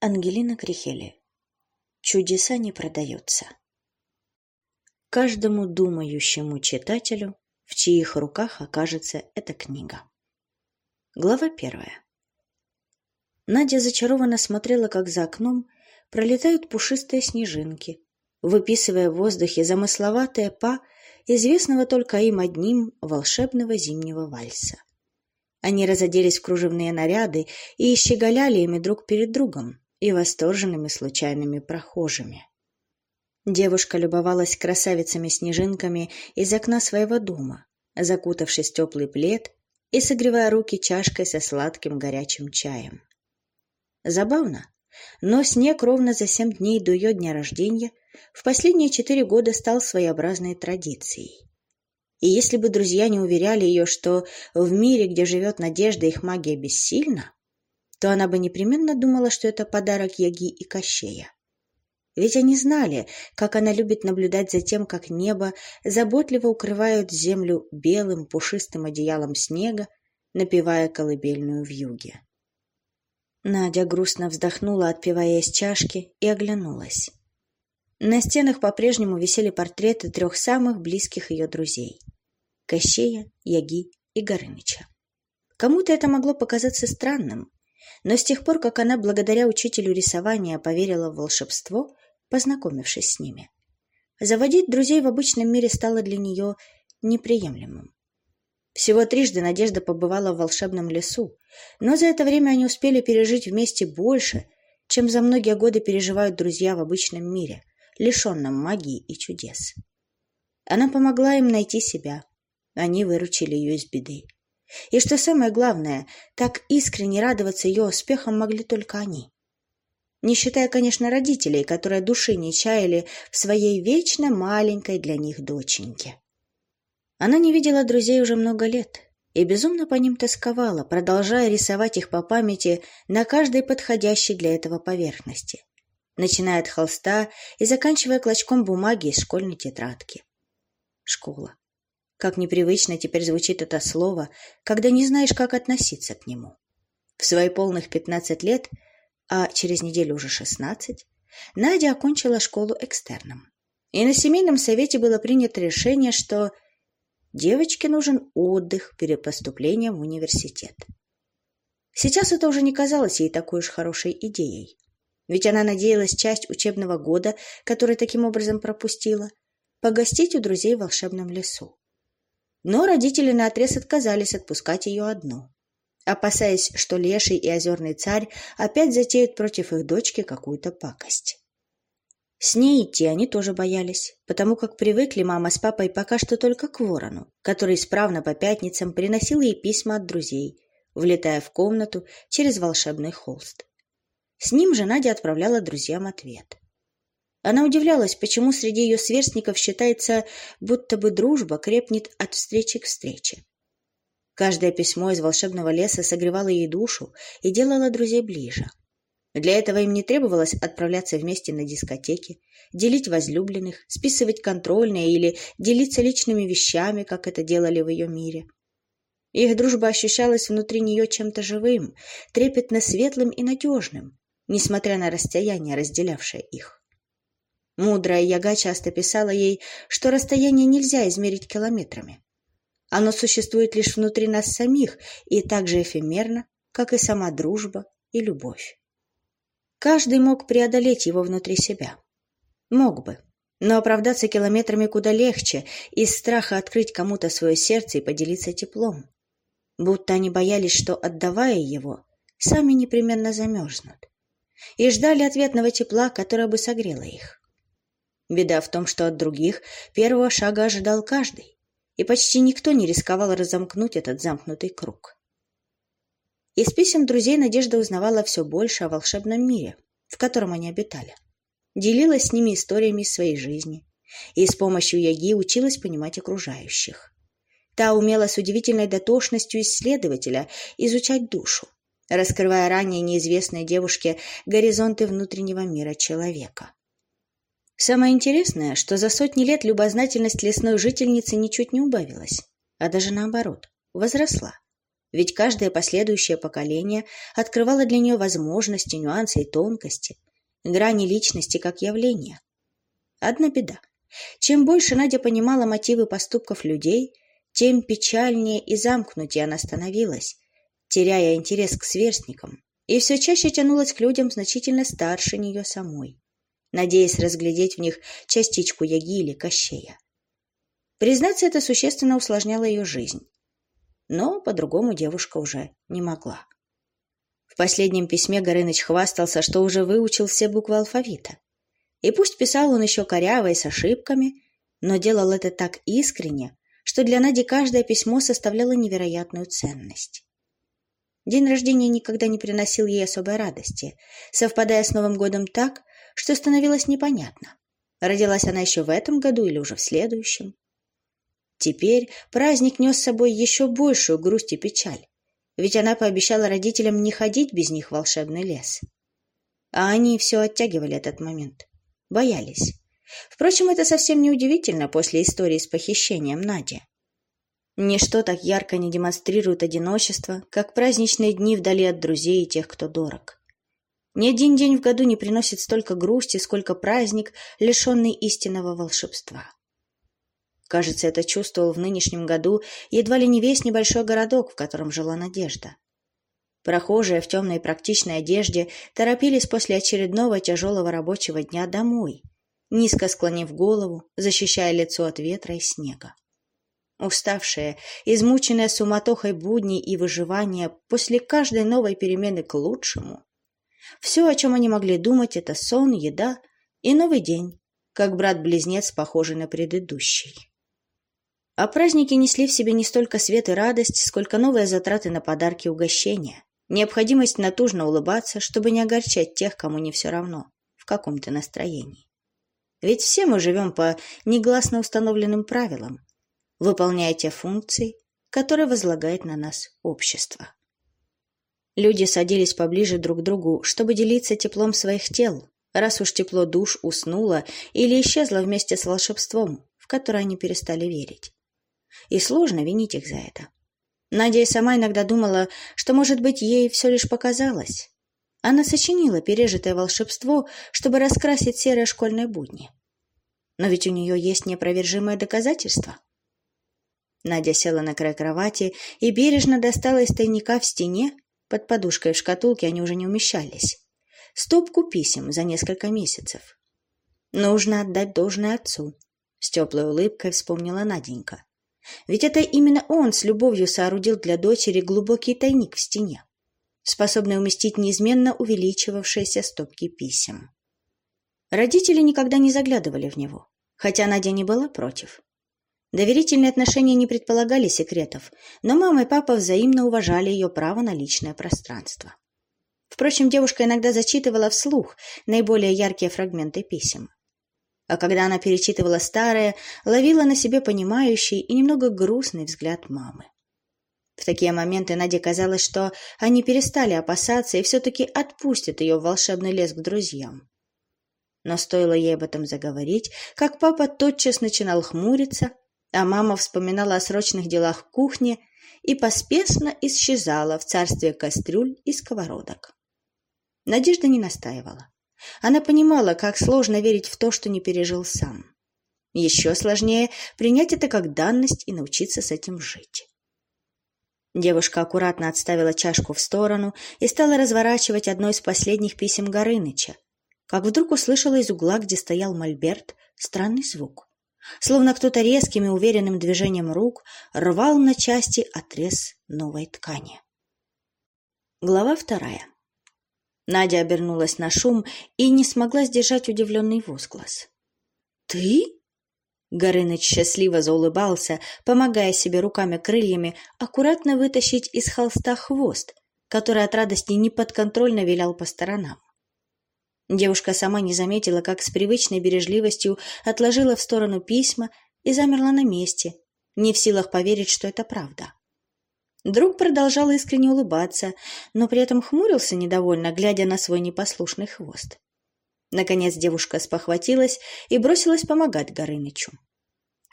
Ангелина Крихели. Чудеса не продаются. Каждому думающему читателю, в чьих руках окажется эта книга. Глава первая. Надя зачарованно смотрела, как за окном пролетают пушистые снежинки, выписывая в воздухе замысловатые па известного только им одним волшебного зимнего вальса. Они разоделись в кружевные наряды и щеголяли ими друг перед другом, и восторженными случайными прохожими. Девушка любовалась красавицами-снежинками из окна своего дома, закутавшись в теплый плед и согревая руки чашкой со сладким горячим чаем. Забавно, но снег ровно за семь дней до ее дня рождения в последние четыре года стал своеобразной традицией. И если бы друзья не уверяли ее, что в мире, где живет надежда, их магия бессильна, то она бы непременно думала, что это подарок Яги и Кощея. Ведь они знали, как она любит наблюдать за тем, как небо заботливо укрывают землю белым пушистым одеялом снега, напевая колыбельную в юге. Надя грустно вздохнула, отпивая из чашки, и оглянулась. На стенах по-прежнему висели портреты трех самых близких ее друзей — Кощея, Яги и Горыныча. Кому-то это могло показаться странным, но с тех пор, как она благодаря учителю рисования поверила в волшебство, познакомившись с ними, заводить друзей в обычном мире стало для нее неприемлемым. Всего трижды Надежда побывала в волшебном лесу, но за это время они успели пережить вместе больше, чем за многие годы переживают друзья в обычном мире, лишенном магии и чудес. Она помогла им найти себя, они выручили ее из беды. И что самое главное, так искренне радоваться ее успехам могли только они. Не считая, конечно, родителей, которые души не чаяли в своей вечно маленькой для них доченьке. Она не видела друзей уже много лет и безумно по ним тосковала, продолжая рисовать их по памяти на каждой подходящей для этого поверхности, начиная от холста и заканчивая клочком бумаги из школьной тетрадки. Школа. Как непривычно теперь звучит это слово, когда не знаешь, как относиться к нему. В свои полных пятнадцать лет, а через неделю уже шестнадцать, Надя окончила школу экстерном. И на семейном совете было принято решение, что девочке нужен отдых перед поступлением в университет. Сейчас это уже не казалось ей такой уж хорошей идеей. Ведь она надеялась часть учебного года, который таким образом пропустила, погостить у друзей в волшебном лесу. Но родители наотрез отказались отпускать ее одну, опасаясь, что Леший и Озерный царь опять затеют против их дочки какую-то пакость. С ней идти они тоже боялись, потому как привыкли мама с папой пока что только к ворону, который исправно по пятницам приносил ей письма от друзей, влетая в комнату через волшебный холст. С ним же Надя отправляла друзьям ответ. Она удивлялась, почему среди ее сверстников считается, будто бы дружба крепнет от встречи к встрече. Каждое письмо из волшебного леса согревало ей душу и делало друзей ближе. Для этого им не требовалось отправляться вместе на дискотеки, делить возлюбленных, списывать контрольные или делиться личными вещами, как это делали в ее мире. Их дружба ощущалась внутри нее чем-то живым, трепетно светлым и надежным, несмотря на расстояние, разделявшее их. Мудрая яга часто писала ей, что расстояние нельзя измерить километрами. Оно существует лишь внутри нас самих и так же эфемерно, как и сама дружба и любовь. Каждый мог преодолеть его внутри себя. Мог бы, но оправдаться километрами куда легче, из страха открыть кому-то свое сердце и поделиться теплом. Будто они боялись, что, отдавая его, сами непременно замерзнут. И ждали ответного тепла, которое бы согрело их. Беда в том, что от других первого шага ожидал каждый, и почти никто не рисковал разомкнуть этот замкнутый круг. Из писем друзей Надежда узнавала все больше о волшебном мире, в котором они обитали. Делилась с ними историями своей жизни и с помощью Яги училась понимать окружающих. Та умела с удивительной дотошностью исследователя изучать душу, раскрывая ранее неизвестной девушке горизонты внутреннего мира человека. Самое интересное, что за сотни лет любознательность лесной жительницы ничуть не убавилась, а даже наоборот, возросла. ведь каждое последующее поколение открывало для нее возможности, нюансы и тонкости, грани личности как явления. Одна беда. Чем больше Надя понимала мотивы поступков людей, тем печальнее и замкнутее она становилась, теряя интерес к сверстникам, и все чаще тянулась к людям значительно старше нее самой, надеясь разглядеть в них частичку Яги или Кощея. Признаться, это существенно усложняло ее жизнь. Но по-другому девушка уже не могла. В последнем письме Горыныч хвастался, что уже выучил все буквы алфавита. И пусть писал он еще коряво и с ошибками, но делал это так искренне, что для Нади каждое письмо составляло невероятную ценность. День рождения никогда не приносил ей особой радости, совпадая с Новым годом так, что становилось непонятно, родилась она еще в этом году или уже в следующем. Теперь праздник нес с собой еще большую грусть и печаль, ведь она пообещала родителям не ходить без них в волшебный лес. А они все оттягивали этот момент, боялись. Впрочем, это совсем не удивительно после истории с похищением Нади. Ничто так ярко не демонстрирует одиночество, как праздничные дни вдали от друзей и тех, кто дорог. Ни один день в году не приносит столько грусти, сколько праздник, лишенный истинного волшебства. Кажется, это чувствовал в нынешнем году едва ли не весь небольшой городок, в котором жила Надежда. Прохожие в темной практичной одежде торопились после очередного тяжелого рабочего дня домой, низко склонив голову, защищая лицо от ветра и снега. Уставшие, измученные суматохой будней и выживания после каждой новой перемены к лучшему, все, о чем они могли думать, это сон, еда и новый день, как брат-близнец, похожий на предыдущий. А праздники несли в себе не столько свет и радость, сколько новые затраты на подарки и угощения, необходимость натужно улыбаться, чтобы не огорчать тех, кому не все равно, в каком то настроении. Ведь все мы живем по негласно установленным правилам, выполняя те функции, которые возлагает на нас общество. Люди садились поближе друг к другу, чтобы делиться теплом своих тел, раз уж тепло душ уснуло или исчезло вместе с волшебством, в которое они перестали верить и сложно винить их за это. Надя сама иногда думала, что, может быть, ей все лишь показалось. Она сочинила пережитое волшебство, чтобы раскрасить серые школьные будни. Но ведь у нее есть неопровержимое доказательство. Надя села на край кровати и бережно достала из тайника в стене, под подушкой в шкатулке они уже не умещались, стопку писем за несколько месяцев. Нужно отдать должное отцу, с теплой улыбкой вспомнила Наденька. Ведь это именно он с любовью соорудил для дочери глубокий тайник в стене, способный уместить неизменно увеличивавшиеся стопки писем. Родители никогда не заглядывали в него, хотя Надя не была против. Доверительные отношения не предполагали секретов, но мама и папа взаимно уважали ее право на личное пространство. Впрочем, девушка иногда зачитывала вслух наиболее яркие фрагменты писем а когда она перечитывала старое, ловила на себе понимающий и немного грустный взгляд мамы. В такие моменты Наде казалось, что они перестали опасаться и все-таки отпустят ее в волшебный лес к друзьям. Но стоило ей об этом заговорить, как папа тотчас начинал хмуриться, а мама вспоминала о срочных делах в кухне и поспешно исчезала в царстве кастрюль и сковородок. Надежда не настаивала. Она понимала, как сложно верить в то, что не пережил сам. Еще сложнее принять это как данность и научиться с этим жить. Девушка аккуратно отставила чашку в сторону и стала разворачивать одно из последних писем Горыныча, как вдруг услышала из угла, где стоял мольберт, странный звук. Словно кто-то резким и уверенным движением рук рвал на части отрез новой ткани. Глава вторая. Надя обернулась на шум и не смогла сдержать удивленный возглас. «Ты?» Горыныч счастливо заулыбался, помогая себе руками-крыльями аккуратно вытащить из холста хвост, который от радости неподконтрольно вилял по сторонам. Девушка сама не заметила, как с привычной бережливостью отложила в сторону письма и замерла на месте, не в силах поверить, что это правда. Друг продолжал искренне улыбаться, но при этом хмурился недовольно, глядя на свой непослушный хвост. Наконец девушка спохватилась и бросилась помогать Горынычу.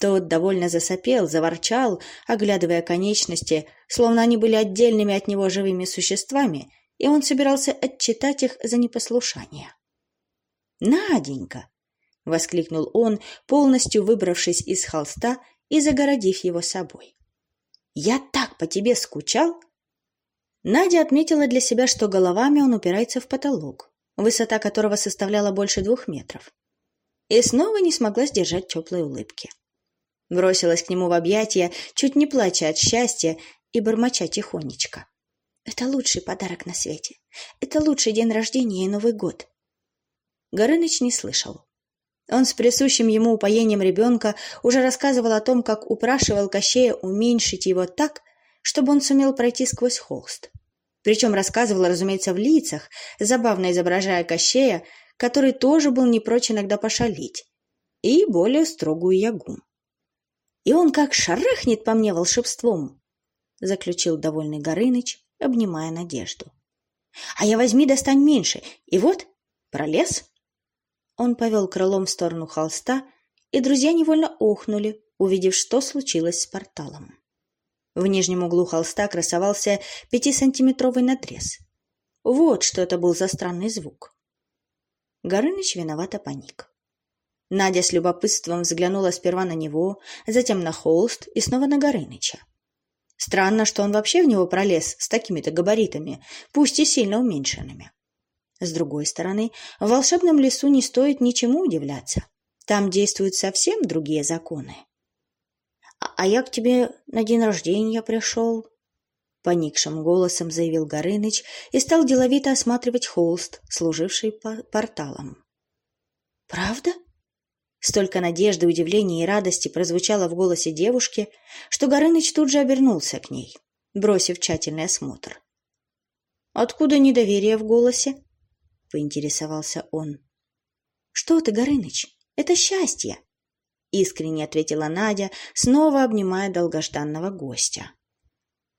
Тот довольно засопел, заворчал, оглядывая конечности, словно они были отдельными от него живыми существами, и он собирался отчитать их за непослушание. «Наденька!» — воскликнул он, полностью выбравшись из холста и загородив его собой. «Я так по тебе скучал!» Надя отметила для себя, что головами он упирается в потолок, высота которого составляла больше двух метров. И снова не смогла сдержать теплой улыбки. Бросилась к нему в объятия, чуть не плача от счастья и бормоча тихонечко. «Это лучший подарок на свете. Это лучший день рождения и Новый год». Горыныч не слышал. Он с присущим ему упоением ребенка уже рассказывал о том, как упрашивал Кощея уменьшить его так, чтобы он сумел пройти сквозь холст. Причем рассказывал, разумеется, в лицах, забавно изображая Кощея, который тоже был не прочь иногда пошалить, и более строгую ягу. «И он как шарахнет по мне волшебством!» — заключил довольный Горыныч, обнимая Надежду. «А я возьми достань меньше, и вот, пролез!» Он повел крылом в сторону холста, и друзья невольно охнули, увидев, что случилось с порталом. В нижнем углу холста красовался пятисантиметровый надрез. Вот что это был за странный звук. Горыныч виновато паник. Надя с любопытством взглянула сперва на него, затем на холст и снова на Горыныча. Странно, что он вообще в него пролез с такими-то габаритами, пусть и сильно уменьшенными. С другой стороны, в волшебном лесу не стоит ничему удивляться. Там действуют совсем другие законы. «А, «А я к тебе на день рождения пришел», — поникшим голосом заявил Горыныч и стал деловито осматривать холст, служивший порталом. «Правда?» Столько надежды, удивления и радости прозвучало в голосе девушки, что Горыныч тут же обернулся к ней, бросив тщательный осмотр. «Откуда недоверие в голосе?» — поинтересовался он. «Что ты, Горыныч, это счастье!» — искренне ответила Надя, снова обнимая долгожданного гостя.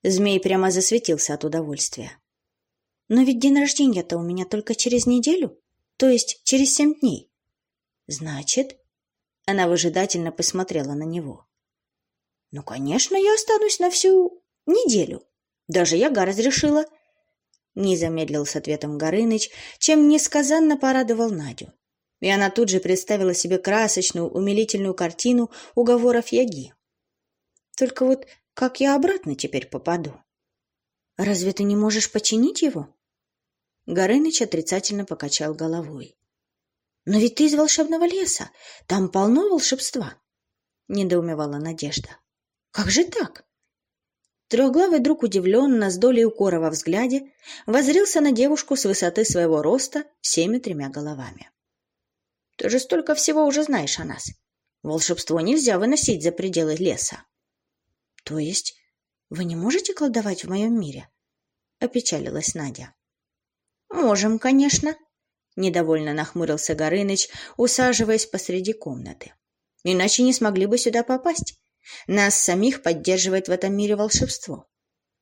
Змей прямо засветился от удовольствия. «Но ведь день рождения-то у меня только через неделю, то есть через семь дней. Значит...» Она выжидательно посмотрела на него. «Ну, конечно, я останусь на всю неделю. Даже яга разрешила не замедлил с ответом Горыныч, чем несказанно порадовал Надю. И она тут же представила себе красочную, умилительную картину уговоров Яги. Только вот как я обратно теперь попаду? Разве ты не можешь починить его? Горыныч отрицательно покачал головой. Но ведь ты из волшебного леса, там полно волшебства, недоумевала Надежда. Как же так? Трехглавый друг удивленно, с долей укора во взгляде, возрился на девушку с высоты своего роста всеми тремя головами. — Ты же столько всего уже знаешь о нас. Волшебство нельзя выносить за пределы леса. — То есть вы не можете колдовать в моем мире? — опечалилась Надя. — Можем, конечно, — недовольно нахмурился Горыныч, усаживаясь посреди комнаты. — Иначе не смогли бы сюда попасть. Нас самих поддерживает в этом мире волшебство.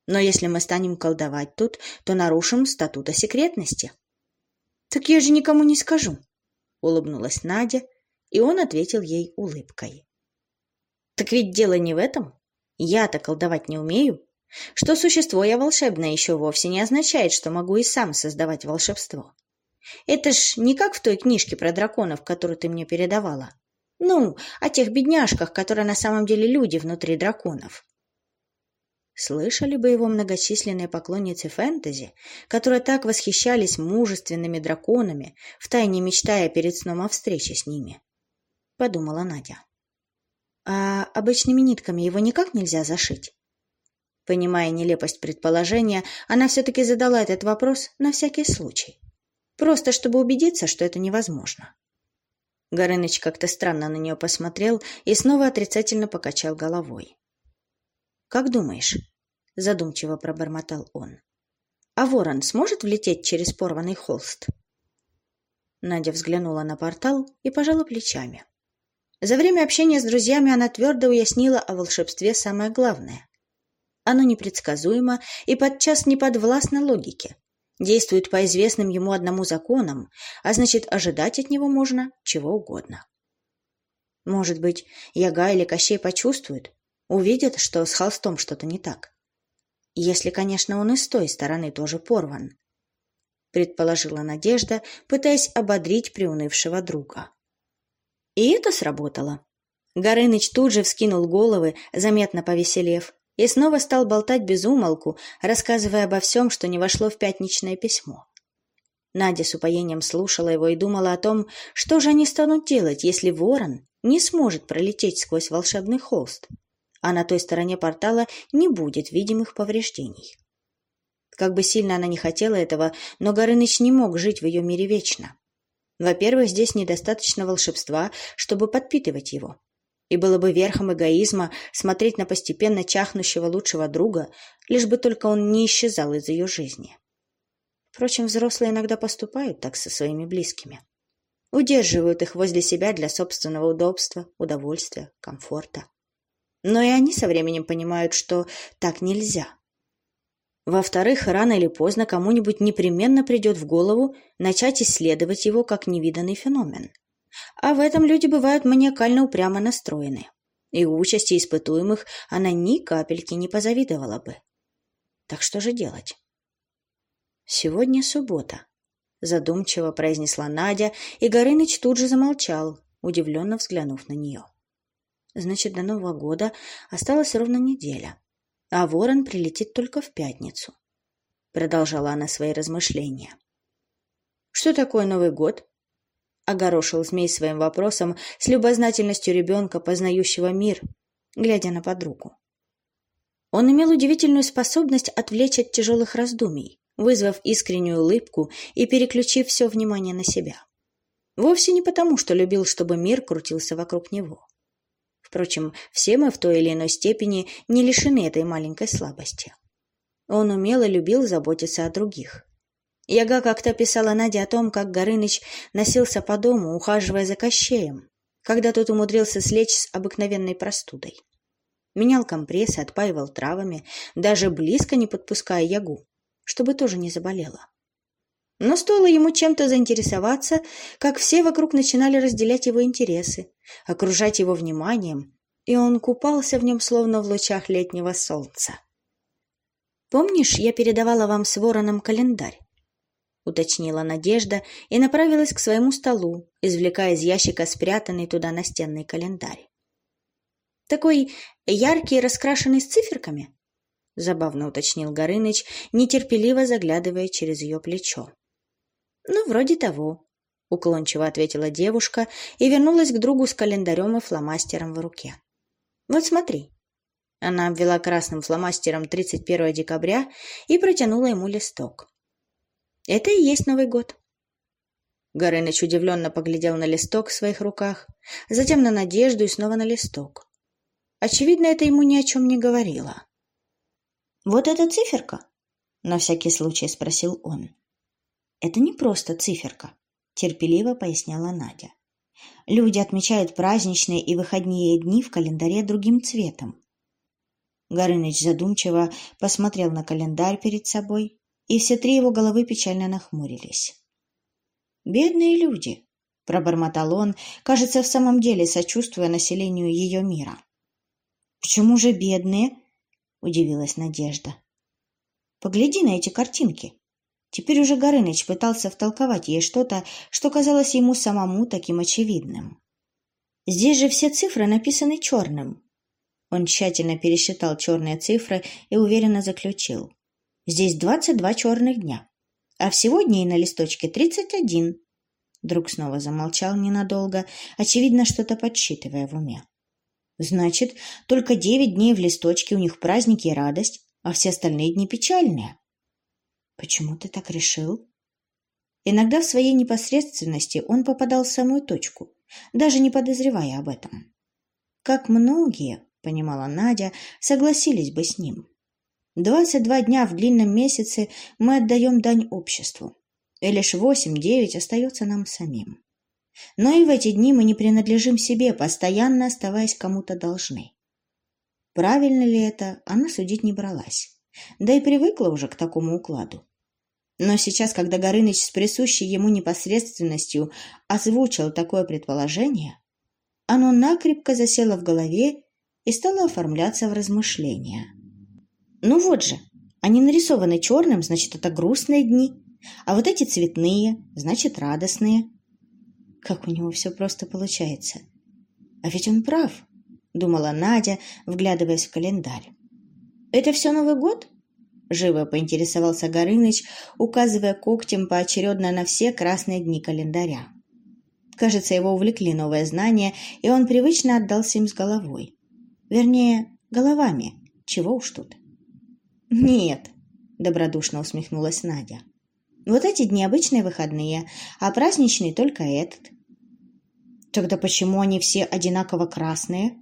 Но если мы станем колдовать тут, то нарушим статута секретности. — Так я же никому не скажу, — улыбнулась Надя, и он ответил ей улыбкой. — Так ведь дело не в этом. Я-то колдовать не умею. Что существо я волшебное еще вовсе не означает, что могу и сам создавать волшебство. Это ж не как в той книжке про драконов, которую ты мне передавала. Ну, о тех бедняжках, которые на самом деле люди внутри драконов. Слышали бы его многочисленные поклонницы фэнтези, которые так восхищались мужественными драконами, втайне мечтая перед сном о встрече с ними? Подумала Надя. А обычными нитками его никак нельзя зашить? Понимая нелепость предположения, она все-таки задала этот вопрос на всякий случай. Просто чтобы убедиться, что это невозможно. Горыныч как-то странно на нее посмотрел и снова отрицательно покачал головой. «Как думаешь?» — задумчиво пробормотал он. «А ворон сможет влететь через порванный холст?» Надя взглянула на портал и пожала плечами. За время общения с друзьями она твердо уяснила о волшебстве самое главное. Оно непредсказуемо и подчас не подвластно логике действует по известным ему одному законам, а значит, ожидать от него можно чего угодно. Может быть, Яга или Кощей почувствуют, увидят, что с холстом что-то не так. Если, конечно, он и с той стороны тоже порван. Предположила Надежда, пытаясь ободрить приунывшего друга. И это сработало. Горыныч тут же вскинул головы, заметно повеселев, и снова стал болтать без умолку, рассказывая обо всем, что не вошло в пятничное письмо. Надя с упоением слушала его и думала о том, что же они станут делать, если ворон не сможет пролететь сквозь волшебный холст, а на той стороне портала не будет видимых повреждений. Как бы сильно она не хотела этого, но Горыныч не мог жить в ее мире вечно. Во-первых, здесь недостаточно волшебства, чтобы подпитывать его. И было бы верхом эгоизма смотреть на постепенно чахнущего лучшего друга, лишь бы только он не исчезал из ее жизни. Впрочем, взрослые иногда поступают так со своими близкими. Удерживают их возле себя для собственного удобства, удовольствия, комфорта. Но и они со временем понимают, что так нельзя. Во-вторых, рано или поздно кому-нибудь непременно придет в голову начать исследовать его как невиданный феномен. А в этом люди бывают маниакально упрямо настроены. И участи испытуемых она ни капельки не позавидовала бы. Так что же делать? «Сегодня суббота», — задумчиво произнесла Надя, и Горыныч тут же замолчал, удивленно взглянув на нее. «Значит, до Нового года осталась ровно неделя, а ворон прилетит только в пятницу», — продолжала она свои размышления. «Что такое Новый год?» — огорошил змей своим вопросом с любознательностью ребенка, познающего мир, глядя на подругу. Он имел удивительную способность отвлечь от тяжелых раздумий, вызвав искреннюю улыбку и переключив все внимание на себя. Вовсе не потому, что любил, чтобы мир крутился вокруг него. Впрочем, все мы в той или иной степени не лишены этой маленькой слабости. Он умело любил заботиться о других. Яга как-то писала Наде о том, как Горыныч носился по дому, ухаживая за Кощеем, когда тот умудрился слечь с обыкновенной простудой. Менял компрессы, отпаивал травами, даже близко не подпуская Ягу чтобы тоже не заболела. Но стоило ему чем-то заинтересоваться, как все вокруг начинали разделять его интересы, окружать его вниманием, и он купался в нем словно в лучах летнего солнца. «Помнишь, я передавала вам с вороном календарь?» — уточнила Надежда и направилась к своему столу, извлекая из ящика спрятанный туда настенный календарь. «Такой яркий, раскрашенный с циферками?» — забавно уточнил Горыныч, нетерпеливо заглядывая через ее плечо. «Ну, вроде того», — уклончиво ответила девушка и вернулась к другу с календарем и фломастером в руке. «Вот смотри». Она обвела красным фломастером 31 декабря и протянула ему листок. «Это и есть Новый год». Горыныч удивленно поглядел на листок в своих руках, затем на Надежду и снова на листок. Очевидно, это ему ни о чем не говорило. «Вот эта циферка?» — на всякий случай спросил он. «Это не просто циферка», — терпеливо поясняла Надя. «Люди отмечают праздничные и выходные дни в календаре другим цветом». Горыныч задумчиво посмотрел на календарь перед собой, и все три его головы печально нахмурились. «Бедные люди», — пробормотал он, кажется, в самом деле сочувствуя населению ее мира. «Почему же бедные?» удивилась Надежда. Погляди на эти картинки. Теперь уже Горыныч пытался втолковать ей что-то, что казалось ему самому таким очевидным. Здесь же все цифры написаны черным. Он тщательно пересчитал черные цифры и уверенно заключил. Здесь двадцать два черных дня, а всего дней на листочке тридцать один. Друг снова замолчал ненадолго, очевидно, что-то подсчитывая в уме. Значит, только девять дней в листочке у них праздники и радость, а все остальные дни печальные. Почему ты так решил? Иногда в своей непосредственности он попадал в самую точку, даже не подозревая об этом. Как многие, понимала Надя, согласились бы с ним. Двадцать два дня в длинном месяце мы отдаем дань обществу, и лишь восемь-девять остается нам самим. Но и в эти дни мы не принадлежим себе, постоянно оставаясь кому-то должны. Правильно ли это, она судить не бралась. Да и привыкла уже к такому укладу. Но сейчас, когда Горыныч с присущей ему непосредственностью озвучил такое предположение, оно накрепко засело в голове и стало оформляться в размышления. Ну вот же, они нарисованы черным, значит, это грустные дни, а вот эти цветные, значит, радостные. Как у него все просто получается. А ведь он прав, думала Надя, вглядываясь в календарь. Это все Новый год? Живо поинтересовался Горыныч, указывая когтем поочередно на все красные дни календаря. Кажется, его увлекли новые знания, и он привычно отдался им с головой. Вернее, головами. Чего уж тут. «Нет», — добродушно усмехнулась Надя. «Вот эти дни обычные выходные, а праздничный только этот». «Тогда почему они все одинаково красные?»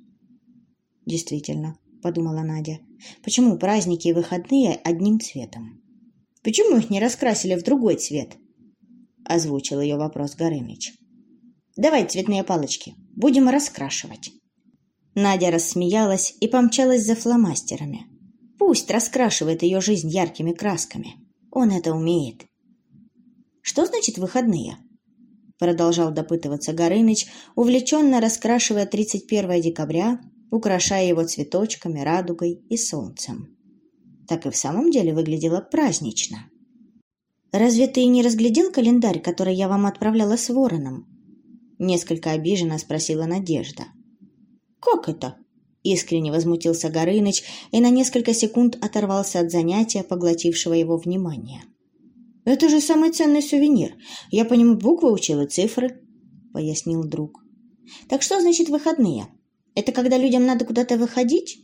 «Действительно», — подумала Надя. «Почему праздники и выходные одним цветом?» «Почему их не раскрасили в другой цвет?» — озвучил ее вопрос Горыныч. «Давай цветные палочки, будем раскрашивать». Надя рассмеялась и помчалась за фломастерами. Пусть раскрашивает ее жизнь яркими красками. Он это умеет. Что значит выходные? Продолжал допытываться Горыныч, увлеченно раскрашивая 31 декабря, украшая его цветочками, радугой и солнцем. Так и в самом деле выглядело празднично. «Разве ты не разглядел календарь, который я вам отправляла с вороном?» Несколько обиженно спросила Надежда. «Как это?» Искренне возмутился Горыныч и на несколько секунд оторвался от занятия, поглотившего его внимание. «Это же самый ценный сувенир. Я по нему буквы учил и цифры», — пояснил друг. «Так что значит выходные? Это когда людям надо куда-то выходить?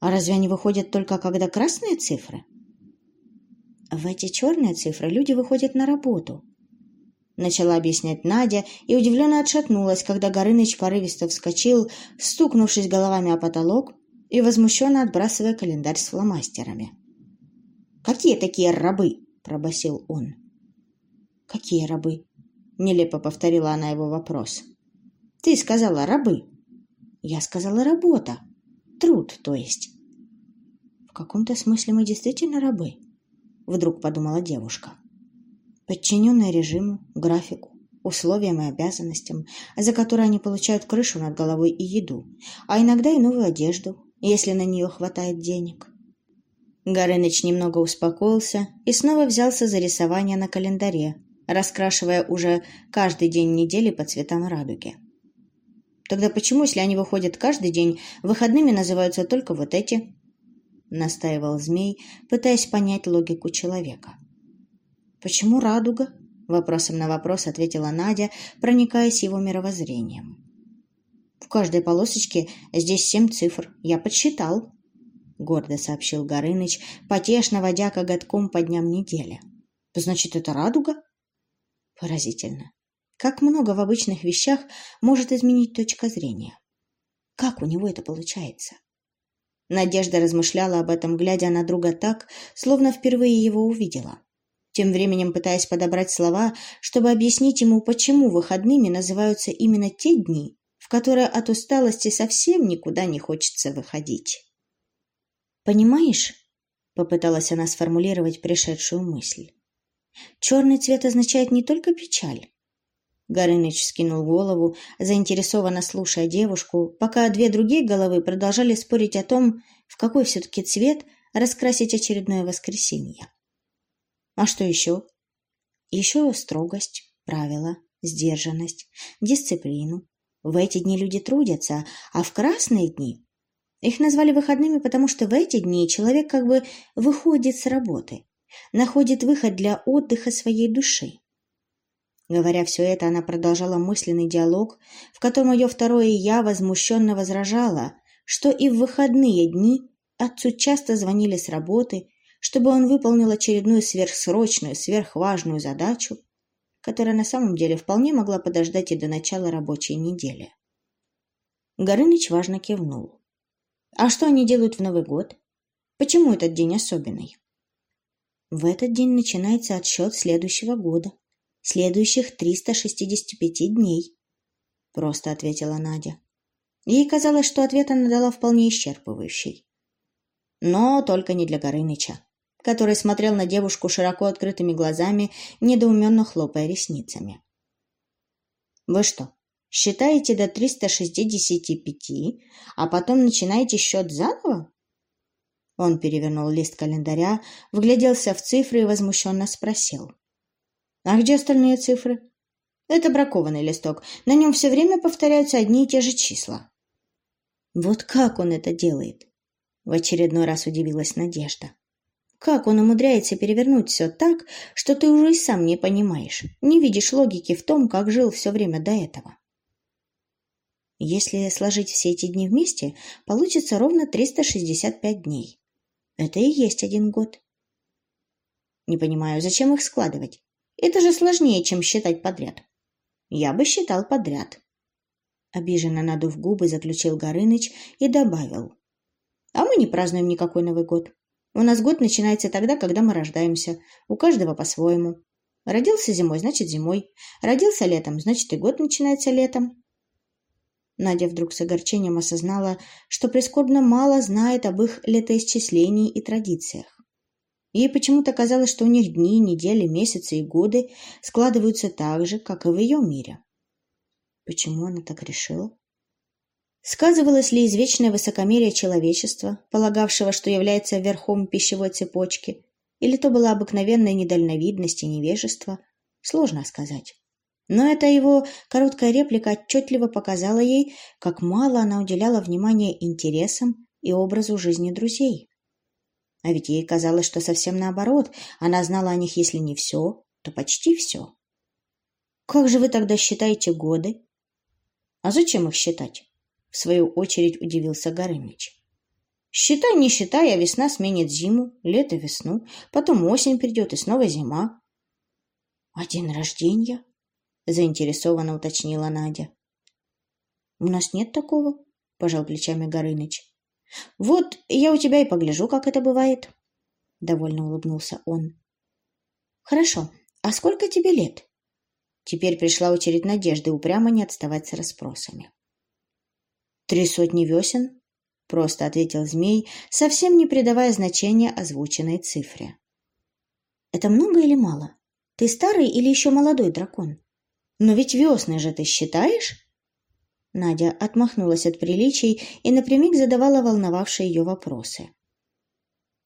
А разве они выходят только когда красные цифры?» В эти черные цифры люди выходят на работу, начала объяснять Надя и удивленно отшатнулась, когда Горыныч порывисто вскочил, стукнувшись головами о потолок и возмущенно отбрасывая календарь с фломастерами. «Какие такие рабы?» – пробасил он. «Какие рабы?» – нелепо повторила она его вопрос. «Ты сказала рабы». «Я сказала работа. Труд, то есть». «В каком-то смысле мы действительно рабы», – вдруг подумала девушка подчиненные режиму, графику, условиям и обязанностям, за которые они получают крышу над головой и еду, а иногда и новую одежду, если на нее хватает денег. Горыныч немного успокоился и снова взялся за рисование на календаре, раскрашивая уже каждый день недели по цветам радуги. Тогда почему, если они выходят каждый день, выходными называются только вот эти? Настаивал змей, пытаясь понять логику человека. «Почему радуга?» — вопросом на вопрос ответила Надя, проникаясь его мировоззрением. «В каждой полосочке здесь семь цифр. Я подсчитал», — гордо сообщил Горыныч, потешно водя коготком по дням недели. «Значит, это радуга?» Поразительно. Как много в обычных вещах может изменить точка зрения. Как у него это получается? Надежда размышляла об этом, глядя на друга так, словно впервые его увидела тем временем пытаясь подобрать слова, чтобы объяснить ему, почему выходными называются именно те дни, в которые от усталости совсем никуда не хочется выходить. «Понимаешь?» — попыталась она сформулировать пришедшую мысль. «Черный цвет означает не только печаль». Горыныч скинул голову, заинтересованно слушая девушку, пока две другие головы продолжали спорить о том, в какой все-таки цвет раскрасить очередное воскресенье. А что еще? Еще строгость, правила, сдержанность, дисциплину. В эти дни люди трудятся, а в красные дни их назвали выходными, потому что в эти дни человек как бы выходит с работы, находит выход для отдыха своей души. Говоря все это, она продолжала мысленный диалог, в котором ее второе «я» возмущенно возражало, что и в выходные дни отцу часто звонили с работы чтобы он выполнил очередную сверхсрочную, сверхважную задачу, которая на самом деле вполне могла подождать и до начала рабочей недели. Горыныч важно кивнул. А что они делают в Новый год? Почему этот день особенный? В этот день начинается отсчет следующего года, следующих 365 дней, просто ответила Надя. Ей казалось, что ответ она дала вполне исчерпывающий. Но только не для Горыныча который смотрел на девушку широко открытыми глазами, недоуменно хлопая ресницами. «Вы что, Считаете до 365, а потом начинаете счет заново? Он перевернул лист календаря, вгляделся в цифры и возмущенно спросил. «А где остальные цифры?» «Это бракованный листок. На нем все время повторяются одни и те же числа». «Вот как он это делает?» В очередной раз удивилась Надежда. «Как он умудряется перевернуть все так, что ты уже и сам не понимаешь, не видишь логики в том, как жил все время до этого?» Если сложить все эти дни вместе, получится ровно 365 дней. Это и есть один год. Не понимаю, зачем их складывать? Это же сложнее, чем считать подряд. Я бы считал подряд. Обиженно надув губы, заключил Горыныч и добавил. А мы не празднуем никакой Новый год. У нас год начинается тогда, когда мы рождаемся. У каждого по-своему. Родился зимой, значит зимой. Родился летом, значит и год начинается летом. Надя вдруг с огорчением осознала, что прискорбно мало знает об их летоисчислении и традициях. Ей почему-то казалось, что у них дни, недели, месяцы и годы складываются так же, как и в ее мире. Почему она так решила? Сказывалось ли извечное высокомерие человечества, полагавшего, что является верхом пищевой цепочки, или то была обыкновенная недальновидность и невежество, сложно сказать. Но эта его короткая реплика отчетливо показала ей, как мало она уделяла внимания интересам и образу жизни друзей. А ведь ей казалось, что совсем наоборот, она знала о них, если не все, то почти все. «Как же вы тогда считаете годы?» «А зачем их считать?» Свою очередь удивился Горыныч. «Считай, не считай, а весна сменит зиму, лето — весну, потом осень придет и снова зима». «А день рождения?» заинтересованно уточнила Надя. У нас нет такого, пожал плечами Горыныч. Вот я у тебя и погляжу, как это бывает, довольно улыбнулся он. Хорошо, а сколько тебе лет? Теперь пришла очередь Надежды упрямо не отставать с расспросами. Три сотни весен, просто ответил змей, совсем не придавая значения озвученной цифре. Это много или мало? Ты старый или еще молодой дракон? Но ведь весны же ты считаешь? Надя отмахнулась от приличий и напрямик задавала волновавшие ее вопросы.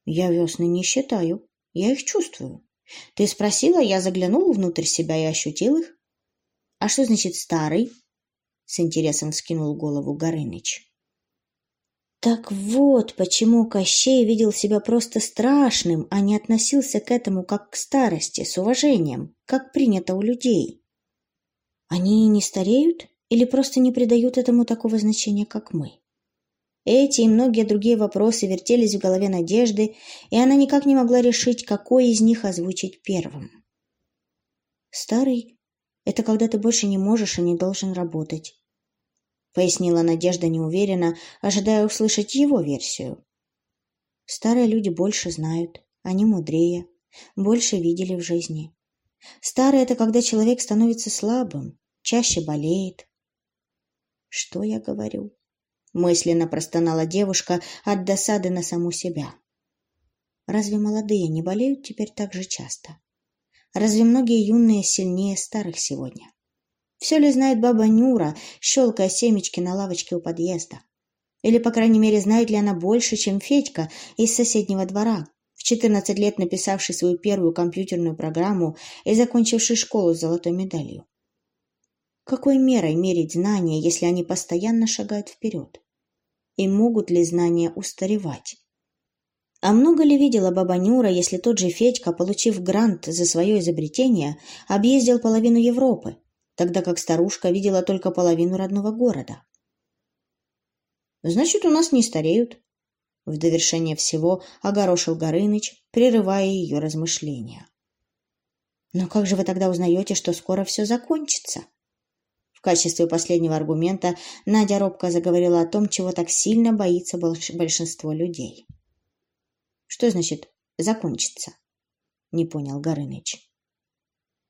Я весны не считаю, я их чувствую. Ты спросила, я заглянул внутрь себя и ощутил их. А что значит старый? С интересом вскинул голову Горыныч. Так вот, почему Кощей видел себя просто страшным, а не относился к этому как к старости, с уважением, как принято у людей. Они не стареют или просто не придают этому такого значения, как мы? Эти и многие другие вопросы вертелись в голове Надежды, и она никак не могла решить, какой из них озвучить первым. «Старый — это когда ты больше не можешь и не должен работать», — пояснила Надежда неуверенно, ожидая услышать его версию. «Старые люди больше знают, они мудрее, больше видели в жизни. Старый — это когда человек становится слабым, чаще болеет. Что я говорю? Мысленно простонала девушка от досады на саму себя. Разве молодые не болеют теперь так же часто? Разве многие юные сильнее старых сегодня? Все ли знает баба Нюра, щелкая семечки на лавочке у подъезда? Или, по крайней мере, знает ли она больше, чем Федька из соседнего двора, в 14 лет написавший свою первую компьютерную программу и закончивший школу с золотой медалью? Какой мерой мерить знания, если они постоянно шагают вперед? И могут ли знания устаревать? А много ли видела баба Нюра, если тот же Федька, получив грант за свое изобретение, объездил половину Европы, тогда как старушка видела только половину родного города? «Значит, у нас не стареют», — в довершение всего огорошил Горыныч, прерывая ее размышления. «Но как же вы тогда узнаете, что скоро все закончится?» В качестве последнего аргумента Надя робко заговорила о том, чего так сильно боится большинство людей. «Что значит «закончится»?» — не понял Горыныч.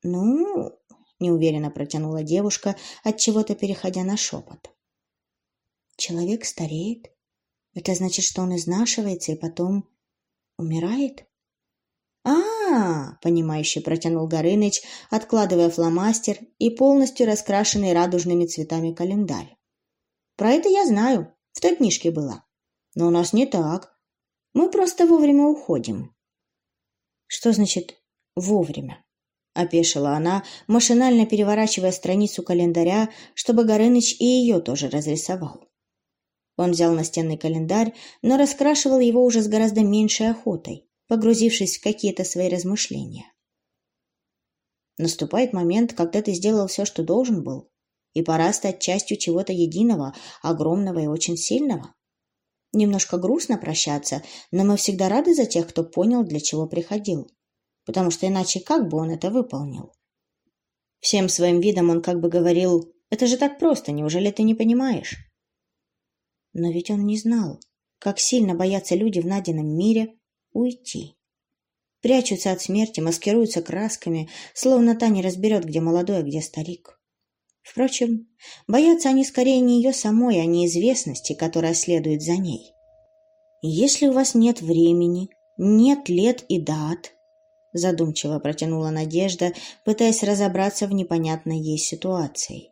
«Ну...» — неуверенно протянула девушка, от чего то переходя на шепот. «Человек стареет. Это значит, что он изнашивается и потом умирает?» а, понимающе протянул Горыныч, откладывая фломастер и полностью раскрашенный радужными цветами календарь. «Про это я знаю, в той книжке было. Но у нас не так. Мы просто вовремя уходим». «Что значит «вовремя»?» — опешила она, машинально переворачивая страницу календаря, чтобы Горыныч и ее тоже разрисовал. Он взял настенный календарь, но раскрашивал его уже с гораздо меньшей охотой погрузившись в какие-то свои размышления. Наступает момент, когда ты сделал все, что должен был, и пора стать частью чего-то единого, огромного и очень сильного. Немножко грустно прощаться, но мы всегда рады за тех, кто понял, для чего приходил, потому что иначе как бы он это выполнил? Всем своим видом он как бы говорил, это же так просто, неужели ты не понимаешь? Но ведь он не знал, как сильно боятся люди в Надином мире, уйти. Прячутся от смерти, маскируются красками, словно та не разберет, где молодой, а где старик. Впрочем, боятся они скорее не ее самой, а неизвестности, которая следует за ней. «Если у вас нет времени, нет лет и дат», задумчиво протянула Надежда, пытаясь разобраться в непонятной ей ситуации,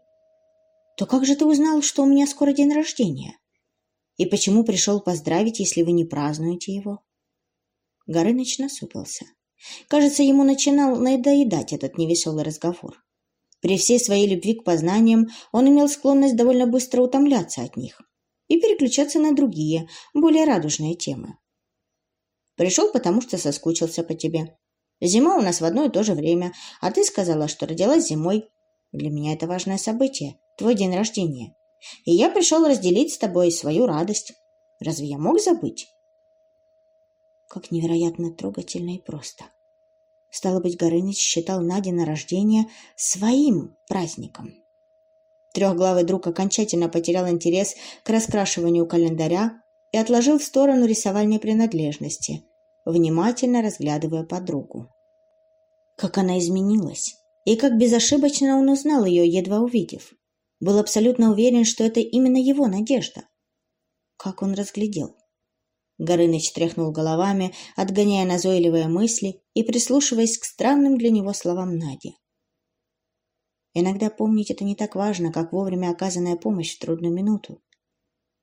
то как же ты узнал, что у меня скоро день рождения? И почему пришел поздравить, если вы не празднуете его? Горыныч насупился. Кажется, ему начинал надоедать этот невеселый разговор. При всей своей любви к познаниям он имел склонность довольно быстро утомляться от них и переключаться на другие, более радужные темы. Пришел, потому что соскучился по тебе. Зима у нас в одно и то же время, а ты сказала, что родилась зимой. Для меня это важное событие, твой день рождения. И я пришел разделить с тобой свою радость. Разве я мог забыть? как невероятно трогательно и просто. Стало быть, Горыныч считал Нади на рождение своим праздником. Трехглавый друг окончательно потерял интерес к раскрашиванию календаря и отложил в сторону рисовальные принадлежности, внимательно разглядывая подругу. Как она изменилась, и как безошибочно он узнал ее, едва увидев. Был абсолютно уверен, что это именно его надежда. Как он разглядел. Горыныч тряхнул головами, отгоняя назойливые мысли и прислушиваясь к странным для него словам Нади. Иногда помнить это не так важно, как вовремя оказанная помощь в трудную минуту.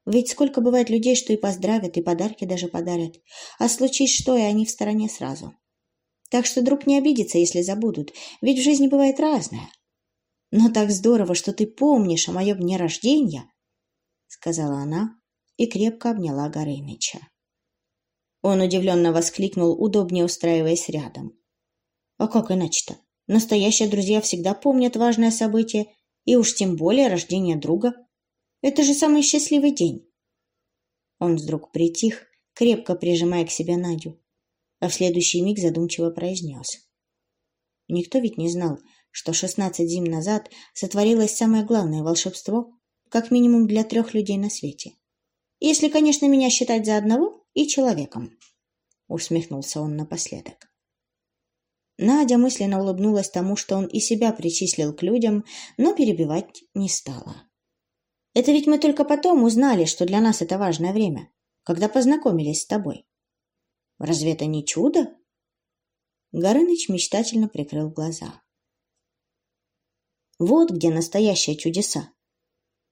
Ведь сколько бывает людей, что и поздравят, и подарки даже подарят, а случись что, и они в стороне сразу. Так что друг не обидится, если забудут, ведь в жизни бывает разное. Но так здорово, что ты помнишь о моем дне рождения, — сказала она и крепко обняла Горыныча. Он удивленно воскликнул, удобнее устраиваясь рядом. А как иначе-то? Настоящие друзья всегда помнят важное событие, и уж тем более рождение друга. Это же самый счастливый день. Он вдруг притих, крепко прижимая к себе Надю, а в следующий миг задумчиво произнес. Никто ведь не знал, что шестнадцать зим назад сотворилось самое главное волшебство, как минимум для трех людей на свете. Если, конечно, меня считать за одного и человеком. — усмехнулся он напоследок. Надя мысленно улыбнулась тому, что он и себя причислил к людям, но перебивать не стала. «Это ведь мы только потом узнали, что для нас это важное время, когда познакомились с тобой. Разве это не чудо?» Горыныч мечтательно прикрыл глаза. «Вот где настоящие чудеса!»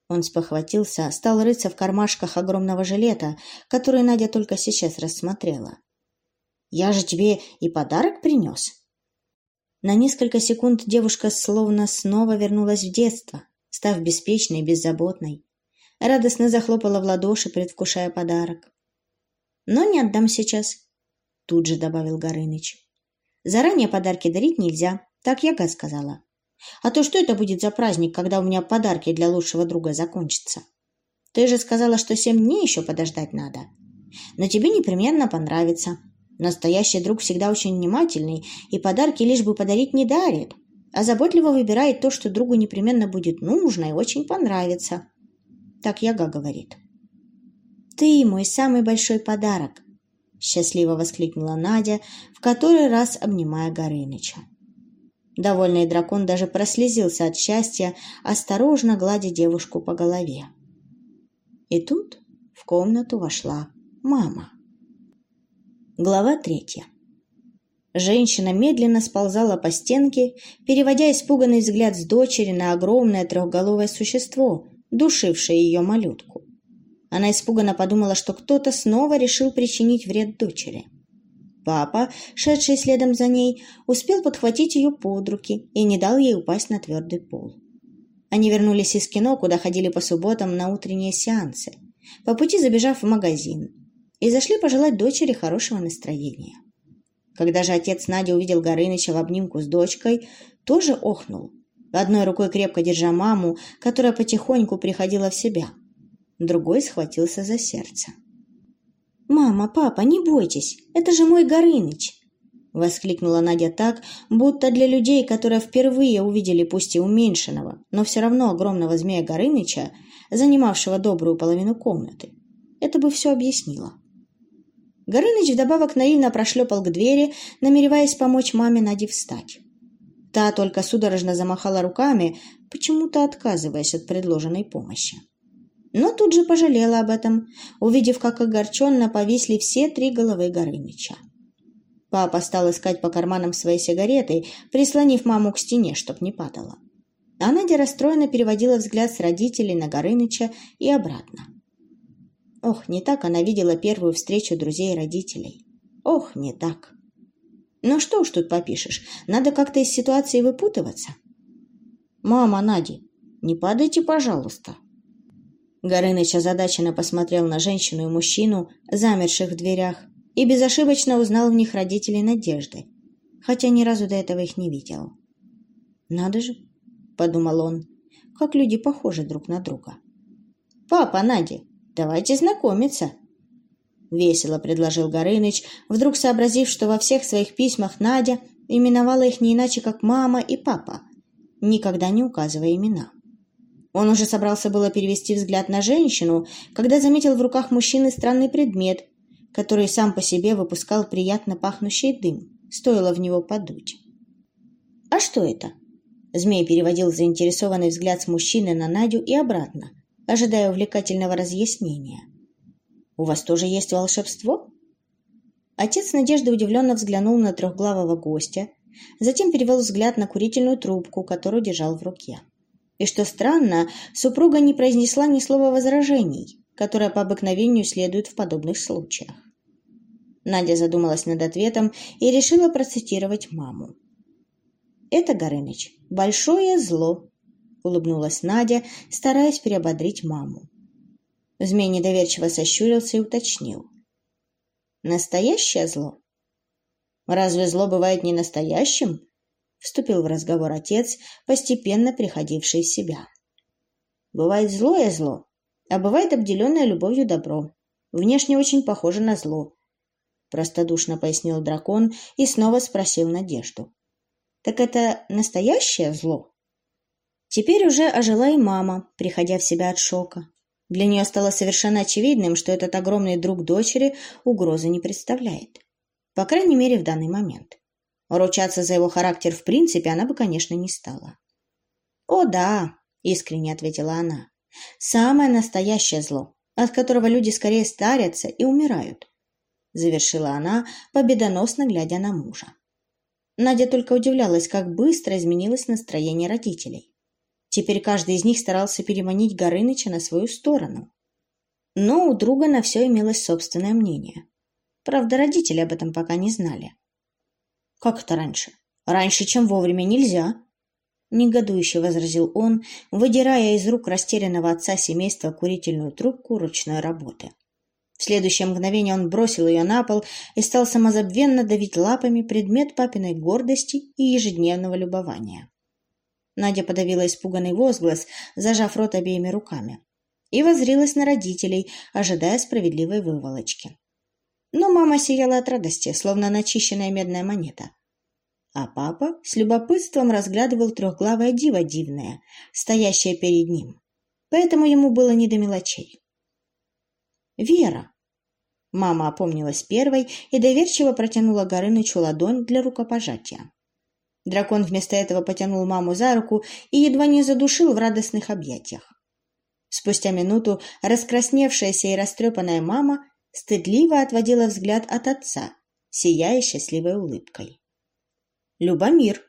Он спохватился, стал рыться в кармашках огромного жилета, который Надя только сейчас рассмотрела. Я же тебе и подарок принес. На несколько секунд девушка словно снова вернулась в детство, став беспечной и беззаботной. Радостно захлопала в ладоши, предвкушая подарок. «Но не отдам сейчас», — тут же добавил Горыныч. «Заранее подарки дарить нельзя, так Яга сказала. А то что это будет за праздник, когда у меня подарки для лучшего друга закончатся? Ты же сказала, что семь дней еще подождать надо. Но тебе непременно понравится. Настоящий друг всегда очень внимательный и подарки лишь бы подарить не дарит, а заботливо выбирает то, что другу непременно будет нужно и очень понравится. Так Яга говорит. «Ты мой самый большой подарок!» — счастливо воскликнула Надя, в который раз обнимая Горыныча. Довольный дракон даже прослезился от счастья, осторожно гладя девушку по голове. И тут в комнату вошла мама. Глава третья. Женщина медленно сползала по стенке, переводя испуганный взгляд с дочери на огромное трехголовое существо, душившее ее малютку. Она испуганно подумала, что кто-то снова решил причинить вред дочери. Папа, шедший следом за ней, успел подхватить ее под руки и не дал ей упасть на твердый пол. Они вернулись из кино, куда ходили по субботам на утренние сеансы, по пути забежав в магазин, и зашли пожелать дочери хорошего настроения. Когда же отец Надя увидел Горыныча в обнимку с дочкой, тоже охнул, одной рукой крепко держа маму, которая потихоньку приходила в себя. Другой схватился за сердце. «Мама, папа, не бойтесь, это же мой Горыныч!» Воскликнула Надя так, будто для людей, которые впервые увидели пусть и уменьшенного, но все равно огромного змея Горыныча, занимавшего добрую половину комнаты, это бы все объяснило. Горыныч вдобавок наивно прошлепал к двери, намереваясь помочь маме Наде встать. Та только судорожно замахала руками, почему-то отказываясь от предложенной помощи. Но тут же пожалела об этом, увидев, как огорченно повисли все три головы Горыныча. Папа стал искать по карманам своей сигареты, прислонив маму к стене, чтоб не падала. А Надя расстроенно переводила взгляд с родителей на Горыныча и обратно. Ох, не так она видела первую встречу друзей и родителей. Ох, не так. Ну что уж тут попишешь, надо как-то из ситуации выпутываться. «Мама, Надя, не падайте, пожалуйста». Горыныч озадаченно посмотрел на женщину и мужчину, замерших в дверях, и безошибочно узнал в них родителей Надежды, хотя ни разу до этого их не видел. «Надо же», — подумал он, — «как люди похожи друг на друга». «Папа, Надя, Давайте знакомиться. Весело предложил Горыныч, вдруг сообразив, что во всех своих письмах Надя именовала их не иначе, как мама и папа, никогда не указывая имена. Он уже собрался было перевести взгляд на женщину, когда заметил в руках мужчины странный предмет, который сам по себе выпускал приятно пахнущий дым, стоило в него подуть. «А что это?» Змей переводил заинтересованный взгляд с мужчины на Надю и обратно, ожидая увлекательного разъяснения. «У вас тоже есть волшебство?» Отец Надежды удивленно взглянул на трехглавого гостя, затем перевел взгляд на курительную трубку, которую держал в руке. И что странно, супруга не произнесла ни слова возражений, которое по обыкновению следует в подобных случаях. Надя задумалась над ответом и решила процитировать маму. «Это, Горыныч, большое зло, улыбнулась Надя, стараясь приободрить маму. Змей недоверчиво сощурился и уточнил. «Настоящее зло?» «Разве зло бывает не настоящим?» Вступил в разговор отец, постепенно приходивший в себя. «Бывает злое зло, а бывает обделенное любовью добро. Внешне очень похоже на зло», — простодушно пояснил дракон и снова спросил Надежду. «Так это настоящее зло?» Теперь уже ожила и мама, приходя в себя от шока. Для нее стало совершенно очевидным, что этот огромный друг дочери угрозы не представляет. По крайней мере, в данный момент. Ручаться за его характер в принципе она бы, конечно, не стала. «О, да», — искренне ответила она, — «самое настоящее зло, от которого люди скорее старятся и умирают», — завершила она, победоносно глядя на мужа. Надя только удивлялась, как быстро изменилось настроение родителей. Теперь каждый из них старался переманить Горыныча на свою сторону. Но у друга на все имелось собственное мнение. Правда, родители об этом пока не знали. «Как это раньше? Раньше, чем вовремя, нельзя!» Негодующе возразил он, выдирая из рук растерянного отца семейства курительную трубку ручной работы. В следующее мгновение он бросил ее на пол и стал самозабвенно давить лапами предмет папиной гордости и ежедневного любования. Надя подавила испуганный возглас, зажав рот обеими руками, и возрилась на родителей, ожидая справедливой выволочки. Но мама сияла от радости, словно начищенная медная монета. А папа с любопытством разглядывал трехглавое диво дивное, стоящее перед ним. Поэтому ему было не до мелочей. «Вера!» Мама опомнилась первой и доверчиво протянула Горынычу ладонь для рукопожатия. Дракон вместо этого потянул маму за руку и едва не задушил в радостных объятиях. Спустя минуту раскрасневшаяся и растрепанная мама стыдливо отводила взгляд от отца, сияя счастливой улыбкой. Любомир.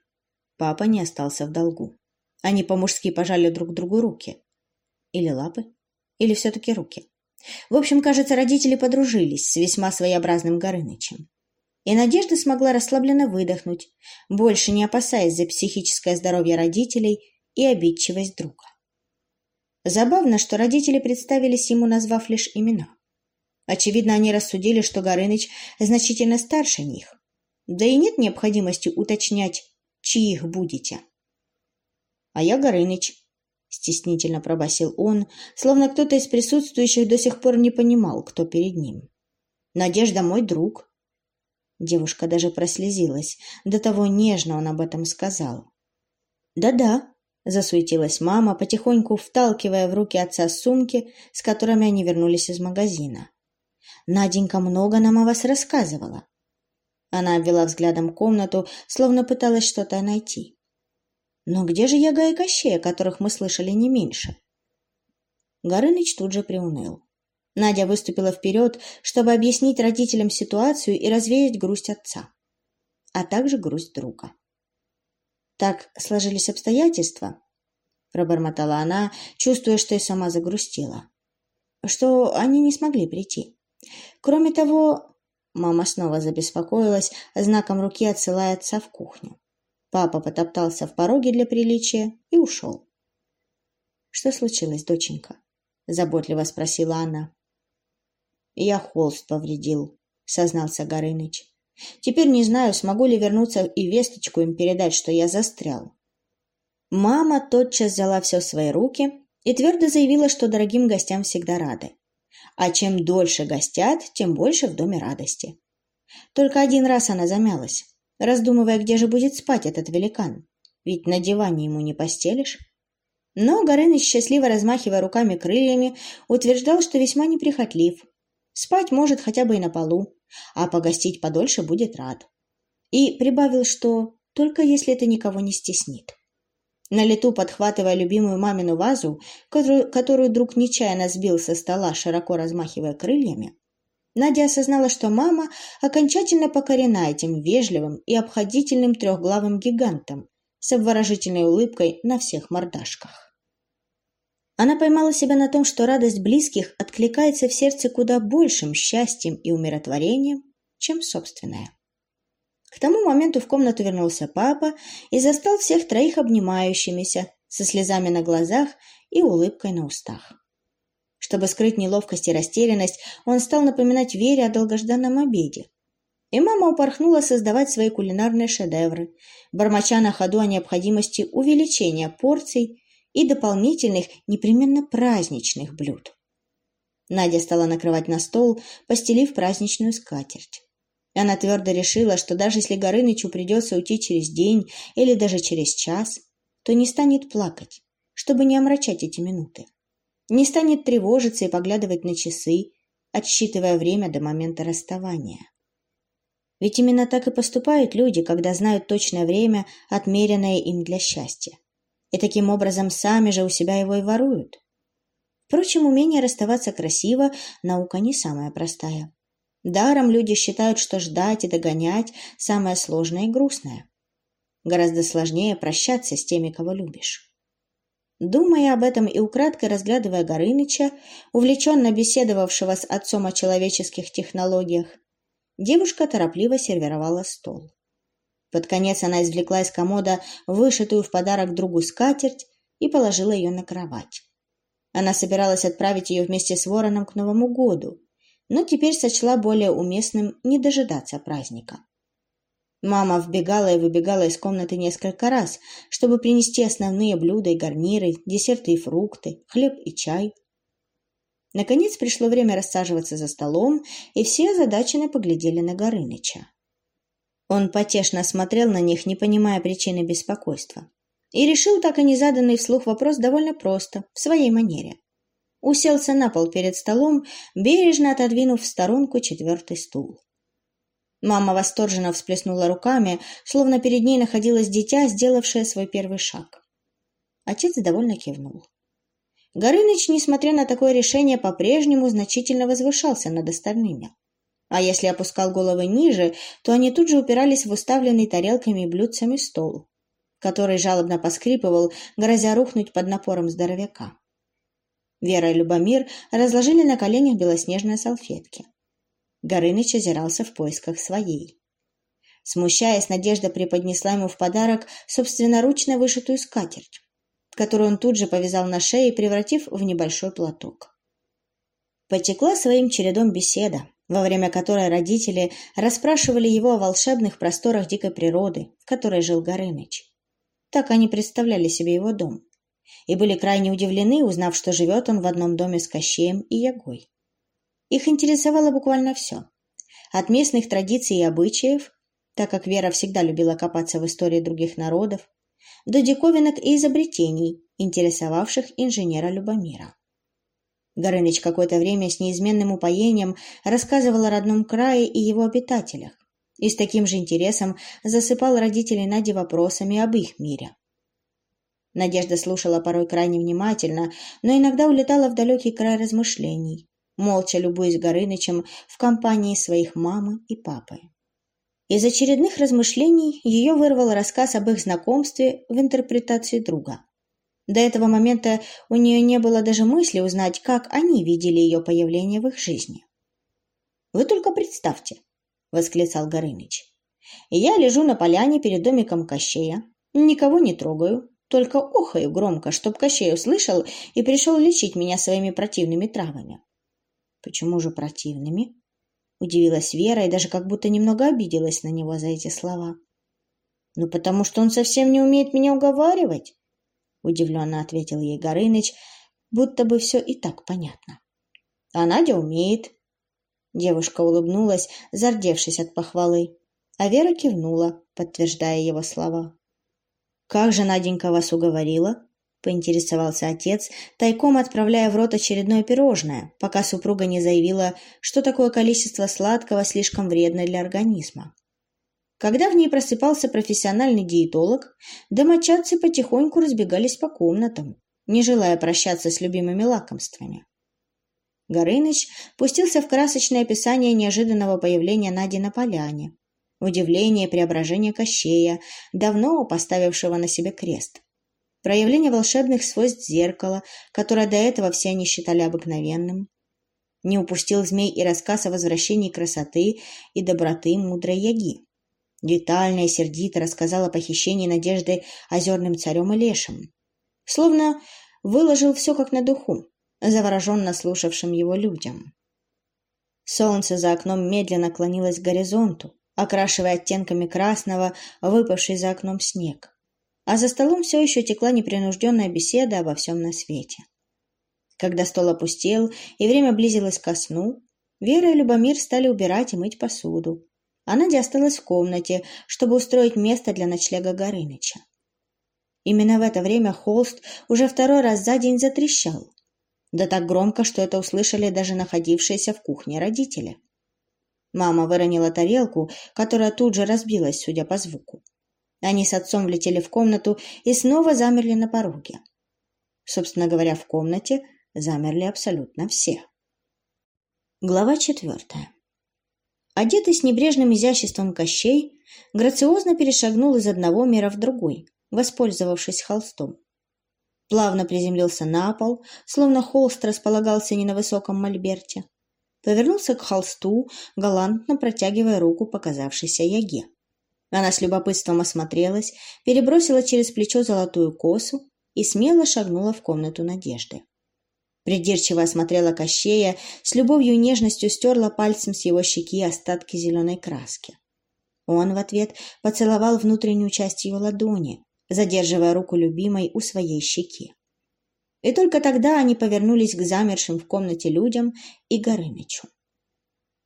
Папа не остался в долгу. Они по-мужски пожали друг другу руки. Или лапы, или все-таки руки. В общем, кажется, родители подружились с весьма своеобразным Горынычем. И Надежда смогла расслабленно выдохнуть, больше не опасаясь за психическое здоровье родителей и обидчивость друга. Забавно, что родители представились ему, назвав лишь имена. Очевидно, они рассудили, что Горыныч значительно старше них. Да и нет необходимости уточнять, чьих будете. «А я Горыныч», — стеснительно пробасил он, словно кто-то из присутствующих до сих пор не понимал, кто перед ним. «Надежда мой друг». Девушка даже прослезилась, до того нежно он об этом сказал. «Да-да», — засуетилась мама, потихоньку вталкивая в руки отца сумки, с которыми они вернулись из магазина. «Наденька много нам о вас рассказывала». Она обвела взглядом комнату, словно пыталась что-то найти. Но где же Яга и Кощей, о которых мы слышали не меньше? Горыныч тут же приуныл. Надя выступила вперед, чтобы объяснить родителям ситуацию и развеять грусть отца, а также грусть друга. «Так сложились обстоятельства», — пробормотала она, чувствуя, что и сама загрустила, «что они не смогли прийти. Кроме того...» Мама снова забеспокоилась, знаком руки отсылая отца в кухню. Папа потоптался в пороге для приличия и ушел. «Что случилось, доченька?» — заботливо спросила она. «Я холст повредил», — сознался Горыныч. «Теперь не знаю, смогу ли вернуться и весточку им передать, что я застрял». Мама тотчас взяла все в свои руки и твердо заявила, что дорогим гостям всегда рады. А чем дольше гостят, тем больше в доме радости. Только один раз она замялась раздумывая, где же будет спать этот великан. Ведь на диване ему не постелишь. Но Горыныч, счастливо размахивая руками крыльями, утверждал, что весьма неприхотлив. Спать может хотя бы и на полу, а погостить подольше будет рад. И прибавил, что только если это никого не стеснит. На лету, подхватывая любимую мамину вазу, которую, которую друг нечаянно сбил со стола, широко размахивая крыльями, Надя осознала, что мама окончательно покорена этим вежливым и обходительным трехглавым гигантом с обворожительной улыбкой на всех мордашках. Она поймала себя на том, что радость близких откликается в сердце куда большим счастьем и умиротворением, чем собственная. К тому моменту в комнату вернулся папа и застал всех троих обнимающимися, со слезами на глазах и улыбкой на устах. Чтобы скрыть неловкость и растерянность, он стал напоминать Вере о долгожданном обеде. И мама упорхнула создавать свои кулинарные шедевры, бормоча на ходу о необходимости увеличения порций и дополнительных, непременно праздничных блюд. Надя стала накрывать на стол, постелив праздничную скатерть. Она твердо решила, что даже если Горынычу придется уйти через день или даже через час, то не станет плакать, чтобы не омрачать эти минуты не станет тревожиться и поглядывать на часы, отсчитывая время до момента расставания. Ведь именно так и поступают люди, когда знают точное время, отмеренное им для счастья. И таким образом сами же у себя его и воруют. Впрочем, умение расставаться красиво – наука не самая простая. Даром люди считают, что ждать и догонять – самое сложное и грустное. Гораздо сложнее прощаться с теми, кого любишь. Думая об этом и украдкой разглядывая Горыныча, увлеченно беседовавшего с отцом о человеческих технологиях, девушка торопливо сервировала стол. Под конец она извлекла из комода вышитую в подарок другу скатерть и положила ее на кровать. Она собиралась отправить ее вместе с вороном к Новому году, но теперь сочла более уместным не дожидаться праздника. Мама вбегала и выбегала из комнаты несколько раз, чтобы принести основные блюда и гарниры, десерты и фрукты, хлеб и чай. Наконец пришло время рассаживаться за столом, и все озадаченно поглядели на Горыныча. Он потешно смотрел на них, не понимая причины беспокойства, и решил так и незаданный вслух вопрос довольно просто, в своей манере. Уселся на пол перед столом, бережно отодвинув в сторонку четвертый стул. Мама восторженно всплеснула руками, словно перед ней находилось дитя, сделавшее свой первый шаг. Отец довольно кивнул. Горыныч, несмотря на такое решение, по-прежнему значительно возвышался над остальными. А если опускал головы ниже, то они тут же упирались в уставленный тарелками и блюдцами стол, который жалобно поскрипывал, грозя рухнуть под напором здоровяка. Вера и Любомир разложили на коленях белоснежные салфетки. Горыныч озирался в поисках своей. Смущаясь, Надежда преподнесла ему в подарок собственноручно вышитую скатерть, которую он тут же повязал на шее, превратив в небольшой платок. Потекла своим чередом беседа, во время которой родители расспрашивали его о волшебных просторах дикой природы, в которой жил Горыныч. Так они представляли себе его дом. И были крайне удивлены, узнав, что живет он в одном доме с Кощеем и Ягой. Их интересовало буквально все. От местных традиций и обычаев, так как Вера всегда любила копаться в истории других народов, до диковинок и изобретений, интересовавших инженера Любомира. Горыныч какое-то время с неизменным упоением рассказывал о родном крае и его обитателях, и с таким же интересом засыпал родителей Нади вопросами об их мире. Надежда слушала порой крайне внимательно, но иногда улетала в далекий край размышлений, молча любуясь Горынычем в компании своих мамы и папы. Из очередных размышлений ее вырвал рассказ об их знакомстве в интерпретации друга. До этого момента у нее не было даже мысли узнать, как они видели ее появление в их жизни. «Вы только представьте», — восклицал Горыныч. «Я лежу на поляне перед домиком Кощея, никого не трогаю, только охаю громко, чтоб Кощей услышал и пришел лечить меня своими противными травами». «Почему же противными?» — удивилась Вера и даже как будто немного обиделась на него за эти слова. «Ну, потому что он совсем не умеет меня уговаривать», — удивленно ответил ей Горыныч, будто бы все и так понятно. «А Надя умеет». Девушка улыбнулась, зардевшись от похвалы, а Вера кивнула, подтверждая его слова. «Как же Наденька вас уговорила?» — поинтересовался отец, тайком отправляя в рот очередное пирожное, пока супруга не заявила, что такое количество сладкого слишком вредно для организма. Когда в ней просыпался профессиональный диетолог, домочадцы потихоньку разбегались по комнатам, не желая прощаться с любимыми лакомствами. Горыныч пустился в красочное описание неожиданного появления Нади на поляне, удивление и преображение Кощея, давно поставившего на себе крест, проявление волшебных свойств зеркала, которое до этого все они считали обыкновенным. Не упустил змей и рассказ о возвращении красоты и доброты мудрой яги. Детально и сердито рассказал о похищении Надежды озерным царем и лешим. Словно выложил все как на духу, завороженно слушавшим его людям. Солнце за окном медленно клонилось к горизонту, окрашивая оттенками красного выпавший за окном снег. А за столом все еще текла непринужденная беседа обо всем на свете. Когда стол опустел и время близилось ко сну, Вера и Любомир стали убирать и мыть посуду, а Надя осталась в комнате, чтобы устроить место для ночлега Горыныча. Именно в это время холст уже второй раз за день затрещал. Да так громко, что это услышали даже находившиеся в кухне родители. Мама выронила тарелку, которая тут же разбилась, судя по звуку. Они с отцом влетели в комнату и снова замерли на пороге. Собственно говоря, в комнате замерли абсолютно все. Глава четвертая. Одетый с небрежным изяществом Кощей, грациозно перешагнул из одного мира в другой, воспользовавшись холстом. Плавно приземлился на пол, словно холст располагался не на высоком мольберте. Повернулся к холсту, галантно протягивая руку показавшейся яге. Она с любопытством осмотрелась, перебросила через плечо золотую косу и смело шагнула в комнату Надежды. Придирчиво осмотрела Кощея, с любовью и нежностью стерла пальцем с его щеки остатки зеленой краски. Он в ответ поцеловал внутреннюю часть ее ладони, задерживая руку любимой у своей щеки. И только тогда они повернулись к замершим в комнате людям и Горынычу.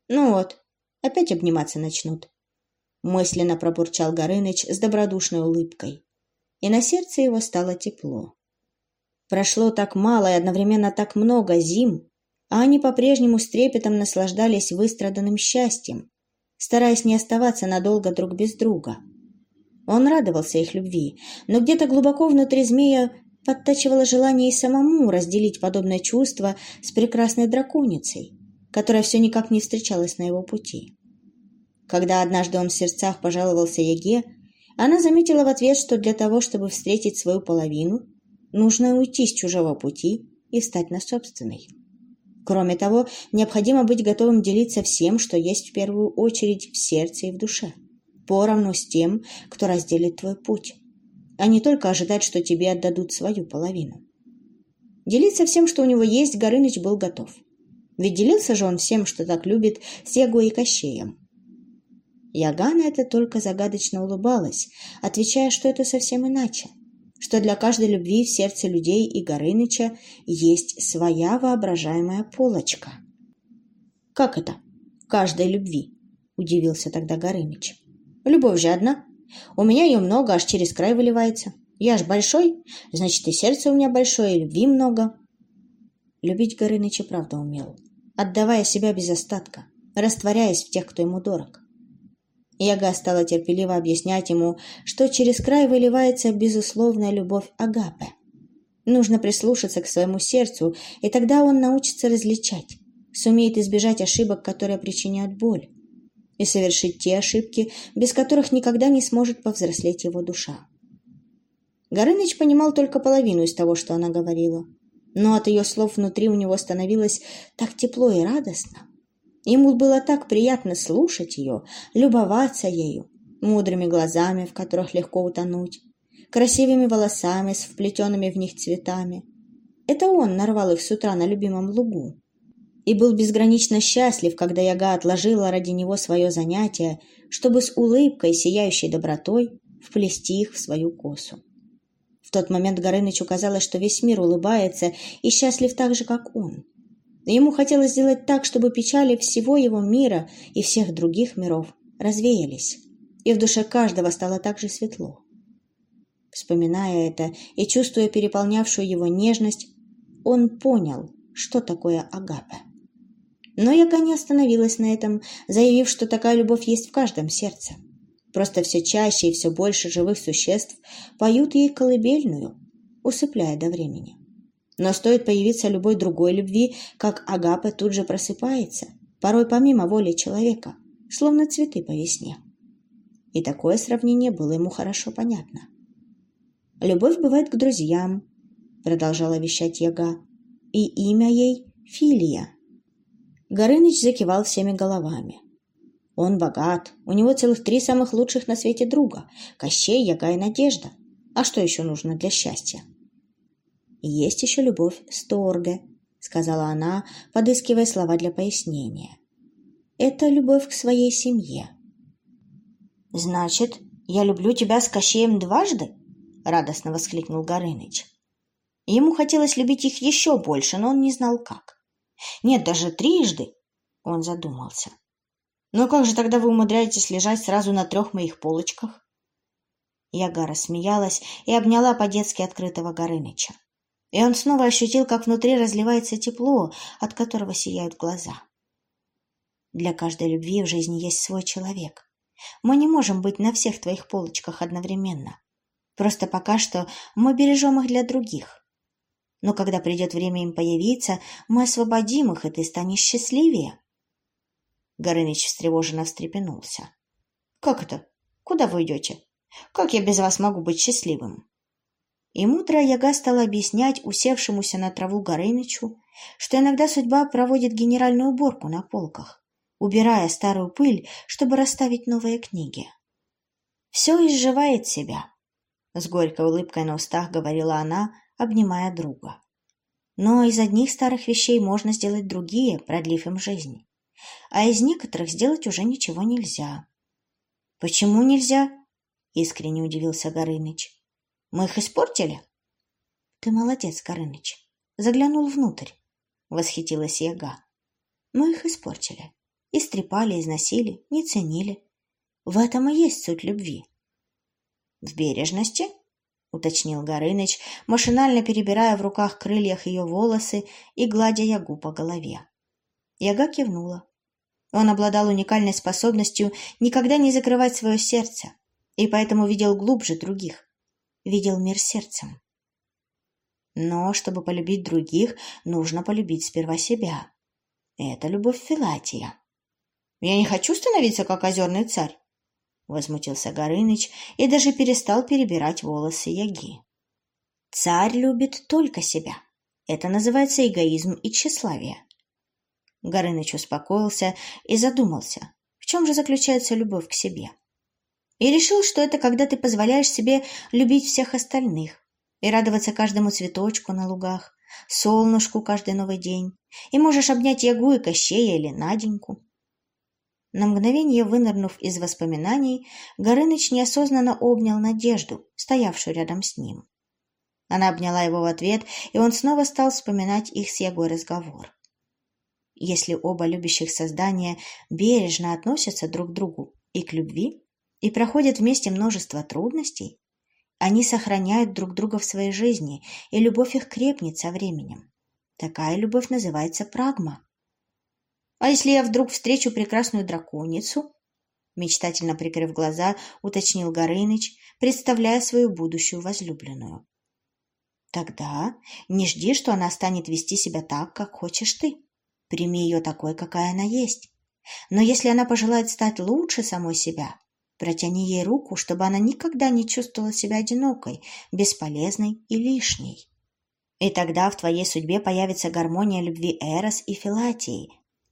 «Ну вот, опять обниматься начнут», — мысленно пробурчал Горыныч с добродушной улыбкой. И на сердце его стало тепло. Прошло так мало и одновременно так много зим, а они по-прежнему с трепетом наслаждались выстраданным счастьем, стараясь не оставаться надолго друг без друга. Он радовался их любви, но где-то глубоко внутри змея подтачивало желание и самому разделить подобное чувство с прекрасной драконицей, которая все никак не встречалась на его пути. Когда однажды он в сердцах пожаловался Яге, она заметила в ответ, что для того, чтобы встретить свою половину, нужно уйти с чужого пути и встать на собственный. Кроме того, необходимо быть готовым делиться всем, что есть в первую очередь в сердце и в душе, поровну с тем, кто разделит твой путь, а не только ожидать, что тебе отдадут свою половину. Делиться всем, что у него есть, Горыныч был готов. Ведь делился же он всем, что так любит, с Ягой и Кощеем. Ягана это только загадочно улыбалась, отвечая, что это совсем иначе, что для каждой любви в сердце людей и Горыныча есть своя воображаемая полочка. «Как это? Каждой любви?» – удивился тогда Горыныч. «Любовь же одна. У меня ее много, аж через край выливается. Я ж большой, значит, и сердце у меня большое, и любви много». Любить Горыныч и правда умел, отдавая себя без остатка, растворяясь в тех, кто ему дорог. Яга стала терпеливо объяснять ему, что через край выливается безусловная любовь Агапе. Нужно прислушаться к своему сердцу, и тогда он научится различать, сумеет избежать ошибок, которые причиняют боль, и совершить те ошибки, без которых никогда не сможет повзрослеть его душа. Горыныч понимал только половину из того, что она говорила, но от ее слов внутри у него становилось так тепло и радостно, Ему было так приятно слушать ее, любоваться ею, мудрыми глазами, в которых легко утонуть, красивыми волосами с вплетенными в них цветами. Это он нарвал их с утра на любимом лугу. И был безгранично счастлив, когда Яга отложила ради него свое занятие, чтобы с улыбкой, сияющей добротой, вплести их в свою косу. В тот момент Горынычу казалось, что весь мир улыбается и счастлив так же, как он. Ему хотелось сделать так, чтобы печали всего его мира и всех других миров развеялись, и в душе каждого стало так же светло. Вспоминая это и чувствуя переполнявшую его нежность, он понял, что такое агапе. Но Яга не остановилась на этом, заявив, что такая любовь есть в каждом сердце. Просто все чаще и все больше живых существ поют ей колыбельную, усыпляя до времени. Но стоит появиться любой другой любви, как Агапа тут же просыпается, порой помимо воли человека, словно цветы по весне. И такое сравнение было ему хорошо понятно. «Любовь бывает к друзьям», — продолжала вещать Яга, — «и имя ей — Филия». Горыныч закивал всеми головами. Он богат, у него целых три самых лучших на свете друга — Кощей, Яга и Надежда. А что еще нужно для счастья? Есть еще любовь Сторге», — сказала она, подыскивая слова для пояснения. «Это любовь к своей семье». «Значит, я люблю тебя с Кощеем дважды?» — радостно воскликнул Горыныч. Ему хотелось любить их еще больше, но он не знал как. «Нет, даже трижды!» — он задумался. «Но как же тогда вы умудряетесь лежать сразу на трех моих полочках?» Яга рассмеялась и обняла по-детски открытого Горыныча и он снова ощутил, как внутри разливается тепло, от которого сияют глаза. Для каждой любви в жизни есть свой человек. Мы не можем быть на всех твоих полочках одновременно. Просто пока что мы бережем их для других. Но когда придет время им появиться, мы освободим их, и ты станешь счастливее. Горыныч встревоженно встрепенулся. — Как это? Куда вы идете? Как я без вас могу быть счастливым? И мудрая яга стала объяснять усевшемуся на траву Горынычу, что иногда судьба проводит генеральную уборку на полках, убирая старую пыль, чтобы расставить новые книги. «Все изживает себя», — с горькой улыбкой на устах говорила она, обнимая друга. «Но из одних старых вещей можно сделать другие, продлив им жизнь, а из некоторых сделать уже ничего нельзя». «Почему нельзя?» — искренне удивился Горыныч. Мы их испортили? Ты молодец, Горыныч. Заглянул внутрь. Восхитилась Яга. Мы их испортили. Истрепали, износили, не ценили. В этом и есть суть любви. В бережности? уточнил Горыныч, машинально перебирая в руках крыльях ее волосы и гладя Ягу по голове. Яга кивнула. Он обладал уникальной способностью никогда не закрывать свое сердце, и поэтому видел глубже других видел мир сердцем. Но чтобы полюбить других, нужно полюбить сперва себя. Это любовь Филатия. Я не хочу становиться, как озерный царь, возмутился Горыныч и даже перестал перебирать волосы Яги. Царь любит только себя. Это называется эгоизм и тщеславие. Горыныч успокоился и задумался, в чем же заключается любовь к себе. И решил, что это когда ты позволяешь себе любить всех остальных и радоваться каждому цветочку на лугах, солнышку каждый новый день, и можешь обнять Ягу и Кощея или Наденьку. На мгновение вынырнув из воспоминаний, Горыныч неосознанно обнял Надежду, стоявшую рядом с ним. Она обняла его в ответ, и он снова стал вспоминать их с Ягой разговор. Если оба любящих создания бережно относятся друг к другу и к любви, и проходят вместе множество трудностей, они сохраняют друг друга в своей жизни, и любовь их крепнет со временем. Такая любовь называется прагма. А если я вдруг встречу прекрасную драконицу? Мечтательно прикрыв глаза, уточнил Горыныч, представляя свою будущую возлюбленную. Тогда не жди, что она станет вести себя так, как хочешь ты. Прими ее такой, какая она есть. Но если она пожелает стать лучше самой себя, Протяни ей руку, чтобы она никогда не чувствовала себя одинокой, бесполезной и лишней. И тогда в твоей судьбе появится гармония любви Эрос и Филатии,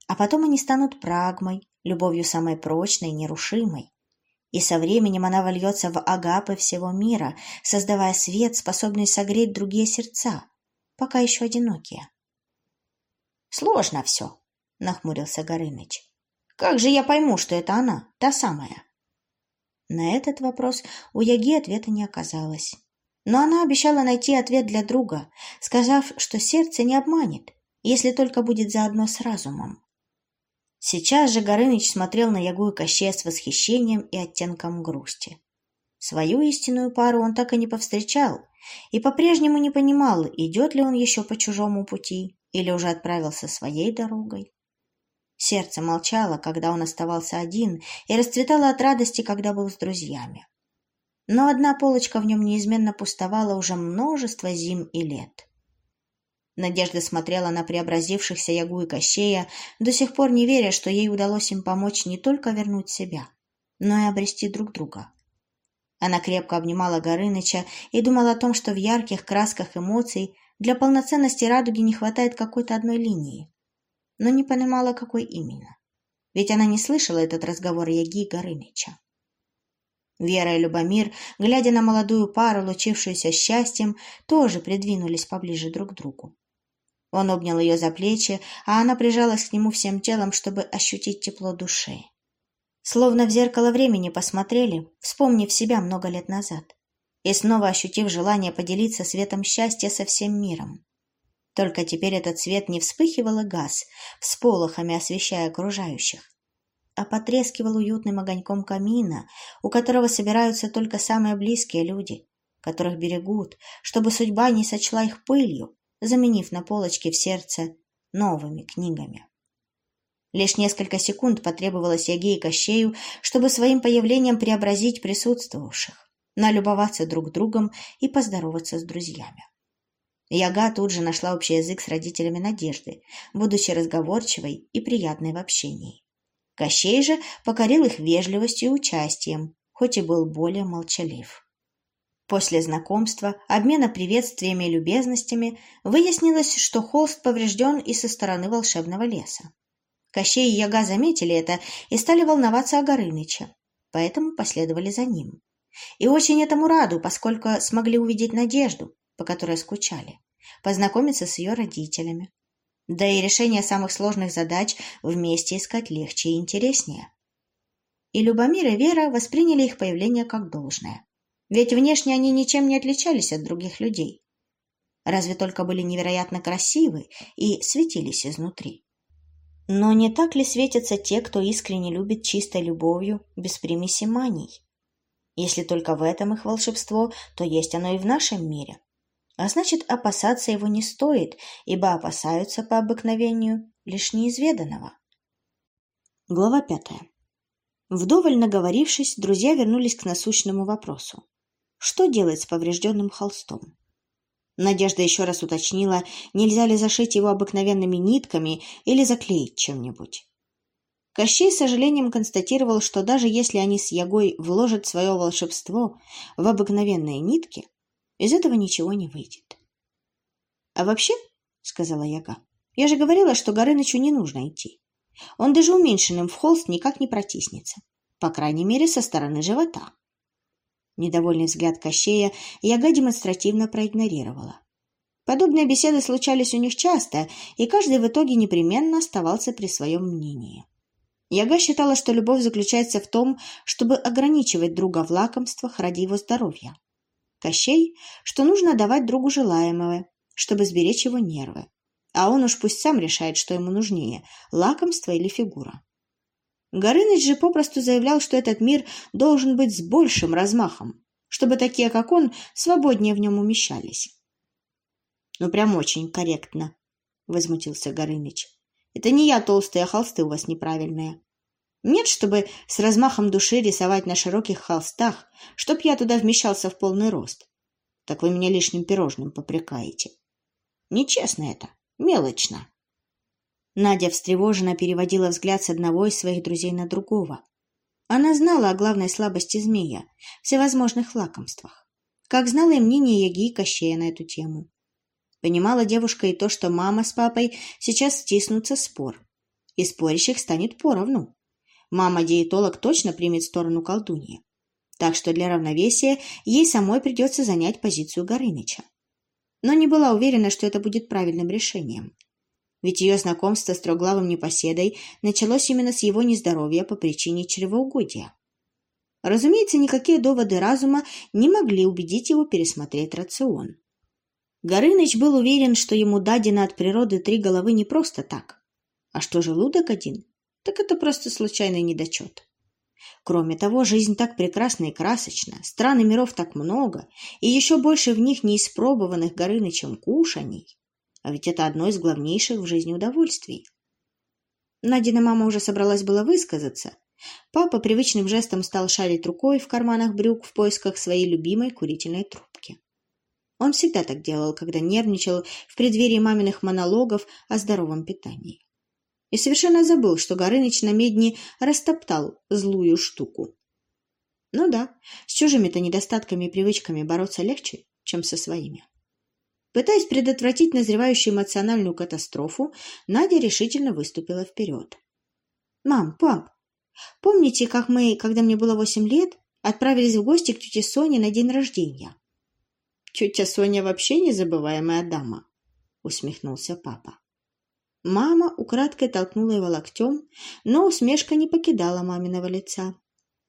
а потом они станут прагмой, любовью самой прочной и нерушимой. И со временем она вольется в агапы всего мира, создавая свет, способный согреть другие сердца, пока еще одинокие. «Сложно все», — нахмурился Горыныч. «Как же я пойму, что это она, та самая?» На этот вопрос у Яги ответа не оказалось. Но она обещала найти ответ для друга, сказав, что сердце не обманет, если только будет заодно с разумом. Сейчас же Горыныч смотрел на Ягу и Кощея с восхищением и оттенком грусти. Свою истинную пару он так и не повстречал и по-прежнему не понимал, идет ли он еще по чужому пути или уже отправился своей дорогой. Сердце молчало, когда он оставался один, и расцветало от радости, когда был с друзьями. Но одна полочка в нем неизменно пустовала уже множество зим и лет. Надежда смотрела на преобразившихся Ягу и Кощея, до сих пор не веря, что ей удалось им помочь не только вернуть себя, но и обрести друг друга. Она крепко обнимала Горыныча и думала о том, что в ярких красках эмоций для полноценности радуги не хватает какой-то одной линии но не понимала, какой именно. Ведь она не слышала этот разговор Яги Горыныча. Вера и Любомир, глядя на молодую пару, лучившуюся счастьем, тоже придвинулись поближе друг к другу. Он обнял ее за плечи, а она прижалась к нему всем телом, чтобы ощутить тепло души. Словно в зеркало времени посмотрели, вспомнив себя много лет назад, и снова ощутив желание поделиться светом счастья со всем миром. Только теперь этот свет не вспыхивал и газ, всполохами освещая окружающих, а потрескивал уютным огоньком камина, у которого собираются только самые близкие люди, которых берегут, чтобы судьба не сочла их пылью, заменив на полочке в сердце новыми книгами. Лишь несколько секунд потребовалось Яге и Кощею, чтобы своим появлением преобразить присутствовавших, налюбоваться друг другом и поздороваться с друзьями. Яга тут же нашла общий язык с родителями Надежды, будучи разговорчивой и приятной в общении. Кощей же покорил их вежливостью и участием, хоть и был более молчалив. После знакомства, обмена приветствиями и любезностями, выяснилось, что холст поврежден и со стороны волшебного леса. Кощей и Яга заметили это и стали волноваться о Горыныче, поэтому последовали за ним. И очень этому раду, поскольку смогли увидеть Надежду, по которой скучали, познакомиться с ее родителями. Да и решение самых сложных задач вместе искать легче и интереснее. И Любомир и Вера восприняли их появление как должное. Ведь внешне они ничем не отличались от других людей. Разве только были невероятно красивы и светились изнутри. Но не так ли светятся те, кто искренне любит чистой любовью, без примеси маний? Если только в этом их волшебство, то есть оно и в нашем мире. А значит, опасаться его не стоит, ибо опасаются по обыкновению лишь неизведанного. Глава пятая. Вдоволь наговорившись, друзья вернулись к насущному вопросу. Что делать с поврежденным холстом? Надежда еще раз уточнила, нельзя ли зашить его обыкновенными нитками или заклеить чем-нибудь. Кощей с сожалением констатировал, что даже если они с Ягой вложат свое волшебство в обыкновенные нитки, из этого ничего не выйдет. — А вообще, — сказала Яга, — я же говорила, что Горынычу не нужно идти. Он даже уменьшенным в холст никак не протиснется, по крайней мере, со стороны живота. Недовольный взгляд Кощея Яга демонстративно проигнорировала. Подобные беседы случались у них часто, и каждый в итоге непременно оставался при своем мнении. Яга считала, что любовь заключается в том, чтобы ограничивать друга в лакомствах ради его здоровья. Кощей, что нужно давать другу желаемое, чтобы сберечь его нервы. А он уж пусть сам решает, что ему нужнее – лакомство или фигура. Горыныч же попросту заявлял, что этот мир должен быть с большим размахом, чтобы такие, как он, свободнее в нем умещались. — Ну, прям очень корректно, — возмутился Горыныч. Это не я толстые, а холсты у вас неправильные. Нет, чтобы с размахом души рисовать на широких холстах, чтоб я туда вмещался в полный рост. Так вы меня лишним пирожным попрекаете. Нечестно это, мелочно. Надя встревоженно переводила взгляд с одного из своих друзей на другого. Она знала о главной слабости змея, всевозможных лакомствах. Как знала и мнение Яги и Кощея на эту тему. Понимала девушка и то, что мама с папой сейчас стиснутся спор. И спорящих станет поровну. Мама-диетолог точно примет сторону колдуньи. Так что для равновесия ей самой придется занять позицию Горыныча. Но не была уверена, что это будет правильным решением. Ведь ее знакомство с трехглавым непоседой началось именно с его нездоровья по причине чревоугодия. Разумеется, никакие доводы разума не могли убедить его пересмотреть рацион. Горыныч был уверен, что ему дадено от природы три головы не просто так. А что желудок один, так это просто случайный недочет. Кроме того, жизнь так прекрасна и красочна, стран и миров так много, и еще больше в них неиспробованных Горынычем кушаний. А ведь это одно из главнейших в жизни удовольствий. Надина мама уже собралась было высказаться. Папа привычным жестом стал шарить рукой в карманах брюк в поисках своей любимой курительной трубки. Он всегда так делал, когда нервничал в преддверии маминых монологов о здоровом питании. И совершенно забыл, что Горыныч на медне растоптал злую штуку. Ну да, с чужими-то недостатками и привычками бороться легче, чем со своими. Пытаясь предотвратить назревающую эмоциональную катастрофу, Надя решительно выступила вперед. «Мам, пап, помните, как мы, когда мне было восемь лет, отправились в гости к тете Соне на день рождения?» Тетя Соня вообще незабываемая дама, усмехнулся папа. Мама украдкой толкнула его локтем, но усмешка не покидала маминого лица.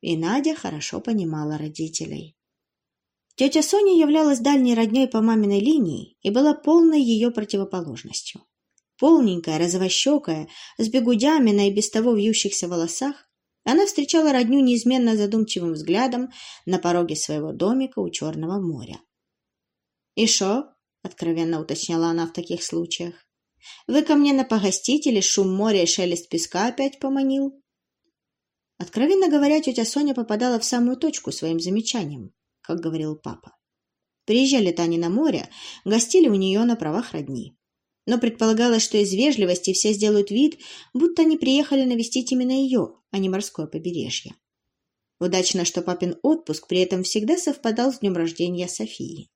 И Надя хорошо понимала родителей. Тетя Соня являлась дальней родней по маминой линии и была полной ее противоположностью. Полненькая, розовощекая, с бегудями на и без того вьющихся волосах, она встречала родню неизменно задумчивым взглядом на пороге своего домика у Черного моря. «И шо?» — откровенно уточняла она в таких случаях. «Вы ко мне на погостить или шум моря и шелест песка опять поманил?» Откровенно говоря, тетя Соня попадала в самую точку своим замечанием, как говорил папа. Приезжали-то они на море, гостили у нее на правах родни. Но предполагалось, что из вежливости все сделают вид, будто они приехали навестить именно ее, а не морское побережье. Удачно, что папин отпуск при этом всегда совпадал с днем рождения Софии.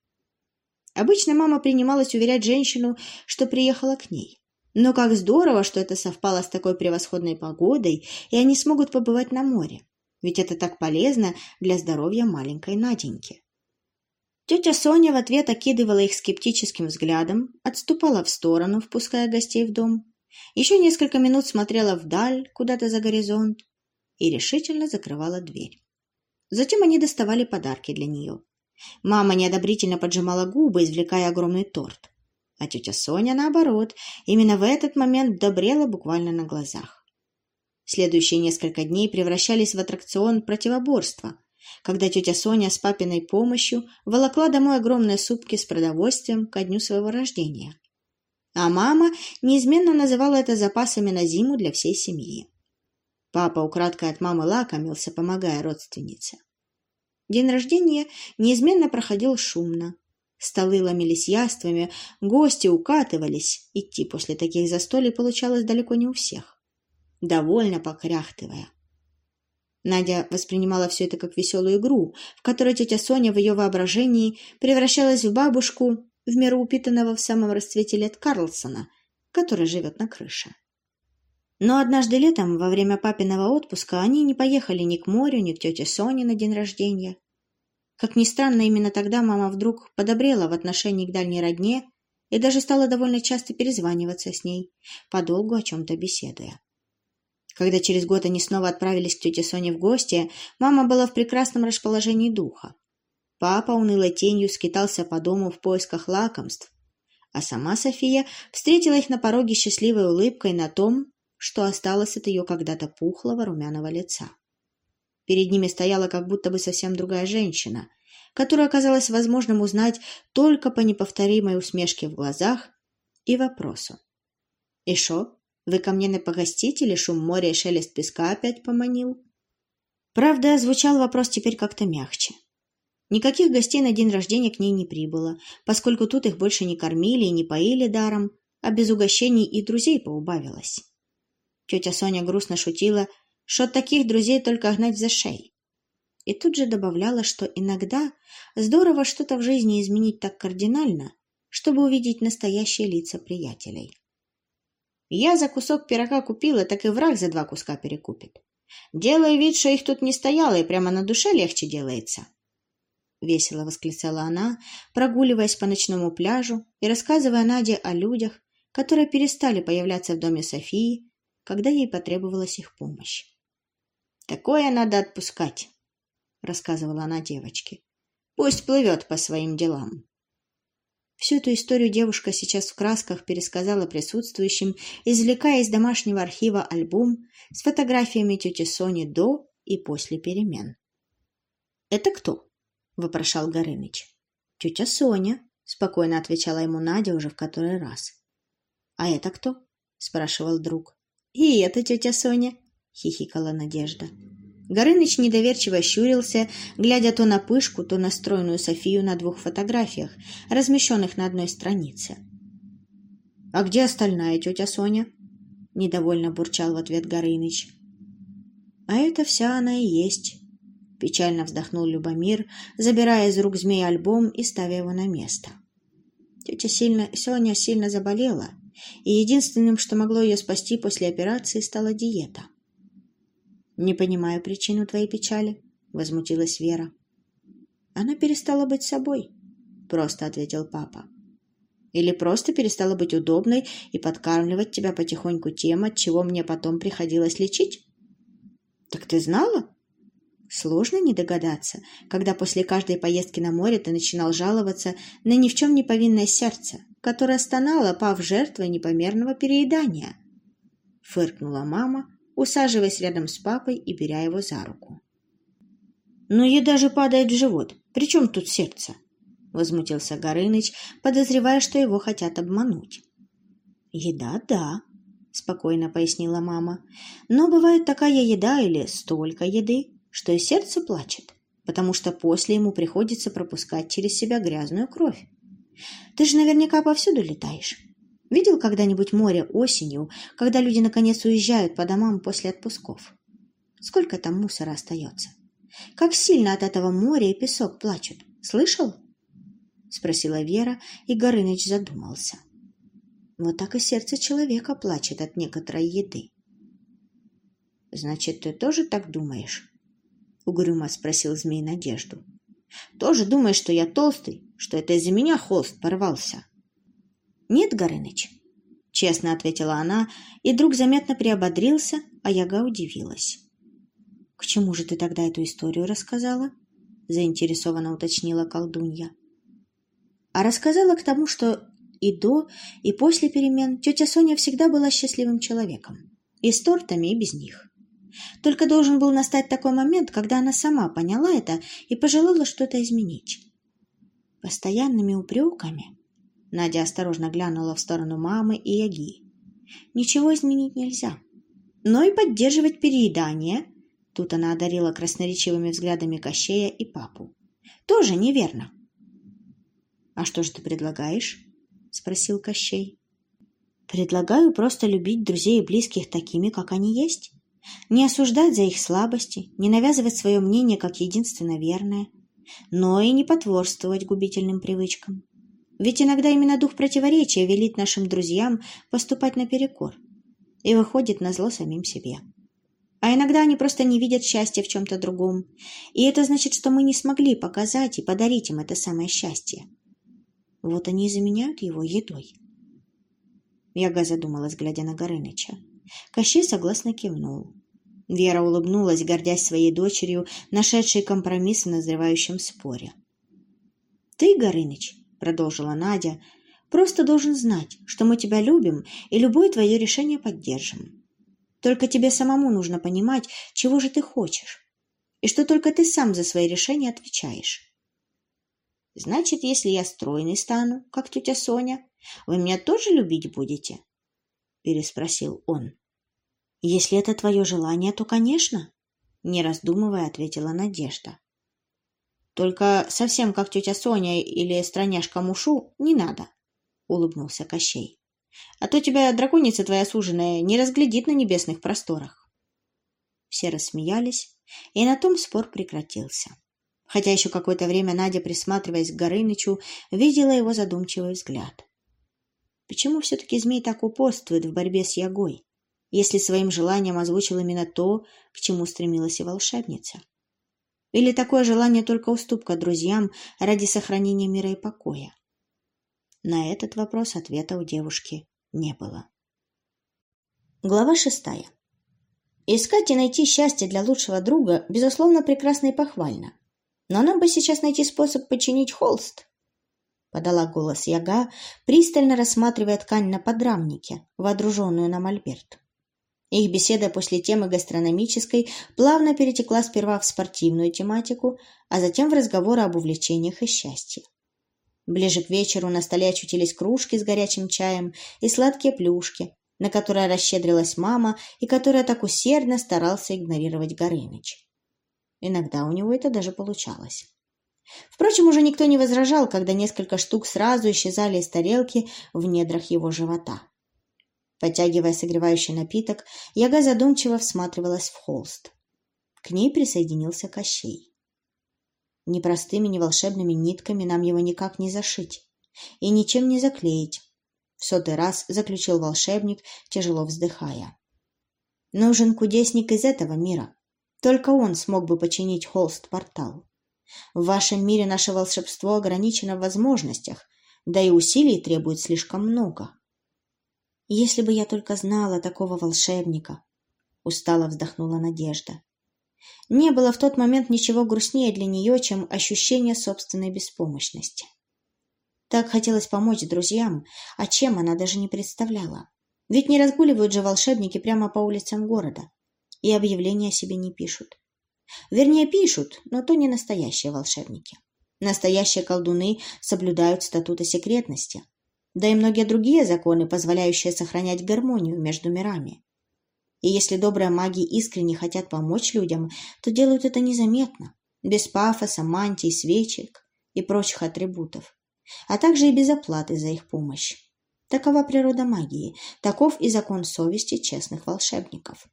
Обычно мама принималась уверять женщину, что приехала к ней. Но как здорово, что это совпало с такой превосходной погодой, и они смогут побывать на море. Ведь это так полезно для здоровья маленькой Наденьки. Тетя Соня в ответ окидывала их скептическим взглядом, отступала в сторону, впуская гостей в дом. Еще несколько минут смотрела вдаль, куда-то за горизонт, и решительно закрывала дверь. Затем они доставали подарки для нее. Мама неодобрительно поджимала губы, извлекая огромный торт. А тетя Соня, наоборот, именно в этот момент добрела буквально на глазах. Следующие несколько дней превращались в аттракцион противоборства, когда тетя Соня с папиной помощью волокла домой огромные супки с продовольствием ко дню своего рождения. А мама неизменно называла это запасами на зиму для всей семьи. Папа украдкой от мамы лакомился, помогая родственнице. День рождения неизменно проходил шумно. Столы ломились яствами, гости укатывались. Идти после таких застолий получалось далеко не у всех. Довольно покряхтывая. Надя воспринимала все это как веселую игру, в которой тетя Соня в ее воображении превращалась в бабушку, в меру упитанного в самом расцвете лет Карлсона, который живет на крыше. Но однажды летом, во время папиного отпуска, они не поехали ни к морю, ни к тете Соне на день рождения. Как ни странно, именно тогда мама вдруг подобрела в отношении к дальней родне и даже стала довольно часто перезваниваться с ней, подолгу о чем-то беседуя. Когда через год они снова отправились к тете Соне в гости, мама была в прекрасном расположении духа. Папа унылой тенью скитался по дому в поисках лакомств, а сама София встретила их на пороге счастливой улыбкой на том, что осталось от ее когда-то пухлого румяного лица. Перед ними стояла как будто бы совсем другая женщина, которую оказалось возможным узнать только по неповторимой усмешке в глазах и вопросу. «И шо, вы ко мне не погостите или шум моря и шелест песка опять поманил?» Правда, звучал вопрос теперь как-то мягче. Никаких гостей на день рождения к ней не прибыло, поскольку тут их больше не кормили и не поили даром, а без угощений и друзей поубавилось. Тетя Соня грустно шутила, что таких друзей только гнать за шеи. И тут же добавляла, что иногда здорово что-то в жизни изменить так кардинально, чтобы увидеть настоящие лица приятелей. Я за кусок пирога купила, так и враг за два куска перекупит. Делаю вид, что их тут не стояло, и прямо на душе легче делается. Весело восклицала она, прогуливаясь по ночному пляжу и рассказывая Наде о людях, которые перестали появляться в доме Софии, когда ей потребовалась их помощь. «Такое надо отпускать», — рассказывала она девочке. «Пусть плывет по своим делам». Всю эту историю девушка сейчас в красках пересказала присутствующим, извлекая из домашнего архива альбом с фотографиями тети Сони до и после перемен. «Это кто?» — вопрошал Горыныч. «Тетя Соня», — спокойно отвечала ему Надя уже в который раз. «А это кто?» — спрашивал друг. «И это тетя Соня», — хихикала Надежда. Горыныч недоверчиво щурился, глядя то на пышку, то на стройную Софию на двух фотографиях, размещенных на одной странице. «А где остальная тетя Соня?» — недовольно бурчал в ответ Горыныч. «А это вся она и есть», — печально вздохнул Любомир, забирая из рук змея альбом и ставя его на место. Тетя сильно, Соня сильно заболела, и единственным, что могло ее спасти после операции, стала диета. «Не понимаю причину твоей печали», — возмутилась Вера. «Она перестала быть собой», — просто ответил папа. «Или просто перестала быть удобной и подкармливать тебя потихоньку тем, от чего мне потом приходилось лечить?» «Так ты знала?» Сложно не догадаться, когда после каждой поездки на море ты начинал жаловаться на ни в чем не повинное сердце, которое стонало, пав жертвой непомерного переедания. Фыркнула мама, усаживаясь рядом с папой и беря его за руку. «Но еда же падает в живот. При чем тут сердце?» — возмутился Горыныч, подозревая, что его хотят обмануть. «Еда — да», — спокойно пояснила мама. «Но бывает такая еда или столько еды, что и сердце плачет, потому что после ему приходится пропускать через себя грязную кровь. Ты же наверняка повсюду летаешь. Видел когда-нибудь море осенью, когда люди наконец уезжают по домам после отпусков? Сколько там мусора остается? Как сильно от этого моря и песок плачут. Слышал? Спросила Вера, и Горыныч задумался. Вот так и сердце человека плачет от некоторой еды. Значит, ты тоже так думаешь? Угрюмо спросил змей Надежду. Тоже думаешь, что я толстый, что это из-за меня холст порвался? «Нет, Горыныч», — честно ответила она, и друг заметно приободрился, а Яга удивилась. «К чему же ты тогда эту историю рассказала?» — заинтересованно уточнила колдунья. А рассказала к тому, что и до, и после перемен тетя Соня всегда была счастливым человеком. И с тортами, и без них. Только должен был настать такой момент, когда она сама поняла это и пожелала что-то изменить. Постоянными упреками Надя осторожно глянула в сторону мамы и Яги. Ничего изменить нельзя. Но и поддерживать переедание, тут она одарила красноречивыми взглядами Кощея и папу, тоже неверно. «А что же ты предлагаешь?» — спросил Кощей. «Предлагаю просто любить друзей и близких такими, как они есть. Не осуждать за их слабости, не навязывать свое мнение как единственно верное, но и не потворствовать губительным привычкам. Ведь иногда именно дух противоречия велит нашим друзьям поступать наперекор и выходит на зло самим себе. А иногда они просто не видят счастья в чем-то другом, и это значит, что мы не смогли показать и подарить им это самое счастье. Вот они и заменяют его едой. Яга задумалась, глядя на Горыныча. Кощей согласно кивнул. Вера улыбнулась, гордясь своей дочерью, нашедшей компромисс в назревающем споре. «Ты, Горыныч, — продолжила Надя, — просто должен знать, что мы тебя любим и любое твое решение поддержим. Только тебе самому нужно понимать, чего же ты хочешь, и что только ты сам за свои решения отвечаешь. Значит, если я стройный стану, как тетя Соня, вы меня тоже любить будете? Переспросил он. Если это твое желание, то, конечно, не раздумывая, ответила Надежда. Только совсем как тетя Соня или страняшка Мушу не надо, улыбнулся Кощей. А то тебя драконица твоя суженая не разглядит на небесных просторах. Все рассмеялись, и на том спор прекратился хотя еще какое-то время Надя, присматриваясь к Горынычу, видела его задумчивый взгляд. Почему все-таки змей так упорствует в борьбе с Ягой, если своим желанием озвучил именно то, к чему стремилась и волшебница? Или такое желание только уступка друзьям ради сохранения мира и покоя? На этот вопрос ответа у девушки не было. Глава шестая. Искать и найти счастье для лучшего друга, безусловно, прекрасно и похвально. Но нам бы сейчас найти способ починить холст. Подала голос Яга, пристально рассматривая ткань на подрамнике, водруженную на мольберт. Их беседа после темы гастрономической плавно перетекла сперва в спортивную тематику, а затем в разговоры об увлечениях и счастье. Ближе к вечеру на столе очутились кружки с горячим чаем и сладкие плюшки, на которые расщедрилась мама и которая так усердно старался игнорировать Горыныч. Иногда у него это даже получалось. Впрочем, уже никто не возражал, когда несколько штук сразу исчезали из тарелки в недрах его живота. Подтягивая согревающий напиток, Яга задумчиво всматривалась в холст. К ней присоединился Кощей. Ни простыми, ни волшебными нитками нам его никак не зашить и ничем не заклеить. В сотый раз заключил волшебник, тяжело вздыхая. Нужен кудесник из этого мира, только он смог бы починить холст-портал. В вашем мире наше волшебство ограничено в возможностях, да и усилий требует слишком много. Если бы я только знала такого волшебника, устало вздохнула Надежда. Не было в тот момент ничего грустнее для нее, чем ощущение собственной беспомощности. Так хотелось помочь друзьям, а чем она даже не представляла. Ведь не разгуливают же волшебники прямо по улицам города и объявления о себе не пишут. Вернее, пишут, но то не настоящие волшебники. Настоящие колдуны соблюдают статуты секретности, да и многие другие законы, позволяющие сохранять гармонию между мирами. И если добрые маги искренне хотят помочь людям, то делают это незаметно, без пафоса, мантий, свечек и прочих атрибутов, а также и без оплаты за их помощь. Такова природа магии, таков и закон совести честных волшебников.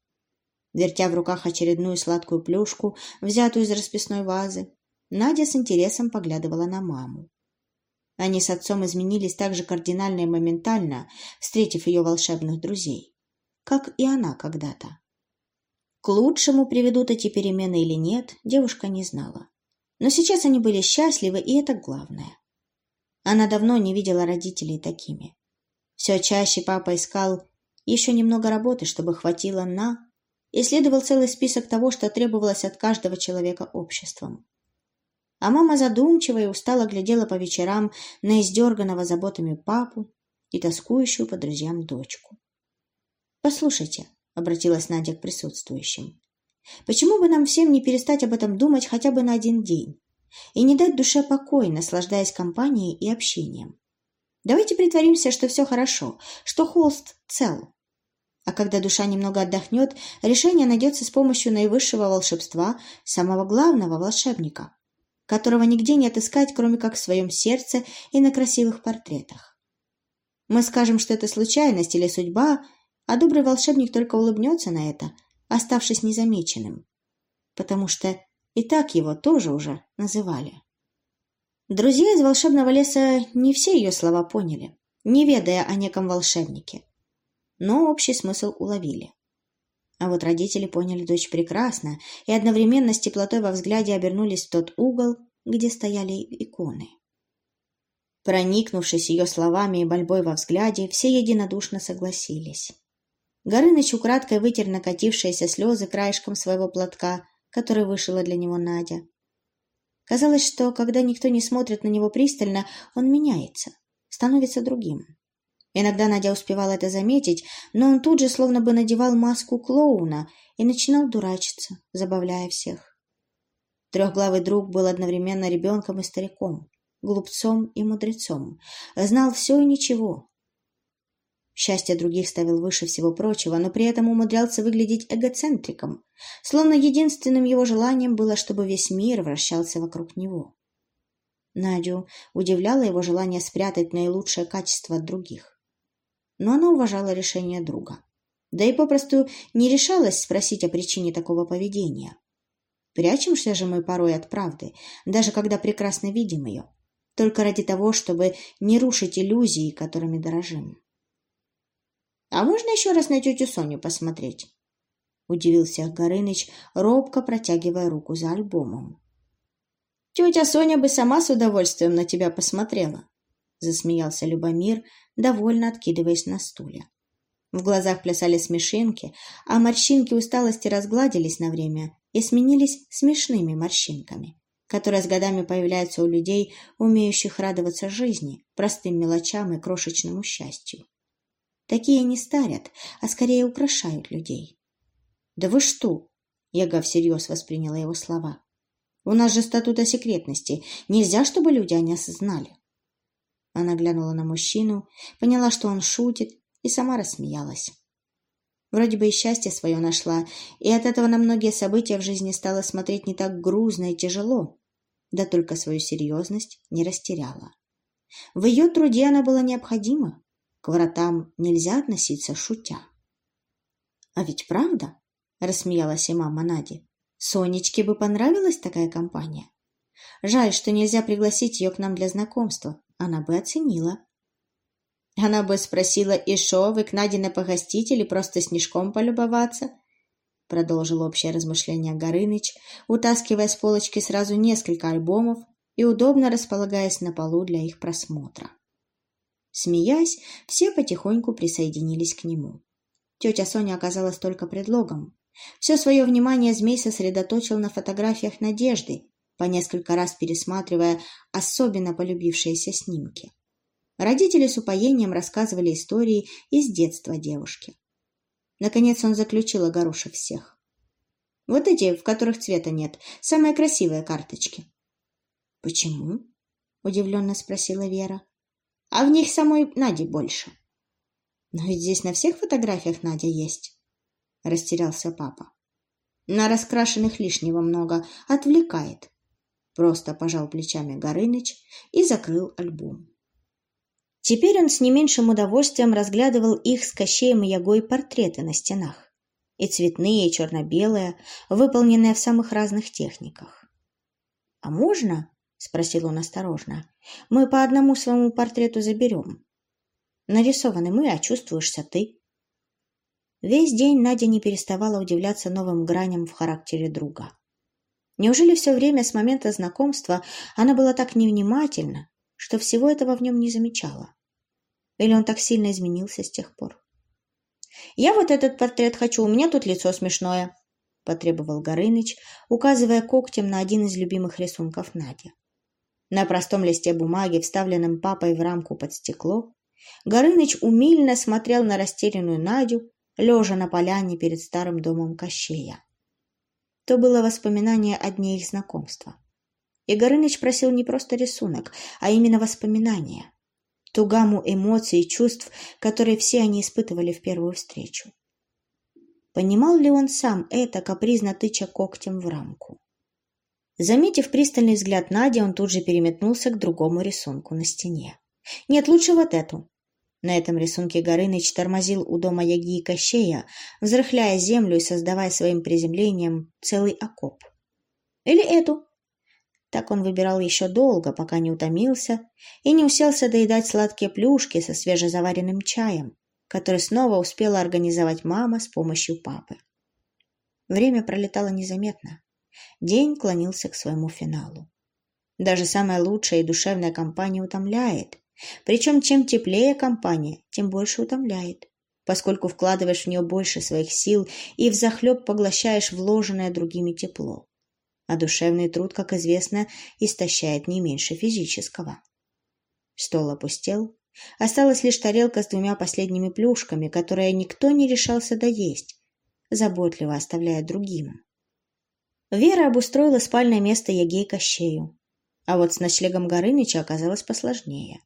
Вертя в руках очередную сладкую плюшку, взятую из расписной вазы, Надя с интересом поглядывала на маму. Они с отцом изменились так же кардинально и моментально, встретив ее волшебных друзей, как и она когда-то. К лучшему приведут эти перемены или нет, девушка не знала. Но сейчас они были счастливы, и это главное. Она давно не видела родителей такими. Все чаще папа искал еще немного работы, чтобы хватило на исследовал целый список того, что требовалось от каждого человека обществом. А мама задумчиво и устало глядела по вечерам на издерганного заботами папу и тоскующую по друзьям дочку. «Послушайте», — обратилась Надя к присутствующим, «почему бы нам всем не перестать об этом думать хотя бы на один день и не дать душе покой, наслаждаясь компанией и общением? Давайте притворимся, что все хорошо, что холст цел, а когда душа немного отдохнет, решение найдется с помощью наивысшего волшебства самого главного волшебника, которого нигде не отыскать, кроме как в своем сердце и на красивых портретах. Мы скажем, что это случайность или судьба, а добрый волшебник только улыбнется на это, оставшись незамеченным, потому что и так его тоже уже называли. Друзья из волшебного леса не все ее слова поняли, не ведая о неком волшебнике, но общий смысл уловили. А вот родители поняли дочь прекрасно и одновременно с теплотой во взгляде обернулись в тот угол, где стояли иконы. Проникнувшись ее словами и больбой во взгляде, все единодушно согласились. Горыныч украдкой вытер накатившиеся слезы краешком своего платка, который вышила для него Надя. Казалось, что когда никто не смотрит на него пристально, он меняется, становится другим. Иногда Надя успевала это заметить, но он тут же словно бы надевал маску клоуна и начинал дурачиться, забавляя всех. Трехглавый друг был одновременно ребенком и стариком, глупцом и мудрецом, знал все и ничего. Счастье других ставил выше всего прочего, но при этом умудрялся выглядеть эгоцентриком, словно единственным его желанием было, чтобы весь мир вращался вокруг него. Надю удивляло его желание спрятать наилучшее качество от других но она уважала решение друга. Да и попросту не решалась спросить о причине такого поведения. Прячемся же мы порой от правды, даже когда прекрасно видим ее, только ради того, чтобы не рушить иллюзии, которыми дорожим. «А можно еще раз на тетю Соню посмотреть?» — удивился Горыныч, робко протягивая руку за альбомом. «Тетя Соня бы сама с удовольствием на тебя посмотрела», — засмеялся Любомир, довольно откидываясь на стуле. В глазах плясали смешинки, а морщинки усталости разгладились на время и сменились смешными морщинками, которые с годами появляются у людей, умеющих радоваться жизни, простым мелочам и крошечному счастью. Такие не старят, а скорее украшают людей. «Да вы что?» — Яга всерьез восприняла его слова. «У нас же статут о секретности. Нельзя, чтобы люди о нас знали». Она глянула на мужчину, поняла, что он шутит, и сама рассмеялась. Вроде бы и счастье свое нашла, и от этого на многие события в жизни стала смотреть не так грузно и тяжело, да только свою серьезность не растеряла. В ее труде она была необходима, к вратам нельзя относиться шутя. — А ведь правда? — рассмеялась и мама Нади. — Сонечке бы понравилась такая компания. Жаль, что нельзя пригласить ее к нам для знакомства она бы оценила. Она бы спросила, и шо, вы к Надине погостить или просто снежком полюбоваться? Продолжил общее размышление Горыныч, утаскивая с полочки сразу несколько альбомов и удобно располагаясь на полу для их просмотра. Смеясь, все потихоньку присоединились к нему. Тетя Соня оказалась только предлогом. Все свое внимание змей сосредоточил на фотографиях Надежды, по несколько раз пересматривая особенно полюбившиеся снимки. Родители с упоением рассказывали истории из детства девушки. Наконец он заключил огорошив всех. Вот эти, в которых цвета нет, самые красивые карточки. Почему? Удивленно спросила Вера. А в них самой Нади больше. Но ведь здесь на всех фотографиях Надя есть. Растерялся папа. На раскрашенных лишнего много, отвлекает. Просто пожал плечами Горыныч и закрыл альбом. Теперь он с не меньшим удовольствием разглядывал их с Кощеем и Ягой портреты на стенах. И цветные, и черно-белые, выполненные в самых разных техниках. «А можно?» — спросил он осторожно. «Мы по одному своему портрету заберем. Нарисованы мы, а чувствуешься ты». Весь день Надя не переставала удивляться новым граням в характере друга. Неужели все время с момента знакомства она была так невнимательна, что всего этого в нем не замечала? Или он так сильно изменился с тех пор? «Я вот этот портрет хочу, у меня тут лицо смешное», — потребовал Горыныч, указывая когтем на один из любимых рисунков Нади. На простом листе бумаги, вставленном папой в рамку под стекло, Горыныч умильно смотрел на растерянную Надю, лежа на поляне перед старым домом Кощея то было воспоминание о дне их знакомства. И Горыныч просил не просто рисунок, а именно воспоминания, ту гамму эмоций и чувств, которые все они испытывали в первую встречу. Понимал ли он сам это, капризно тыча когтем в рамку? Заметив пристальный взгляд Нади, он тут же переметнулся к другому рисунку на стене. «Нет, лучше вот эту». На этом рисунке Горыныч тормозил у дома Яги и Кощея, взрыхляя землю и создавая своим приземлением целый окоп. «Или эту». Так он выбирал еще долго, пока не утомился и не уселся доедать сладкие плюшки со свежезаваренным чаем, который снова успела организовать мама с помощью папы. Время пролетало незаметно. День клонился к своему финалу. Даже самая лучшая и душевная компания утомляет. Причем чем теплее компания, тем больше утомляет, поскольку вкладываешь в нее больше своих сил и взахлеб поглощаешь вложенное другими тепло. А душевный труд, как известно, истощает не меньше физического. Стол опустел. Осталась лишь тарелка с двумя последними плюшками, которые никто не решался доесть, заботливо оставляя другим. Вера обустроила спальное место Егей Кощею. А вот с ночлегом Горыныча оказалось посложнее.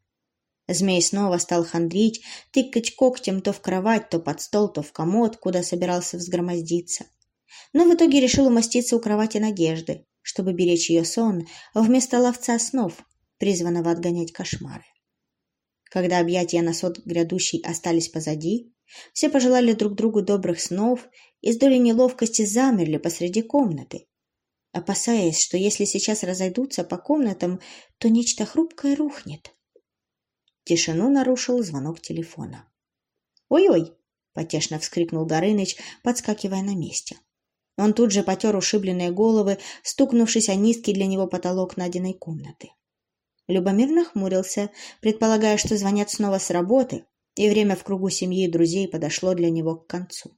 Змей снова стал хандрить, тыкать когтем то в кровать, то под стол, то в комод, куда собирался взгромоздиться. Но в итоге решил умоститься у кровати Надежды, чтобы беречь ее сон вместо ловца снов, призванного отгонять кошмары. Когда объятия на сот грядущий остались позади, все пожелали друг другу добрых снов и с долей неловкости замерли посреди комнаты, опасаясь, что если сейчас разойдутся по комнатам, то нечто хрупкое рухнет. Тишину нарушил звонок телефона. «Ой-ой!» — потешно вскрикнул Горыныч, подскакивая на месте. Он тут же потер ушибленные головы, стукнувшись о низкий для него потолок Надиной комнаты. Любомир нахмурился, предполагая, что звонят снова с работы, и время в кругу семьи и друзей подошло для него к концу.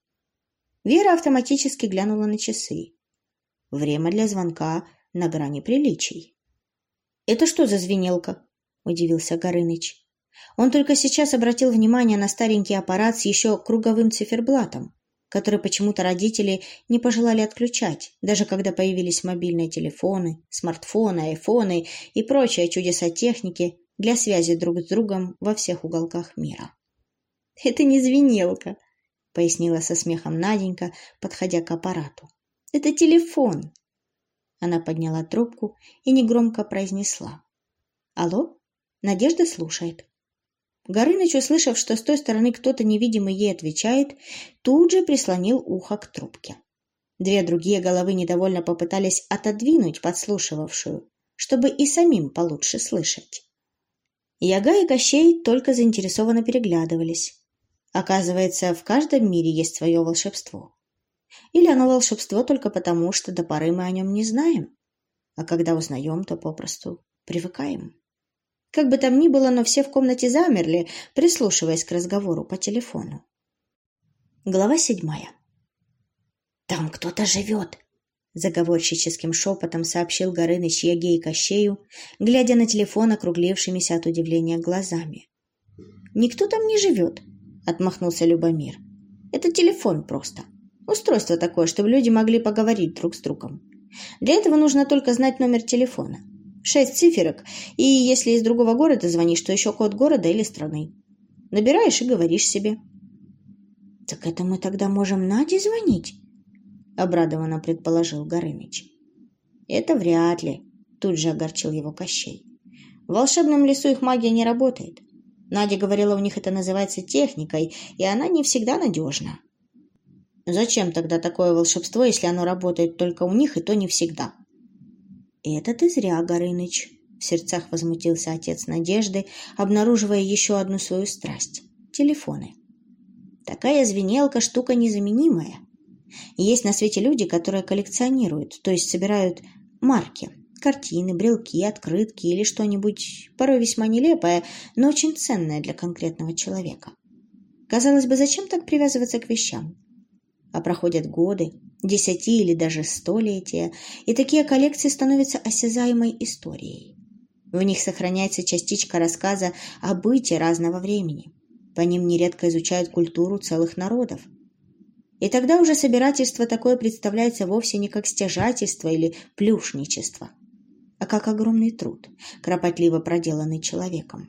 Вера автоматически глянула на часы. Время для звонка на грани приличий. «Это что за звенелка?» – удивился Горыныч. Он только сейчас обратил внимание на старенький аппарат с еще круговым циферблатом, который почему-то родители не пожелали отключать, даже когда появились мобильные телефоны, смартфоны, айфоны и прочие чудеса техники для связи друг с другом во всех уголках мира. «Это не звенелка», — пояснила со смехом Наденька, подходя к аппарату. Это телефон. Она подняла трубку и негромко произнесла. Алло? Надежда слушает. Горыныч, услышав, что с той стороны кто-то невидимый ей отвечает, тут же прислонил ухо к трубке. Две другие головы недовольно попытались отодвинуть подслушивавшую, чтобы и самим получше слышать. Яга и Кощей только заинтересованно переглядывались. Оказывается, в каждом мире есть свое волшебство. Или оно волшебство только потому, что до поры мы о нем не знаем, а когда узнаем, то попросту привыкаем. Как бы там ни было, но все в комнате замерли, прислушиваясь к разговору по телефону. Глава седьмая. «Там кто-то живет!» — заговорщическим шепотом сообщил Горыныч Яге и Кощею, глядя на телефон округлившимися от удивления глазами. «Никто там не живет!» — отмахнулся Любомир. «Это телефон просто!» Устройство такое, чтобы люди могли поговорить друг с другом. Для этого нужно только знать номер телефона. Шесть циферок, и если из другого города звонишь, то еще код города или страны. Набираешь и говоришь себе. «Так это мы тогда можем Наде звонить?» — обрадованно предположил Горыныч. «Это вряд ли», — тут же огорчил его Кощей. «В волшебном лесу их магия не работает. Надя говорила, у них это называется техникой, и она не всегда надежна. Зачем тогда такое волшебство, если оно работает только у них, и то не всегда? «Это ты зря, Горыныч», — в сердцах возмутился отец Надежды, обнаруживая еще одну свою страсть — телефоны. «Такая звенелка — штука незаменимая. Есть на свете люди, которые коллекционируют, то есть собирают марки, картины, брелки, открытки или что-нибудь, порой весьма нелепое, но очень ценное для конкретного человека. Казалось бы, зачем так привязываться к вещам? А проходят годы, десяти или даже столетия, и такие коллекции становятся осязаемой историей. В них сохраняется частичка рассказа о быте разного времени. По ним нередко изучают культуру целых народов. И тогда уже собирательство такое представляется вовсе не как стяжательство или плюшничество, а как огромный труд, кропотливо проделанный человеком.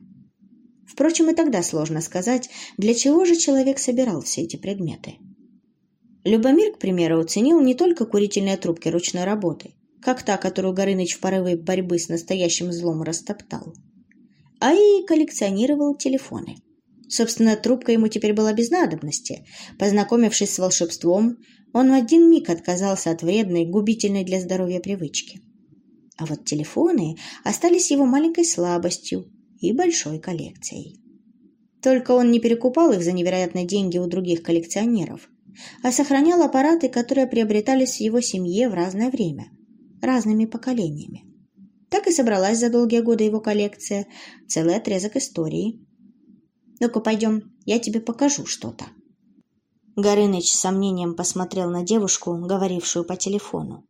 Впрочем, и тогда сложно сказать, для чего же человек собирал все эти предметы. Любомир, к примеру, оценил не только курительные трубки ручной работы, как та, которую Горыныч в порыве борьбы с настоящим злом растоптал, а и коллекционировал телефоны. Собственно, трубка ему теперь была без надобности. Познакомившись с волшебством, он в один миг отказался от вредной, губительной для здоровья привычки. А вот телефоны остались его маленькой слабостью и большой коллекцией. Только он не перекупал их за невероятные деньги у других коллекционеров, а сохранял аппараты, которые приобретались в его семье в разное время, разными поколениями. Так и собралась за долгие годы его коллекция, целый отрезок истории. «Ну-ка, пойдем, я тебе покажу что-то». Горыныч с сомнением посмотрел на девушку, говорившую по телефону.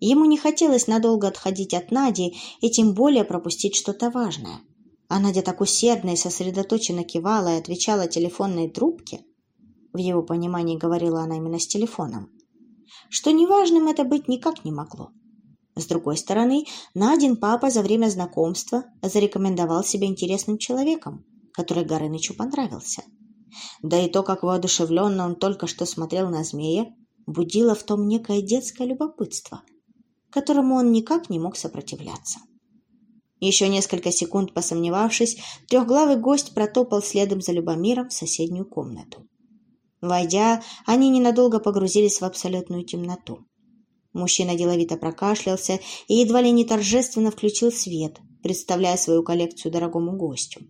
Ему не хотелось надолго отходить от Нади и тем более пропустить что-то важное. А Надя так усердно и сосредоточенно кивала и отвечала телефонной трубке, в его понимании говорила она именно с телефоном, что неважным это быть никак не могло. С другой стороны, Надин папа за время знакомства зарекомендовал себя интересным человеком, который Горынычу понравился. Да и то, как воодушевленно он только что смотрел на змея, будило в том некое детское любопытство, которому он никак не мог сопротивляться. Еще несколько секунд посомневавшись, трехглавый гость протопал следом за Любомиром в соседнюю комнату. Войдя, они ненадолго погрузились в абсолютную темноту. Мужчина деловито прокашлялся и едва ли не торжественно включил свет, представляя свою коллекцию дорогому гостю.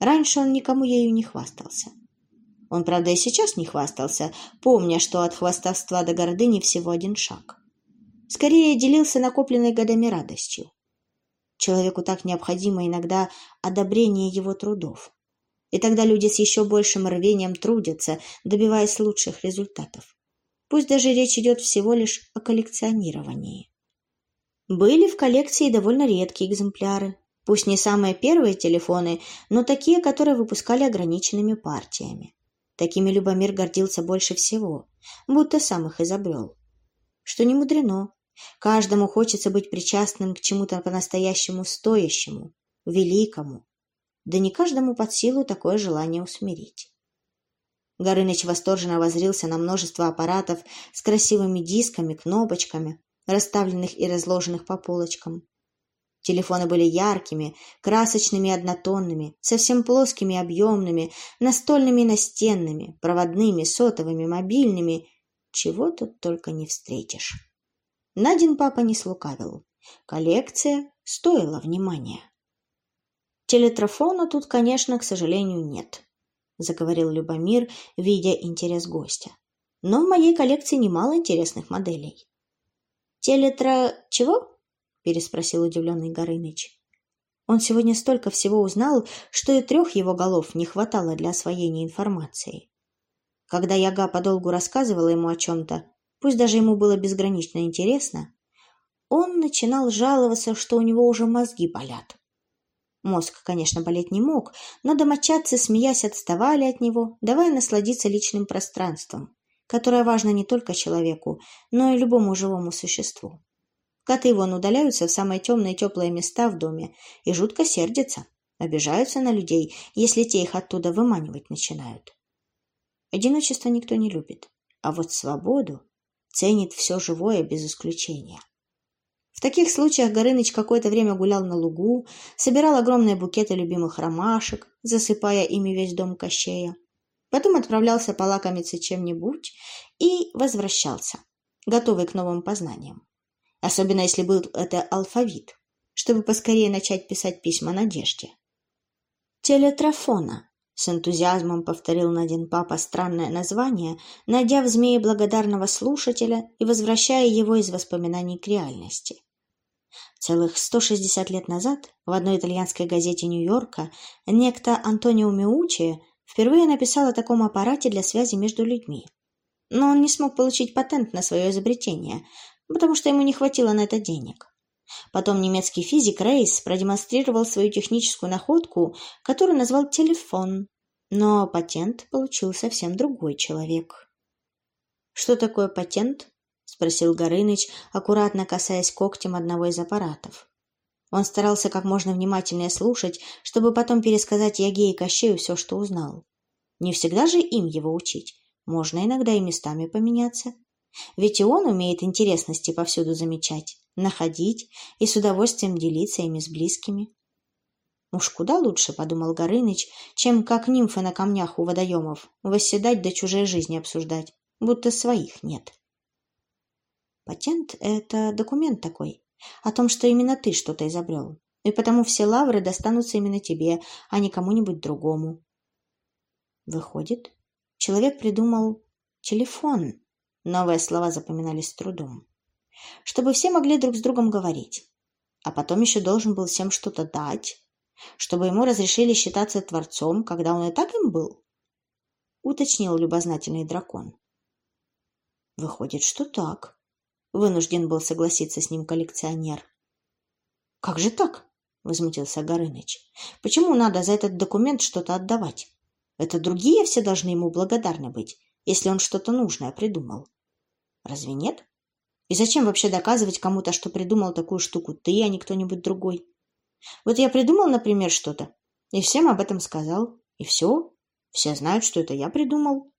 Раньше он никому ею не хвастался. Он, правда, и сейчас не хвастался, помня, что от хвастовства до гордыни всего один шаг. Скорее делился накопленной годами радостью. Человеку так необходимо иногда одобрение его трудов. И тогда люди с еще большим рвением трудятся, добиваясь лучших результатов. Пусть даже речь идет всего лишь о коллекционировании. Были в коллекции довольно редкие экземпляры, пусть не самые первые телефоны, но такие, которые выпускали ограниченными партиями. Такими Любомир гордился больше всего, будто сам их изобрел. Что не мудрено, Каждому хочется быть причастным к чему-то по-настоящему стоящему, великому. Да не каждому под силу такое желание усмирить. Горыныч восторженно возрился на множество аппаратов с красивыми дисками, кнопочками, расставленных и разложенных по полочкам. Телефоны были яркими, красочными и однотонными, совсем плоскими и объемными, настольными и настенными, проводными, сотовыми, мобильными. Чего тут только не встретишь. Надин папа не слукавил. Коллекция стоила внимания. Телетрофона тут, конечно, к сожалению, нет, заговорил Любомир, видя интерес гостя. Но в моей коллекции немало интересных моделей. Телетро... чего? переспросил удивленный Горыныч. Он сегодня столько всего узнал, что и трех его голов не хватало для освоения информации. Когда Яга подолгу рассказывала ему о чем-то, пусть даже ему было безгранично интересно, он начинал жаловаться, что у него уже мозги болят. Мозг, конечно, болеть не мог, но домочадцы, смеясь, отставали от него, давая насладиться личным пространством, которое важно не только человеку, но и любому живому существу. Коты вон удаляются в самые темные теплые места в доме и жутко сердятся, обижаются на людей, если те их оттуда выманивать начинают. Одиночество никто не любит, а вот свободу ценит все живое без исключения. В таких случаях Горыныч какое-то время гулял на лугу, собирал огромные букеты любимых ромашек, засыпая ими весь дом Кощея. Потом отправлялся полакомиться чем-нибудь и возвращался, готовый к новым познаниям. Особенно если был это алфавит, чтобы поскорее начать писать письма Надежде. Телетрофона с энтузиазмом повторил Надин папа странное название, найдя в змее благодарного слушателя и возвращая его из воспоминаний к реальности. Целых 160 лет назад в одной итальянской газете Нью-Йорка некто Антонио Миучи впервые написал о таком аппарате для связи между людьми. Но он не смог получить патент на свое изобретение, потому что ему не хватило на это денег. Потом немецкий физик Рейс продемонстрировал свою техническую находку, которую назвал телефон, но патент получил совсем другой человек. «Что такое патент?» — спросил Горыныч, аккуратно касаясь когтем одного из аппаратов. Он старался как можно внимательнее слушать, чтобы потом пересказать Яге и Кощею все, что узнал. Не всегда же им его учить, можно иногда и местами поменяться. Ведь и он умеет интересности повсюду замечать находить и с удовольствием делиться ими с близкими. Уж куда лучше, подумал Горыныч, чем как нимфы на камнях у водоемов, восседать да чужой жизни обсуждать, будто своих нет. Патент — это документ такой, о том, что именно ты что-то изобрел, и потому все лавры достанутся именно тебе, а не кому-нибудь другому. Выходит, человек придумал телефон. Новые слова запоминались с трудом. Чтобы все могли друг с другом говорить. А потом еще должен был всем что-то дать, чтобы ему разрешили считаться творцом, когда он и так им был? Уточнил любознательный дракон. Выходит, что так. Вынужден был согласиться с ним коллекционер. Как же так? Возмутился Горыныч. Почему надо за этот документ что-то отдавать? Это другие все должны ему благодарны быть, если он что-то нужное придумал. Разве нет? И зачем вообще доказывать кому-то, что придумал такую штуку ты, а не кто-нибудь другой? Вот я придумал, например, что-то, и всем об этом сказал, и все. Все знают, что это я придумал.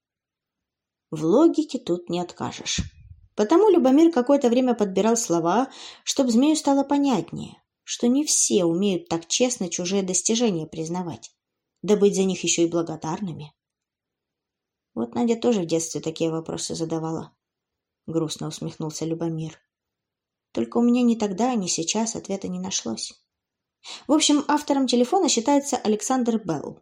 В логике тут не откажешь. Потому Любомир какое-то время подбирал слова, чтобы змею стало понятнее, что не все умеют так честно чужие достижения признавать, да быть за них еще и благодарными. Вот Надя тоже в детстве такие вопросы задавала. Грустно усмехнулся Любомир. Только у меня ни тогда, ни сейчас ответа не нашлось. В общем, автором телефона считается Александр Белл.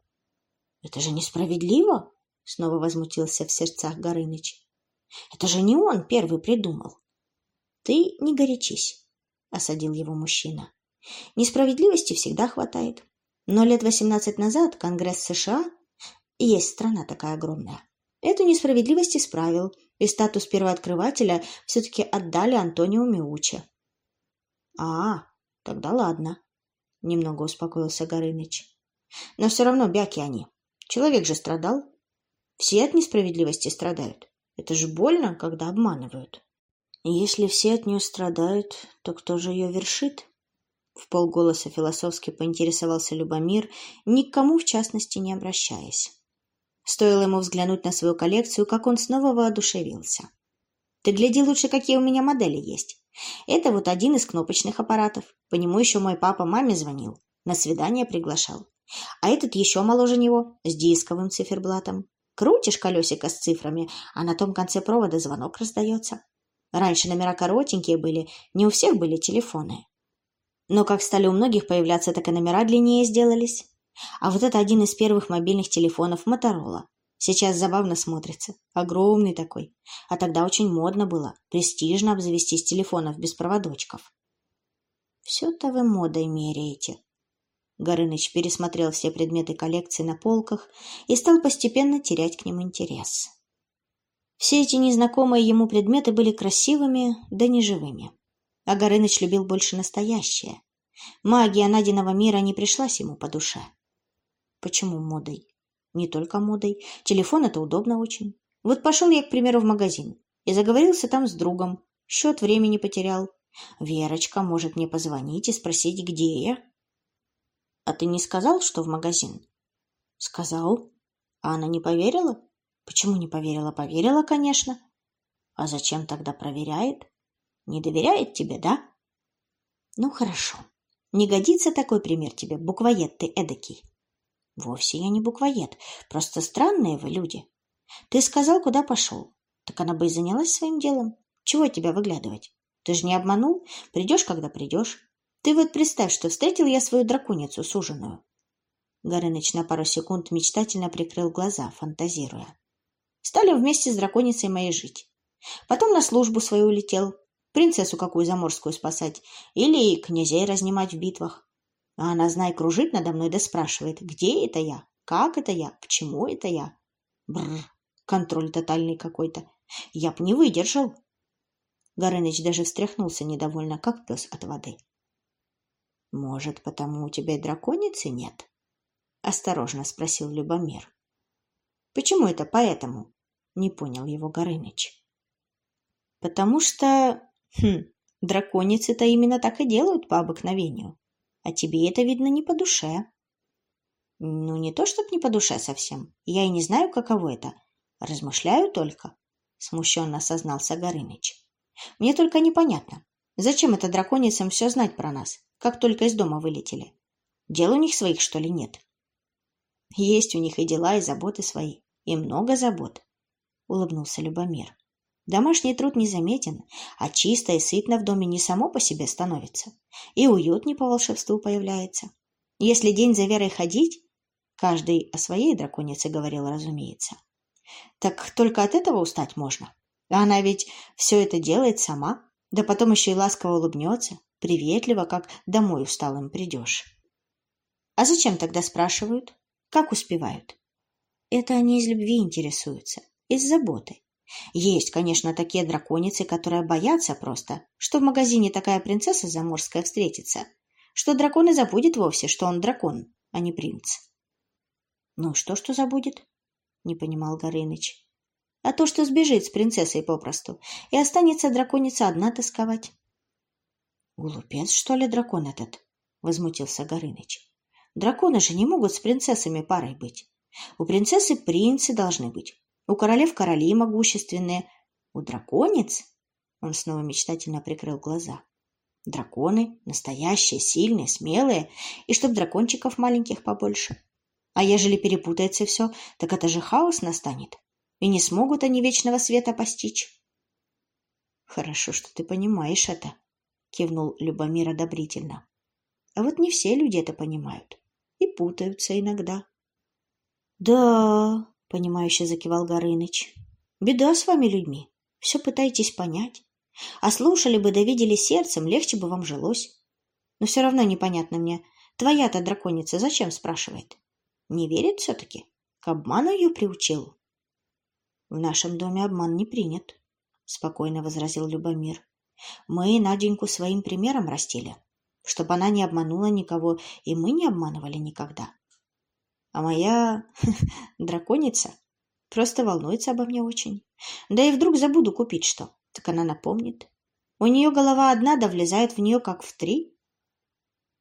«Это же несправедливо!» — снова возмутился в сердцах Горыныч. «Это же не он первый придумал!» «Ты не горячись!» — осадил его мужчина. «Несправедливости всегда хватает. Но лет восемнадцать назад Конгресс США, есть страна такая огромная, эту несправедливость исправил, и статус первооткрывателя все-таки отдали Антонио Миуче. «А, тогда ладно», — немного успокоился Горыныч. «Но все равно бяки они. Человек же страдал. Все от несправедливости страдают. Это же больно, когда обманывают. Если все от нее страдают, то кто же ее вершит?» В полголоса философски поинтересовался Любомир, ни к кому в частности не обращаясь. Стоило ему взглянуть на свою коллекцию, как он снова воодушевился. «Ты гляди лучше, какие у меня модели есть. Это вот один из кнопочных аппаратов. По нему еще мой папа маме звонил. На свидание приглашал. А этот еще моложе него, с дисковым циферблатом. Крутишь колесико с цифрами, а на том конце провода звонок раздается. Раньше номера коротенькие были, не у всех были телефоны. Но как стали у многих появляться, так и номера длиннее сделались. А вот это один из первых мобильных телефонов Моторола. Сейчас забавно смотрится. Огромный такой. А тогда очень модно было, престижно обзавестись телефонов без проводочков. Все-то вы модой меряете. Горыныч пересмотрел все предметы коллекции на полках и стал постепенно терять к ним интерес. Все эти незнакомые ему предметы были красивыми, да неживыми. А Горыныч любил больше настоящее. Магия найденного мира не пришлась ему по душе. Почему модой? Не только модой. Телефон — это удобно очень. Вот пошел я, к примеру, в магазин и заговорился там с другом. Счет времени потерял. Верочка может мне позвонить и спросить, где я. А ты не сказал, что в магазин? Сказал. А она не поверила? Почему не поверила? Поверила, конечно. А зачем тогда проверяет? Не доверяет тебе, да? Ну, хорошо. Не годится такой пример тебе, буквоед ты эдакий. Вовсе я не буквоед, просто странные вы люди. Ты сказал, куда пошел. Так она бы и занялась своим делом. Чего тебя выглядывать? Ты же не обманул? Придешь, когда придешь. Ты вот представь, что встретил я свою драконицу суженую. Горыныч на пару секунд мечтательно прикрыл глаза, фантазируя. Стали вместе с драконицей моей жить. Потом на службу свою улетел, принцессу какую заморскую спасать или князей разнимать в битвах. А она, знай, кружит надо мной да спрашивает, где это я, как это я, почему это я. Бррр, контроль тотальный какой-то. Я б не выдержал. Горыныч даже встряхнулся недовольно, как пес от воды. «Может, потому у тебя и драконицы нет?» — осторожно спросил Любомир. «Почему это поэтому?» — не понял его Горыныч. «Потому что... Хм, драконицы-то именно так и делают по обыкновению. А тебе это, видно, не по душе. Ну, не то, чтоб не по душе совсем. Я и не знаю, каково это. Размышляю только, — смущенно осознался Горыныч. Мне только непонятно, Зачем это драконицам все знать про нас, как только из дома вылетели? Дел у них своих, что ли, нет? Есть у них и дела, и заботы свои. И много забот, — улыбнулся Любомир. Домашний труд незаметен, а чисто и сытно в доме не само по себе становится. И уют не по волшебству появляется. Если день за Верой ходить, каждый о своей драконице говорил, разумеется, так только от этого устать можно. Она ведь все это делает сама, да потом еще и ласково улыбнется, приветливо, как домой усталым придешь. А зачем тогда спрашивают? Как успевают? Это они из любви интересуются, из заботы. Есть, конечно, такие драконицы, которые боятся просто, что в магазине такая принцесса заморская встретится, что дракон и забудет вовсе, что он дракон, а не принц. Ну что, что забудет? Не понимал Горыныч. А то, что сбежит с принцессой попросту, и останется драконица одна тосковать. Глупец, что ли, дракон этот? Возмутился Горыныч. Драконы же не могут с принцессами парой быть. У принцессы принцы должны быть, у королев короли могущественные, у драконец... Он снова мечтательно прикрыл глаза. Драконы настоящие, сильные, смелые, и чтоб дракончиков маленьких побольше. А ежели перепутается все, так это же хаос настанет, и не смогут они вечного света постичь. Хорошо, что ты понимаешь это, кивнул Любомир одобрительно. А вот не все люди это понимают и путаются иногда. Да, понимающе закивал Горыныч. Беда с вами людьми. Все пытаетесь понять. А слушали бы да сердцем, легче бы вам жилось. Но все равно непонятно мне. Твоя-то драконица зачем спрашивает? Не верит все-таки? К обману ее приучил? В нашем доме обман не принят, спокойно возразил Любомир. Мы Наденьку своим примером растили чтобы она не обманула никого, и мы не обманывали никогда. А моя драконица просто волнуется обо мне очень. Да и вдруг забуду купить что, так она напомнит. У нее голова одна, да влезает в нее как в три.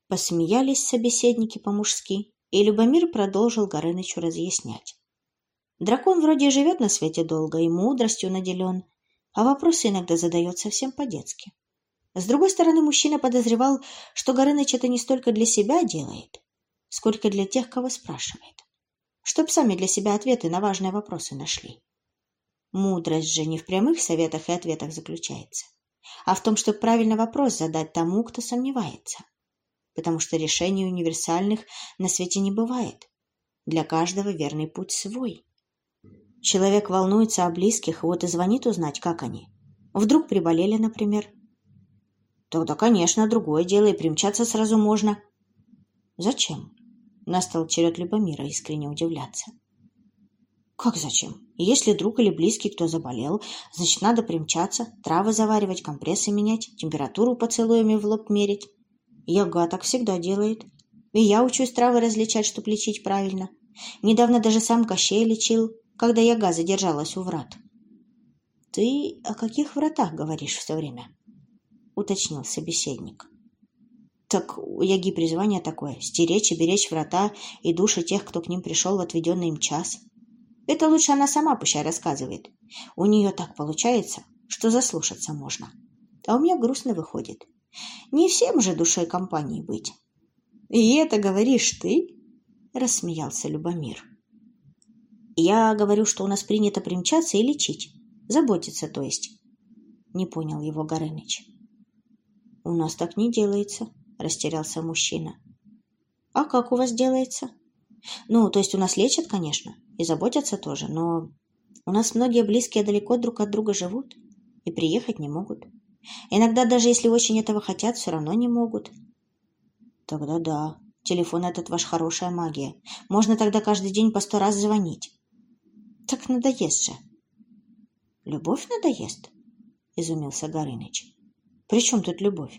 Посмеялись собеседники по-мужски, и Любомир продолжил Горынычу разъяснять. Дракон вроде живет на свете долго и мудростью наделен, а вопросы иногда задает совсем по-детски. С другой стороны, мужчина подозревал, что Горыныч это не столько для себя делает, сколько для тех, кого спрашивает. Чтоб сами для себя ответы на важные вопросы нашли. Мудрость же не в прямых советах и ответах заключается, а в том, чтобы правильно вопрос задать тому, кто сомневается. Потому что решений универсальных на свете не бывает. Для каждого верный путь свой. Человек волнуется о близких, вот и звонит узнать, как они. Вдруг приболели, например, Тогда, конечно, другое дело, и примчаться сразу можно. Зачем? Настал черед Любомира искренне удивляться. Как зачем? Если друг или близкий кто заболел, значит, надо примчаться, травы заваривать, компрессы менять, температуру поцелуями в лоб мерить. Йога так всегда делает. И я учусь травы различать, чтоб лечить правильно. Недавно даже сам Кощей лечил, когда яга задержалась у врат. Ты о каких вратах говоришь все время? уточнил собеседник. Так у Яги призвание такое — стеречь и беречь врата и души тех, кто к ним пришел в отведенный им час. Это лучше она сама пущай рассказывает. У нее так получается, что заслушаться можно. А у меня грустно выходит. Не всем же душой компании быть. И это говоришь ты? Рассмеялся Любомир. Я говорю, что у нас принято примчаться и лечить. Заботиться, то есть. Не понял его Горыныч. «У нас так не делается», – растерялся мужчина. «А как у вас делается?» «Ну, то есть у нас лечат, конечно, и заботятся тоже, но у нас многие близкие далеко друг от друга живут и приехать не могут. Иногда даже если очень этого хотят, все равно не могут». «Тогда да, телефон этот ваш хорошая магия. Можно тогда каждый день по сто раз звонить». «Так надоест же». «Любовь надоест?» – изумился Горыныч. При чем тут любовь?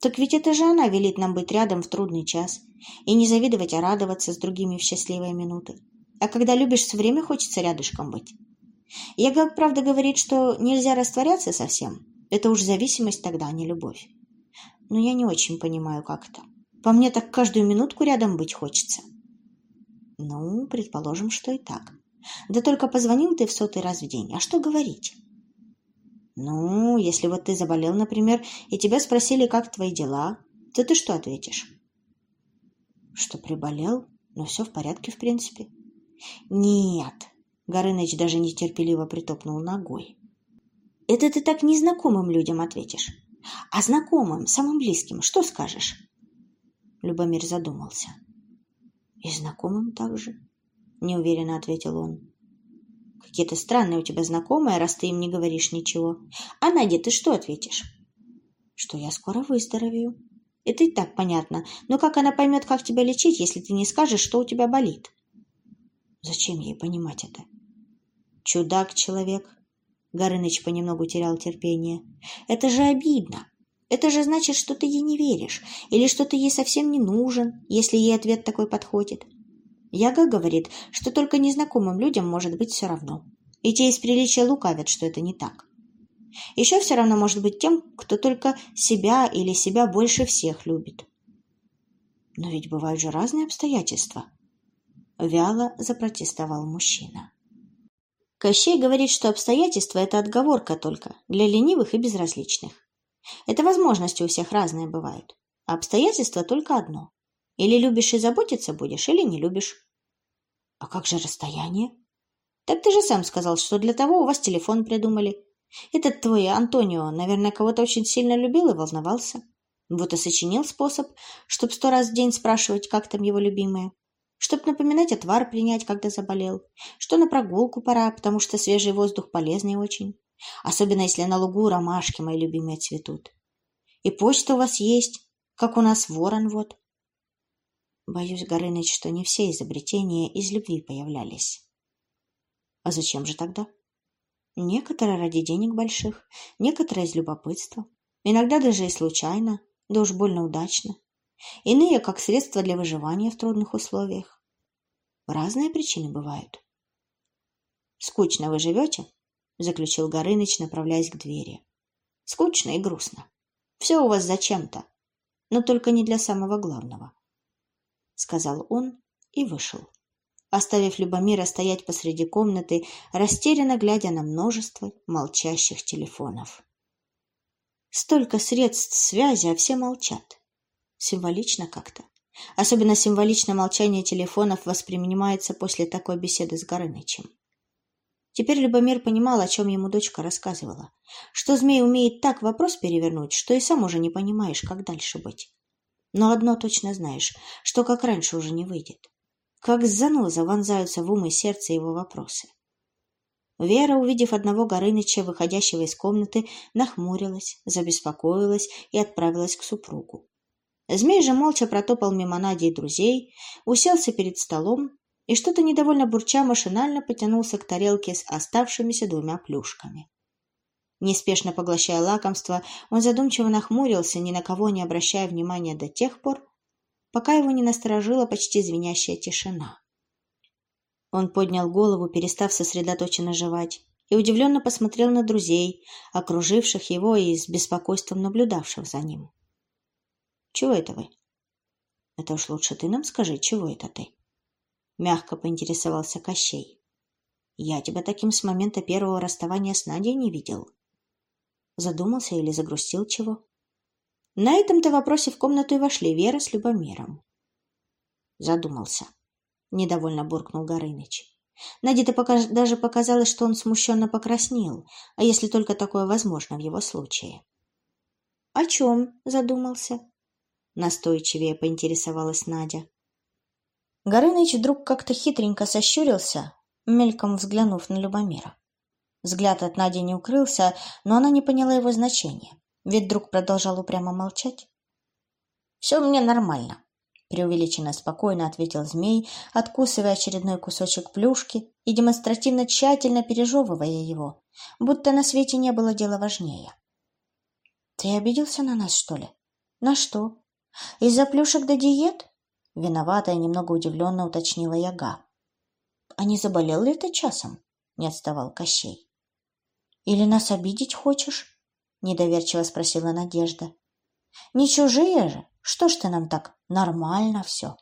Так ведь это же она велит нам быть рядом в трудный час и не завидовать, а радоваться с другими в счастливые минуты. А когда любишь, все время хочется рядышком быть. Я, как правда, говорит, что нельзя растворяться совсем. Это уж зависимость тогда, а не любовь. Но я не очень понимаю, как это. По мне так каждую минутку рядом быть хочется. Ну, предположим, что и так. Да только позвонил ты в сотый раз в день. А что говорить? Ну, если вот ты заболел, например, и тебя спросили, как твои дела, то ты что ответишь? Что приболел, но все в порядке, в принципе. Нет, Горыныч даже нетерпеливо притопнул ногой. Это ты так незнакомым людям ответишь. А знакомым, самым близким, что скажешь? Любомир задумался. И знакомым также, неуверенно ответил он. Какие-то странные у тебя знакомые, раз ты им не говоришь ничего. А Надя, ты что ответишь? Что я скоро выздоровею. Это и так понятно. Но как она поймет, как тебя лечить, если ты не скажешь, что у тебя болит? Зачем ей понимать это? Чудак человек. Горыныч понемногу терял терпение. Это же обидно. Это же значит, что ты ей не веришь, или что ты ей совсем не нужен, если ей ответ такой подходит. Яга говорит, что только незнакомым людям может быть все равно. И те из приличия лукавят, что это не так. Еще все равно может быть тем, кто только себя или себя больше всех любит. Но ведь бывают же разные обстоятельства. Вяло запротестовал мужчина. Кощей говорит, что обстоятельства – это отговорка только для ленивых и безразличных. Это возможности у всех разные бывают, а обстоятельства только одно. Или любишь и заботиться будешь, или не любишь. А как же расстояние? Так ты же сам сказал, что для того у вас телефон придумали. Этот твой Антонио, наверное, кого-то очень сильно любил и волновался. Вот и сочинил способ, чтоб сто раз в день спрашивать, как там его любимая. Чтоб напоминать отвар принять, когда заболел. Что на прогулку пора, потому что свежий воздух полезный очень. Особенно, если на лугу ромашки мои любимые цветут. И почта у вас есть, как у нас ворон вот. Боюсь, Горыныч, что не все изобретения из любви появлялись. А зачем же тогда? Некоторые ради денег больших, некоторые из любопытства. Иногда даже и случайно, да уж больно удачно. Иные как средство для выживания в трудных условиях. Разные причины бывают. «Скучно вы живете?» — заключил Горыныч, направляясь к двери. «Скучно и грустно. Все у вас зачем-то, но только не для самого главного», — сказал он и вышел, оставив Любомира стоять посреди комнаты, растерянно глядя на множество молчащих телефонов. Столько средств связи, а все молчат. Символично как-то. Особенно символично молчание телефонов воспринимается после такой беседы с Горынычем. Теперь Любомир понимал, о чем ему дочка рассказывала. Что змей умеет так вопрос перевернуть, что и сам уже не понимаешь, как дальше быть. Но одно точно знаешь, что как раньше уже не выйдет. Как с заноза вонзаются в ум и сердце его вопросы. Вера, увидев одного Горыныча, выходящего из комнаты, нахмурилась, забеспокоилась и отправилась к супругу. Змей же молча протопал мимо Нади и друзей, уселся перед столом и что-то недовольно бурча машинально потянулся к тарелке с оставшимися двумя плюшками. Неспешно поглощая лакомство, он задумчиво нахмурился, ни на кого не обращая внимания до тех пор, пока его не насторожила почти звенящая тишина. Он поднял голову, перестав сосредоточенно жевать, и удивленно посмотрел на друзей, окруживших его и с беспокойством наблюдавших за ним. Чего это вы? Это уж лучше ты нам скажи, чего это ты? Мягко поинтересовался Кощей. Я тебя таким с момента первого расставания с Надей не видел. Задумался или загрустил чего? На этом-то вопросе в комнату и вошли Вера с Любомиром. Задумался. Недовольно буркнул Горыныч. Наде-то пока даже показалось, что он смущенно покраснел, а если только такое возможно в его случае. — О чем задумался? Настойчивее поинтересовалась Надя. Горыныч вдруг как-то хитренько сощурился, мельком взглянув на Любомира. Взгляд от Нади не укрылся, но она не поняла его значения, ведь друг продолжал упрямо молчать. «Все у меня нормально», — преувеличенно спокойно ответил змей, откусывая очередной кусочек плюшки и демонстративно тщательно пережевывая его, будто на свете не было дела важнее. «Ты обиделся на нас, что ли? На что?» Из-за плюшек до диет? Виноватая, немного удивленно уточнила Яга. А не заболел ли ты часом? Не отставал Кощей. Или нас обидеть хочешь? Недоверчиво спросила Надежда. Не чужие же. Что ж ты нам так? Нормально все.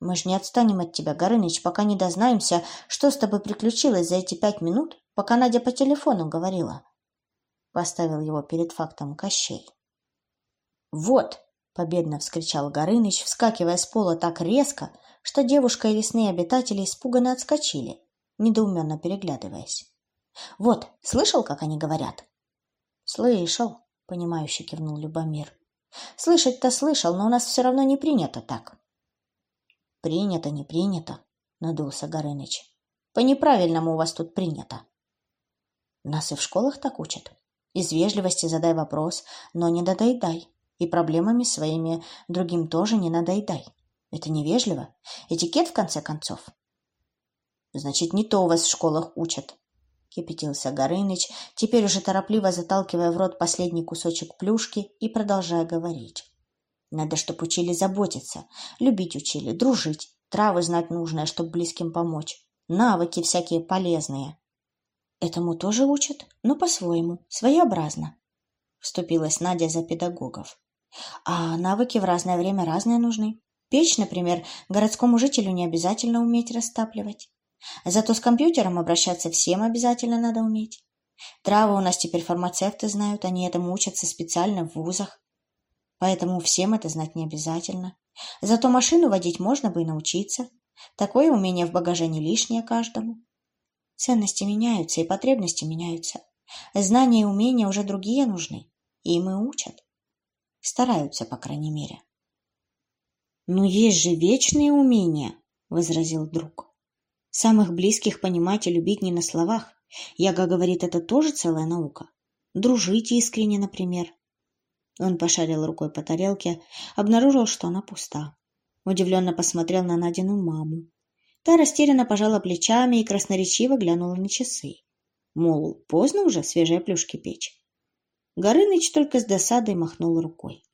Мы ж не отстанем от тебя, Горыныч, пока не дознаемся, что с тобой приключилось за эти пять минут, пока Надя по телефону говорила. поставил его перед фактом Кощей. «Вот!» — победно вскричал Горыныч, вскакивая с пола так резко, что девушка и лесные обитатели испуганно отскочили, недоуменно переглядываясь. «Вот, слышал, как они говорят?» «Слышал», — понимающе кивнул Любомир. «Слышать-то слышал, но у нас все равно не принято так». «Принято, не принято», — надулся Горыныч. «По неправильному у вас тут принято». «Нас и в школах так учат. Из вежливости задай вопрос, но не додоедай. И проблемами своими другим тоже не надоедай. Это невежливо. Этикет, в конце концов. Значит, не то у вас в школах учат. Кипятился Горыныч, теперь уже торопливо заталкивая в рот последний кусочек плюшки и продолжая говорить. Надо, чтоб учили заботиться, любить учили, дружить, травы знать нужное, чтоб близким помочь, навыки всякие полезные. Этому тоже учат, но по-своему, своеобразно. Вступилась Надя за педагогов. А навыки в разное время разные нужны. Печь, например, городскому жителю не обязательно уметь растапливать. Зато с компьютером обращаться всем обязательно надо уметь. Травы у нас теперь фармацевты знают, они этому учатся специально в вузах. Поэтому всем это знать не обязательно. Зато машину водить можно бы и научиться. Такое умение в багаже не лишнее каждому. Ценности меняются и потребности меняются. Знания и умения уже другие нужны, им и учат. Стараются, по крайней мере. «Но есть же вечные умения», — возразил друг. «Самых близких понимать и любить не на словах. Яга говорит, это тоже целая наука. Дружить искренне, например». Он пошарил рукой по тарелке, обнаружил, что она пуста. Удивленно посмотрел на Надину маму. Та растерянно пожала плечами и красноречиво глянула на часы. Мол, поздно уже свежие плюшки печь. Горыныч только с досадой махнул рукой.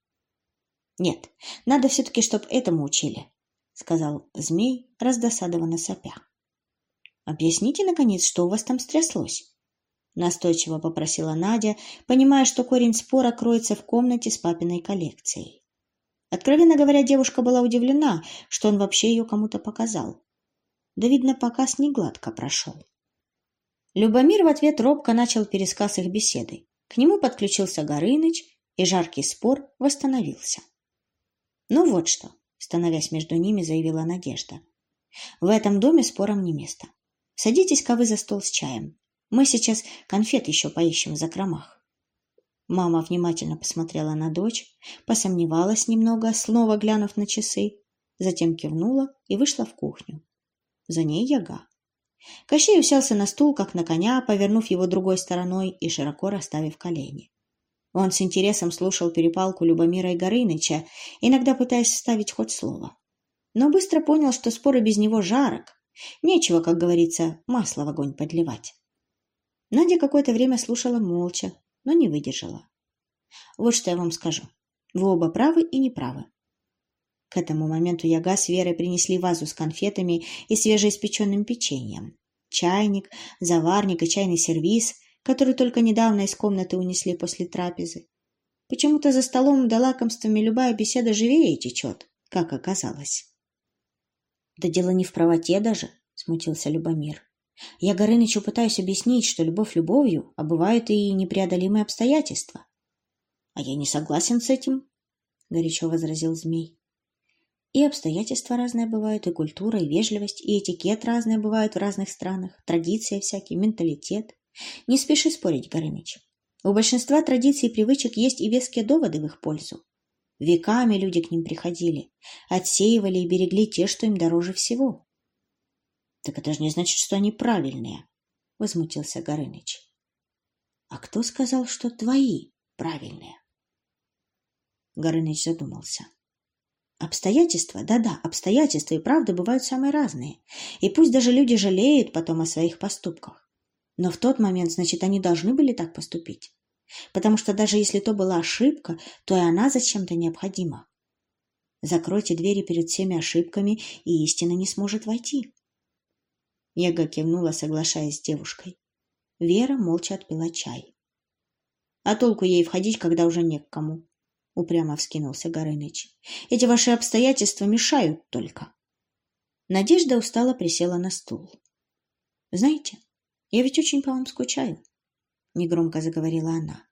«Нет, надо все-таки, чтоб этому учили», — сказал змей, раздосадованно сопя. «Объясните, наконец, что у вас там стряслось?» Настойчиво попросила Надя, понимая, что корень спора кроется в комнате с папиной коллекцией. Откровенно говоря, девушка была удивлена, что он вообще ее кому-то показал. Да, видно, показ не гладко прошел. Любомир в ответ робко начал пересказ их беседы. К нему подключился Горыныч, и жаркий спор восстановился. «Ну вот что», — становясь между ними, заявила Надежда. «В этом доме спорам не место. Садитесь-ка вы за стол с чаем. Мы сейчас конфет еще поищем в закромах». Мама внимательно посмотрела на дочь, посомневалась немного, снова глянув на часы, затем кивнула и вышла в кухню. За ней яга. Кощей уселся на стул, как на коня, повернув его другой стороной и широко расставив колени. Он с интересом слушал перепалку Любомира и Горыныча, иногда пытаясь вставить хоть слово. Но быстро понял, что споры без него жарок. Нечего, как говорится, масло в огонь подливать. Надя какое-то время слушала молча, но не выдержала. Вот что я вам скажу. Вы оба правы и неправы. К этому моменту Яга с Верой принесли вазу с конфетами и свежеиспеченным печеньем. Чайник, заварник и чайный сервиз, который только недавно из комнаты унесли после трапезы. Почему-то за столом да лакомствами любая беседа живее течет, как оказалось. «Да дело не в правоте даже», — смутился Любомир. «Я Горынычу пытаюсь объяснить, что любовь любовью, а бывают и непреодолимые обстоятельства». «А я не согласен с этим», — горячо возразил змей. И обстоятельства разные бывают, и культура, и вежливость, и этикет разные бывают в разных странах, традиции всякие, менталитет. Не спеши спорить, Горыныч. У большинства традиций и привычек есть и веские доводы в их пользу. Веками люди к ним приходили, отсеивали и берегли те, что им дороже всего. — Так это же не значит, что они правильные, — возмутился Горыныч. — А кто сказал, что твои правильные? Горыныч задумался. Обстоятельства, да-да, обстоятельства и правда бывают самые разные. И пусть даже люди жалеют потом о своих поступках. Но в тот момент, значит, они должны были так поступить. Потому что даже если то была ошибка, то и она зачем-то необходима. Закройте двери перед всеми ошибками, и истина не сможет войти. Яга кивнула, соглашаясь с девушкой. Вера молча отпила чай. А толку ей входить, когда уже не к кому? — упрямо вскинулся Горыныч. — Эти ваши обстоятельства мешают только. Надежда устало присела на стул. — Знаете, я ведь очень по вам скучаю, — негромко заговорила она.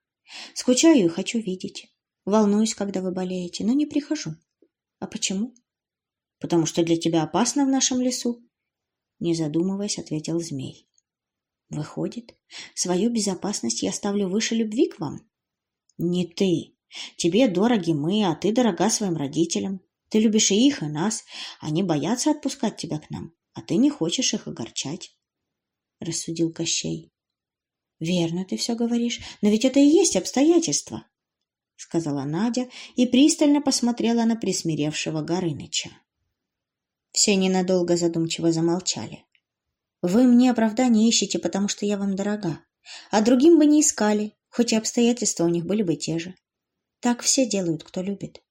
Скучаю и хочу видеть. Волнуюсь, когда вы болеете, но не прихожу. А почему? Потому что для тебя опасно в нашем лесу. Не задумываясь, ответил змей. Выходит, свою безопасность я ставлю выше любви к вам? Не ты. Тебе дороги мы, а ты дорога своим родителям. Ты любишь и их, и нас. Они боятся отпускать тебя к нам, а ты не хочешь их огорчать. Рассудил Кощей. Верно ты все говоришь, но ведь это и есть обстоятельства, сказала Надя и пристально посмотрела на присмиревшего Горыныча. Все ненадолго задумчиво замолчали. Вы мне оправдание ищете, потому что я вам дорога, а другим бы не искали, хоть и обстоятельства у них были бы те же. Так все делают, кто любит.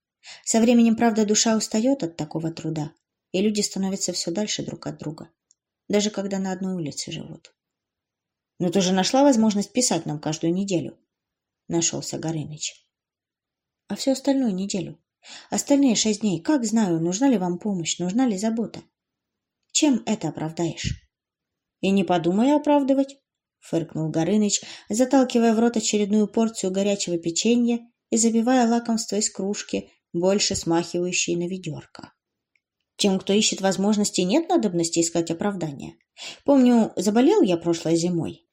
Со временем, правда, душа устает от такого труда, и люди становятся все дальше друг от друга, даже когда на одной улице живут. «Но ты же нашла возможность писать нам каждую неделю?» — нашелся Горыныч. «А всю остальную неделю? Остальные шесть дней, как знаю, нужна ли вам помощь, нужна ли забота? Чем это оправдаешь?» «И не подумай оправдывать», — фыркнул Горыныч, заталкивая в рот очередную порцию горячего печенья и забивая лакомство из кружки, больше смахивающей на ведерко. Тем, кто ищет возможности, нет надобности искать оправдания. Помню, заболел я прошлой зимой.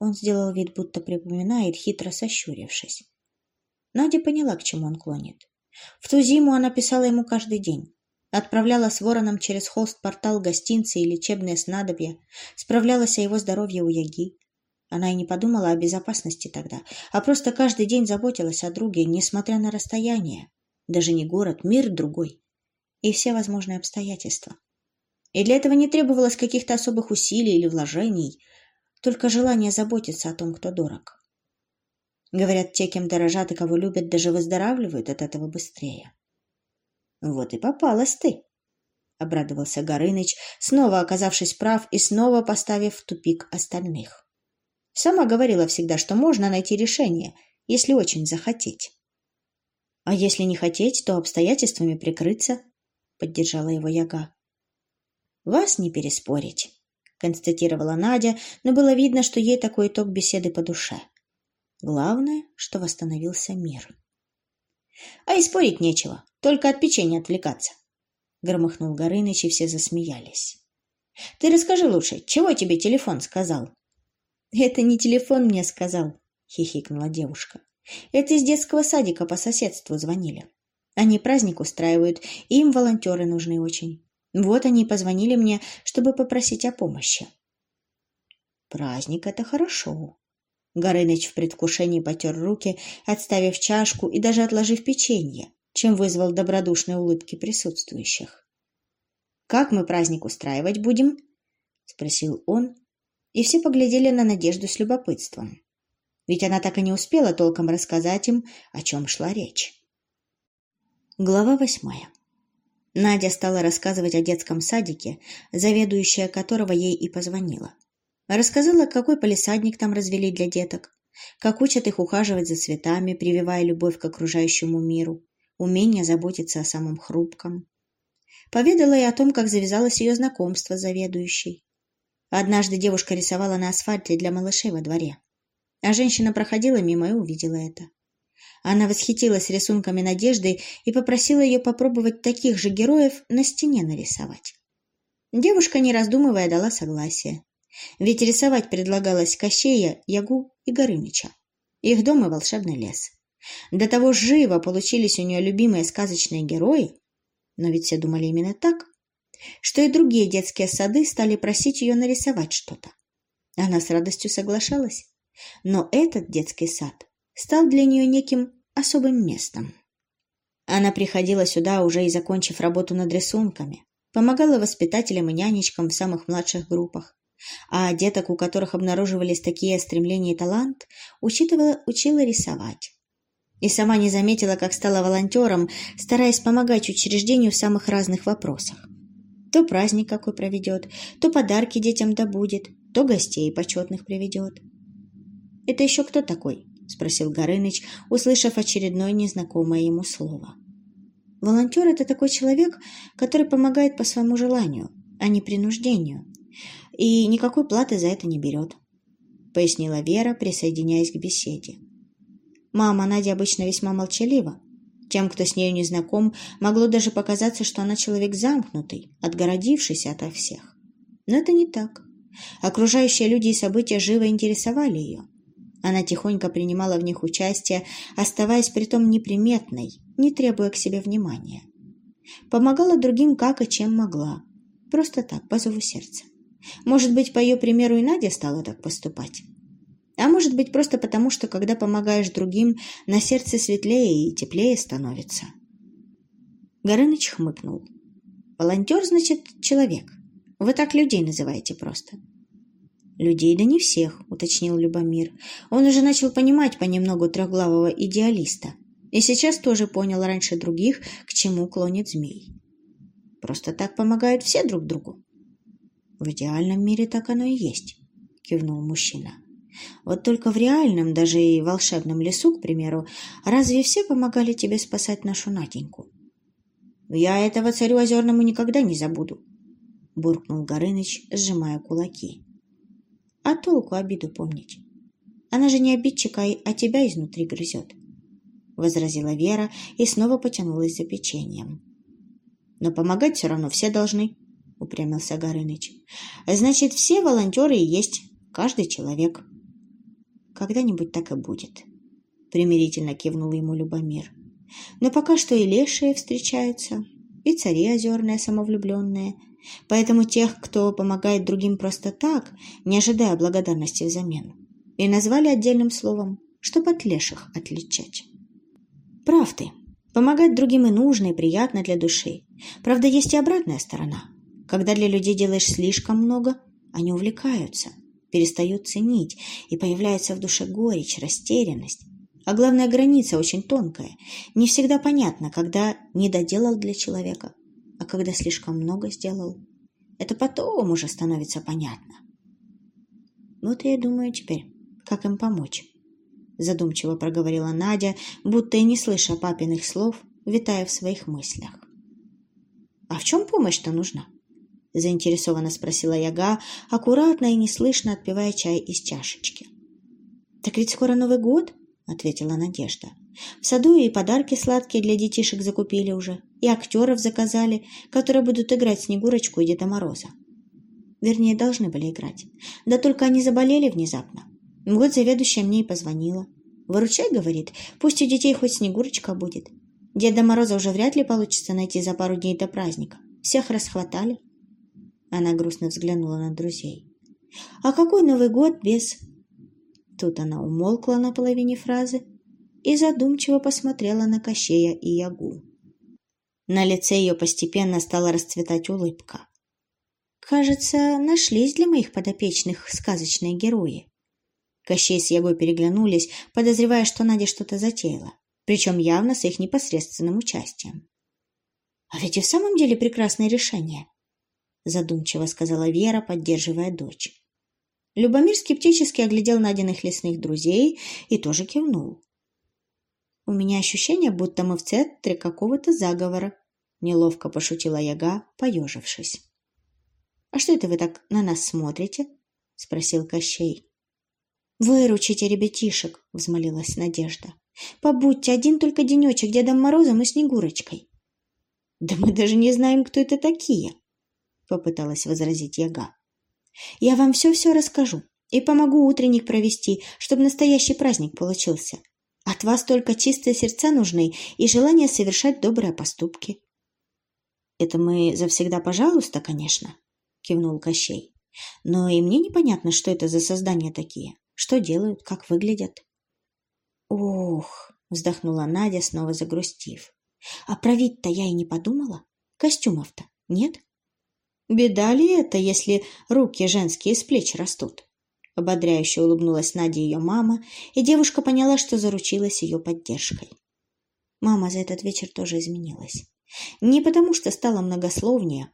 Он сделал вид, будто припоминает, хитро сощурившись. Надя поняла, к чему он клонит. В ту зиму она писала ему каждый день. Отправляла с вороном через холст портал гостинцы и лечебные снадобья, справлялась о его здоровье у Яги. Она и не подумала о безопасности тогда, а просто каждый день заботилась о друге, несмотря на расстояние. Даже не город, мир другой. И все возможные обстоятельства. И для этого не требовалось каких-то особых усилий или вложений, только желание заботиться о том, кто дорог. Говорят, те, кем дорожат и кого любят, даже выздоравливают от этого быстрее. Вот и попалась ты, — обрадовался Горыныч, снова оказавшись прав и снова поставив в тупик остальных. Сама говорила всегда, что можно найти решение, если очень захотеть. А если не хотеть, то обстоятельствами прикрыться, — поддержала его Яга. Вас не переспорить, — констатировала Надя, но было видно, что ей такой итог беседы по душе. Главное, что восстановился мир. А и спорить нечего, только от печенья отвлекаться. Громыхнул Горыныч, и все засмеялись. Ты расскажи лучше, чего тебе телефон сказал? Это не телефон мне сказал, хихикнула девушка. Это из детского садика по соседству звонили. Они праздник устраивают, и им волонтеры нужны очень. Вот они и позвонили мне, чтобы попросить о помощи. Праздник — это хорошо. Горыныч в предвкушении потер руки, отставив чашку и даже отложив печенье, чем вызвал добродушные улыбки присутствующих. «Как мы праздник устраивать будем?» — спросил он, и все поглядели на Надежду с любопытством ведь она так и не успела толком рассказать им, о чем шла речь. Глава восьмая. Надя стала рассказывать о детском садике, заведующая которого ей и позвонила. Рассказала, какой полисадник там развели для деток, как учат их ухаживать за цветами, прививая любовь к окружающему миру, умение заботиться о самом хрупком. Поведала и о том, как завязалось ее знакомство с заведующей. Однажды девушка рисовала на асфальте для малышей во дворе. А женщина проходила мимо и увидела это. Она восхитилась рисунками Надежды и попросила ее попробовать таких же героев на стене нарисовать. Девушка, не раздумывая, дала согласие. Ведь рисовать предлагалось Кощея, Ягу и Горыныча. Их дом и волшебный лес. До того живо получились у нее любимые сказочные герои, но ведь все думали именно так, что и другие детские сады стали просить ее нарисовать что-то. Она с радостью соглашалась. Но этот детский сад стал для нее неким особым местом. Она приходила сюда, уже и закончив работу над рисунками, помогала воспитателям и нянечкам в самых младших группах, а деток, у которых обнаруживались такие стремления и талант, учитывала, учила рисовать. И сама не заметила, как стала волонтером, стараясь помогать учреждению в самых разных вопросах. То праздник какой проведет, то подарки детям добудет, то гостей почетных приведет. «Это еще кто такой?» – спросил Горыныч, услышав очередное незнакомое ему слово. «Волонтер – это такой человек, который помогает по своему желанию, а не принуждению, и никакой платы за это не берет», – пояснила Вера, присоединяясь к беседе. Мама Надя обычно весьма молчалива. Тем, кто с нею не знаком, могло даже показаться, что она человек замкнутый, отгородившийся ото всех. Но это не так. Окружающие люди и события живо интересовали ее. Она тихонько принимала в них участие, оставаясь притом неприметной, не требуя к себе внимания. Помогала другим как и чем могла. Просто так, по зову сердца. Может быть, по ее примеру и Надя стала так поступать. А может быть, просто потому, что когда помогаешь другим, на сердце светлее и теплее становится. Горыныч хмыкнул. «Волонтер, значит, человек. Вы так людей называете просто». «Людей да не всех», — уточнил Любомир. Он уже начал понимать понемногу трехглавого идеалиста. И сейчас тоже понял раньше других, к чему клонит змей. Просто так помогают все друг другу. В идеальном мире так оно и есть, кивнул мужчина. Вот только в реальном, даже и волшебном лесу, к примеру, разве все помогали тебе спасать нашу Наденьку? Я этого царю озерному никогда не забуду, буркнул Горыныч, сжимая кулаки. А толку обиду помнить? Она же не обидчика, а тебя изнутри грызет, возразила Вера и снова потянулась за печеньем. Но помогать все равно все должны, — упрямился Горыныч. «Значит, все волонтеры и есть, каждый человек». «Когда-нибудь так и будет», — примирительно кивнул ему Любомир. «Но пока что и лешие встречаются, и цари озерные самовлюбленные, поэтому тех, кто помогает другим просто так, не ожидая благодарности взамен, и назвали отдельным словом, чтобы от леших отличать». «Прав ты», Помогать другим и нужно, и приятно для души. Правда, есть и обратная сторона. Когда для людей делаешь слишком много, они увлекаются, перестают ценить, и появляется в душе горечь, растерянность. А главная граница очень тонкая. Не всегда понятно, когда не доделал для человека, а когда слишком много сделал. Это потом уже становится понятно. Вот я и думаю теперь, как им помочь. Задумчиво проговорила Надя, будто и не слыша папиных слов, витая в своих мыслях. А в чем помощь-то нужна? — заинтересованно спросила Яга, аккуратно и неслышно отпивая чай из чашечки. «Так ведь скоро Новый год», — ответила Надежда. «В саду и подарки сладкие для детишек закупили уже, и актеров заказали, которые будут играть Снегурочку и Деда Мороза. Вернее, должны были играть. Да только они заболели внезапно. Вот заведующая мне и позвонила. «Выручай», — говорит, — «пусть у детей хоть Снегурочка будет. Деда Мороза уже вряд ли получится найти за пару дней до праздника. Всех расхватали». Она грустно взглянула на друзей. «А какой Новый год без...» Тут она умолкла на половине фразы и задумчиво посмотрела на Кощея и Ягу. На лице ее постепенно стала расцветать улыбка. «Кажется, нашлись для моих подопечных сказочные герои». Кощей с Ягой переглянулись, подозревая, что Надя что-то затеяла, причем явно с их непосредственным участием. «А ведь и в самом деле прекрасное решение», задумчиво сказала Вера, поддерживая дочь. Любомир скептически оглядел Надиных лесных друзей и тоже кивнул. «У меня ощущение, будто мы в центре какого-то заговора», — неловко пошутила Яга, поежившись. «А что это вы так на нас смотрите?» — спросил Кощей. «Выручите ребятишек», — взмолилась Надежда. «Побудьте один только денечек Дедом Морозом и Снегурочкой». «Да мы даже не знаем, кто это такие», попыталась возразить Яга. Я вам все-все расскажу и помогу утренник провести, чтобы настоящий праздник получился. От вас только чистые сердца нужны и желание совершать добрые поступки. Это мы завсегда пожалуйста, конечно, кивнул Кощей. Но и мне непонятно, что это за создания такие, что делают, как выглядят. Ох, вздохнула Надя, снова загрустив. А про вид-то я и не подумала. Костюмов-то нет? Беда ли это, если руки женские с плеч растут? Ободряюще улыбнулась Наде ее мама, и девушка поняла, что заручилась ее поддержкой. Мама за этот вечер тоже изменилась. Не потому, что стала многословнее,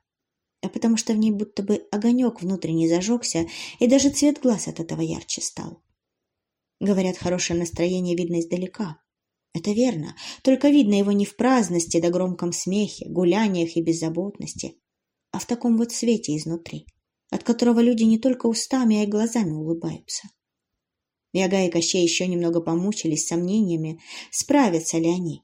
а потому что в ней будто бы огонек внутренне зажегся, и даже цвет глаз от этого ярче стал. Говорят, хорошее настроение видно издалека. Это верно, только видно его не в праздности да громком смехе, гуляниях и беззаботности, а в таком вот свете изнутри, от которого люди не только устами, а и глазами улыбаются. Яга и Кощей еще немного помучились сомнениями, справятся ли они.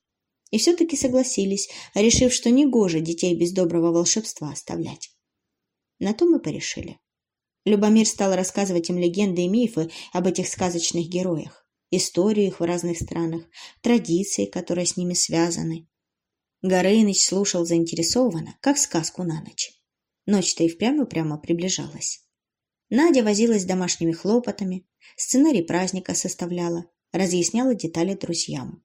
И все-таки согласились, решив, что негоже детей без доброго волшебства оставлять. На то мы порешили. Любомир стал рассказывать им легенды и мифы об этих сказочных героях, историю их в разных странах, традиции, которые с ними связаны. Горыныч слушал заинтересованно, как сказку на ночь. Ночь-то и впрямь прямо приближалась. Надя возилась с домашними хлопотами, сценарий праздника составляла, разъясняла детали друзьям.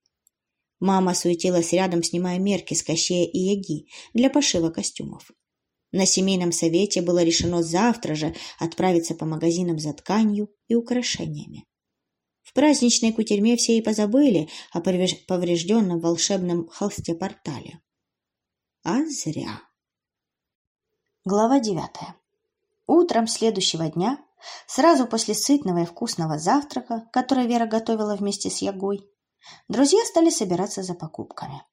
Мама суетилась рядом, снимая мерки с Кощея и Яги для пошива костюмов. На семейном совете было решено завтра же отправиться по магазинам за тканью и украшениями. В праздничной кутерьме все и позабыли о поврежденном волшебном холсте-портале. А зря. Глава девятая. Утром следующего дня, сразу после сытного и вкусного завтрака, который Вера готовила вместе с Ягой, друзья стали собираться за покупками.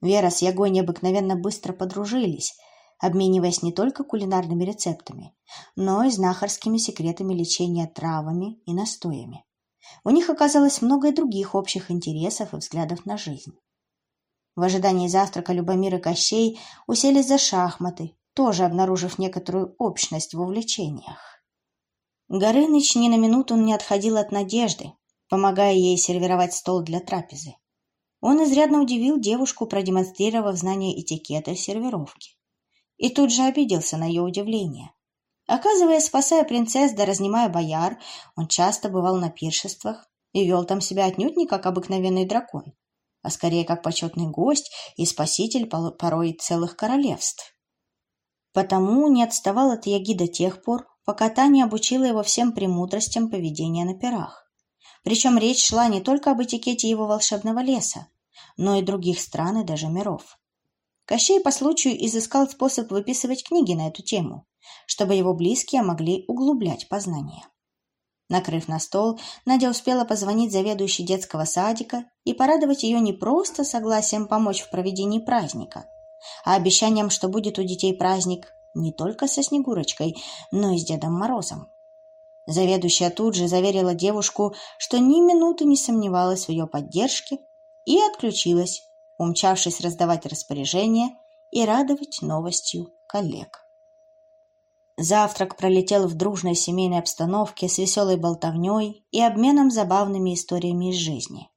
Вера с Ягой необыкновенно быстро подружились – обмениваясь не только кулинарными рецептами, но и знахарскими секретами лечения травами и настоями. У них оказалось много и других общих интересов и взглядов на жизнь. В ожидании завтрака Любомир и Кощей уселись за шахматы, тоже обнаружив некоторую общность в увлечениях. Горыныч ни на минуту не отходил от надежды, помогая ей сервировать стол для трапезы. Он изрядно удивил девушку, продемонстрировав знание этикета сервировки и тут же обиделся на ее удивление. Оказывая, спасая принцесс да разнимая бояр, он часто бывал на пиршествах и вел там себя отнюдь не как обыкновенный дракон, а скорее как почетный гость и спаситель порой целых королевств. Потому не отставал от Яги до тех пор, пока та не обучила его всем премудростям поведения на пирах. Причем речь шла не только об этикете его волшебного леса, но и других стран и даже миров. Кощей по случаю изыскал способ выписывать книги на эту тему, чтобы его близкие могли углублять познания. Накрыв на стол, Надя успела позвонить заведующей детского садика и порадовать ее не просто согласием помочь в проведении праздника, а обещанием, что будет у детей праздник не только со Снегурочкой, но и с Дедом Морозом. Заведующая тут же заверила девушку, что ни минуты не сомневалась в ее поддержке и отключилась, умчавшись раздавать распоряжения и радовать новостью коллег. Завтрак пролетел в дружной семейной обстановке с веселой болтовней и обменом забавными историями из жизни.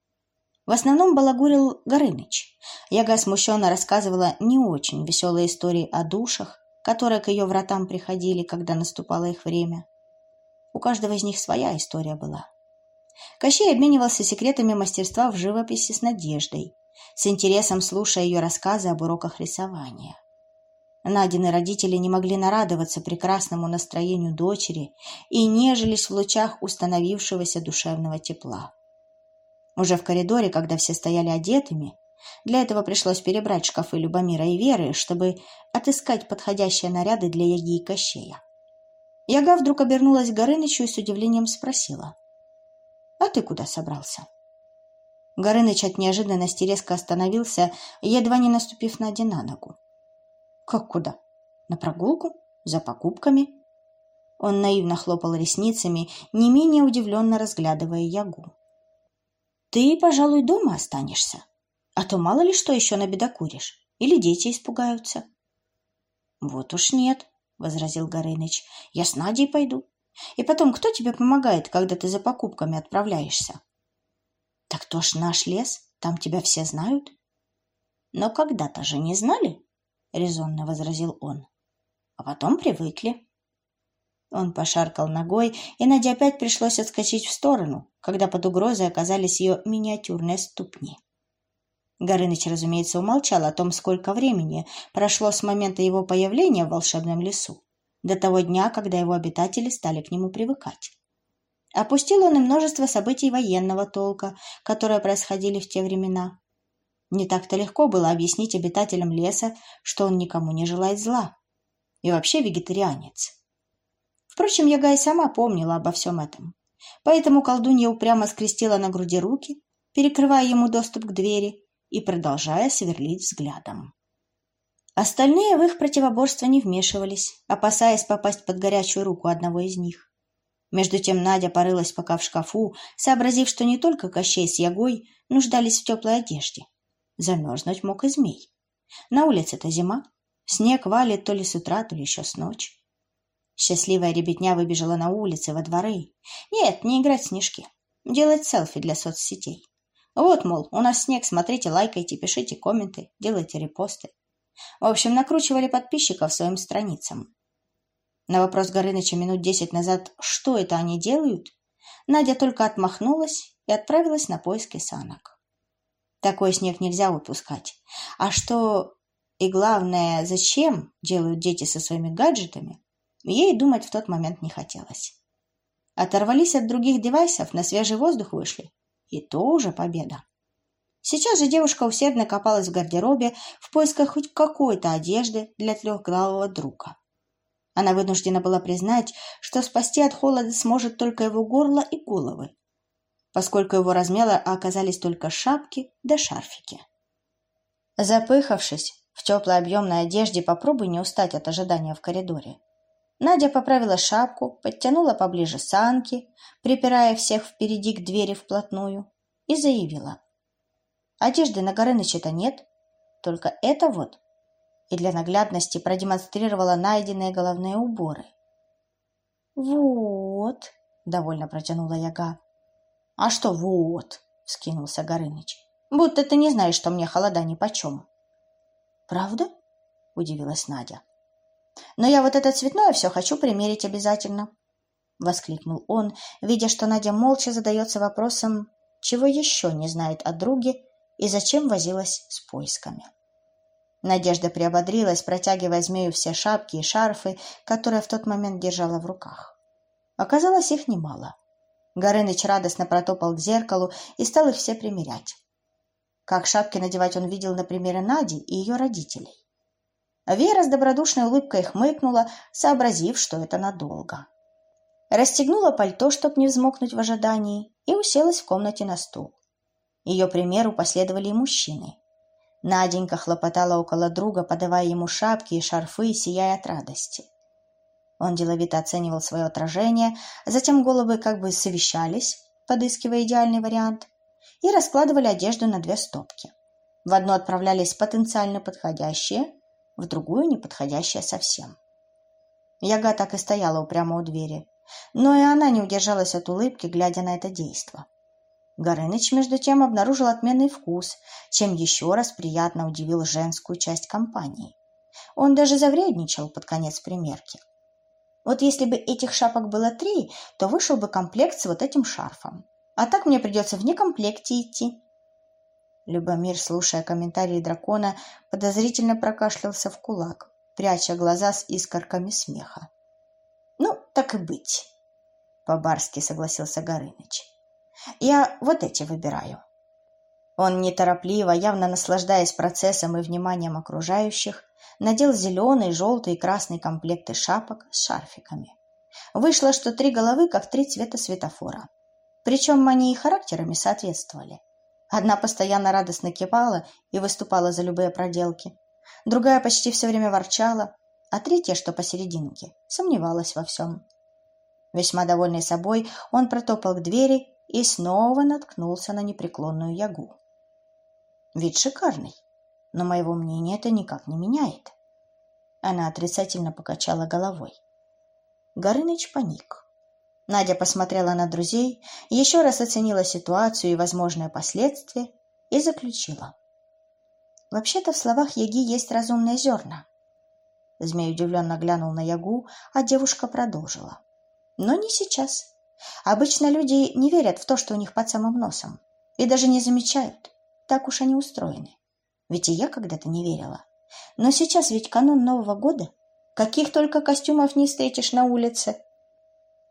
В основном балагурил Горыныч. Яга смущенно рассказывала не очень веселые истории о душах, которые к ее вратам приходили, когда наступало их время. У каждого из них своя история была. Кощей обменивался секретами мастерства в живописи с Надеждой, с интересом слушая ее рассказы об уроках рисования. Надины родители не могли нарадоваться прекрасному настроению дочери и нежились в лучах установившегося душевного тепла. Уже в коридоре, когда все стояли одетыми, для этого пришлось перебрать шкафы Любомира и Веры, чтобы отыскать подходящие наряды для Яги и Кощея. Яга вдруг обернулась к Горынычу и с удивлением спросила. «А ты куда собрался?» Горыныч от неожиданности резко остановился, едва не наступив Наде на ногу. «Как куда? На прогулку? За покупками?» Он наивно хлопал ресницами, не менее удивленно разглядывая Ягу. «Ты, пожалуй, дома останешься, а то мало ли что еще набедокуришь, или дети испугаются». «Вот уж нет», — возразил Горыныч, — «я с Надей пойду. И потом, кто тебе помогает, когда ты за покупками отправляешься?» Так то ж наш лес, там тебя все знают. Но когда-то же не знали, резонно возразил он. А потом привыкли. Он пошаркал ногой, и Наде опять пришлось отскочить в сторону, когда под угрозой оказались ее миниатюрные ступни. Горыныч, разумеется, умолчал о том, сколько времени прошло с момента его появления в волшебном лесу, до того дня, когда его обитатели стали к нему привыкать. Опустил он и множество событий военного толка, которые происходили в те времена. Не так-то легко было объяснить обитателям леса, что он никому не желает зла. И вообще вегетарианец. Впрочем, Яга и сама помнила обо всем этом. Поэтому колдунья упрямо скрестила на груди руки, перекрывая ему доступ к двери и продолжая сверлить взглядом. Остальные в их противоборство не вмешивались, опасаясь попасть под горячую руку одного из них. Между тем Надя порылась пока в шкафу, сообразив, что не только Кощей с Ягой нуждались в теплой одежде. Замерзнуть мог и змей. На улице-то зима. Снег валит то ли с утра, то ли еще с ночи. Счастливая ребятня выбежала на улицы, во дворы. Нет, не играть в снежки. Делать селфи для соцсетей. Вот, мол, у нас снег, смотрите, лайкайте, пишите комменты, делайте репосты. В общем, накручивали подписчиков своим страницам. На вопрос Горыныча минут десять назад, что это они делают, Надя только отмахнулась и отправилась на поиски санок. Такой снег нельзя выпускать. А что и главное, зачем делают дети со своими гаджетами, ей думать в тот момент не хотелось. Оторвались от других девайсов, на свежий воздух вышли. И то уже победа. Сейчас же девушка усердно копалась в гардеробе в поисках хоть какой-то одежды для трехглавого друга. Она вынуждена была признать, что спасти от холода сможет только его горло и головы, поскольку его размера оказались только шапки да шарфики. Запыхавшись в теплой объемной одежде, попробуй не устать от ожидания в коридоре. Надя поправила шапку, подтянула поближе санки, припирая всех впереди к двери вплотную, и заявила. Одежды на Горыныча-то нет, только это вот и для наглядности продемонстрировала найденные головные уборы. «Вот», — довольно протянула яга. «А что «вот», — вскинулся Горыныч. «Будто ты не знаешь, что мне холода нипочем». «Правда?» — удивилась Надя. «Но я вот это цветное все хочу примерить обязательно», — воскликнул он, видя, что Надя молча задается вопросом, чего еще не знает о друге и зачем возилась с поисками. Надежда приободрилась, протягивая змею все шапки и шарфы, которые в тот момент держала в руках. Оказалось, их немало. Горыныч радостно протопал к зеркалу и стал их все примерять. Как шапки надевать он видел на примере Нади и ее родителей. Вера с добродушной улыбкой хмыкнула, сообразив, что это надолго. Расстегнула пальто, чтоб не взмокнуть в ожидании, и уселась в комнате на стул. Ее примеру последовали и мужчины. Наденька хлопотала около друга, подавая ему шапки и шарфы, сияя от радости. Он деловито оценивал свое отражение, затем головы как бы совещались, подыскивая идеальный вариант, и раскладывали одежду на две стопки. В одну отправлялись потенциально подходящие, в другую неподходящие совсем. Яга так и стояла упрямо у двери, но и она не удержалась от улыбки, глядя на это действо. Горыныч, между тем, обнаружил отменный вкус, чем еще раз приятно удивил женскую часть компании. Он даже завредничал под конец примерки. Вот если бы этих шапок было три, то вышел бы комплект с вот этим шарфом. А так мне придется в некомплекте идти. Любомир, слушая комментарии дракона, подозрительно прокашлялся в кулак, пряча глаза с искорками смеха. «Ну, так и быть», — по-барски согласился Горыныч. Я вот эти выбираю. Он неторопливо, явно наслаждаясь процессом и вниманием окружающих, надел зеленый, желтый и красный комплекты шапок с шарфиками. Вышло, что три головы, как три цвета светофора. Причем они и характерами соответствовали. Одна постоянно радостно кивала и выступала за любые проделки. Другая почти все время ворчала, а третья, что посерединке, сомневалась во всем. Весьма довольный собой, он протопал к двери и снова наткнулся на непреклонную ягу. Вид шикарный, но моего мнения это никак не меняет. Она отрицательно покачала головой. Горыныч паник. Надя посмотрела на друзей, еще раз оценила ситуацию и возможные последствия и заключила. Вообще-то в словах Яги есть разумные зерна. Змей удивленно глянул на Ягу, а девушка продолжила. Но не сейчас. Обычно люди не верят в то, что у них под самым носом, и даже не замечают. Так уж они устроены. Ведь и я когда-то не верила. Но сейчас ведь канун Нового года. Каких только костюмов не встретишь на улице.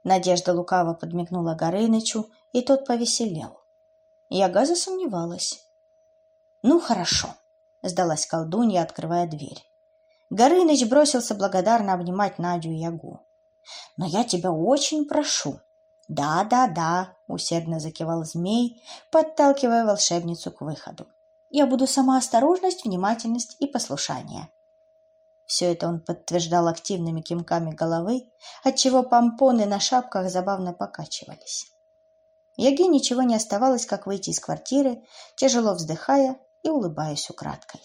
Надежда лукаво подмигнула Горынычу, и тот повеселел. Я газа сомневалась. «Ну, хорошо», — сдалась колдунья, открывая дверь. Горыныч бросился благодарно обнимать Надю и Ягу. «Но я тебя очень прошу, «Да, да, да», — усердно закивал змей, подталкивая волшебницу к выходу. «Я буду сама осторожность, внимательность и послушание». Все это он подтверждал активными кивками головы, отчего помпоны на шапках забавно покачивались. Яге ничего не оставалось, как выйти из квартиры, тяжело вздыхая и улыбаясь украдкой.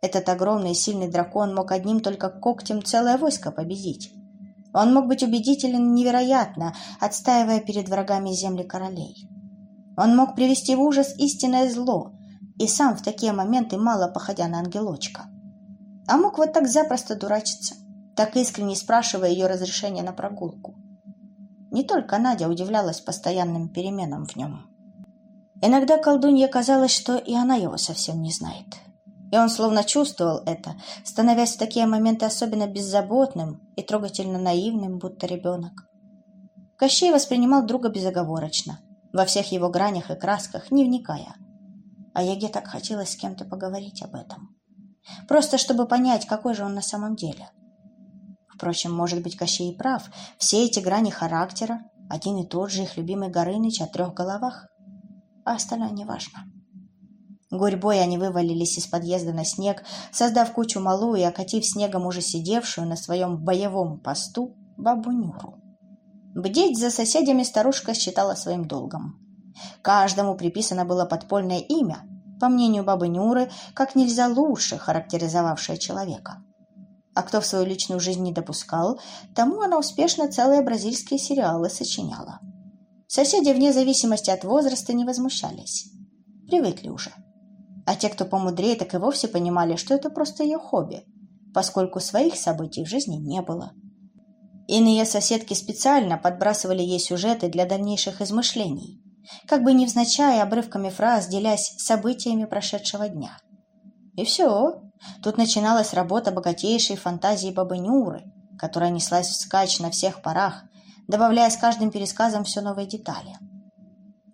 Этот огромный и сильный дракон мог одним только когтем целое войско победить. Он мог быть убедителен невероятно, отстаивая перед врагами земли королей. Он мог привести в ужас истинное зло, и сам в такие моменты мало походя на ангелочка. А мог вот так запросто дурачиться, так искренне спрашивая ее разрешения на прогулку. Не только Надя удивлялась постоянным переменам в нем. Иногда колдунье казалось, что и она его совсем не знает. И он словно чувствовал это, становясь в такие моменты особенно беззаботным и трогательно наивным, будто ребенок. Кощей воспринимал друга безоговорочно, во всех его гранях и красках, не вникая. А Яге так хотелось с кем-то поговорить об этом. Просто чтобы понять, какой же он на самом деле. Впрочем, может быть, Кощей и прав. Все эти грани характера, один и тот же их любимый Горыныч о трех головах. А остальное неважно. Гурьбой они вывалились из подъезда на снег, создав кучу малу и окатив снегом уже сидевшую на своем боевом посту бабу Нюру. Бдеть за соседями старушка считала своим долгом. Каждому приписано было подпольное имя, по мнению бабы Нюры, как нельзя лучше характеризовавшее человека. А кто в свою личную жизнь не допускал, тому она успешно целые бразильские сериалы сочиняла. Соседи вне зависимости от возраста не возмущались. Привыкли уже. А те, кто помудрее, так и вовсе понимали, что это просто ее хобби, поскольку своих событий в жизни не было. Иные соседки специально подбрасывали ей сюжеты для дальнейших измышлений, как бы невзначай обрывками фраз, делясь событиями прошедшего дня. И все. Тут начиналась работа богатейшей фантазии бабы Нюры, которая неслась вскачь на всех парах, добавляя с каждым пересказом все новые детали.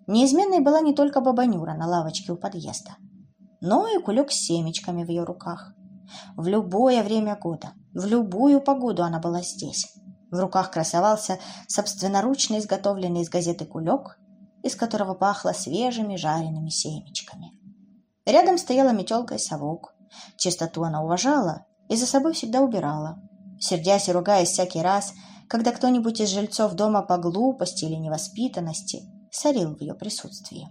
Неизменной была не только баба Нюра на лавочке у подъезда, но и кулек с семечками в ее руках. В любое время года, в любую погоду она была здесь в руках красовался собственноручно изготовленный из газеты кулек, из которого пахло свежими жареными семечками. Рядом стояла метелка и совок. Чистоту она уважала и за собой всегда убирала, сердясь и ругаясь всякий раз, когда кто-нибудь из жильцов дома по глупости или невоспитанности сорил в ее присутствии.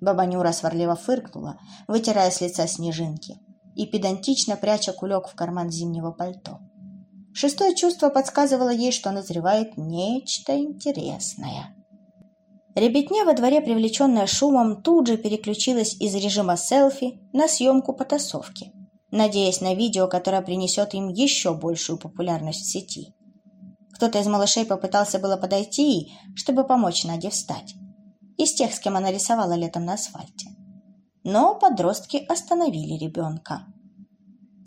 Баба Нюра сварливо фыркнула, вытирая с лица снежинки и педантично пряча кулек в карман зимнего пальто. Шестое чувство подсказывало ей, что назревает нечто интересное. Ребятня во дворе, привлеченная шумом, тут же переключилась из режима селфи на съемку потасовки, надеясь на видео, которое принесет им еще большую популярность в сети. Кто-то из малышей попытался было подойти, чтобы помочь Наде встать. Из тех, с кем она рисовала летом на асфальте. Но подростки остановили ребенка.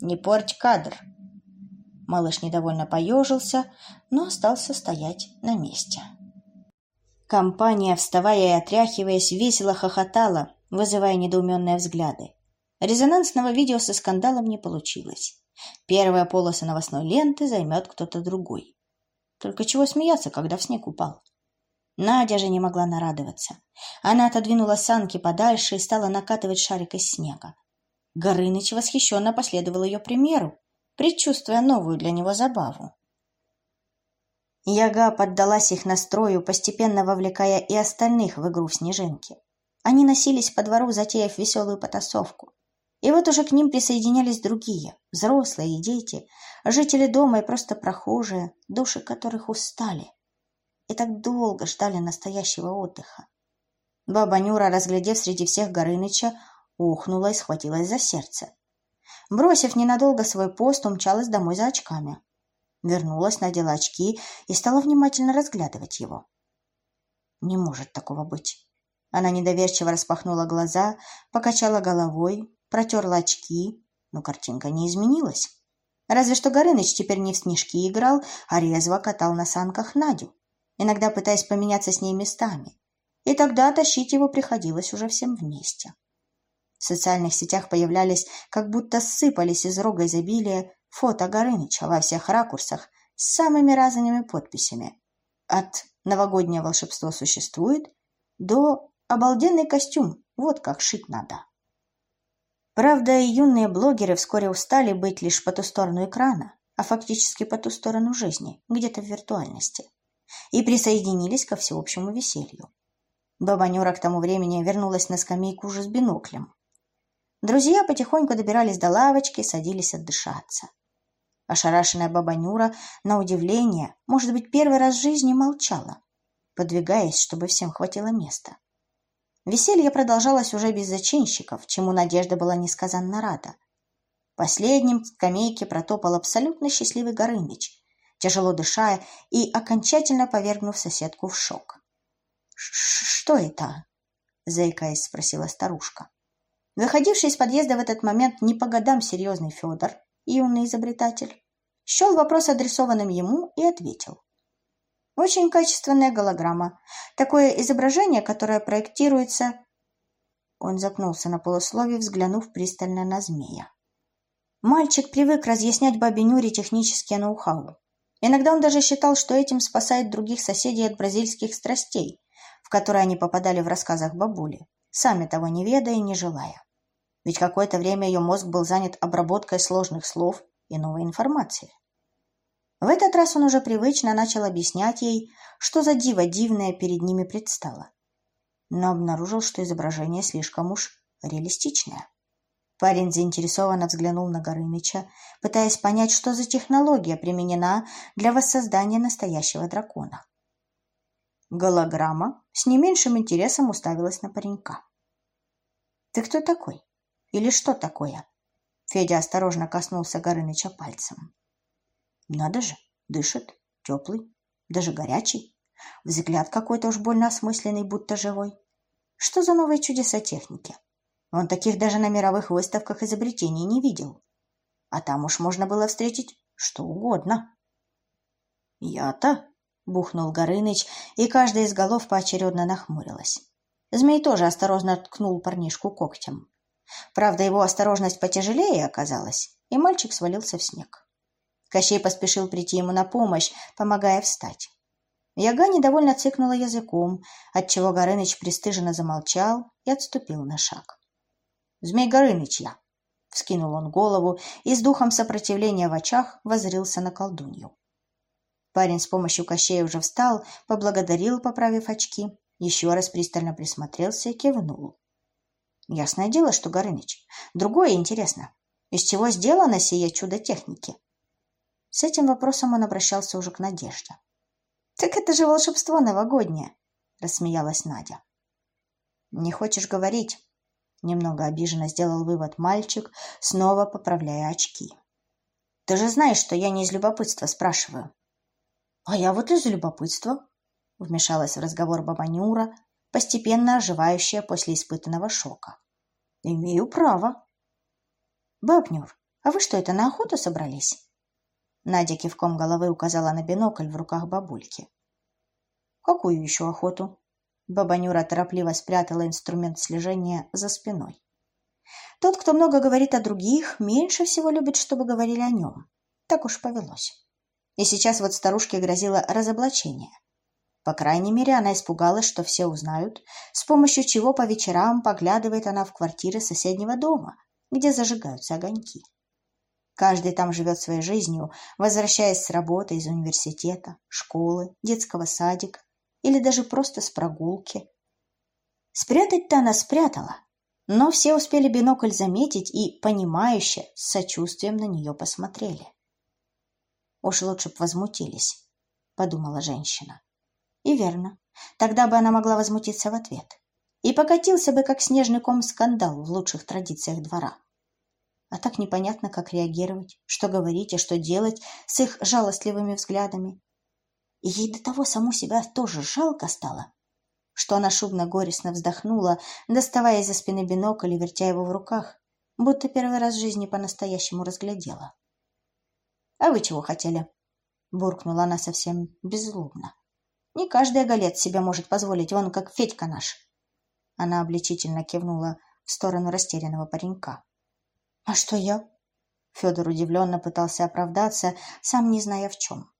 «Не порть кадр», Малыш недовольно поежился, но остался стоять на месте. Компания, вставая и отряхиваясь, весело хохотала, вызывая недоуменные взгляды. Резонансного видео со скандалом не получилось. Первая полоса новостной ленты займет кто-то другой. Только чего смеяться, когда в снег упал? Надя же не могла нарадоваться. Она отодвинула санки подальше и стала накатывать шарик из снега. Горыныч восхищенно последовал ее примеру, предчувствуя новую для него забаву. Яга поддалась их настрою, постепенно вовлекая и остальных в игру в снежинки. Они носились по двору, затеяв веселую потасовку. И вот уже к ним присоединялись другие, взрослые и дети, жители дома и просто прохожие, души которых устали. И так долго ждали настоящего отдыха. Баба Нюра, разглядев среди всех Горыныча, ухнула и схватилась за сердце. Бросив ненадолго свой пост, умчалась домой за очками. Вернулась, надела очки и стала внимательно разглядывать его. Не может такого быть. Она недоверчиво распахнула глаза, покачала головой, протерла очки, но картинка не изменилась. Разве что Горыныч теперь не в снежки играл, а резво катал на санках Надю, иногда пытаясь поменяться с ней местами. И тогда тащить его приходилось уже всем вместе. В социальных сетях появлялись, как будто сыпались из рога изобилия, фото Горыныча во всех ракурсах с самыми разными подписями. От «Новогоднее волшебство существует» до «Обалденный костюм, вот как шить надо». Правда, и юные блогеры вскоре устали быть лишь по ту сторону экрана, а фактически по ту сторону жизни, где-то в виртуальности, и присоединились ко всеобщему веселью. Баба Нюра к тому времени вернулась на скамейку уже с биноклем. Друзья потихоньку добирались до лавочки, садились отдышаться. Ошарашенная баба Нюра, на удивление, может быть, первый раз в жизни молчала, подвигаясь, чтобы всем хватило места. Веселье продолжалось уже без зачинщиков, чему Надежда была несказанно рада. Последним к скамейке протопал абсолютно счастливый Горыныч, тяжело дыша и окончательно повергнув соседку в шок. «Что это?» — заикаясь, спросила старушка. Выходивший из подъезда в этот момент не по годам серьезный Федор, юный изобретатель, счел вопрос адресованным ему и ответил. Очень качественная голограмма. Такое изображение, которое проектируется... Он запнулся на полусловие, взглянув пристально на змея. Мальчик привык разъяснять бабе Нюре технические ноу-хау. Иногда он даже считал, что этим спасает других соседей от бразильских страстей, в которые они попадали в рассказах бабули, сами того не ведая и не желая. Ведь какое-то время ее мозг был занят обработкой сложных слов и новой информации. В этот раз он уже привычно начал объяснять ей, что за диво дивное перед ними предстало. Но обнаружил, что изображение слишком уж реалистичное. Парень заинтересованно взглянул на Горыныча, пытаясь понять, что за технология применена для воссоздания настоящего дракона. Голограмма с не меньшим интересом уставилась на паренька. «Ты кто такой? Или что такое?» Федя осторожно коснулся Горыныча пальцем. Надо же, дышит, теплый, даже горячий. Взгляд какой-то уж больно осмысленный, будто живой. Что за новые чудеса техники? Он таких даже на мировых выставках изобретений не видел. А там уж можно было встретить что угодно. «Я-то?» — бухнул Горыныч, и каждая из голов поочередно нахмурилась. Змей тоже осторожно ткнул парнишку когтем. Правда, его осторожность потяжелее оказалась, и мальчик свалился в снег. Кощей поспешил прийти ему на помощь, помогая встать. Яга недовольно цыкнула языком, отчего Горыныч пристыженно замолчал и отступил на шаг. «Змей Горыныч я!» — вскинул он голову и с духом сопротивления в очах возрился на колдунью. Парень с помощью Кощея уже встал, поблагодарил, поправив очки, еще раз пристально присмотрелся и кивнул. Ясное дело, что Горыныч. Другое интересно. Из чего сделано сие чудо техники? С этим вопросом он обращался уже к Надежде. «Так это же волшебство новогоднее!» — рассмеялась Надя. «Не хочешь говорить?» — немного обиженно сделал вывод мальчик, снова поправляя очки. «Ты же знаешь, что я не из любопытства спрашиваю». «А я вот из любопытства», — вмешалась в разговор баба Нюра, постепенно оживающая после испытанного шока. «Имею право». «Баб Нюр, а вы что, это на охоту собрались?» Надя кивком головы указала на бинокль в руках бабульки. «Какую еще охоту?» Баба Нюра торопливо спрятала инструмент слежения за спиной. Тот, кто много говорит о других, меньше всего любит, чтобы говорили о нем. Так уж повелось. И сейчас вот старушке грозило разоблачение. По крайней мере, она испугалась, что все узнают, с помощью чего по вечерам поглядывает она в квартиры соседнего дома, где зажигаются огоньки. Каждый там живет своей жизнью, возвращаясь с работы, из университета, школы, детского садика или даже просто с прогулки. Спрятать-то она спрятала, но все успели бинокль заметить и, понимающе, с сочувствием на нее посмотрели. «Уж лучше б возмутились», — подумала женщина. И верно, тогда бы она могла возмутиться в ответ. И покатился бы, как снежный ком, скандал в лучших традициях двора а так непонятно, как реагировать, что говорить и что делать с их жалостливыми взглядами. И ей до того саму себя тоже жалко стало, что она шумно-горестно вздохнула, доставая из-за спины бинокль и вертя его в руках, будто первый раз в жизни по-настоящему разглядела. — А вы чего хотели? — буркнула она совсем беззлобно. — Не каждый оголец себе может позволить, вон как Федька наш. Она обличительно кивнула в сторону растерянного паренька. «А что я?» Федор удивленно пытался оправдаться, сам не зная в чем.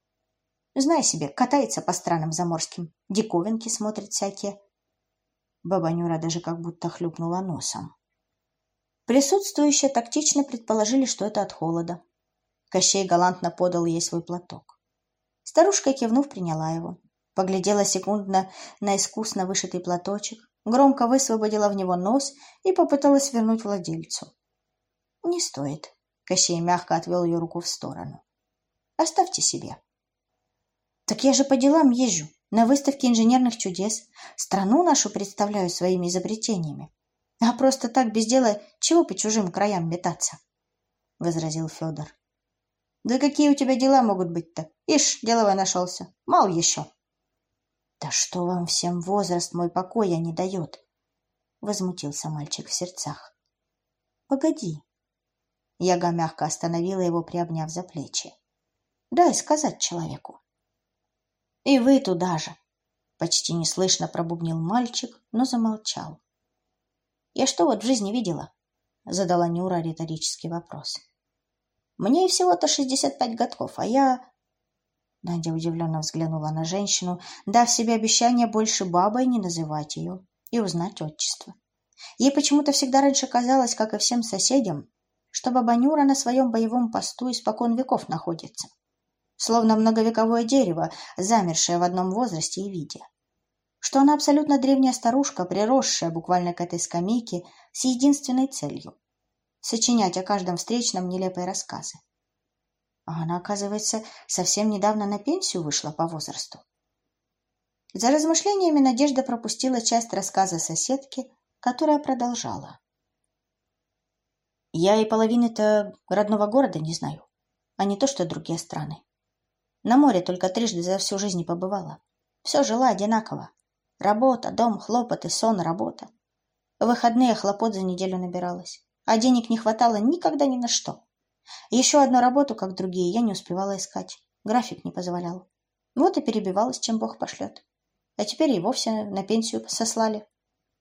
«Знай себе, катается по странам заморским, диковинки смотрит всякие». Баба Нюра даже как будто хлюпнула носом. Присутствующие тактично предположили, что это от холода. Кощей галантно подал ей свой платок. Старушка, кивнув, приняла его. Поглядела секундно на искусно вышитый платочек, громко высвободила в него нос и попыталась вернуть владельцу. «Не стоит», — Кощей мягко отвел ее руку в сторону. «Оставьте себе». «Так я же по делам езжу, на выставке инженерных чудес. Страну нашу представляю своими изобретениями. А просто так без дела чего по чужим краям метаться?» — возразил Федор. «Да какие у тебя дела могут быть-то? Ишь, деловой нашелся. Мал еще». «Да что вам всем возраст мой покоя не дает?» — возмутился мальчик в сердцах. «Погоди». Яга мягко остановила его, приобняв за плечи. «Дай сказать человеку». «И вы туда же!» — почти неслышно пробубнил мальчик, но замолчал. «Я что вот в жизни видела?» — задала Нюра риторический вопрос. «Мне всего-то шестьдесят пять годков, а я Надя удивленно взглянула на женщину, дав себе обещание больше бабой не называть ее и узнать отчество. Ей почему-то всегда раньше казалось, как и всем соседям, что баба Нюра на своем боевом посту испокон веков находится. Словно многовековое дерево, замершее в одном возрасте и виде. Что она абсолютно древняя старушка, приросшая буквально к этой скамейке с единственной целью — сочинять о каждом встречном нелепые рассказы. А она, оказывается, совсем недавно на пенсию вышла по возрасту. За размышлениями Надежда пропустила часть рассказа соседки, которая продолжала. «Я и половины-то родного города не знаю, а не то, что другие страны. На море только трижды за всю жизнь побывала. Все жила одинаково. Работа, дом, хлопоты, сон, работа. В выходные хлопот за неделю набиралась, а денег не хватало никогда ни на что. Еще одну работу, как другие, я не успевала искать. График не позволял. Вот и перебивалась, чем Бог пошлет. А теперь и вовсе на пенсию сослали.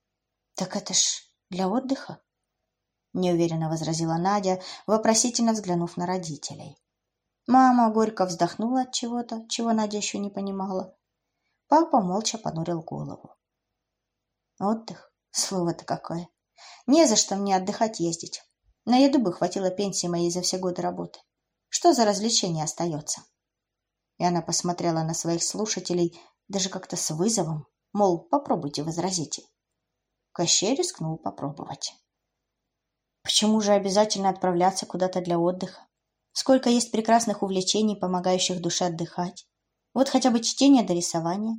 — Так это ж для отдыха? — неуверенно возразила Надя, вопросительно взглянув на родителей. Мама горько вздохнула от чего-то, чего Надя еще не понимала. Папа молча понурил голову. Отдых? Слово-то какое. Не за что мне отдыхать ездить. На еду бы хватило пенсии моей за все годы работы. Что за развлечение остается? И она посмотрела на своих слушателей даже как-то с вызовом, мол, попробуйте, возразите. Кощей рискнул попробовать. Почему же обязательно отправляться куда-то для отдыха? Сколько есть прекрасных увлечений, помогающих душе отдыхать. Вот хотя бы чтение до рисования.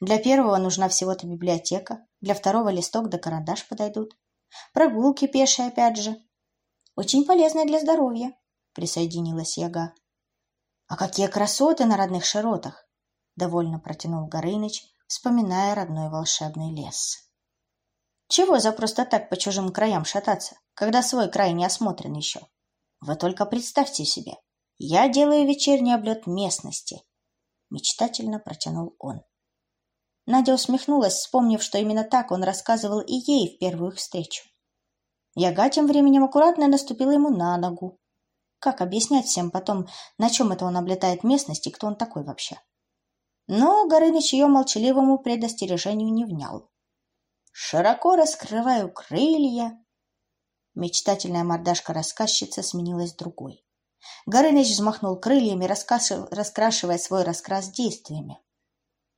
Для первого нужна всего-то библиотека, для второго листок да карандаш подойдут. Прогулки пешие опять же, очень полезная для здоровья, присоединилась Яга. А какие красоты на родных широтах! Довольно протянул Горыныч, вспоминая родной волшебный лес. Чего за просто так по чужим краям шататься, когда свой край не осмотрен еще? Вы только представьте себе, я делаю вечерний облет местности. Мечтательно протянул он. Надя усмехнулась, вспомнив, что именно так он рассказывал и ей в первую встречу. Яга тем временем аккуратно наступила ему на ногу. Как объяснять всем потом, на чем это он облетает местность и кто он такой вообще? Но Горыныч ее молчаливому предостережению не внял. «Широко раскрываю крылья!» Мечтательная мордашка рассказчицы сменилась другой. Горыныч взмахнул крыльями, раскрашивая свой раскрас действиями.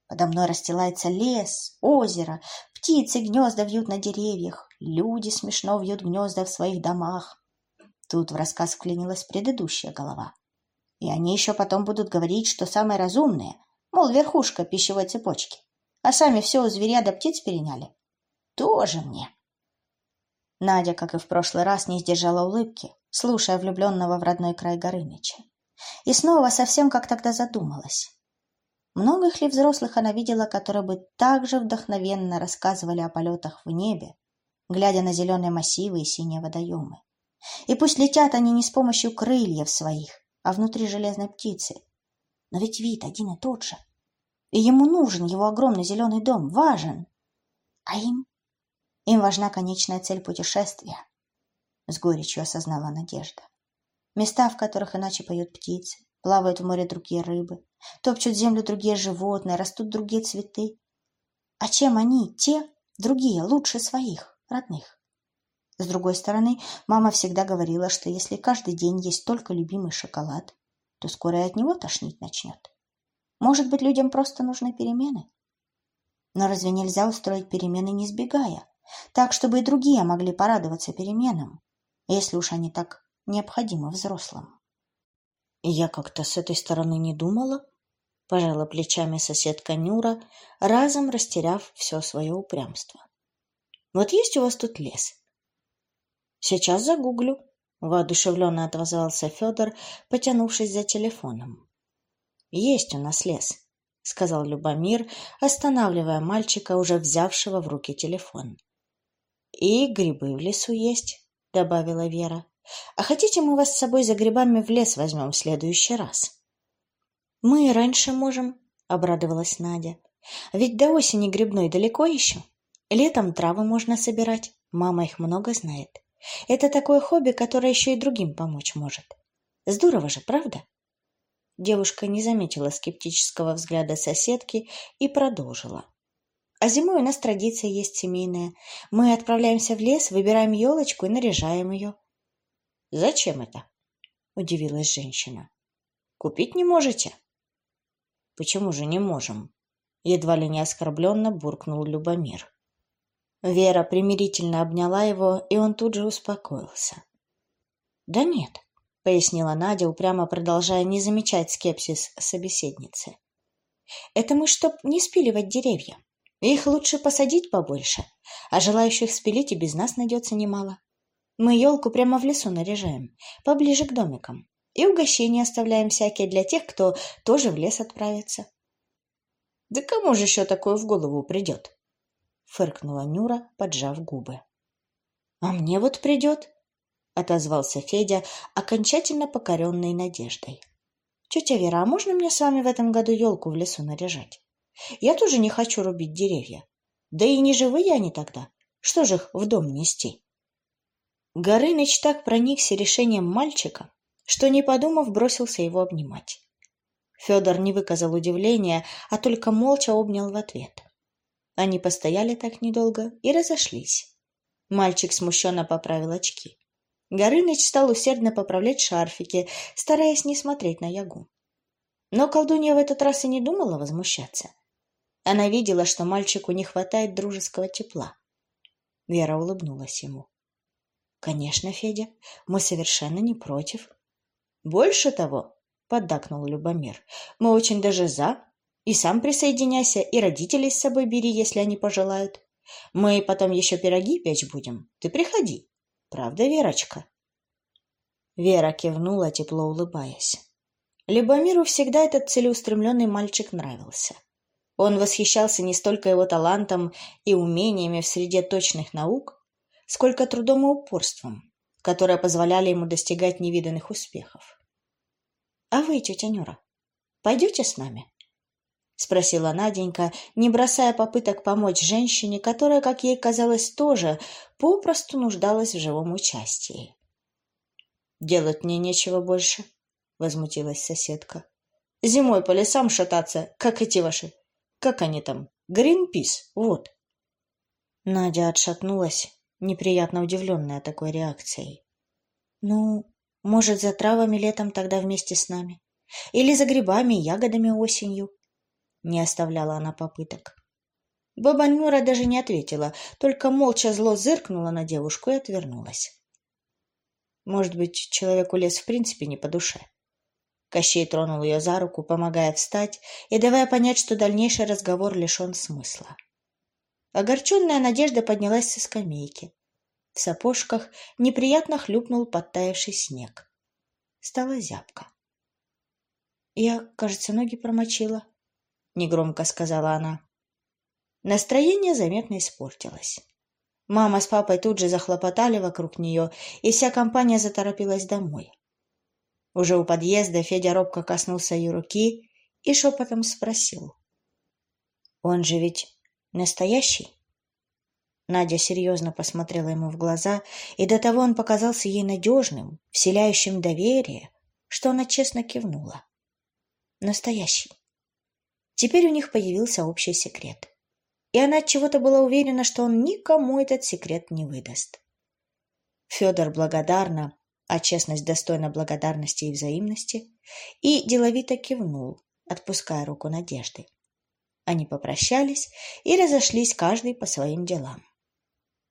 Подо мной расстилается лес, озеро, птицы гнезда вьют на деревьях, люди смешно вьют гнезда в своих домах. Тут в рассказ вклинилась предыдущая голова. И они еще потом будут говорить, что самые разумные, мол, верхушка пищевой цепочки, а сами все у зверя до птиц переняли. Тоже мне. Надя, как и в прошлый раз, не сдержала улыбки, слушая влюбленного в родной край Горыныча. И снова совсем как тогда задумалась. Многих ли взрослых она видела, которые бы так же вдохновенно рассказывали о полетах в небе, глядя на зеленые массивы и синие водоемы? И пусть летят они не с помощью крыльев своих, а внутри железной птицы. Но ведь вид один и тот же. И ему нужен его огромный зеленый дом, важен. А им? Им важна конечная цель путешествия. С горечью осознала Надежда. Места, в которых иначе поют птицы, плавают в море другие рыбы, топчут землю другие животные, растут другие цветы. А чем они, те, другие, лучше своих, родных? С другой стороны, мама всегда говорила, что если каждый день есть только любимый шоколад, то скоро и от него тошнить начнет. Может быть, людям просто нужны перемены? Но разве нельзя устроить перемены, не сбегая, так, чтобы и другие могли порадоваться переменам, если уж они так необходимы взрослым? Я как-то с этой стороны не думала, пожала плечами соседка Нюра, разом растеряв все свое упрямство. Вот есть у вас тут лес, Сейчас загуглю, воодушевленно отозвался Федор, потянувшись за телефоном. Есть у нас лес, сказал Любомир, останавливая мальчика, уже взявшего в руки телефон. И грибы в лесу есть, добавила Вера. А хотите, мы вас с собой за грибами в лес возьмем в следующий раз? Мы и раньше можем, обрадовалась Надя. Ведь до осени грибной далеко еще. Летом травы можно собирать, мама их много знает. Это такое хобби, которое еще и другим помочь может. Здорово же, правда? Девушка не заметила скептического взгляда соседки и продолжила. А зимой у нас традиция есть семейная. Мы отправляемся в лес, выбираем елочку и наряжаем ее. — Зачем это? — удивилась женщина. — Купить не можете? — Почему же не можем? — едва ли не оскорбленно буркнул Любомир. Вера примирительно обняла его, и он тут же успокоился. «Да нет», — пояснила Надя, упрямо продолжая не замечать скепсис собеседницы. «Это мы, чтоб не спиливать деревья. Их лучше посадить побольше, а желающих спилить и без нас найдется немало. Мы елку прямо в лесу наряжаем, поближе к домикам, и угощения оставляем всякие для тех, кто тоже в лес отправится». «Да кому же еще такое в голову придет?» фыркнула Нюра, поджав губы. А мне вот придет, отозвался Федя, окончательно покоренный надеждой. Тетя Вера, а можно мне с вами в этом году елку в лесу наряжать? Я тоже не хочу рубить деревья. Да и не живые они тогда. Что же их в дом нести? Горыныч так проникся решением мальчика, что, не подумав, бросился его обнимать. Федор не выказал удивления, а только молча обнял в ответ. Они постояли так недолго и разошлись. Мальчик смущенно поправил очки. Горыныч стал усердно поправлять шарфики, стараясь не смотреть на Ягу. Но колдунья в этот раз и не думала возмущаться. Она видела, что мальчику не хватает дружеского тепла. Вера улыбнулась ему. — Конечно, Федя, мы совершенно не против. — Больше того, — поддакнул Любомир, — мы очень даже за. И сам присоединяйся, и родителей с собой бери, если они пожелают. Мы потом еще пироги печь будем. Ты приходи. Правда, Верочка?» Вера кивнула, тепло улыбаясь. Любомиру всегда этот целеустремленный мальчик нравился. Он восхищался не столько его талантом и умениями в среде точных наук, сколько трудом и упорством, которые позволяли ему достигать невиданных успехов. — А вы, тетя Нюра, пойдете с нами? — спросила Наденька, не бросая попыток помочь женщине, которая, как ей казалось, тоже попросту нуждалась в живом участии. «Делать мне нечего больше», — возмутилась соседка. «Зимой по лесам шататься, как эти ваши... Как они там? Гринпис, вот». Надя отшатнулась, неприятно удивленная такой реакцией. «Ну, может, за травами летом тогда вместе с нами? Или за грибами и ягодами осенью?» Не оставляла она попыток. Баба Нюра даже не ответила, только молча зло зыркнула на девушку и отвернулась. Может быть, человеку лес в принципе не по душе. Кощей тронул ее за руку, помогая встать и давая понять, что дальнейший разговор лишен смысла. Огорченная Надежда поднялась со скамейки. В сапожках неприятно хлюпнул подтаявший снег. Стала зябко. Я, кажется, ноги промочила, негромко сказала она. Настроение заметно испортилось. Мама с папой тут же захлопотали вокруг нее, и вся компания заторопилась домой. Уже у подъезда Федя робко коснулся ее руки и шепотом спросил. «Он же ведь настоящий?» Надя серьезно посмотрела ему в глаза, и до того он показался ей надежным, вселяющим доверие, что она честно кивнула. «Настоящий». Теперь у них появился общий секрет. И она от чего-то была уверена, что он никому этот секрет не выдаст. Федор благодарно, а честность достойна благодарности и взаимности, и деловито кивнул, отпуская руку Надежды. Они попрощались и разошлись каждый по своим делам.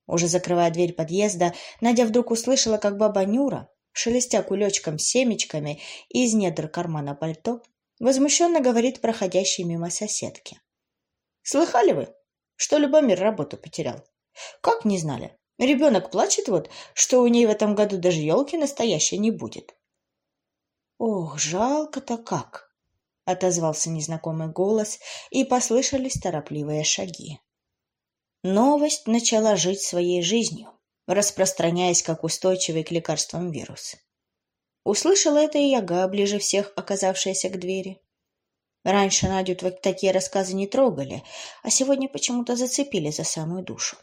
Уже закрывая дверь подъезда, Надя вдруг услышала, как баба Нюра, шелестя кулечком с семечками из недр кармана пальто, возмущенно говорит проходящей мимо соседке. «Слыхали вы, что Любомир работу потерял? Как не знали? Ребенок плачет вот, что у ней в этом году даже елки настоящей не будет». «Ох, жалко-то как!» — отозвался незнакомый голос, и послышались торопливые шаги. Новость начала жить своей жизнью, распространяясь как устойчивый к лекарствам вирус. Услышала это и Яга, ближе всех оказавшаяся к двери. Раньше Надю такие рассказы не трогали, а сегодня почему-то зацепили за самую душу.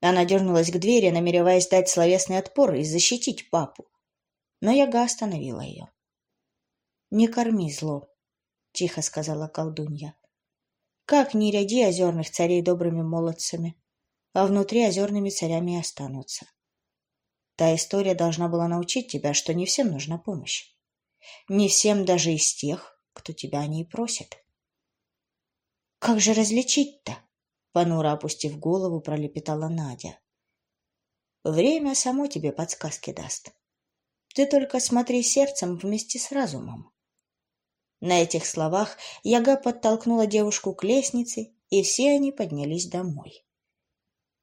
Она дернулась к двери, намереваясь дать словесный отпор и защитить папу. Но Яга остановила ее. «Не корми зло», — тихо сказала колдунья. Как не ряди озерных царей добрыми молодцами, а внутри озерными царями и останутся. Та история должна была научить тебя, что не всем нужна помощь. Не всем даже из тех, кто тебя о ней просит. «Как же различить-то?» — понуро опустив голову, пролепетала Надя. «Время само тебе подсказки даст. Ты только смотри сердцем вместе с разумом. На этих словах Яга подтолкнула девушку к лестнице, и все они поднялись домой.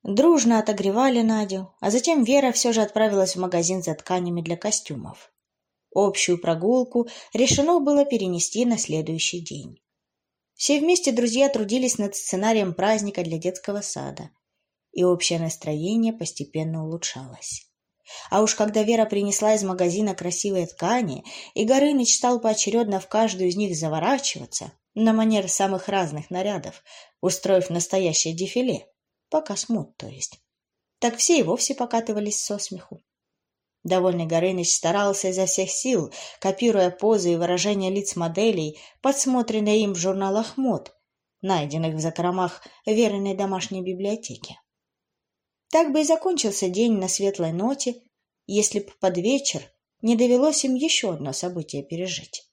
Дружно отогревали Надю, а затем Вера все же отправилась в магазин за тканями для костюмов. Общую прогулку решено было перенести на следующий день. Все вместе друзья трудились над сценарием праздника для детского сада, и общее настроение постепенно улучшалось. А уж когда Вера принесла из магазина красивые ткани, и Горыныч стал поочередно в каждую из них заворачиваться, на манер самых разных нарядов, устроив настоящее дефиле, показ мод, то есть, так все и вовсе покатывались со смеху. Довольный Горыныч старался изо всех сил, копируя позы и выражения лиц моделей, подсмотренные им в журналах мод, найденных в закромах Вериной домашней библиотеки. Так бы и закончился день на светлой ноте, если б под вечер не довелось им еще одно событие пережить.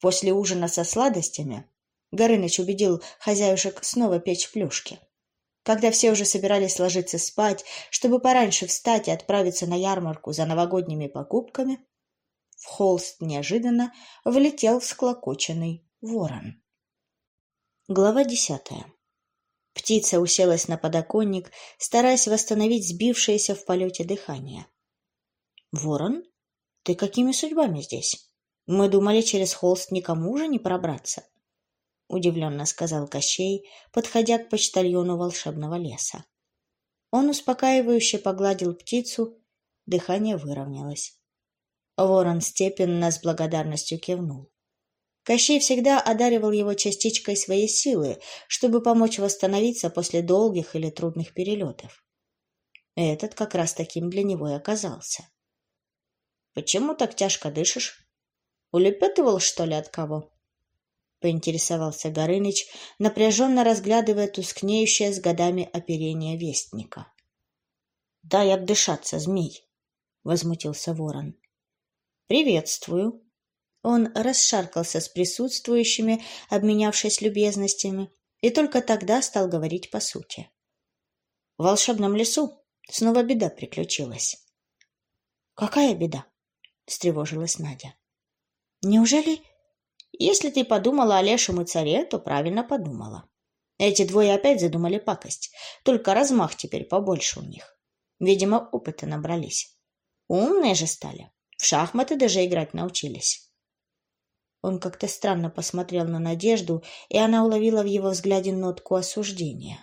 После ужина со сладостями Горыныч убедил хозяюшек снова печь плюшки. Когда все уже собирались ложиться спать, чтобы пораньше встать и отправиться на ярмарку за новогодними покупками, в холст неожиданно влетел всклокоченный ворон. Глава десятая Птица уселась на подоконник, стараясь восстановить сбившееся в полете дыхание. «Ворон, ты какими судьбами здесь? Мы думали, через холст никому уже не пробраться», — удивленно сказал Кощей, подходя к почтальону волшебного леса. Он успокаивающе погладил птицу, дыхание выровнялось. Ворон степенно с благодарностью кивнул. Кощей всегда одаривал его частичкой своей силы, чтобы помочь восстановиться после долгих или трудных перелетов. Этот как раз таким для него и оказался. — Почему так тяжко дышишь? Улепетывал, что ли, от кого? — поинтересовался Горыныч, напряженно разглядывая тускнеющее с годами оперение вестника. — Дай отдышаться, змей! — возмутился ворон. — Приветствую! Он расшаркался с присутствующими, обменявшись любезностями, и только тогда стал говорить по сути. В волшебном лесу снова беда приключилась. «Какая беда?» — встревожилась Надя. «Неужели...» «Если ты подумала о лешем и царе, то правильно подумала. Эти двое опять задумали пакость, только размах теперь побольше у них. Видимо, опыта набрались. Умные же стали, в шахматы даже играть научились». Он как-то странно посмотрел на Надежду, и она уловила в его взгляде нотку осуждения.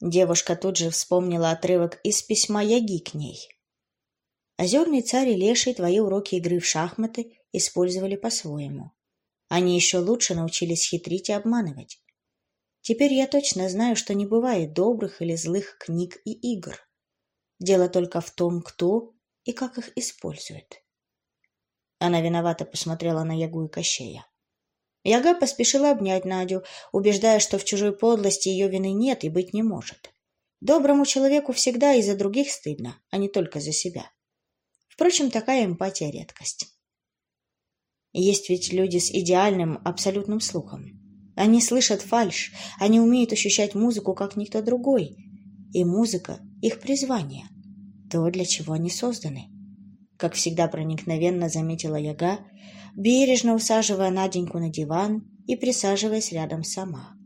Девушка тут же вспомнила отрывок из письма Яги к ней. Озерный царь и леший твои уроки игры в шахматы использовали по-своему. Они еще лучше научились хитрить и обманывать. Теперь я точно знаю, что не бывает добрых или злых книг и игр. Дело только в том, кто и как их использует. Она виновато посмотрела на Ягу и Кощея. Яга поспешила обнять Надю, убеждая, что в чужой подлости ее вины нет и быть не может. Доброму человеку всегда и за других стыдно, а не только за себя. Впрочем, такая эмпатия – редкость. Есть ведь люди с идеальным, абсолютным слухом. Они слышат фальшь, они умеют ощущать музыку, как никто другой. И музыка – их призвание, то, для чего они созданы. Как всегда проникновенно заметила Яга, бережно усаживая Наденьку на диван и присаживаясь рядом сама.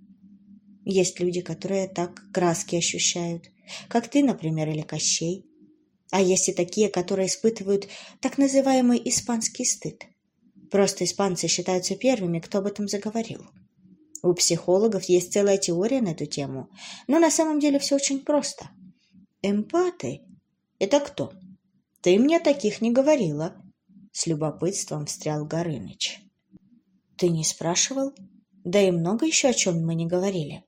Есть люди, которые так краски ощущают, как ты, например, или Кощей. А есть и такие, которые испытывают так называемый испанский стыд. Просто испанцы считаются первыми, кто об этом заговорил. У психологов есть целая теория на эту тему, но на самом деле все очень просто. Эмпаты – это кто? Ты мне таких не говорила. С любопытством встрял Горыныч. Ты не спрашивал? Да и много еще о чем мы не говорили.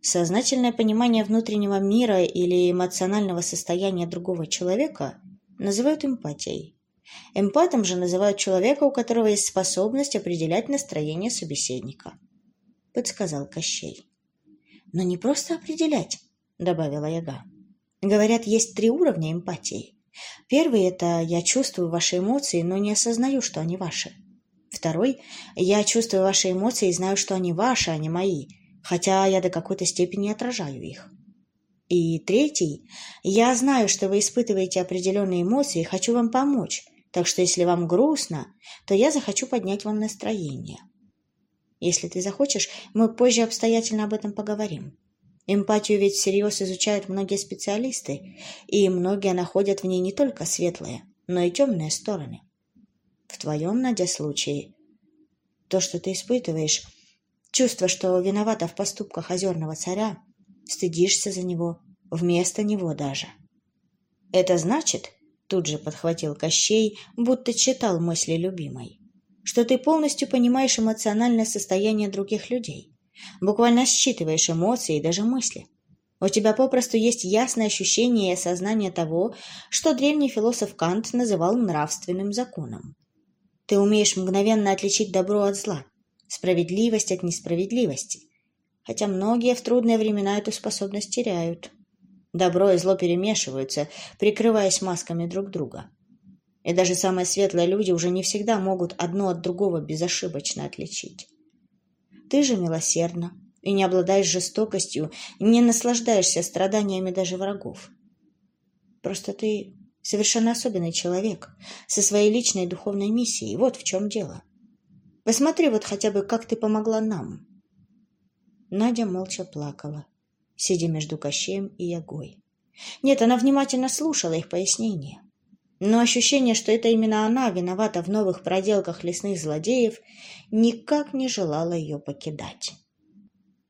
Сознательное понимание внутреннего мира или эмоционального состояния другого человека называют эмпатией. Эмпатом же называют человека, у которого есть способность определять настроение собеседника. Подсказал Кощей. Но не просто определять, добавила Яга. Говорят, есть три уровня эмпатии. Первый – это я чувствую ваши эмоции, но не осознаю, что они ваши. Второй – я чувствую ваши эмоции и знаю, что они ваши, а не мои, хотя я до какой-то степени отражаю их. И третий – я знаю, что вы испытываете определенные эмоции и хочу вам помочь, так что если вам грустно, то я захочу поднять вам настроение. Если ты захочешь, мы позже обстоятельно об этом поговорим. Эмпатию ведь всерьез изучают многие специалисты, и многие находят в ней не только светлые, но и темные стороны. В твоем, Надя, случае то, что ты испытываешь, чувство, что виновата в поступках озерного царя, стыдишься за него, вместо него даже. Это значит, Тут же подхватил Кощей, будто читал мысли любимой. Что ты полностью понимаешь эмоциональное состояние других людей. Буквально считываешь эмоции и даже мысли. У тебя попросту есть ясное ощущение и осознание того, что древний философ Кант называл нравственным законом. Ты умеешь мгновенно отличить добро от зла, справедливость от несправедливости, хотя многие в трудные времена эту способность теряют. Добро и зло перемешиваются, прикрываясь масками друг друга. И даже самые светлые люди уже не всегда могут одно от другого безошибочно отличить. Ты же милосердна и не обладаешь жестокостью, не наслаждаешься страданиями даже врагов. Просто ты совершенно особенный человек со своей личной духовной миссией. Вот в чем дело. Посмотри вот хотя бы, как ты помогла нам. Надя молча плакала сидя между Кощеем и Ягой. Нет, она внимательно слушала их пояснения. Но ощущение, что это именно она виновата в новых проделках лесных злодеев, никак не желало ее покидать.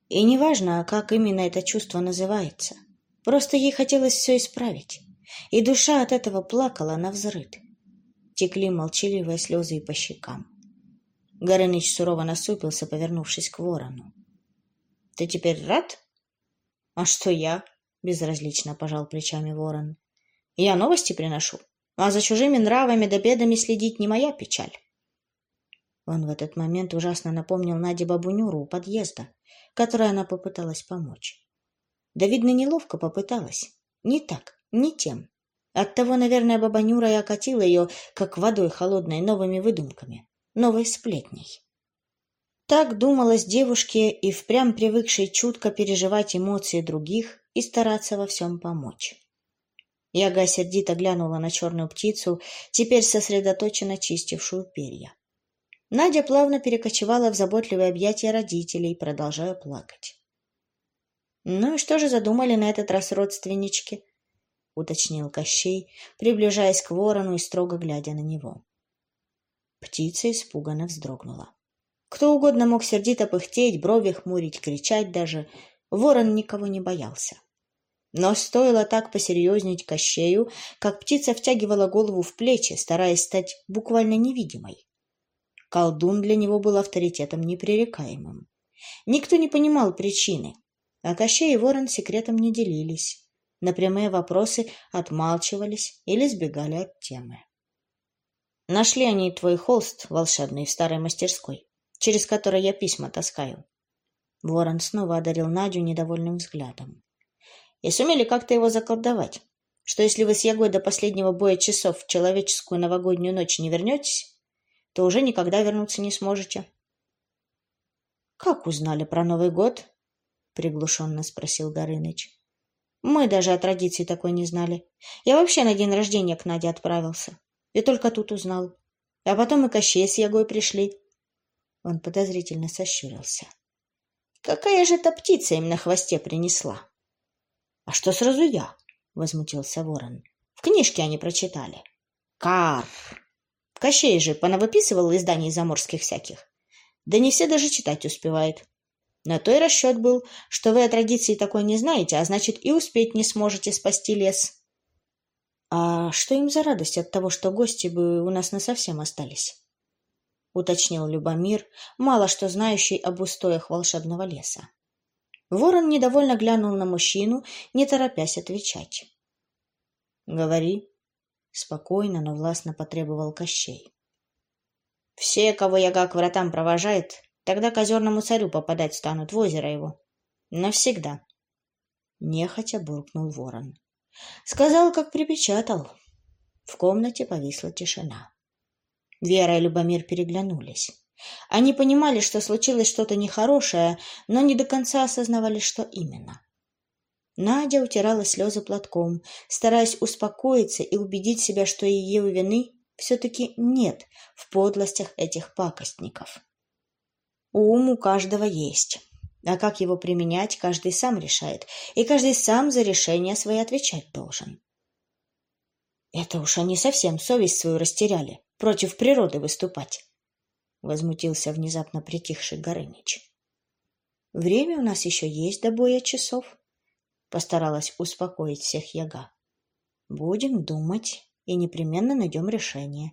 И неважно, как именно это чувство называется. Просто ей хотелось все исправить. И душа от этого плакала на взрыд. Текли молчаливые слезы и по щекам. Горыныч сурово насупился, повернувшись к ворону. — Ты теперь рад? «А что я?» — безразлично пожал плечами ворон. «Я новости приношу, а за чужими нравами да бедами следить не моя печаль». Он в этот момент ужасно напомнил Наде бабунюру у подъезда, которой она попыталась помочь. Да, видно, неловко попыталась. Не так, не тем. Оттого, наверное, баба Нюра и окатила ее, как водой холодной, новыми выдумками, новой сплетней. Так думалось девушке и впрямь привыкшей чутко переживать эмоции других и стараться во всем помочь. Яга сердито глянула на черную птицу, теперь сосредоточенно чистившую перья. Надя плавно перекочевала в заботливые объятия родителей, продолжая плакать. «Ну и что же задумали на этот раз родственнички?» — уточнил Кощей, приближаясь к ворону и строго глядя на него. Птица испуганно вздрогнула. Кто угодно мог сердито пыхтеть, брови хмурить, кричать даже. Ворон никого не боялся. Но стоило так посерьезнить Кощею, как птица втягивала голову в плечи, стараясь стать буквально невидимой. Колдун для него был авторитетом непререкаемым. Никто не понимал причины, а Кощей и Ворон секретом не делились. На прямые вопросы отмалчивались или сбегали от темы. Нашли они твой холст волшебный в старой мастерской через который я письма таскаю. Ворон снова одарил Надю недовольным взглядом. И сумели как-то его заколдовать, что если вы с Ягой до последнего боя часов в человеческую новогоднюю ночь не вернетесь, то уже никогда вернуться не сможете. — Как узнали про Новый год? — приглушенно спросил Горыныч. — Мы даже о традиции такой не знали. Я вообще на день рождения к Наде отправился. И только тут узнал. А потом и Кощей с Ягой пришли. Он подозрительно сощурился. — Какая же эта птица им на хвосте принесла? — А что сразу я? — возмутился ворон. — В книжке они прочитали. — Кар! Кощей же понавыписывал изданий заморских всяких. Да не все даже читать успевает. На то и расчет был, что вы о традиции такой не знаете, а значит и успеть не сможете спасти лес. А что им за радость от того, что гости бы у нас насовсем остались? Уточнил Любомир, мало что знающий об устоях волшебного леса. Ворон недовольно глянул на мужчину, не торопясь отвечать. — Говори, Спокойно, но властно потребовал Кощей. Все, кого яга к вратам провожает, тогда к озерному царю попадать станут в озеро его. Навсегда. Нехотя буркнул ворон. Сказал, как припечатал. В комнате повисла тишина. Вера и Любомир переглянулись. Они понимали, что случилось что-то нехорошее, но не до конца осознавали, что именно. Надя утирала слезы платком, стараясь успокоиться и убедить себя, что ее вины все-таки нет в подлостях этих пакостников. Ум у каждого есть, а как его применять, каждый сам решает, и каждый сам за решение свои отвечать должен. Это уж они совсем совесть свою растеряли, против природы выступать, — возмутился внезапно притихший Горынич. Время у нас еще есть до боя часов. Постаралась успокоить всех яга. Будем думать и непременно найдем решение.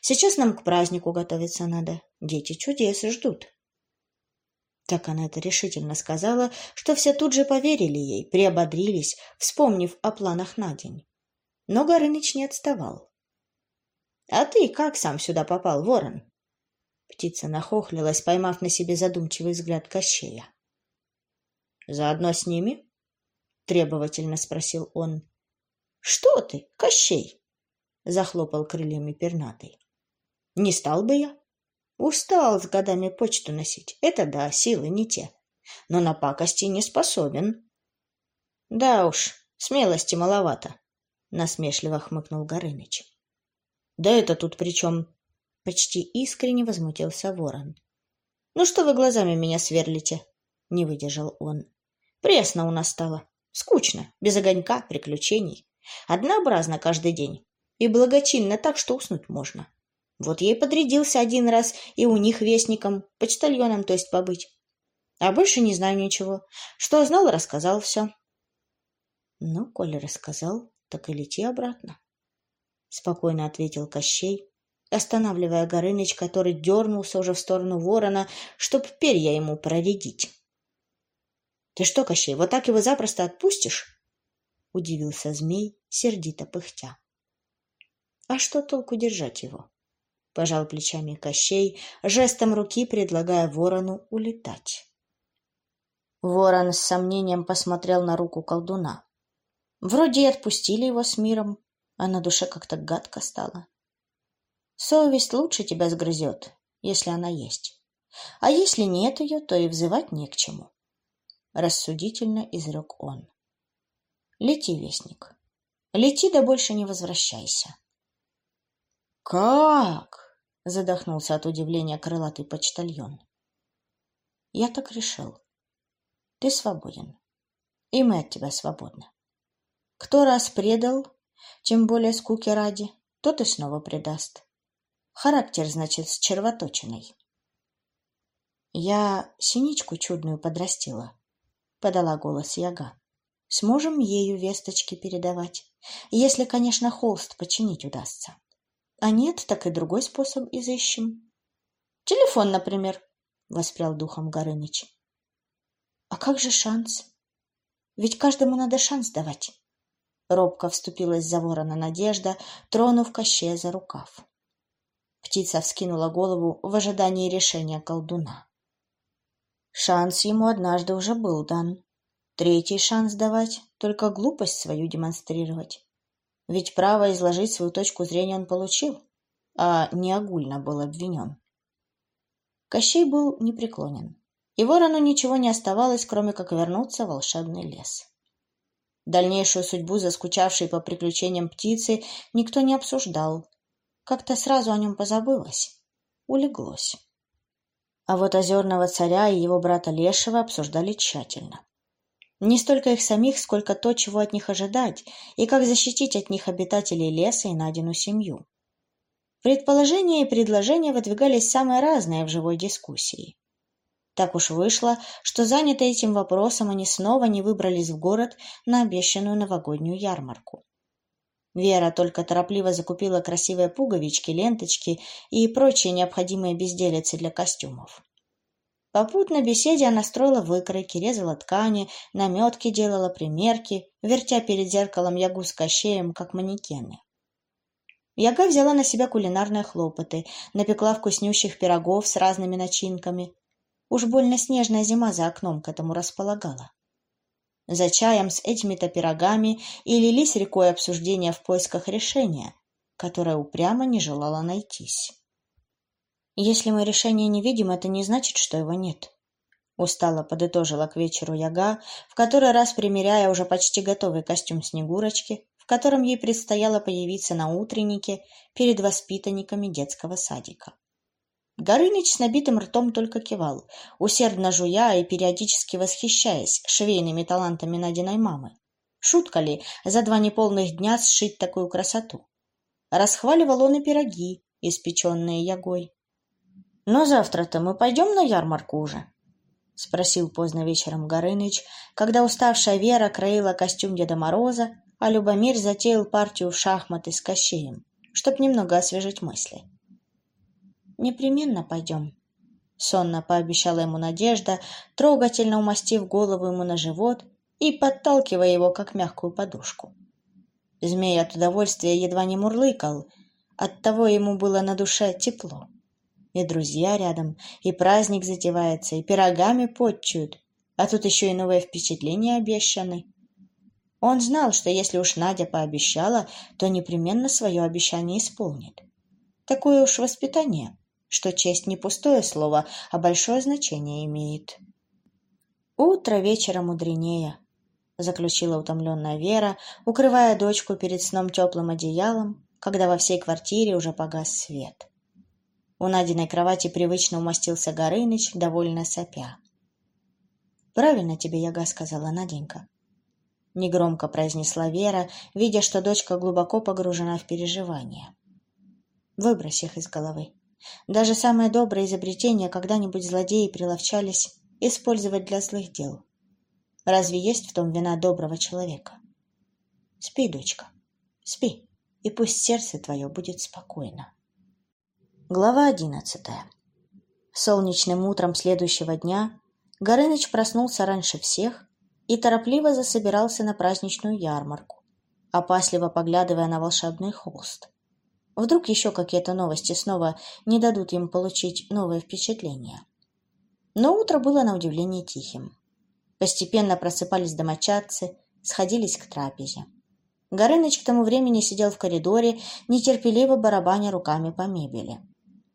Сейчас нам к празднику готовиться надо. Дети чудес ждут. Так она это решительно сказала, что все тут же поверили ей, приободрились, вспомнив о планах на день. Но Горыныч не отставал. — А ты как сам сюда попал, ворон? Птица нахохлилась, поймав на себе задумчивый взгляд Кощея. — Заодно с ними? — требовательно спросил он. — Что ты, Кощей? — захлопал крыльями пернатый. — Не стал бы я. Устал с годами почту носить. Это да, силы не те. Но на пакости не способен. — Да уж, смелости маловато, — насмешливо хмыкнул Горыныч. — Да это тут при чем? — почти искренне возмутился ворон. — Ну что вы глазами меня сверлите? — не выдержал он. — Пресно у нас стало. Скучно, без огонька, приключений. Однообразно каждый день. И благочинно так, что уснуть можно. Вот ей подрядился один раз и у них вестником, почтальоном, то есть побыть. А больше не знаю ничего. Что знал, рассказал все. Ну, коли рассказал, так и лети обратно. Спокойно ответил Кощей, останавливая Горыныч, который дернулся уже в сторону ворона, чтоб перья ему проредить. — Ты что, Кощей, вот так его запросто отпустишь? — удивился змей, сердито пыхтя. — А что толку держать его? — пожал плечами Кощей, жестом руки предлагая ворону улетать. Ворон с сомнением посмотрел на руку колдуна. Вроде и отпустили его с миром, а на душе как-то гадко стало. Совесть лучше тебя сгрызет, если она есть. А если нет ее, то и взывать не к чему рассудительно изрек он. Лети, вестник. Лети, да больше не возвращайся. Как? Задохнулся от удивления крылатый почтальон. Я так решил. Ты свободен. И мы от тебя свободны. Кто раз предал, тем более скуки ради, тот и снова предаст. Характер, значит, с червоточиной. Я синичку чудную подрастила, подала голос Яга. Сможем ею весточки передавать, если, конечно, холст починить удастся. А нет, так и другой способ изыщем. Телефон, например, воспрял духом Горыныч. А как же шанс? Ведь каждому надо шанс давать. Робко вступилась за ворона Надежда, тронув Кощея за рукав. Птица вскинула голову в ожидании решения колдуна. Шанс ему однажды уже был дан. Третий шанс давать, только глупость свою демонстрировать. Ведь право изложить свою точку зрения он получил, а не огульно был обвинен. Кощей был непреклонен, и ворону ничего не оставалось, кроме как вернуться в волшебный лес. Дальнейшую судьбу заскучавшей по приключениям птицы никто не обсуждал. Как-то сразу о нем позабылось, улеглось. А вот озерного царя и его брата Лешего обсуждали тщательно. Не столько их самих, сколько то, чего от них ожидать, и как защитить от них обитателей леса и Надину семью. Предположения и предложения выдвигались самые разные в живой дискуссии. Так уж вышло, что занятые этим вопросом они снова не выбрались в город на обещанную новогоднюю ярмарку. Вера только торопливо закупила красивые пуговички, ленточки и прочие необходимые безделицы для костюмов. Попутно беседе она строила выкройки, резала ткани, наметки делала примерки, вертя перед зеркалом ягу с кощеем, как манекены. Яга взяла на себя кулинарные хлопоты, напекла вкуснющих пирогов с разными начинками. Уж больно снежная зима за окном к этому располагала. За чаем с этими-то пирогами и лились рекой обсуждения в поисках решения, которое упрямо не желало найтись. Если мы решение не видим, это не значит, что его нет. Устало подытожила к вечеру Яга, в который раз примеряя уже почти готовый костюм Снегурочки, в котором ей предстояло появиться на утреннике перед воспитанниками детского садика. Горыныч с набитым ртом только кивал, усердно жуя и периодически восхищаясь швейными талантами Надиной мамы. Шутка ли за два неполных дня сшить такую красоту? Расхваливал он и пироги, испеченные ягой. «Но завтра-то мы пойдем на ярмарку уже?» — спросил поздно вечером Горыныч, когда уставшая Вера краила костюм Деда Мороза, а Любомир затеял партию в шахматы с Кощеем, чтоб немного освежить мысли. «Непременно пойдем», — сонно пообещала ему Надежда, трогательно умастив голову ему на живот и подталкивая его, как мягкую подушку. Змей от удовольствия едва не мурлыкал, оттого ему было на душе тепло и друзья рядом, и праздник затевается, и пирогами подчуют, а тут еще и новое впечатление обещаны. Он знал, что если уж Надя пообещала, то непременно свое обещание исполнит. Такое уж воспитание, что честь не пустое слово, а большое значение имеет. «Утро вечера мудренее», — заключила утомленная Вера, укрывая дочку перед сном теплым одеялом, когда во всей квартире уже погас свет. У Надиной кровати привычно умостился Горыныч, довольно сопя. «Правильно тебе Яга сказала, Наденька», — негромко произнесла Вера, видя, что дочка глубоко погружена в переживания. «Выбрось их из головы. Даже самые добрые изобретения когда-нибудь злодеи приловчались использовать для злых дел. Разве есть в том вина доброго человека? Спи, дочка, спи, и пусть сердце твое будет спокойно. Глава одиннадцатая. Солнечным утром следующего дня Горыныч проснулся раньше всех и торопливо засобирался на праздничную ярмарку, опасливо поглядывая на волшебный холст. Вдруг еще какие-то новости снова не дадут им получить новые впечатления. Но утро было на удивление тихим. Постепенно просыпались домочадцы, сходились к трапезе. Горыныч к тому времени сидел в коридоре, нетерпеливо барабаня руками по мебели.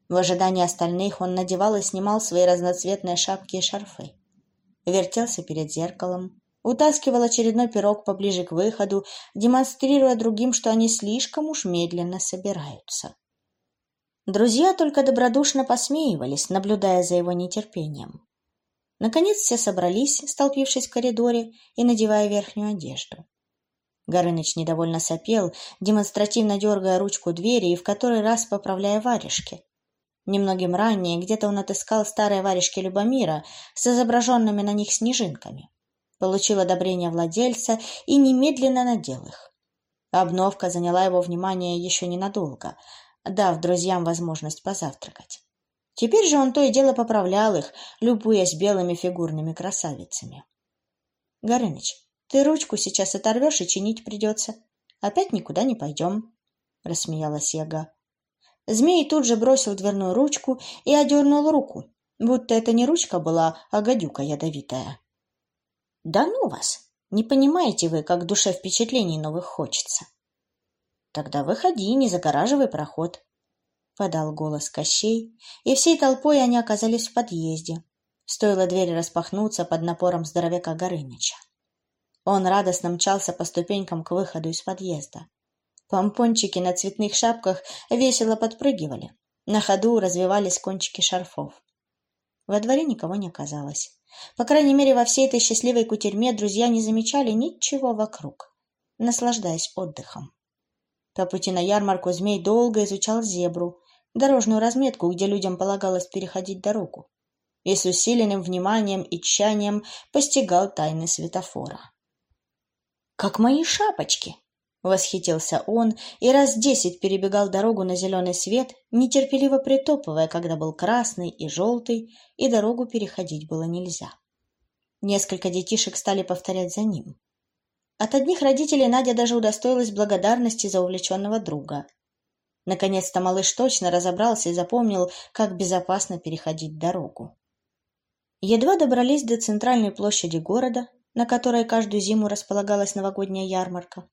В ожидании остальных он надевал и снимал свои разноцветные шапки и шарфы. Вертелся перед зеркалом, утаскивал очередной пирог поближе к выходу, демонстрируя другим, что они слишком уж медленно собираются. Друзья только добродушно посмеивались, наблюдая за его нетерпением. Наконец все собрались, столпившись в коридоре и надевая верхнюю одежду. Горыныч недовольно сопел, демонстративно дергая ручку двери и в который раз поправляя варежки. Немногим ранее где-то он отыскал старые варежки Любомира с изображенными на них снежинками. Получил одобрение владельца и немедленно надел их. Обновка заняла его внимание еще ненадолго, дав друзьям возможность позавтракать. Теперь же он то и дело поправлял их, любуясь белыми фигурными красавицами. — Горыныч, ты ручку сейчас оторвешь и чинить придется. Опять никуда не пойдем, — рассмеялась Яга. Змей тут же бросил дверную ручку и одернул руку, будто это не ручка была, а гадюка ядовитая. Да ну вас! Не понимаете вы, как душе впечатлений новых хочется. Тогда выходи, не загораживай проход. Подал голос Кощей, и всей толпой они оказались в подъезде. Стоило двери распахнуться под напором здоровяка Горыныча. Он радостно мчался по ступенькам к выходу из подъезда. Помпончики на цветных шапках весело подпрыгивали. На ходу развивались кончики шарфов. Во дворе никого не оказалось. По крайней мере, во всей этой счастливой кутерьме друзья не замечали ничего вокруг, наслаждаясь отдыхом. По пути на ярмарку змей долго изучал зебру, дорожную разметку, где людям полагалось переходить дорогу, и с усиленным вниманием и тщанием постигал тайны светофора. «Как мои шапочки!» Восхитился он и раз десять перебегал дорогу на зеленый свет, нетерпеливо притопывая, когда был красный и желтый, и дорогу переходить было нельзя. Несколько детишек стали повторять за ним. От одних родителей Надя даже удостоилась благодарности за увлеченного друга. Наконец-то малыш точно разобрался и запомнил, как безопасно переходить дорогу. Едва добрались до центральной площади города, на которой каждую зиму располагалась новогодняя ярмарка,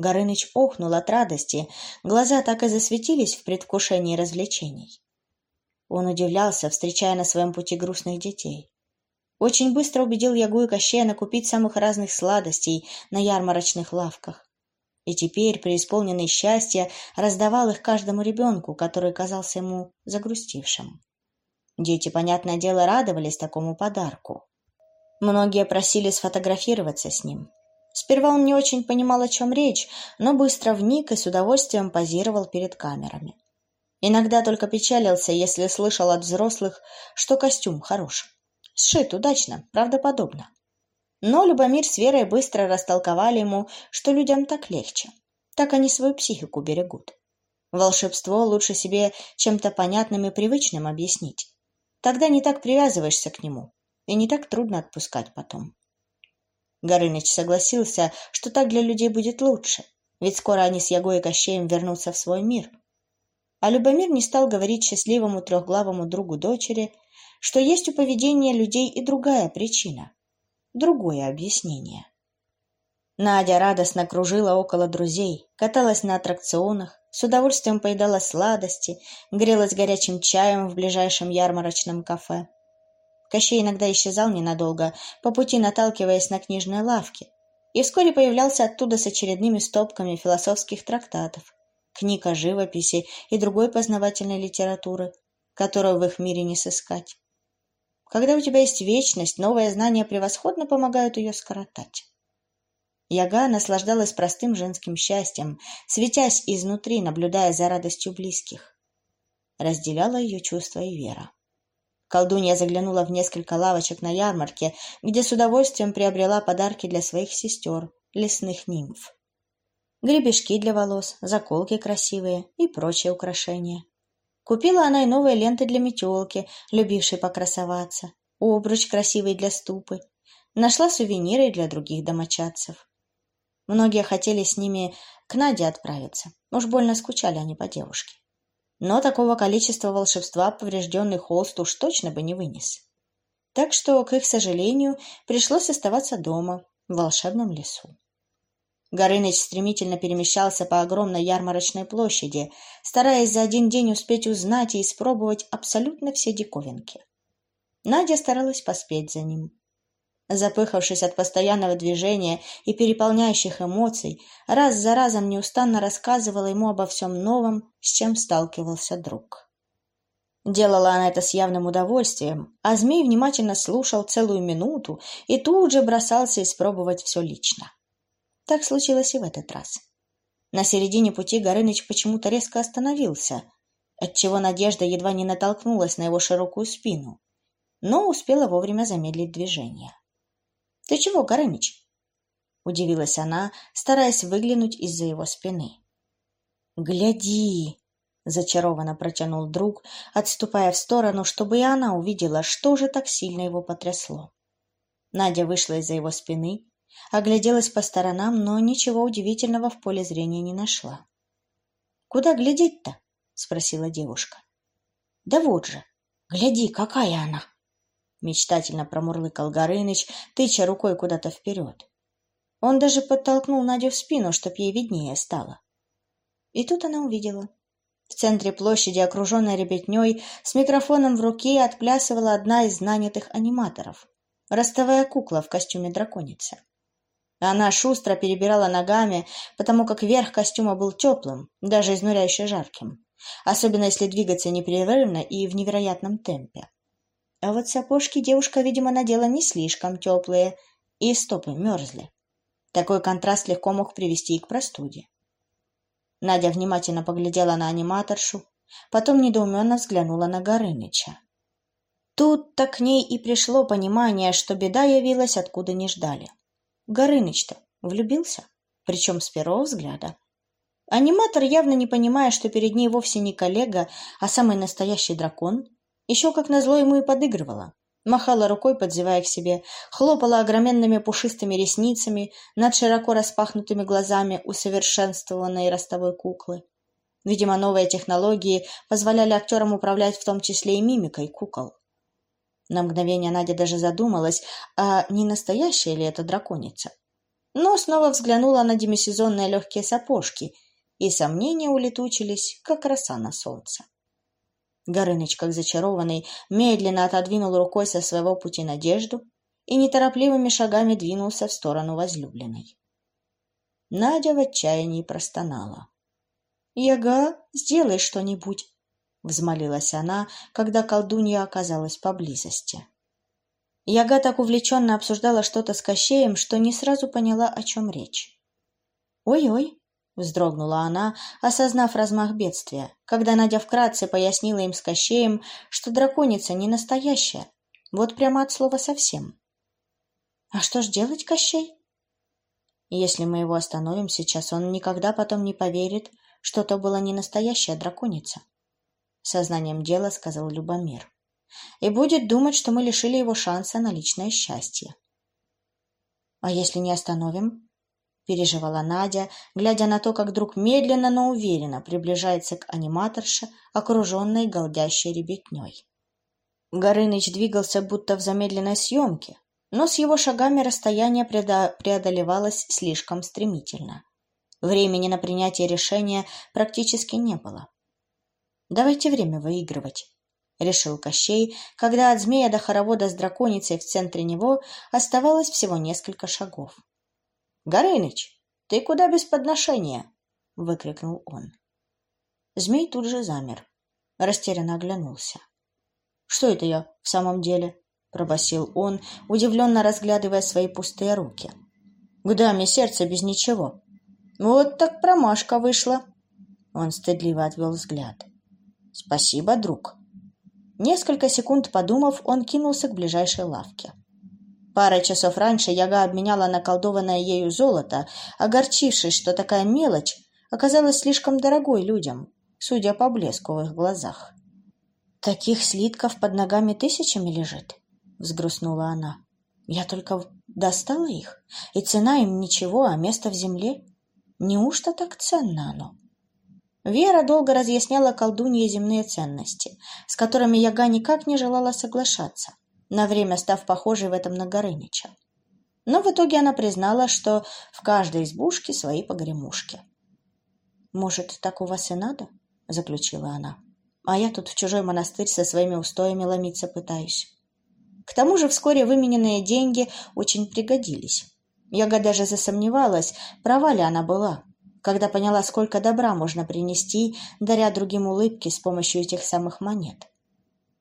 Горыныч охнул от радости, глаза так и засветились в предвкушении развлечений. Он удивлялся, встречая на своем пути грустных детей. Очень быстро убедил Ягу и Кощея накупить самых разных сладостей на ярмарочных лавках. И теперь, преисполненный счастья, раздавал их каждому ребенку, который казался ему загрустившим. Дети, понятное дело, радовались такому подарку. Многие просили сфотографироваться с ним, Сперва он не очень понимал, о чем речь, но быстро вник и с удовольствием позировал перед камерами. Иногда только печалился, если слышал от взрослых, что костюм хорош. Сшит удачно, правдоподобно. Но Любомир с Верой быстро растолковали ему, что людям так легче. Так они свою психику берегут. Волшебство лучше себе чем-то понятным и привычным объяснить. Тогда не так привязываешься к нему, и не так трудно отпускать потом. Горыныч согласился, что так для людей будет лучше, ведь скоро они с Ягой и Кощеем вернутся в свой мир. А Любомир не стал говорить счастливому трехглавому другу дочери, что есть у поведения людей и другая причина, другое объяснение. Надя радостно кружила около друзей, каталась на аттракционах, с удовольствием поедала сладости, грелась горячим чаем в ближайшем ярмарочном кафе. Кощей иногда исчезал ненадолго, по пути наталкиваясь на книжные лавки, и вскоре появлялся оттуда с очередными стопками философских трактатов, книг о живописи и другой познавательной литературы, которую в их мире не сыскать. Когда у тебя есть вечность, новые знания превосходно помогают ее скоротать. Яга наслаждалась простым женским счастьем, светясь изнутри, наблюдая за радостью близких. Разделяла ее чувства и вера. Колдунья заглянула в несколько лавочек на ярмарке, где с удовольствием приобрела подарки для своих сестер, лесных нимф. Гребешки для волос, заколки красивые и прочие украшения. Купила она и новые ленты для метелки, любившей покрасоваться, обруч красивый для ступы. Нашла сувениры для других домочадцев. Многие хотели с ними к Наде отправиться. Уж больно скучали они по девушке. Но такого количества волшебства поврежденный холст уж точно бы не вынес. Так что, к их сожалению, пришлось оставаться дома, в волшебном лесу. Горыныч стремительно перемещался по огромной ярмарочной площади, стараясь за один день успеть узнать и испробовать абсолютно все диковинки. Надя старалась поспеть за ним. Запыхавшись от постоянного движения и переполняющих эмоций, раз за разом неустанно рассказывала ему обо всем новом, с чем сталкивался друг. Делала она это с явным удовольствием, а змей внимательно слушал целую минуту и тут же бросался испробовать все лично. Так случилось и в этот раз. На середине пути Горыныч почему-то резко остановился, отчего Надежда едва не натолкнулась на его широкую спину, но успела вовремя замедлить движение. Ты чего, Горыныч? Удивилась она, стараясь выглянуть из-за его спины. Гляди! Зачарованно протянул друг, отступая в сторону, чтобы и она увидела, что же так сильно его потрясло. Надя вышла из-за его спины, огляделась по сторонам, но ничего удивительного в поле зрения не нашла. «Куда глядеть-то?» — спросила девушка. «Да вот же, гляди, какая она!» — мечтательно промурлыкал Горыныч, тыча рукой куда-то вперед. Он даже подтолкнул Надю в спину, чтоб ей виднее стало. И тут она увидела. В центре площади, окруженной ребятней, с микрофоном в руке отплясывала одна из нанятых аниматоров. Ростовая кукла в костюме драконицы. Она шустро перебирала ногами, потому как верх костюма был теплым, даже изнуряюще жарким, особенно если двигаться непрерывно и в невероятном темпе. А вот сапожки девушка, видимо, надела не слишком теплые, и стопы мерзли. Такой контраст легко мог привести и к простуде. Надя внимательно поглядела на аниматоршу, потом недоуменно взглянула на Горыныча. Тут-то к ней и пришло понимание, что беда явилась, откуда не ждали. Горыныч-то влюбился, причем с первого взгляда. Аниматор, явно не понимая, что перед ней вовсе не коллега, а самый настоящий дракон, еще как назло ему и подыгрывала. Махала рукой, подзывая к себе, хлопала огроменными пушистыми ресницами над широко распахнутыми глазами усовершенствованной ростовой куклы. Видимо, новые технологии позволяли актерам управлять в том числе и мимикой кукол. На мгновение Надя даже задумалась, а не настоящая ли это драконица. Но снова взглянула на демисезонные легкие сапожки, и сомнения улетучились, как роса на солнце. Горыныч, как зачарованный, медленно отодвинул рукой со своего пути надежду и неторопливыми шагами двинулся в сторону возлюбленной. Надя в отчаянии простонала. — Яга, сделай что-нибудь, — взмолилась она, когда колдунья оказалась поблизости. Яга так увлеченно обсуждала что-то с Кощеем, что не сразу поняла, о чем речь. «Ой-ой!» — вздрогнула она, осознав размах бедствия, когда Надя вкратце пояснила им с Кощеем, что драконица не настоящая, вот прямо от слова совсем. «А что ж делать, Кощей?» «Если мы его остановим сейчас, он никогда потом не поверит, что то была не настоящая драконица», — сознанием дела сказал Любомир. «И будет думать, что мы лишили его шанса на личное счастье». «А если не остановим?» — переживала Надя, глядя на то, как друг медленно, но уверенно приближается к аниматорше, окруженной голдящей ребятней. Горыныч двигался будто в замедленной съемке, но с его шагами расстояние преодолевалось слишком стремительно. Времени на принятие решения практически не было. Давайте время выигрывать, — решил Кощей, когда от змея до хоровода с драконицей в центре него оставалось всего несколько шагов. — Горыныч, ты куда без подношения? — выкрикнул он. Змей тут же замер, растерянно оглянулся. — Что это я в самом деле? — пробасил он, удивленно разглядывая свои пустые руки. — Куда мне сердце без ничего? — Вот так промашка вышла. Он стыдливо отвел взгляд. «Спасибо, друг». Несколько секунд подумав, он кинулся к ближайшей лавке. Парой часов раньше Яга обменяла наколдованное ею золото, огорчившись, что такая мелочь оказалась слишком дорогой людям, судя по блеску в их глазах. «Таких слитков под ногами тысячами лежит», — взгрустнула она. «Я только достала их, и цена им ничего, а место в земле. Неужто так ценно оно?» Вера долго разъясняла колдунье земные ценности, с которыми Яга никак не желала соглашаться, на время став похожей в этом на Горыныча. Но в итоге она признала, что в каждой избушке свои погремушки. «Может, так у вас и надо?» — заключила она. «А я тут в чужой монастырь со своими устоями ломиться пытаюсь». К тому же вскоре вымененные деньги очень пригодились. Яга даже засомневалась, права ли она была, когда поняла, сколько добра можно принести, даря другим улыбки с помощью этих самых монет.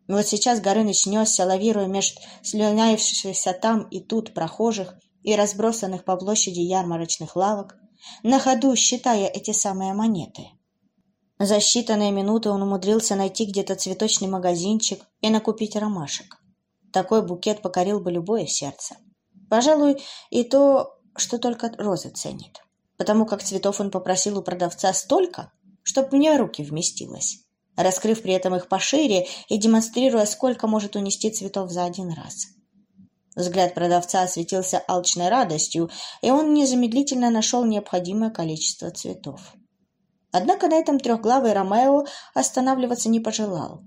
И вот сейчас Горыныч несся, лавируя меж слюнявшихся там и тут прохожих и разбросанных по площади ярмарочных лавок, на ходу считая эти самые монеты. За считанные минуты он умудрился найти где-то цветочный магазинчик и накупить ромашек. Такой букет покорил бы любое сердце. Пожалуй, и то, что только розы ценит потому как цветов он попросил у продавца столько, чтоб мне руки вместилось, раскрыв при этом их пошире и демонстрируя, сколько может унести цветов за один раз. Взгляд продавца осветился алчной радостью, и он незамедлительно нашел необходимое количество цветов. Однако на этом трехглавый Ромео останавливаться не пожелал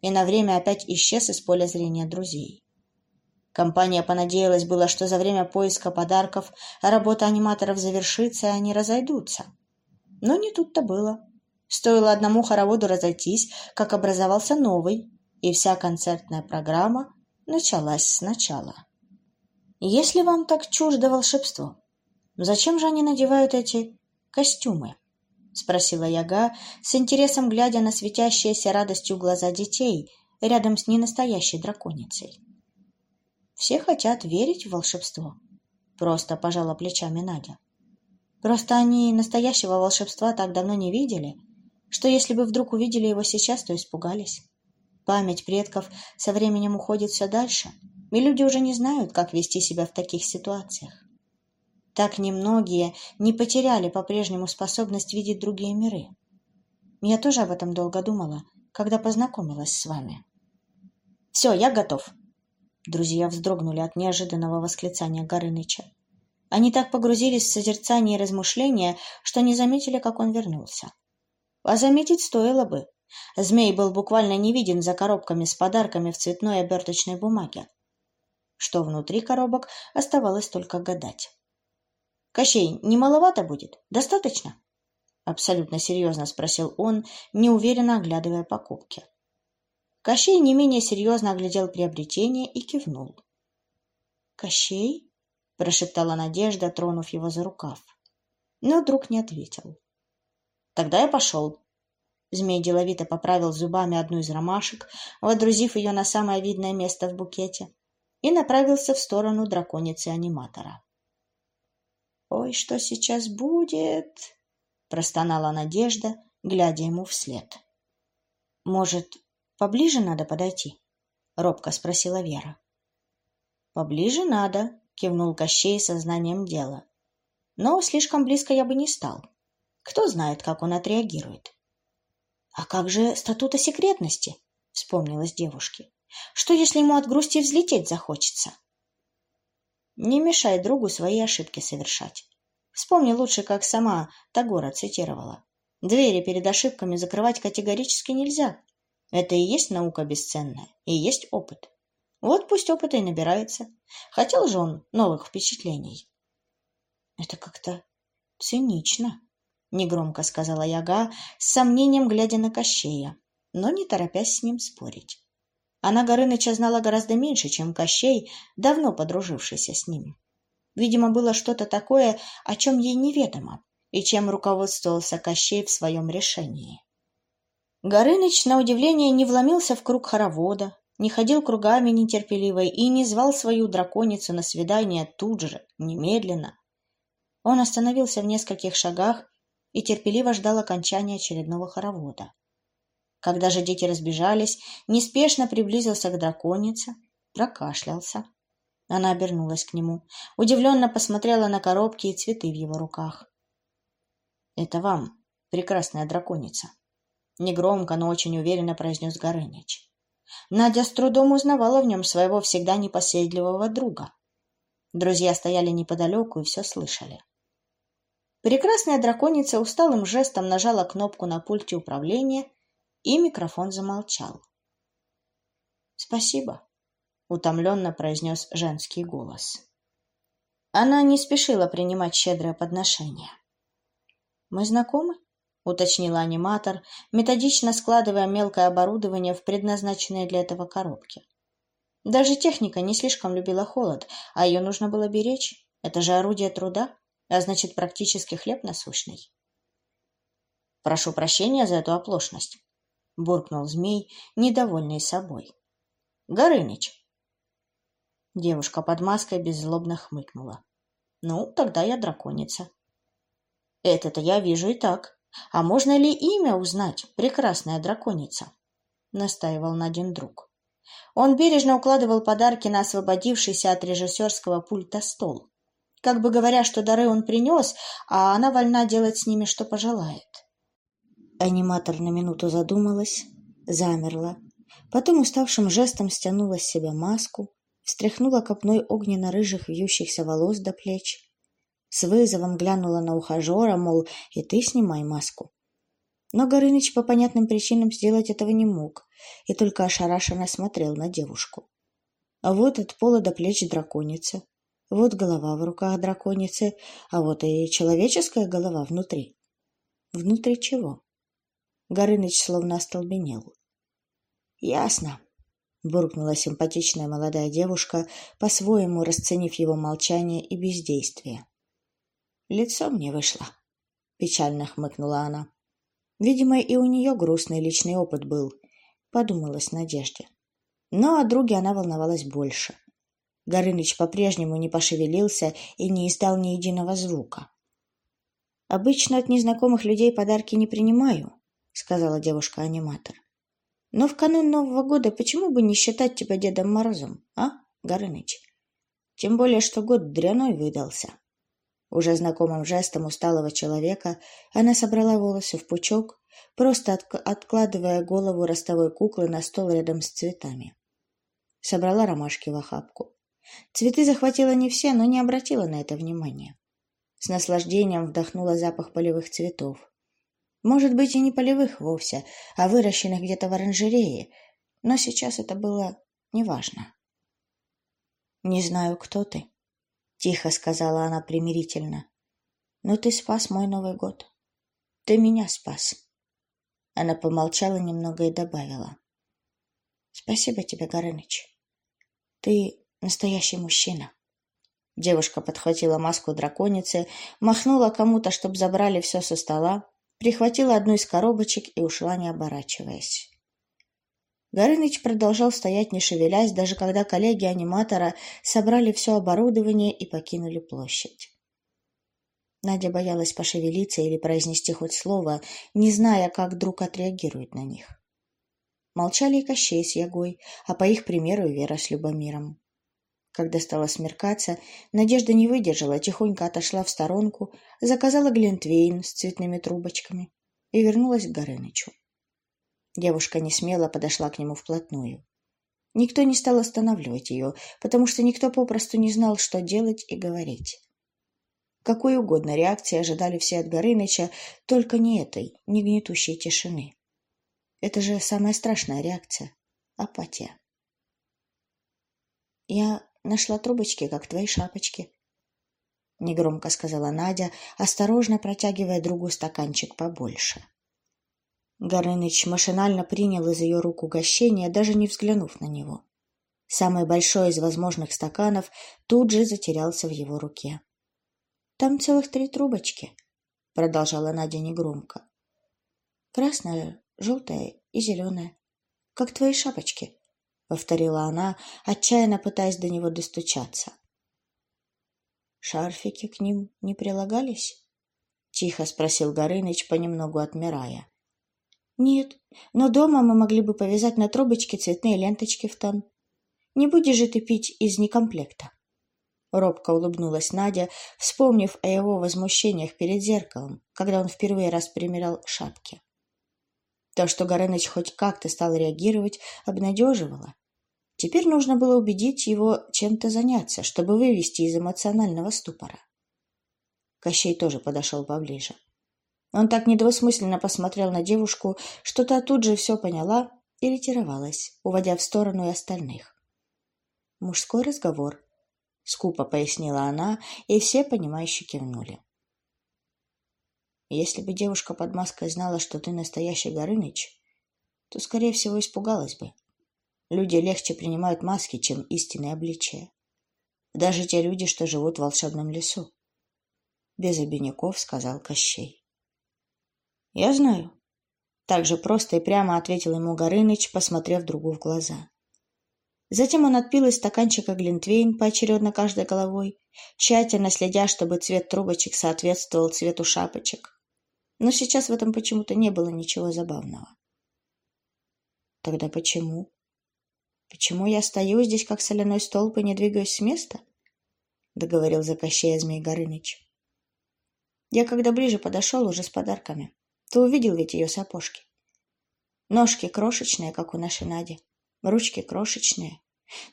и на время опять исчез из поля зрения друзей. Компания понадеялась было, что за время поиска подарков работа аниматоров завершится, и они разойдутся. Но не тут-то было. Стоило одному хороводу разойтись, как образовался новый, и вся концертная программа началась сначала. Если вам так чуждо волшебство, зачем же они надевают эти костюмы? — спросила Яга, с интересом глядя на светящиеся радостью глаза детей рядом с ненастоящей драконицей. «Все хотят верить в волшебство», — просто пожала плечами Надя. «Просто они настоящего волшебства так давно не видели, что если бы вдруг увидели его сейчас, то испугались. Память предков со временем уходит все дальше, и люди уже не знают, как вести себя в таких ситуациях. Так немногие не потеряли по-прежнему способность видеть другие миры. Я тоже об этом долго думала, когда познакомилась с вами. «Все, я готов!» Друзья вздрогнули от неожиданного восклицания Горыныча. Они так погрузились в созерцание и размышления, что не заметили, как он вернулся. А заметить стоило бы. Змей был буквально не виден за коробками с подарками в цветной оберточной бумаге. Что внутри коробок, оставалось только гадать. Кощей, не маловато будет? Достаточно? Абсолютно серьезно спросил он, неуверенно оглядывая покупки. Кощей не менее серьезно оглядел приобретение и кивнул. «Кощей?» — прошептала Надежда, тронув его за рукав. Но друг не ответил. «Тогда я пошел». Змей деловито поправил зубами одну из ромашек, водрузив ее на самое видное место в букете, и направился в сторону драконицы-аниматора. «Ой, что сейчас будет?» — простонала Надежда, глядя ему вслед. «Может, поближе надо подойти?» — робко спросила Вера. «Поближе надо», — кивнул Кощей сознанием дела. «Но слишком близко я бы не стал. Кто знает, как он отреагирует». «А как же статута секретности?» — вспомнилась девушке. «Что, если ему от грусти взлететь захочется?» Не мешай другу свои ошибки совершать. Вспомни лучше, как сама Тагора цитировала. Двери перед ошибками закрывать категорически нельзя. Это и есть наука бесценная, и есть опыт. Вот пусть опыта и набирается. Хотел же он новых впечатлений. Это как-то цинично, негромко сказала Яга, с сомнением глядя на Кощея, но не торопясь с ним спорить. Она Горыныча знала гораздо меньше, чем Кощей, давно подружившийся с ним. Видимо, было что-то такое, о чем ей неведомо, и чем руководствовался Кощей в своем решении. Горыныч, на удивление, не вломился в круг хоровода, не ходил кругами нетерпеливо и не звал свою драконицу на свидание тут же, немедленно. Он остановился в нескольких шагах и терпеливо ждал окончания очередного хоровода. Когда же дети разбежались, неспешно приблизился к драконице, прокашлялся. Она обернулась к нему, удивленно посмотрела на коробки и цветы в его руках. — Это вам, прекрасная драконица, — негромко, но очень уверенно произнес Горыныч. Надя с трудом узнавала в нем своего всегда непоседливого друга. Друзья стояли неподалеку и все слышали. Прекрасная драконица усталым жестом нажала кнопку на пульте управления и микрофон замолчал. «Спасибо», — утомленно произнес женский голос. Она не спешила принимать щедрое подношение. «Мы знакомы?» — уточнила аниматор, методично складывая мелкое оборудование в предназначенные для этого коробки. Даже техника не слишком любила холод, а ее нужно было беречь. Это же орудие труда, а значит, практически хлеб насущный. Прошу прощения за эту оплошность буркнул змей, недовольный собой. Горыныч. Девушка под маской беззлобно хмыкнула. Ну, тогда я драконица. Это-то я вижу и так. А можно ли имя узнать, прекрасная драконица? Настаивал Надин друг. Он бережно укладывал подарки на освободившийся от режиссерского пульта стол, как бы говоря, что дары он принес, а она вольна делать с ними, что пожелает. Аниматор на минуту задумалась, замерла. Потом уставшим жестом стянула с себя маску, встряхнула копной огненно-рыжих вьющихся волос до плеч. С вызовом глянула на ухажера, мол, и ты снимай маску. Но Горыныч по понятным причинам сделать этого не мог и только ошарашенно смотрел на девушку. А вот от пола до плеч драконица. Вот голова в руках драконицы, а вот и человеческая голова внутри. Внутри чего? Горыныч словно остолбенел. Ясно, буркнула симпатичная молодая девушка, по-своему расценив его молчание и бездействие. Лицо мне вышло, печально хмыкнула она. Видимо, и у нее грустный личный опыт был, подумалась Надежде. Но о друге она волновалась больше. Горыныч по-прежнему не пошевелился и не издал ни единого звука. «Обычно от незнакомых людей подарки не принимаю», — сказала девушка-аниматор. «Но в канун Нового года почему бы не считать тебя Дедом Морозом, а, Горыныч? Тем более, что год дряной выдался». Уже знакомым жестом усталого человека она собрала волосы в пучок, просто от откладывая голову ростовой куклы на стол рядом с цветами. Собрала ромашки в охапку. Цветы захватила не все, но не обратила на это внимания. С наслаждением вдохнула запах полевых цветов. Может быть, и не полевых вовсе, а выращенных где-то в оранжерее, но сейчас это было неважно. «Не знаю, кто ты», — тихо сказала она примирительно, — «но ты спас мой Новый год. Ты меня спас». Она помолчала немного и добавила. «Спасибо тебе, Горыныч. Ты настоящий мужчина». Девушка подхватила маску драконицы, махнула кому-то, чтоб забрали все со стола, прихватила одну из коробочек и ушла, не оборачиваясь. Горыныч продолжал стоять, не шевелясь, даже когда коллеги аниматора собрали все оборудование и покинули площадь. Надя боялась пошевелиться или произнести хоть слово, не зная, как друг отреагирует на них. Молчали и Кощей с Ягой, а по их примеру и Вера с Любомиром. Когда стало смеркаться, Надежда не выдержала, тихонько отошла в сторонку, заказала глинтвейн с цветными трубочками и вернулась к Горынычу. Девушка не смело подошла к нему вплотную. Никто не стал останавливать ее, потому что никто попросту не знал, что делать и говорить. Какой угодно реакции ожидали все от Горыныча, только не этой, не гнетущей тишины. Это же самая страшная реакция — апатия. Я Нашла трубочки, как твои шапочки. Негромко сказала Надя, осторожно протягивая другу стаканчик побольше. Горыныч машинально принял из ее рук угощение, даже не взглянув на него. Самый большой из возможных стаканов тут же затерялся в его руке. «Там целых три трубочки», — продолжала Надя негромко. «Красная, желтая и зеленая, как твои шапочки. — повторила она, отчаянно пытаясь до него достучаться. «Шарфики к ним не прилагались?» — тихо спросил Горыныч, понемногу отмирая. «Нет, но дома мы могли бы повязать на трубочке цветные ленточки в тон. Не будешь же ты пить из некомплекта?» Робко улыбнулась Надя, вспомнив о его возмущениях перед зеркалом, когда он впервые раз примерял шапки. То, что Горыныч хоть как-то стал реагировать, обнадеживало. Теперь нужно было убедить его чем-то заняться, чтобы вывести из эмоционального ступора. Кощей тоже подошел поближе. Он так недвусмысленно посмотрел на девушку, что та тут же все поняла и ретировалась, уводя в сторону и остальных. «Мужской разговор», — скупо пояснила она, и все, понимающе кивнули. Если бы девушка под маской знала, что ты настоящий Горыныч, то, скорее всего, испугалась бы. Люди легче принимают маски, чем истинное обличие. Даже те люди, что живут в волшебном лесу. Без обиняков сказал Кощей. Я знаю. Так же просто и прямо ответил ему Горыныч, посмотрев другу в глаза. Затем он отпил из стаканчика глинтвейн поочередно каждой головой, тщательно следя, чтобы цвет трубочек соответствовал цвету шапочек но сейчас в этом почему-то не было ничего забавного. Тогда почему? Почему я стою здесь, как соляной столб, и не двигаюсь с места? Договорил за Кощея Змей Горыныч. Я когда ближе подошел уже с подарками, ты увидел ведь ее сапожки. Ножки крошечные, как у нашей Нади, ручки крошечные,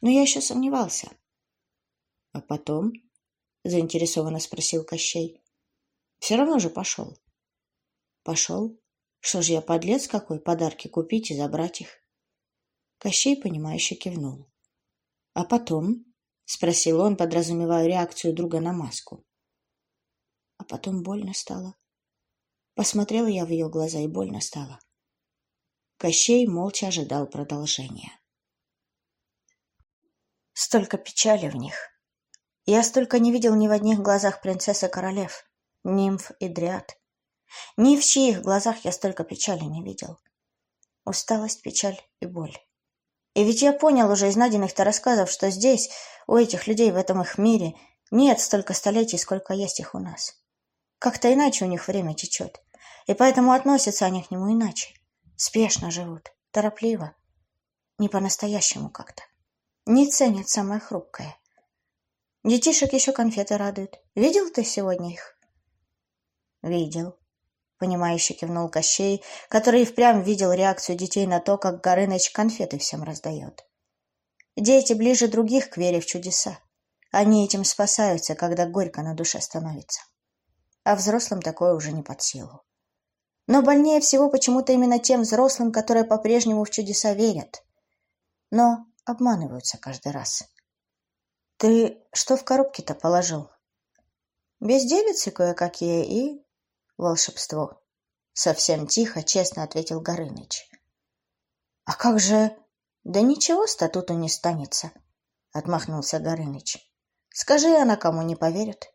но я еще сомневался. — А потом? — заинтересованно спросил Кощей. — Все равно же пошел. Пошел. Что ж я, подлец какой, подарки купить и забрать их? Кощей, понимающе кивнул. «А потом?» — спросил он, подразумевая реакцию друга на маску. А потом больно стало. Посмотрела я в ее глаза, и больно стало. Кощей молча ожидал продолжения. Столько печали в них. Я столько не видел ни в одних глазах принцессы королев, нимф и дриад. Ни в чьих глазах я столько печали не видел. Усталость, печаль и боль. И ведь я понял уже из найденных-то рассказов, что здесь, у этих людей в этом их мире, нет столько столетий, сколько есть их у нас. Как-то иначе у них время течет, и поэтому относятся они к нему иначе. Спешно живут, торопливо, не по-настоящему как-то. Не ценят самое хрупкое. Детишек еще конфеты радуют. Видел ты сегодня их? Видел. Понимающе кивнул Кощей, который и впрямь видел реакцию детей на то, как Горыныч конфеты всем раздает. Дети ближе других к вере в чудеса. Они этим спасаются, когда горько на душе становится. А взрослым такое уже не под силу. Но больнее всего почему-то именно тем взрослым, которые по-прежнему в чудеса верят. Но обманываются каждый раз. Ты что в коробке-то положил? Безделицы кое-какие и... волшебство. Совсем тихо, честно ответил Горыныч. А как же... Да ничего статуту не станется, отмахнулся Горыныч. Скажи, она кому не поверит.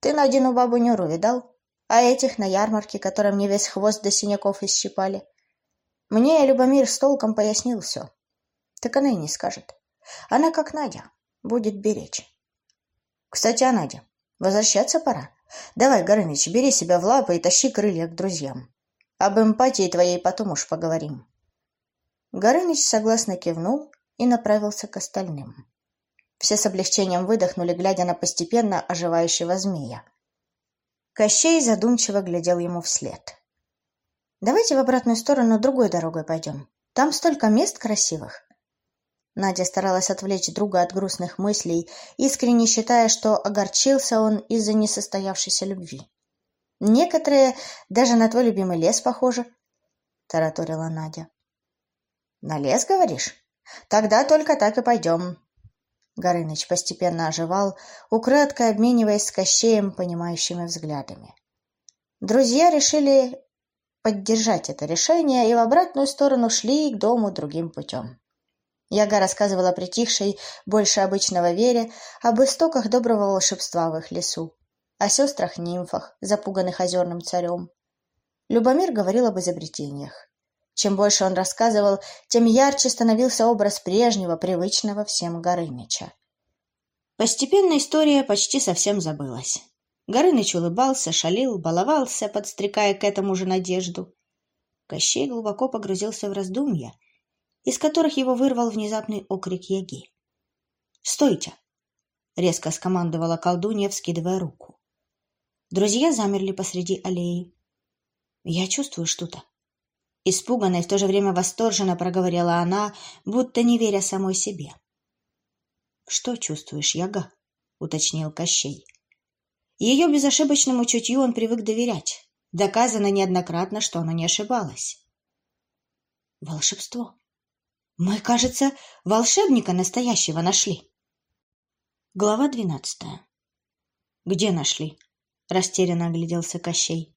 Ты на одну бабу Нюру видал? А этих на ярмарке, которым мне весь хвост до синяков исщипали? Мне Любомир с толком пояснил все. Так она и не скажет. Она как Надя, будет беречь. Кстати, о Наде. Возвращаться пора. Давай, Горыныч, бери себя в лапы и тащи крылья к друзьям. Об эмпатии твоей потом уж поговорим. Горыныч согласно кивнул и направился к остальным. Все с облегчением выдохнули, глядя на постепенно оживающего змея. Кощей задумчиво глядел ему вслед. «Давайте в обратную сторону другой дорогой пойдем. Там столько мест красивых. Надя старалась отвлечь друга от грустных мыслей, искренне считая, что огорчился он из-за несостоявшейся любви. «Некоторые даже на твой любимый лес похожи», — тараторила Надя. «На лес, говоришь? Тогда только так и пойдем». Горыныч постепенно оживал, украдкой обмениваясь с Кощеем понимающими взглядами. Друзья решили поддержать это решение и в обратную сторону шли к дому другим путем. Яга рассказывала притихшей, больше обычного Вере, об истоках доброго волшебства в их лесу, о сестрах-нимфах, запуганных озерным царем. Любомир говорил об изобретениях. Чем больше он рассказывал, тем ярче становился образ прежнего, привычного всем Горыныча. Постепенно история почти совсем забылась. Горыныч улыбался, шалил, баловался, подстрекая к этому же надежду. Кощей глубоко погрузился в раздумья — из которых его вырвал внезапный окрик Яги. «Стойте!» — резко скомандовала колдунья, вскидывая руку. Друзья замерли посреди аллеи. «Я чувствую что-то». Испуганно и в то же время восторженно проговорила она, будто не веря самой себе. «Что чувствуешь, Яга?» — уточнил Кощей. Ее безошибочному чутью он привык доверять. Доказано неоднократно, что она не ошибалась. «Волшебство», мы, кажется, волшебника настоящего нашли. Глава двенадцатая. Где нашли? Растерянно огляделся Кощей.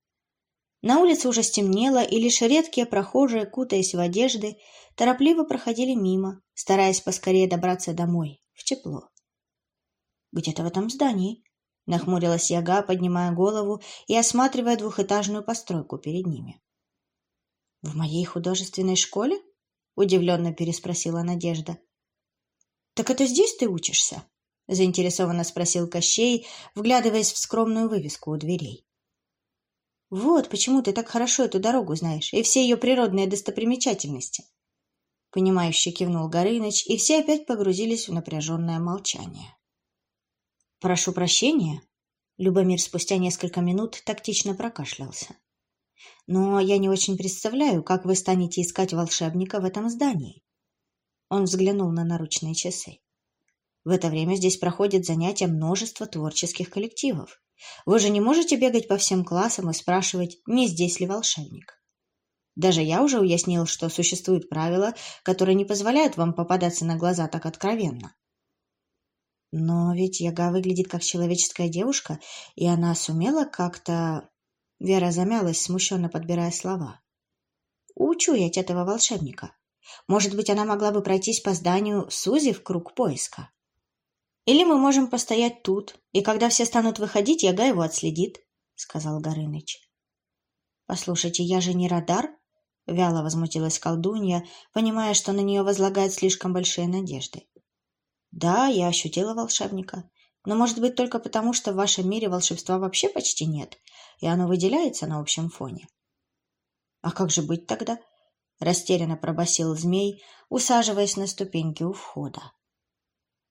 На улице уже стемнело, и лишь редкие прохожие, кутаясь в одежды, торопливо проходили мимо, стараясь поскорее добраться домой, в тепло. «Где-то в этом здании», — нахмурилась Яга, поднимая голову и осматривая двухэтажную постройку перед ними. «В моей художественной школе?» Удивленно переспросила Надежда. Так это здесь ты учишься? заинтересованно спросил Кощей, вглядываясь в скромную вывеску у дверей. Вот почему ты так хорошо эту дорогу знаешь и все ее природные достопримечательности. Понимающе кивнул Горыныч, и все опять погрузились в напряженное молчание. «Прошу прощения», — Любомир спустя несколько минут тактично прокашлялся. Но я не очень представляю, как вы станете искать волшебника в этом здании. Он взглянул на наручные часы. В это время здесь проходят занятия множества творческих коллективов. Вы же не можете бегать по всем классам и спрашивать, не здесь ли волшебник. Даже я уже уяснил, что существуют правила, которые не позволяют вам попадаться на глаза так откровенно. Но ведь Яга выглядит как человеческая девушка, и она сумела как-то... Вера замялась, смущенно подбирая слова. Учуять этого волшебника. Может быть, она могла бы пройтись по зданию, сузив круг поиска. Или мы можем постоять тут, и когда все станут выходить, Яга его отследит, — сказал Горыныч. — Послушайте, я же не радар, — вяло возмутилась колдунья, понимая, что на нее возлагают слишком большие надежды. Да, я ощутила волшебника. Но, может быть, только потому, что в вашем мире волшебства вообще почти нет, и оно выделяется на общем фоне. А как же быть тогда? Растерянно пробасил змей, усаживаясь на ступеньки у входа.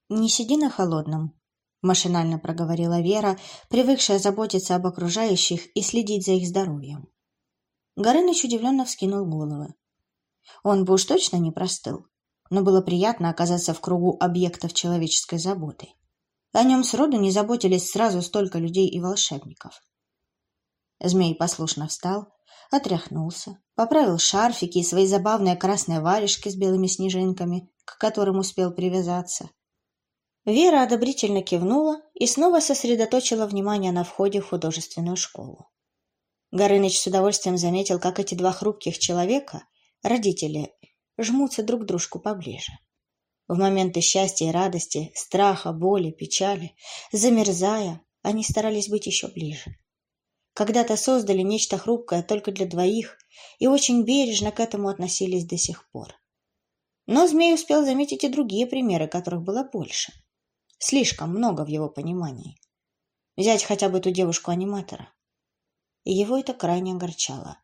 Не сиди на холодном, машинально проговорила Вера, привыкшая заботиться об окружающих и следить за их здоровьем. Горыныч удивленно вскинул головы. Он бы уж точно не простыл но было приятно оказаться в кругу объектов человеческой заботы. О нем сроду не заботились сразу столько людей и волшебников. Змей послушно встал, отряхнулся, поправил шарфики и свои забавные красные варежки с белыми снежинками, к которым успел привязаться. Вера одобрительно кивнула и снова сосредоточила внимание на входе в художественную школу. Горыныч с удовольствием заметил, как эти два хрупких человека, родители жмутся друг к дружку поближе. В моменты счастья и радости, страха, боли, печали, замерзая, они старались быть еще ближе. Когда-то создали нечто хрупкое только для двоих и очень бережно к этому относились до сих пор. Но змей успел заметить и другие примеры, которых было больше. Слишком много в его понимании. Взять хотя бы ту девушку-аниматора. И его это крайне огорчало.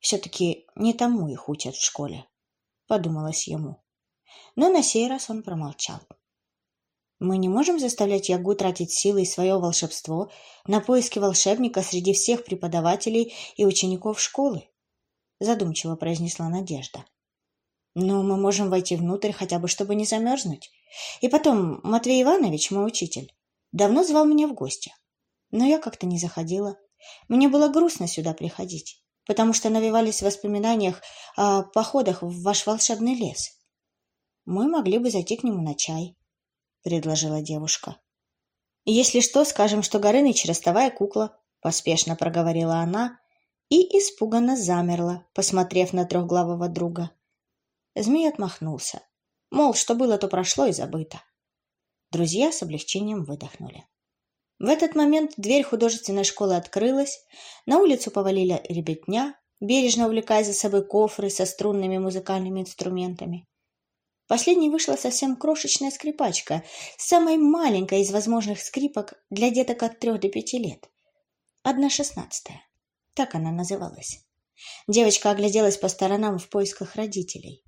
Все-таки не тому их учат в школе, подумалось ему. Но на сей раз он промолчал. Мы не можем заставлять Ягу тратить силы и свое волшебство на поиски волшебника среди всех преподавателей и учеников школы, задумчиво произнесла Надежда. Но мы можем войти внутрь, хотя бы чтобы не замерзнуть. И потом, Матвей Иванович, мой учитель, давно звал меня в гости. Но я как-то не заходила. Мне было грустно сюда приходить потому что навевались в воспоминаниях о походах в ваш волшебный лес. Мы могли бы зайти к нему на чай, — предложила девушка. — Если что, скажем, что Горыныч — ростовая кукла, — поспешно проговорила она и испуганно замерла, посмотрев на трехглавого друга. Змей отмахнулся. Мол, что было, то прошло и забыто. Друзья с облегчением выдохнули. В этот момент дверь художественной школы открылась, на улицу повалили ребятня, бережно увлекая за собой кофры со струнными музыкальными инструментами. Последней вышла совсем крошечная скрипачка, самой маленькой из возможных скрипок для деток от трех до пяти лет. Одна шестнадцатая. Так она называлась. Девочка огляделась по сторонам в поисках родителей.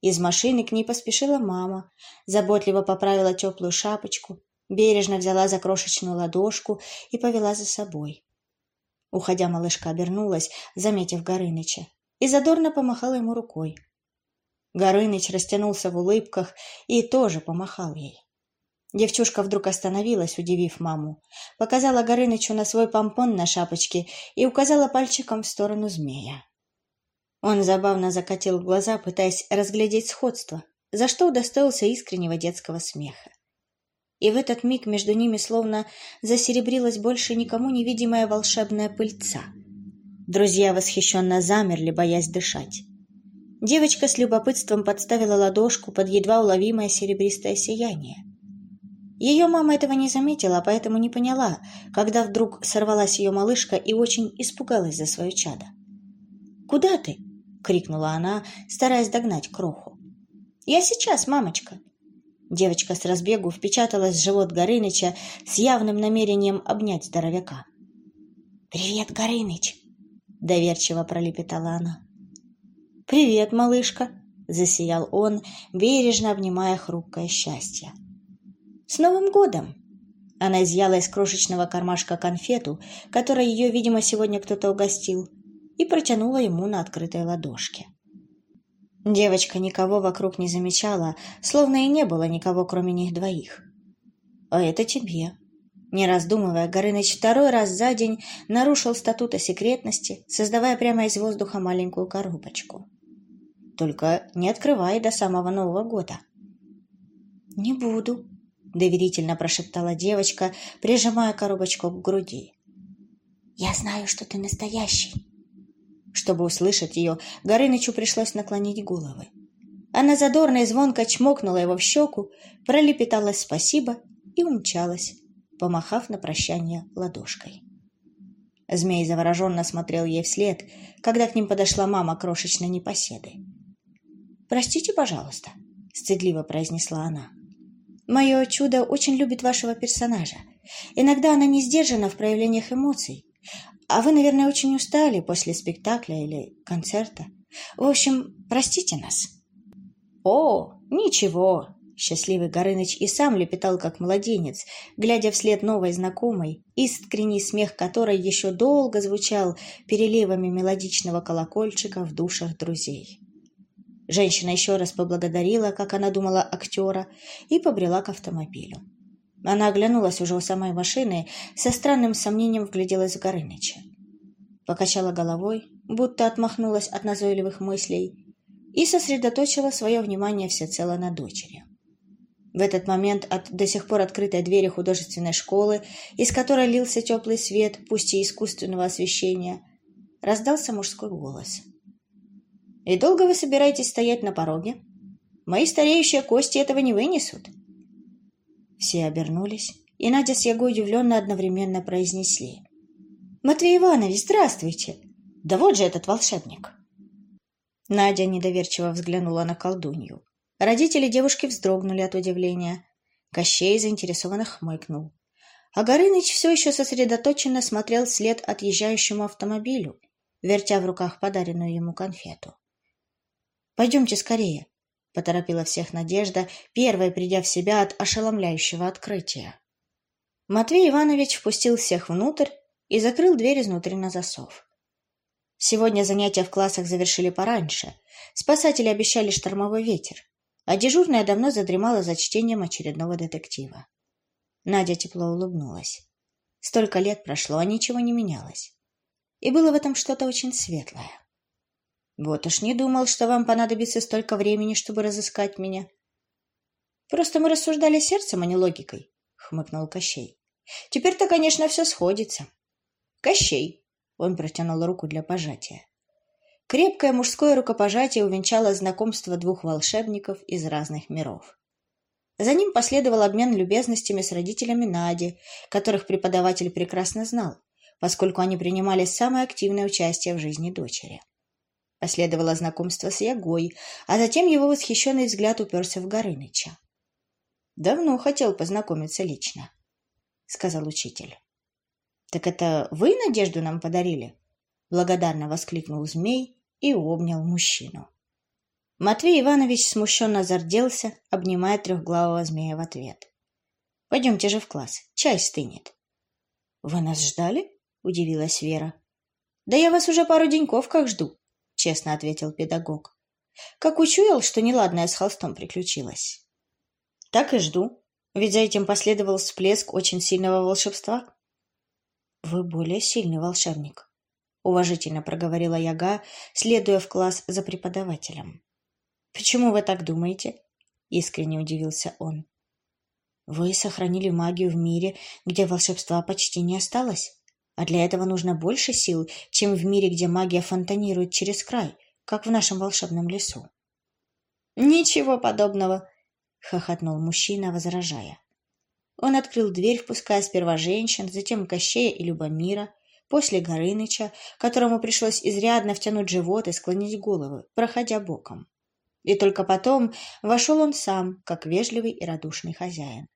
Из машины к ней поспешила мама, заботливо поправила теплую шапочку, бережно взяла за крошечную ладошку и повела за собой. Уходя, малышка обернулась, заметив Горыныча, и задорно помахала ему рукой. Горыныч растянулся в улыбках и тоже помахал ей. Девчушка вдруг остановилась, удивив маму, показала Горынычу на свой помпон на шапочке и указала пальчиком в сторону змея. Он забавно закатил глаза, пытаясь разглядеть сходство, за что удостоился искреннего детского смеха и в этот миг между ними словно засеребрилась больше никому невидимая волшебная пыльца. Друзья восхищенно замерли, боясь дышать. Девочка с любопытством подставила ладошку под едва уловимое серебристое сияние. Ее мама этого не заметила, поэтому не поняла, когда вдруг сорвалась ее малышка и очень испугалась за свое чадо. «Куда ты?» — крикнула она, стараясь догнать кроху. «Я сейчас, мамочка!» Девочка с разбегу впечаталась в живот Горыныча с явным намерением обнять здоровяка. «Привет, Горыныч!» — доверчиво пролепетала она. «Привет, малышка!» — засиял он, бережно обнимая хрупкое счастье. «С Новым годом!» Она изъяла из крошечного кармашка конфету, которой ее, видимо, сегодня кто-то угостил, и протянула ему на открытой ладошке. Девочка никого вокруг не замечала, словно и не было никого, кроме них двоих. «А это тебе». Не раздумывая, Горыныч второй раз за день нарушил статут о секретности, создавая прямо из воздуха маленькую коробочку. «Только не открывай до самого Нового года». «Не буду», — доверительно прошептала девочка, прижимая коробочку к груди. «Я знаю, что ты настоящий». Чтобы услышать ее, Горынычу пришлось наклонить головы. Она задорно и звонко чмокнула его в щеку, пролепетала спасибо и умчалась, помахав на прощание ладошкой. Змей завороженно смотрел ей вслед, когда к ним подошла мама крошечной непоседы. «Простите, пожалуйста», — стыдливо произнесла она. «Мое чудо очень любит вашего персонажа. Иногда она не сдержана в проявлениях эмоций. А вы, наверное, очень устали после спектакля или концерта. В общем, простите нас». «О, ничего!» Счастливый Горыныч и сам лепетал, как младенец, глядя вслед новой знакомой, искренний смех которой еще долго звучал переливами мелодичного колокольчика в душах друзей. Женщина еще раз поблагодарила, как она думала, актера, и побрела к автомобилю. Она оглянулась уже у самой машины, со странным сомнением вгляделась в Горыныча. Покачала головой, будто отмахнулась от назойливых мыслей, и сосредоточила свое внимание всецело на дочери. В этот момент от до сих пор открытой двери художественной школы, из которой лился теплый свет, пусть и искусственного освещения, раздался мужской голос. «И долго вы собираетесь стоять на пороге? Мои стареющие кости этого не вынесут». Все обернулись, и Надя с Ягой удивленно одновременно произнесли. «Матвей Иванович, здравствуйте! Да вот же этот волшебник!» Надя недоверчиво взглянула на колдунью. Родители девушки вздрогнули от удивления. Кощей заинтересованно хмыкнул. А Горыныч все еще сосредоточенно смотрел вслед отъезжающему автомобилю, вертя в руках подаренную ему конфету. «Пойдемте скорее», — поторопила всех Надежда, первая придя в себя от ошеломляющего открытия. Матвей Иванович впустил всех внутрь и закрыл дверь изнутри на засов. Сегодня занятия в классах завершили пораньше. Спасатели обещали штормовой ветер, а дежурная давно задремала за чтением очередного детектива. Надя тепло улыбнулась. Столько лет прошло, а ничего не менялось. И было в этом что-то очень светлое. Вот уж не думал, что вам понадобится столько времени, чтобы разыскать меня. Просто мы рассуждали сердцем, а не логикой, — хмыкнул Кощей. Теперь-то, конечно, все сходится. Кощей, он протянул руку для пожатия. Крепкое мужское рукопожатие увенчало знакомство двух волшебников из разных миров. За ним последовал обмен любезностями с родителями Нади, которых преподаватель прекрасно знал, поскольку они принимали самое активное участие в жизни дочери. Последовало знакомство с Ягой, а затем его восхищенный взгляд уперся в Горыныча. «Давно хотел познакомиться лично», — сказал учитель. «Так это вы надежду нам подарили?» Благодарно воскликнул змей и обнял мужчину. Матвей Иванович смущенно зарделся, обнимая трехглавого змея в ответ. «Пойдемте же в класс, чай стынет». «Вы нас ждали?» — удивилась Вера. «Да я вас уже пару деньков как жду», — честно ответил педагог. «Как учуял, что неладное с холстом приключилось». «Так и жду, ведь за этим последовал всплеск очень сильного волшебства». «Вы более сильный волшебник», — уважительно проговорила Яга, следуя в класс за преподавателем. «Почему вы так думаете?» — искренне удивился он. «Вы сохранили магию в мире, где волшебства почти не осталось, а для этого нужно больше сил, чем в мире, где магия фонтанирует через край, как в нашем волшебном лесу». «Ничего подобного!» — хохотнул мужчина, возражая. Он открыл дверь, впуская сперва женщин, затем Кощея и Любомира, после Горыныча, которому пришлось изрядно втянуть живот и склонить голову, проходя боком. И только потом вошел он сам, как вежливый и радушный хозяин.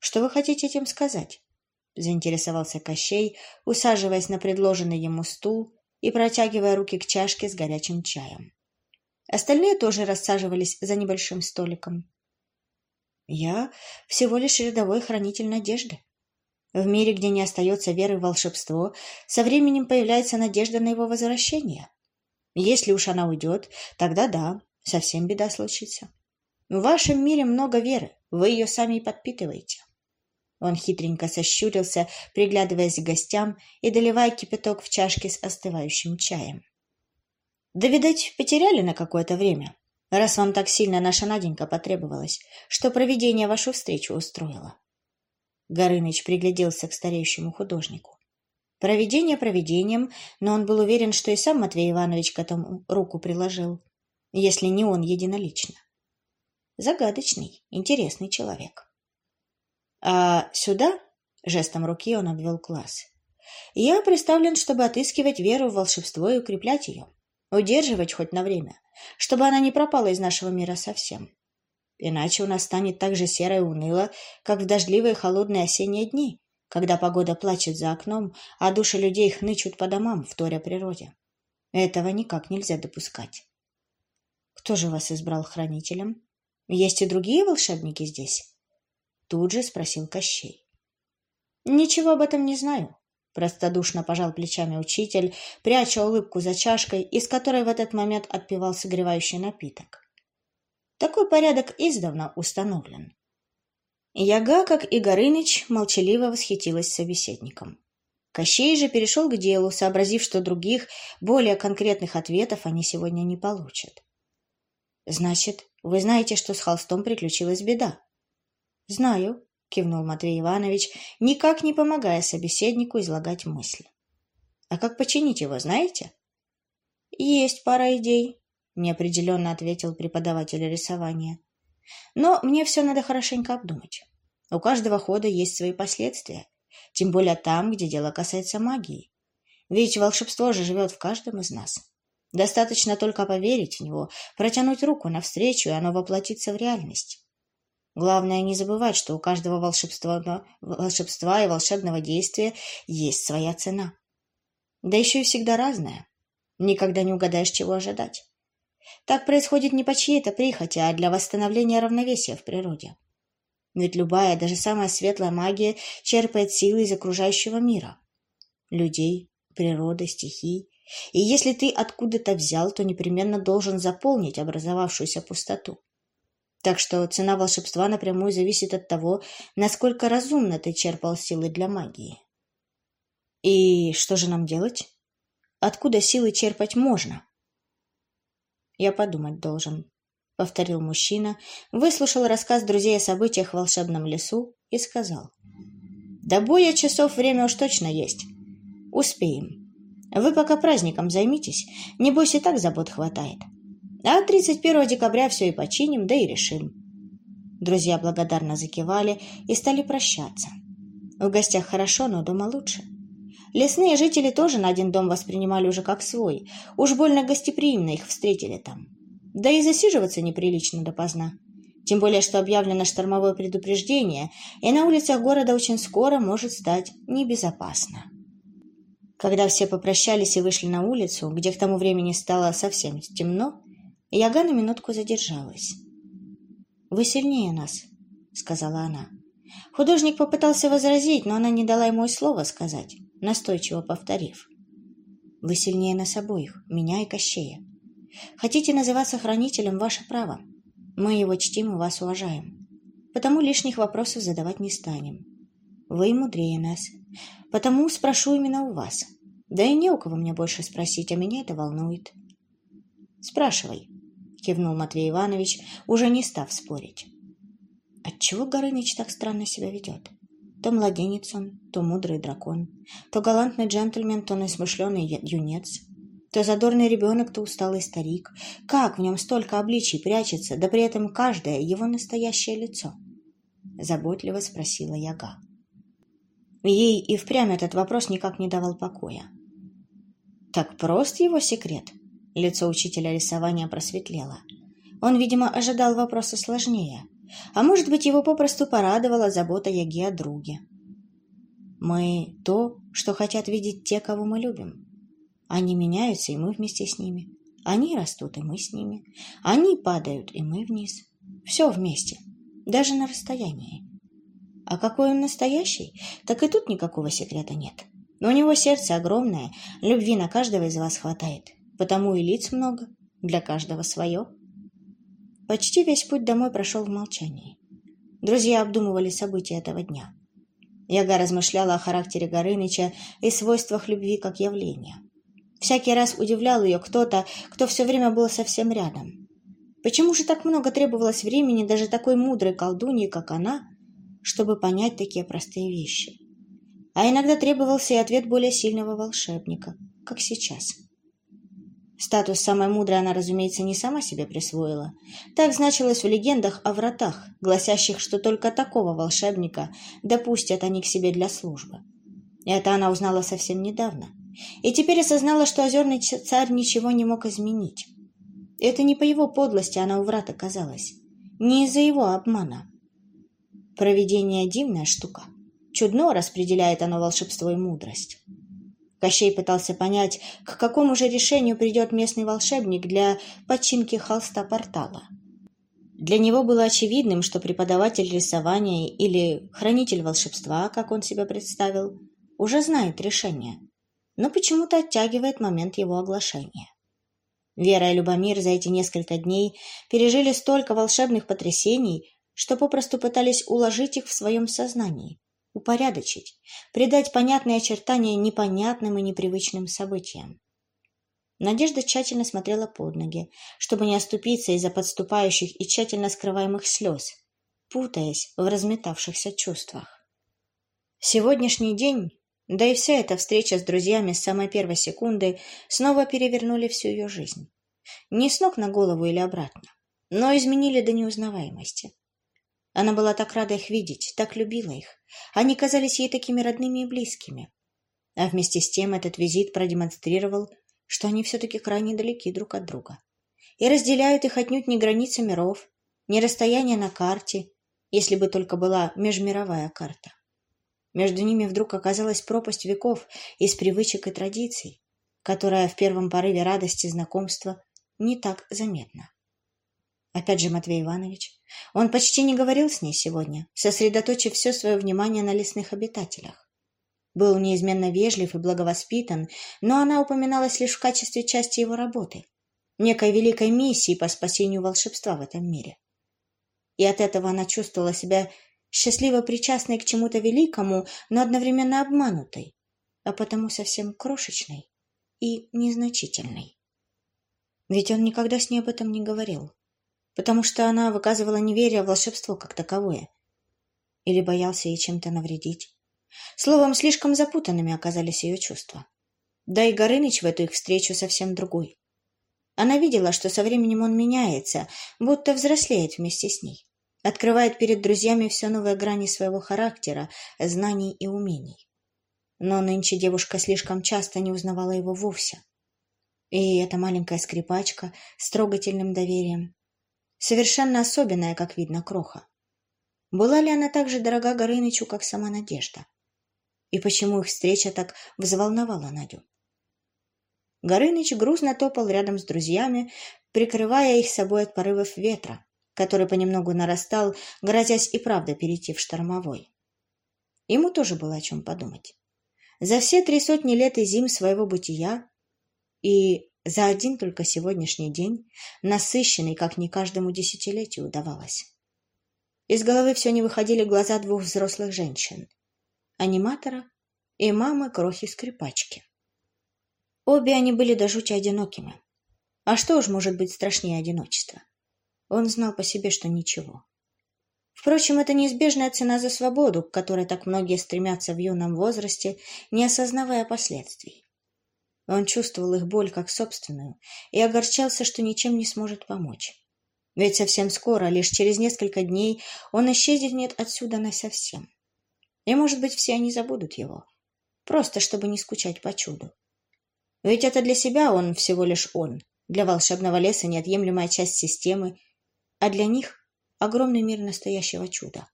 «Что вы хотите этим сказать?» — заинтересовался Кощей, усаживаясь на предложенный ему стул и протягивая руки к чашке с горячим чаем. Остальные тоже рассаживались за небольшим столиком. Я всего лишь рядовой хранитель надежды. В мире, где не остается веры в волшебство, со временем появляется надежда на его возвращение. Если уж она уйдет, тогда да, совсем беда случится. В вашем мире много веры, вы ее сами и подпитываете. Он хитренько сощурился, приглядываясь к гостям и доливая кипяток в чашке с остывающим чаем. Да, видать, потеряли на какое-то время, раз вам так сильно наша Наденька потребовалась, что проведение вашу встречу устроило. Горыныч пригляделся к стареющему художнику. Проведение проведением, но он был уверен, что и сам Матвей Иванович к этому руку приложил, если не он единолично. Загадочный, интересный человек. А сюда, жестом руки он обвел класс, я представлен, чтобы отыскивать веру в волшебство и укреплять ее, удерживать хоть на время, чтобы она не пропала из нашего мира совсем. Иначе у нас станет так же серо и уныло, как в дождливые холодные осенние дни, когда погода плачет за окном, а души людей хнычут по домам, вторя природе. Этого никак нельзя допускать. Кто же вас избрал хранителем? Есть и другие волшебники здесь? Тут же спросил Кощей. Ничего об этом не знаю. Простодушно пожал плечами учитель, пряча улыбку за чашкой, из которой в этот момент отпивал согревающий напиток. Такой порядок издавна установлен. Яга, как и Горыныч, молчаливо восхитилась собеседником. Кощей же перешел к делу, сообразив, что других, более конкретных ответов они сегодня не получат. «Значит, вы знаете, что с холстом приключилась беда?» «Знаю», — кивнул Матвей Иванович, никак не помогая собеседнику излагать мысли. «А как починить его, знаете?» «Есть пара идей», — неопределенно ответил преподаватель рисования. Но мне все надо хорошенько обдумать. У каждого хода есть свои последствия, тем более там, где дело касается магии. Ведь волшебство же живет в каждом из нас. Достаточно только поверить в него, протянуть руку навстречу, и оно воплотится в реальность. Главное не забывать, что у каждого волшебства, волшебства и волшебного действия есть своя цена. Да еще и всегда разная. Никогда не угадаешь, чего ожидать. Так происходит не по чьей-то прихоти, а для восстановления равновесия в природе. Ведь любая, даже самая светлая магия черпает силы из окружающего мира. Людей, природы, стихий. И если ты откуда-то взял, то непременно должен заполнить образовавшуюся пустоту. Так что цена волшебства напрямую зависит от того, насколько разумно ты черпал силы для магии. И что же нам делать? Откуда силы черпать можно? Я подумать должен, — повторил мужчина, выслушал рассказ друзей о событиях в волшебном лесу и сказал. До боя часов время уж точно есть. Успеем. Вы пока праздником займитесь, небось и так забот хватает. А 31 декабря все и починим, да и решим. Друзья благодарно закивали и стали прощаться. В гостях хорошо, но дома лучше. Лесные жители тоже на один дом воспринимали уже как свой. Уж больно гостеприимно их встретили там. Да и засиживаться неприлично допоздна. Тем более, что объявлено штормовое предупреждение, и на улицах города очень скоро может стать небезопасно. Когда все попрощались и вышли на улицу, где к тому времени стало совсем темно, Яга на минутку задержалась. «Вы сильнее нас», — сказала она. Художник попытался возразить, но она не дала ему и слова сказать настойчиво повторив. «Вы сильнее нас обоих, меня и Кощея. Хотите называться хранителем – ваше право. Мы его чтим и вас уважаем. Потому лишних вопросов задавать не станем. Вы мудрее нас. Потому спрошу именно у вас. Да и не у кого мне больше спросить, а меня это волнует». «Спрашивай», – кивнул Матвей Иванович, уже не став спорить. «Отчего Горыныч так странно себя ведет?» То младенец он, то мудрый дракон, то галантный джентльмен, то несмышленый юнец, то задорный ребенок, то усталый старик. Как в нем столько обличий прячется, да при этом каждое его настоящее лицо? Заботливо спросила Яга. Ей и впрямь этот вопрос никак не давал покоя. Так прост его секрет? Лицо учителя рисования просветлело. Он, видимо, ожидал вопроса сложнее. А может быть, его попросту порадовала забота Яги о друге. Мы то, что хотят видеть те, кого мы любим. Они меняются, и мы вместе с ними. Они растут, и мы с ними. Они падают, и мы вниз. Все вместе, даже на расстоянии. А какой он настоящий, так и тут никакого секрета нет. Но у него сердце огромное, любви на каждого из вас хватает. Потому и лиц много, для каждого свое. Почти весь путь домой прошел в молчании. Друзья обдумывали события этого дня. Яга размышляла о характере Горыныча и свойствах любви как явления. Всякий раз удивлял ее кто-то, кто все время был совсем рядом. Почему же так много требовалось времени даже такой мудрой колдуньи, как она, чтобы понять такие простые вещи? А иногда требовался и ответ более сильного волшебника, как сейчас. Статус самой мудрой она, разумеется, не сама себе присвоила. Так значилось в легендах о вратах, гласящих, что только такого волшебника допустят они к себе для службы. Это она узнала совсем недавно. И теперь осознала, что озерный царь ничего не мог изменить. Это не по его подлости она у врат оказалась. Не из-за его обмана. Провидение — дивная штука. Чудно распределяет оно волшебство и мудрость. Кощей пытался понять, к какому же решению придет местный волшебник для починки холста портала. Для него было очевидным, что преподаватель рисования или хранитель волшебства, как он себя представил, уже знает решение, но почему-то оттягивает момент его оглашения. Вера и Любомир за эти несколько дней пережили столько волшебных потрясений, что попросту пытались уложить их в своем сознании, упорядочить, придать понятные очертания непонятным и непривычным событиям. Надежда тщательно смотрела под ноги, чтобы не оступиться из-за подступающих и тщательно скрываемых слез, путаясь в разметавшихся чувствах. Сегодняшний день, да и вся эта встреча с друзьями с самой первой секунды снова перевернули всю ее жизнь. Не с ног на голову или обратно, но изменили до неузнаваемости. Она была так рада их видеть, так любила их. Они казались ей такими родными и близкими. А вместе с тем этот визит продемонстрировал, что они все-таки крайне далеки друг от друга. И разделяют их отнюдь не границы миров, не расстояние на карте, если бы только была межмировая карта. Между ними вдруг оказалась пропасть веков из привычек и традиций, которая в первом порыве радости знакомства не так заметна. Опять же Матвей Иванович. Он почти не говорил с ней сегодня, сосредоточив все свое внимание на лесных обитателях. Был неизменно вежлив и благовоспитан, но она упоминалась лишь в качестве части его работы, некой великой миссии по спасению волшебства в этом мире. И от этого она чувствовала себя счастливо причастной к чему-то великому, но одновременно обманутой, а потому совсем крошечной и незначительной. Ведь он никогда с ней об этом не говорил потому что она выказывала неверие в волшебство как таковое. Или боялся ей чем-то навредить. Словом, слишком запутанными оказались ее чувства. Да и Горыныч в эту их встречу совсем другой. Она видела, что со временем он меняется, будто взрослеет вместе с ней. Открывает перед друзьями все новые грани своего характера, знаний и умений. Но нынче девушка слишком часто не узнавала его вовсе. И эта маленькая скрипачка с трогательным доверием, Совершенно особенная, как видно, кроха. Была ли она так же дорога Горынычу, как сама Надежда? И почему их встреча так взволновала Надю? Горыныч грузно топал рядом с друзьями, прикрывая их собой от порывов ветра, который понемногу нарастал, грозясь и правда перейти в штормовой. Ему тоже было о чем подумать. За все три сотни лет и зим своего бытия и за один только сегодняшний день, насыщенный, как не каждому десятилетию удавалось. Из головы все не выходили глаза двух взрослых женщин — аниматора и мамы крохи-скрипачки. Обе они были до жути одинокими. А что уж может быть страшнее одиночества? Он знал по себе, что ничего. Впрочем, это неизбежная цена за свободу, к которой так многие стремятся в юном возрасте, не осознавая последствий. Он чувствовал их боль как собственную и огорчался, что ничем не сможет помочь. Ведь совсем скоро, лишь через несколько дней, он исчезнет отсюда насовсем. И, может быть, все они забудут его. Просто, чтобы не скучать по чуду. Ведь это для себя он всего лишь он, для волшебного леса неотъемлемая часть системы, а для них огромный мир настоящего чуда,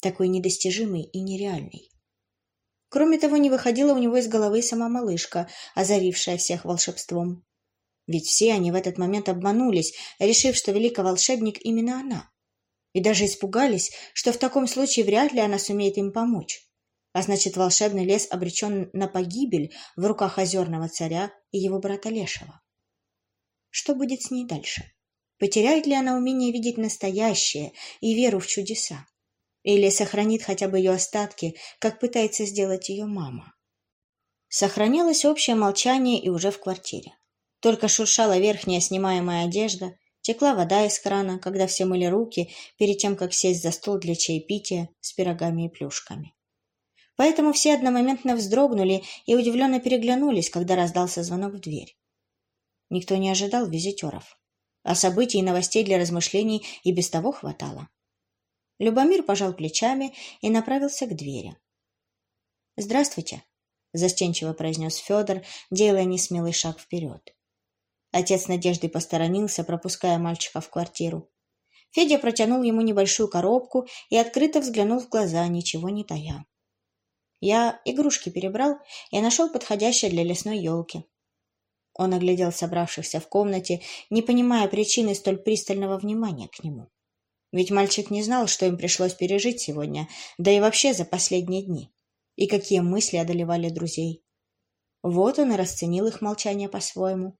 такой недостижимый и нереальный. Кроме того, не выходила у него из головы сама малышка, озарившая всех волшебством. Ведь все они в этот момент обманулись, решив, что великий волшебник именно она. И даже испугались, что в таком случае вряд ли она сумеет им помочь. А значит, волшебный лес обречен на погибель в руках озерного царя и его брата Лешего. Что будет с ней дальше? Потеряет ли она умение видеть настоящее и веру в чудеса? Или сохранит хотя бы ее остатки, как пытается сделать ее мама. Сохранялось общее молчание и уже в квартире. Только шуршала верхняя снимаемая одежда, Текла вода из крана, когда все мыли руки перед тем, как сесть за стол для чаепития с пирогами и плюшками. Поэтому все одномоментно вздрогнули и удивленно переглянулись, когда раздался звонок в дверь. Никто не ожидал визитеров. А событий и новостей для размышлений и без того хватало. Любомир пожал плечами и направился к двери. «Здравствуйте», — застенчиво произнес Федор, делая несмелый шаг вперед. Отец Надежды посторонился, пропуская мальчика в квартиру. Федя протянул ему небольшую коробку и открыто взглянул в глаза, ничего не тая. Я игрушки перебрал и нашел подходящее для лесной елки. Он оглядел собравшихся в комнате, не понимая причины столь пристального внимания к нему. Ведь мальчик не знал, что им пришлось пережить сегодня, да и вообще за последние дни, и какие мысли одолевали друзей. Вот он и расценил их молчание по-своему.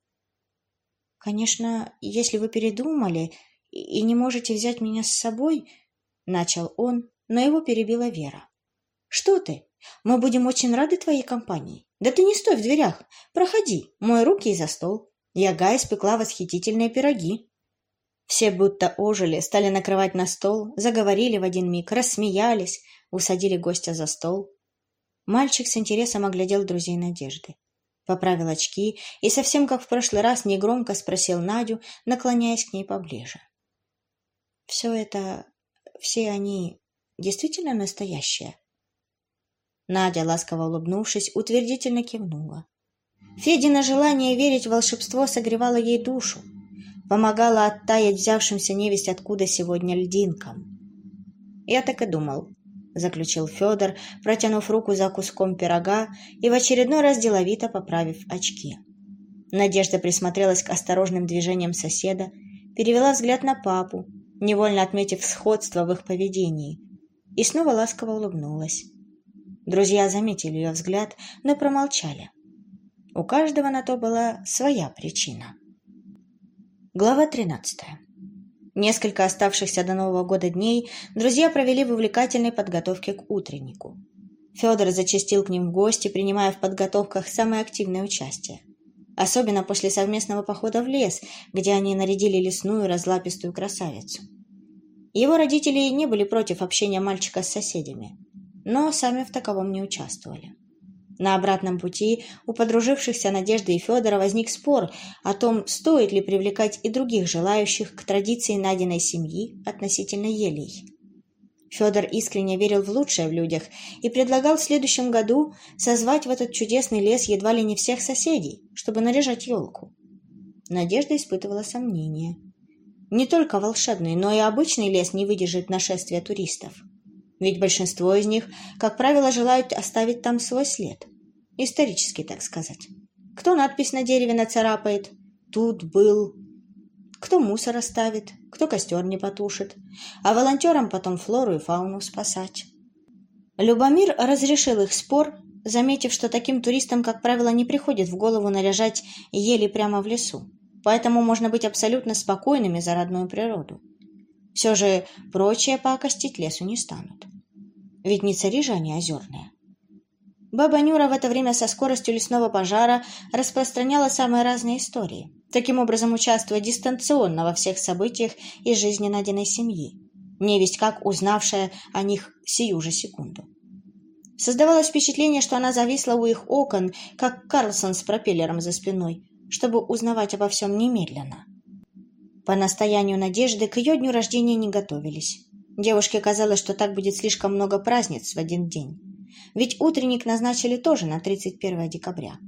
«Конечно, если вы передумали и не можете взять меня с собой...» — начал он, но его перебила Вера. «Что ты? Мы будем очень рады твоей компании. Да ты не стой в дверях. Проходи, мой руки и за стол. Яга испекла восхитительные пироги. Все будто ожили, стали накрывать на стол, заговорили в один миг, рассмеялись, усадили гостя за стол. Мальчик с интересом оглядел друзей Надежды. Поправил очки и, совсем как в прошлый раз, негромко спросил Надю, наклоняясь к ней поближе. «Все это... все они действительно настоящие?» Надя, ласково улыбнувшись, утвердительно кивнула. Федина желание верить в волшебство согревало ей душу помогала оттаять взявшимся невесть откуда сегодня льдинкам. «Я так и думал», — заключил Федор, протянув руку за куском пирога и в очередной раз деловито поправив очки. Надежда присмотрелась к осторожным движениям соседа, перевела взгляд на папу, невольно отметив сходство в их поведении, и снова ласково улыбнулась. Друзья заметили ее взгляд, но промолчали. У каждого на то была своя причина. Глава 13. Несколько оставшихся до Нового года дней друзья провели в увлекательной подготовке к утреннику. Федор зачастил к ним в гости, принимая в подготовках самое активное участие. Особенно после совместного похода в лес, где они нарядили лесную разлапистую красавицу. Его родители не были против общения мальчика с соседями, но сами в таковом не участвовали. На обратном пути у подружившихся Надежды и Федора возник спор о том, стоит ли привлекать и других желающих к традиции Надиной семьи относительно елей. Федор искренне верил в лучшее в людях и предлагал в следующем году созвать в этот чудесный лес едва ли не всех соседей, чтобы наряжать елку. Надежда испытывала сомнения. Не только волшебный, но и обычный лес не выдержит нашествия туристов. Ведь большинство из них, как правило, желают оставить там свой след. Исторический, так сказать. Кто надпись на дереве нацарапает «Тут был», кто мусор оставит, кто костер не потушит, а волонтерам потом флору и фауну спасать. Любомир разрешил их спор, заметив, что таким туристам, как правило, не приходит в голову наряжать ели прямо в лесу, поэтому можно быть абсолютно спокойными за родную природу. Все же прочие пакостить лесу не станут. Ведь не цари же они озерные. Баба Нюра в это время со скоростью лесного пожара распространяла самые разные истории, таким образом участвуя дистанционно во всех событиях из жизни Надиной семьи, невесть как узнавшая о них сию же секунду. Создавалось впечатление, что она зависла у их окон, как Карлсон с пропеллером за спиной, чтобы узнавать обо всем немедленно. По настоянию Надежды к ее дню рождения не готовились. Девушке казалось, что так будет слишком много праздниц в один день. Ведь утренник назначили тоже на 31 декабря.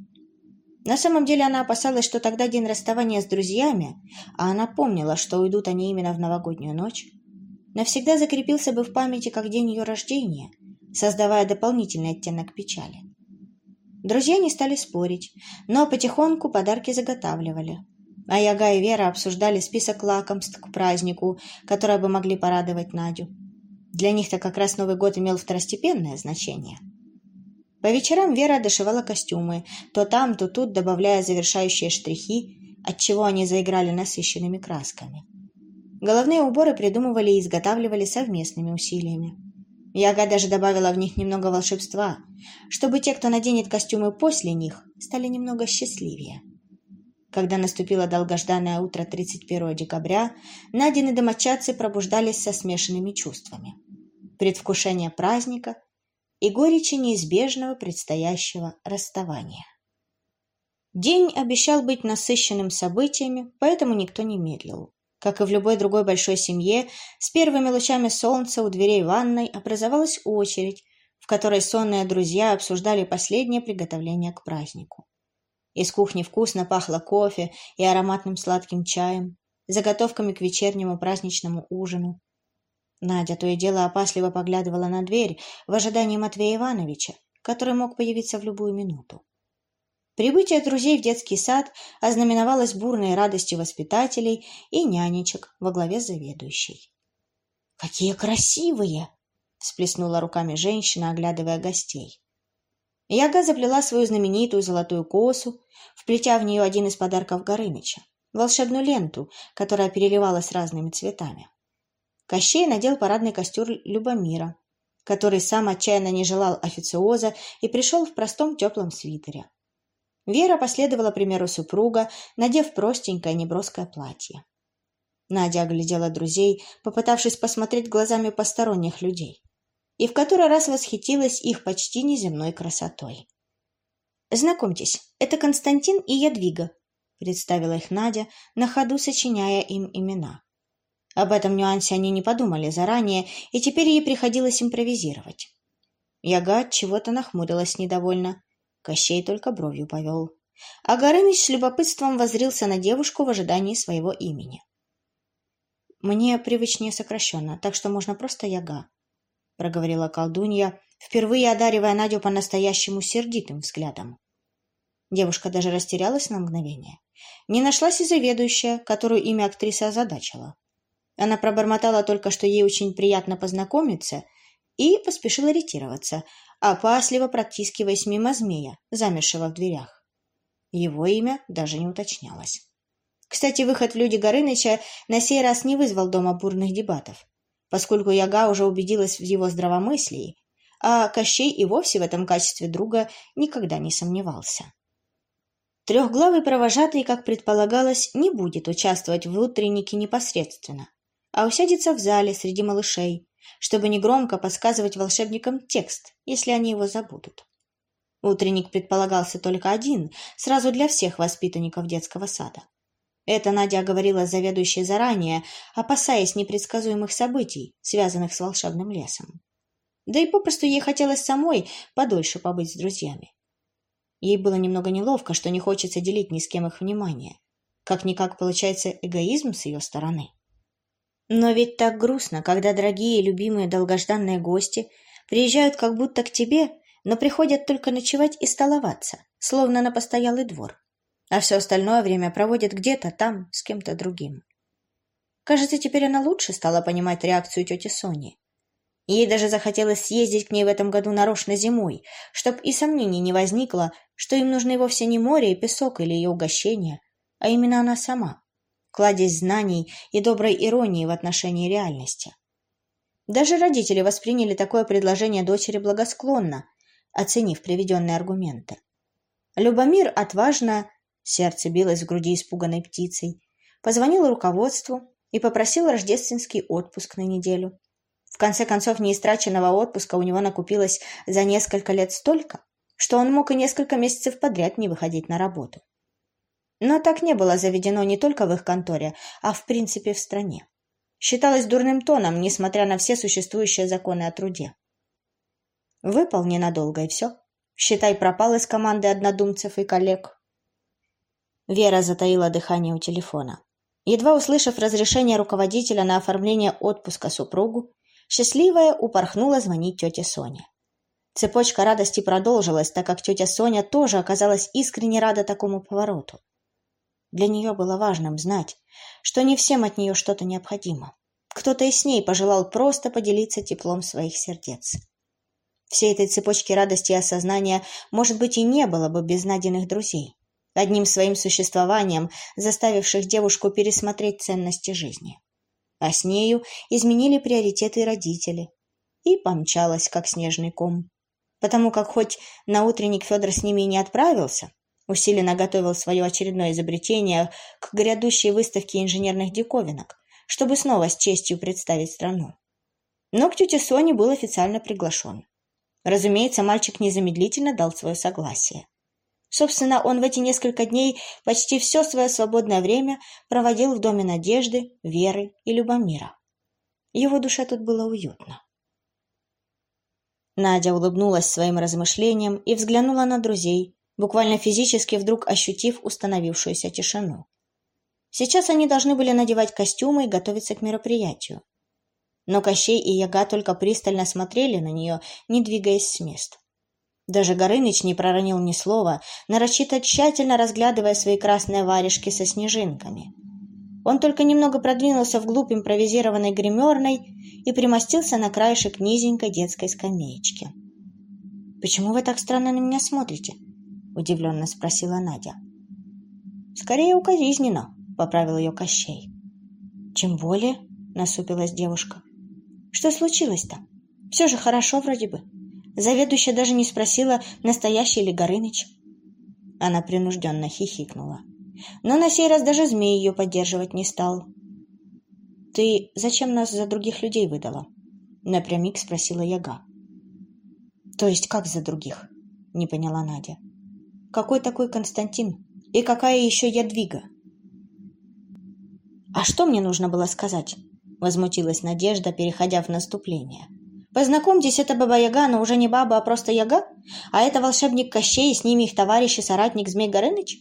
На самом деле она опасалась, что тогда день расставания с друзьями, а она помнила, что уйдут они именно в новогоднюю ночь, навсегда закрепился бы в памяти как день ее рождения, создавая дополнительный оттенок печали. Друзья не стали спорить, но потихоньку подарки заготавливали, а Яга и Вера обсуждали список лакомств к празднику, которые бы могли порадовать Надю. Для них-то как раз Новый год имел второстепенное значение. По вечерам Вера дошивала костюмы, то там, то тут добавляя завершающие штрихи, отчего они заиграли насыщенными красками. Головные уборы придумывали и изготавливали совместными усилиями. Яга даже добавила в них немного волшебства, чтобы те, кто наденет костюмы после них, стали немного счастливее. Когда наступило долгожданное утро 31 декабря, Надины домочадцы пробуждались со смешанными чувствами. Предвкушение праздника и горечи неизбежного предстоящего расставания. День обещал быть насыщенным событиями, поэтому никто не медлил. Как и в любой другой большой семье, с первыми лучами солнца у дверей ванной образовалась очередь, в которой сонные друзья обсуждали последнее приготовление к празднику. Из кухни вкусно пахло кофе и ароматным сладким чаем, заготовками к вечернему праздничному ужину. Надя то и дело опасливо поглядывала на дверь в ожидании Матвея Ивановича, который мог появиться в любую минуту. Прибытие друзей в детский сад ознаменовалось бурной радостью воспитателей и нянечек во главе заведующей. «Какие красивые!» — всплеснула руками женщина, оглядывая гостей. Яга заплела свою знаменитую золотую косу, вплетя в нее один из подарков Горыныча — волшебную ленту, которая переливалась разными цветами. Кощей надел парадный костюр Любомира, который сам отчаянно не желал официоза и пришел в простом теплом свитере. Вера последовала примеру супруга, надев простенькое неброское платье. Надя оглядела друзей, попытавшись посмотреть глазами посторонних людей, и в который раз восхитилась их почти неземной красотой. «Знакомьтесь, это Константин и Ядвига», — представила их Надя, на ходу сочиняя им имена. Об этом нюансе они не подумали заранее, и теперь ей приходилось импровизировать. Яга от чего-то нахмурилась недовольно. Кощей только бровью повел. А Горыныч с любопытством возрился на девушку в ожидании своего имени. «Мне привычнее сокращенно, так что можно просто Яга», — проговорила колдунья, впервые одаривая Надю по-настоящему сердитым взглядом. Девушка даже растерялась на мгновение. Не нашлась и заведующая, которую имя актрисы озадачила. Она пробормотала только, что ей очень приятно познакомиться, и поспешила ретироваться, опасливо протискиваясь мимо змея, замершего в дверях. Его имя даже не уточнялось. Кстати, выход в люди Горыныча на сей раз не вызвал дома бурных дебатов, поскольку Яга уже убедилась в его здравомыслии, а Кощей и вовсе в этом качестве друга никогда не сомневался. Трехглавый провожатый, как предполагалось, не будет участвовать в утреннике непосредственно, а усядется в зале среди малышей, чтобы негромко подсказывать волшебникам текст, если они его забудут. Утренник предполагался только один, сразу для всех воспитанников детского сада. Это Надя говорила заведующей заранее, опасаясь непредсказуемых событий, связанных с волшебным лесом. Да и попросту ей хотелось самой подольше побыть с друзьями. Ей было немного неловко, что не хочется делить ни с кем их внимание. Как-никак получается эгоизм с ее стороны. Но ведь так грустно, когда дорогие любимые долгожданные гости приезжают как будто к тебе, но приходят только ночевать и столоваться, словно на постоялый двор, а все остальное время проводят где-то там с кем-то другим. Кажется, теперь она лучше стала понимать реакцию тети Сони. Ей даже захотелось съездить к ней в этом году нарочно зимой, чтоб и сомнений не возникло, что им нужны вовсе не море и песок или ее угощения, а именно она сама кладезь знаний и доброй иронии в отношении реальности. Даже родители восприняли такое предложение дочери благосклонно, оценив приведенные аргументы. Любомир отважно, сердце билось в груди испуганной птицей, позвонил руководству и попросил рождественский отпуск на неделю. В конце концов, неистраченного отпуска у него накопилось за несколько лет столько, что он мог и несколько месяцев подряд не выходить на работу. Но так не было заведено не только в их конторе, а в принципе в стране. Считалось дурным тоном, несмотря на все существующие законы о труде. Выпал ненадолго и все. Считай, пропал из команды однодумцев и коллег. Вера затаила дыхание у телефона. Едва услышав разрешение руководителя на оформление отпуска супругу, счастливая упорхнула звонить тете Соне. Цепочка радости продолжилась, так как тетя Соня тоже оказалась искренне рада такому повороту. Для нее было важным знать, что не всем от нее что-то необходимо. Кто-то и с ней пожелал просто поделиться теплом своих сердец. Всей этой цепочки радости и осознания, может быть, и не было бы без Надиных друзей, одним своим существованием заставивших девушку пересмотреть ценности жизни. А с нею изменили приоритеты родители. И помчалась, как снежный ком. Потому как хоть на утренник Федор с ними и не отправился, Усиленно готовил свое очередное изобретение к грядущей выставке инженерных диковинок, чтобы снова с честью представить страну. Но к тете Соне был официально приглашен. Разумеется, мальчик незамедлительно дал свое согласие. Собственно, он в эти несколько дней почти все свое свободное время проводил в доме Надежды, Веры и Любомира. Его душе тут было уютно. Надя улыбнулась своим размышлениям и взглянула на друзей, буквально физически вдруг ощутив установившуюся тишину. Сейчас они должны были надевать костюмы и готовиться к мероприятию. Но Кощей и Яга только пристально смотрели на нее, не двигаясь с мест. Даже Горыныч не проронил ни слова, нарочито тщательно разглядывая свои красные варежки со снежинками. Он только немного продвинулся вглубь импровизированной гримерной и примостился на краешек низенькой детской скамеечки. «Почему вы так странно на меня смотрите?» — удивленно спросила Надя. «Скорее укоризненно», — поправил ее Кощей. «Чем более?» — насупилась девушка. «Что случилось-то? Все же хорошо вроде бы». Заведующая даже не спросила, настоящий ли Горыныч. Она принужденно хихикнула. Но на сей раз даже змей ее поддерживать не стал. «Ты зачем нас за других людей выдала?» Напрямик спросила Яга. «То есть как за других?» Не поняла Надя. «Какой такой Константин? И какая еще Ядвига?» «А что мне нужно было сказать?» Возмутилась Надежда, переходя в наступление. Познакомьтесь, это Баба-Яга, но уже не баба, а просто Яга. А это волшебник Кощей, с ними их товарищ и соратник Змей Горыныч.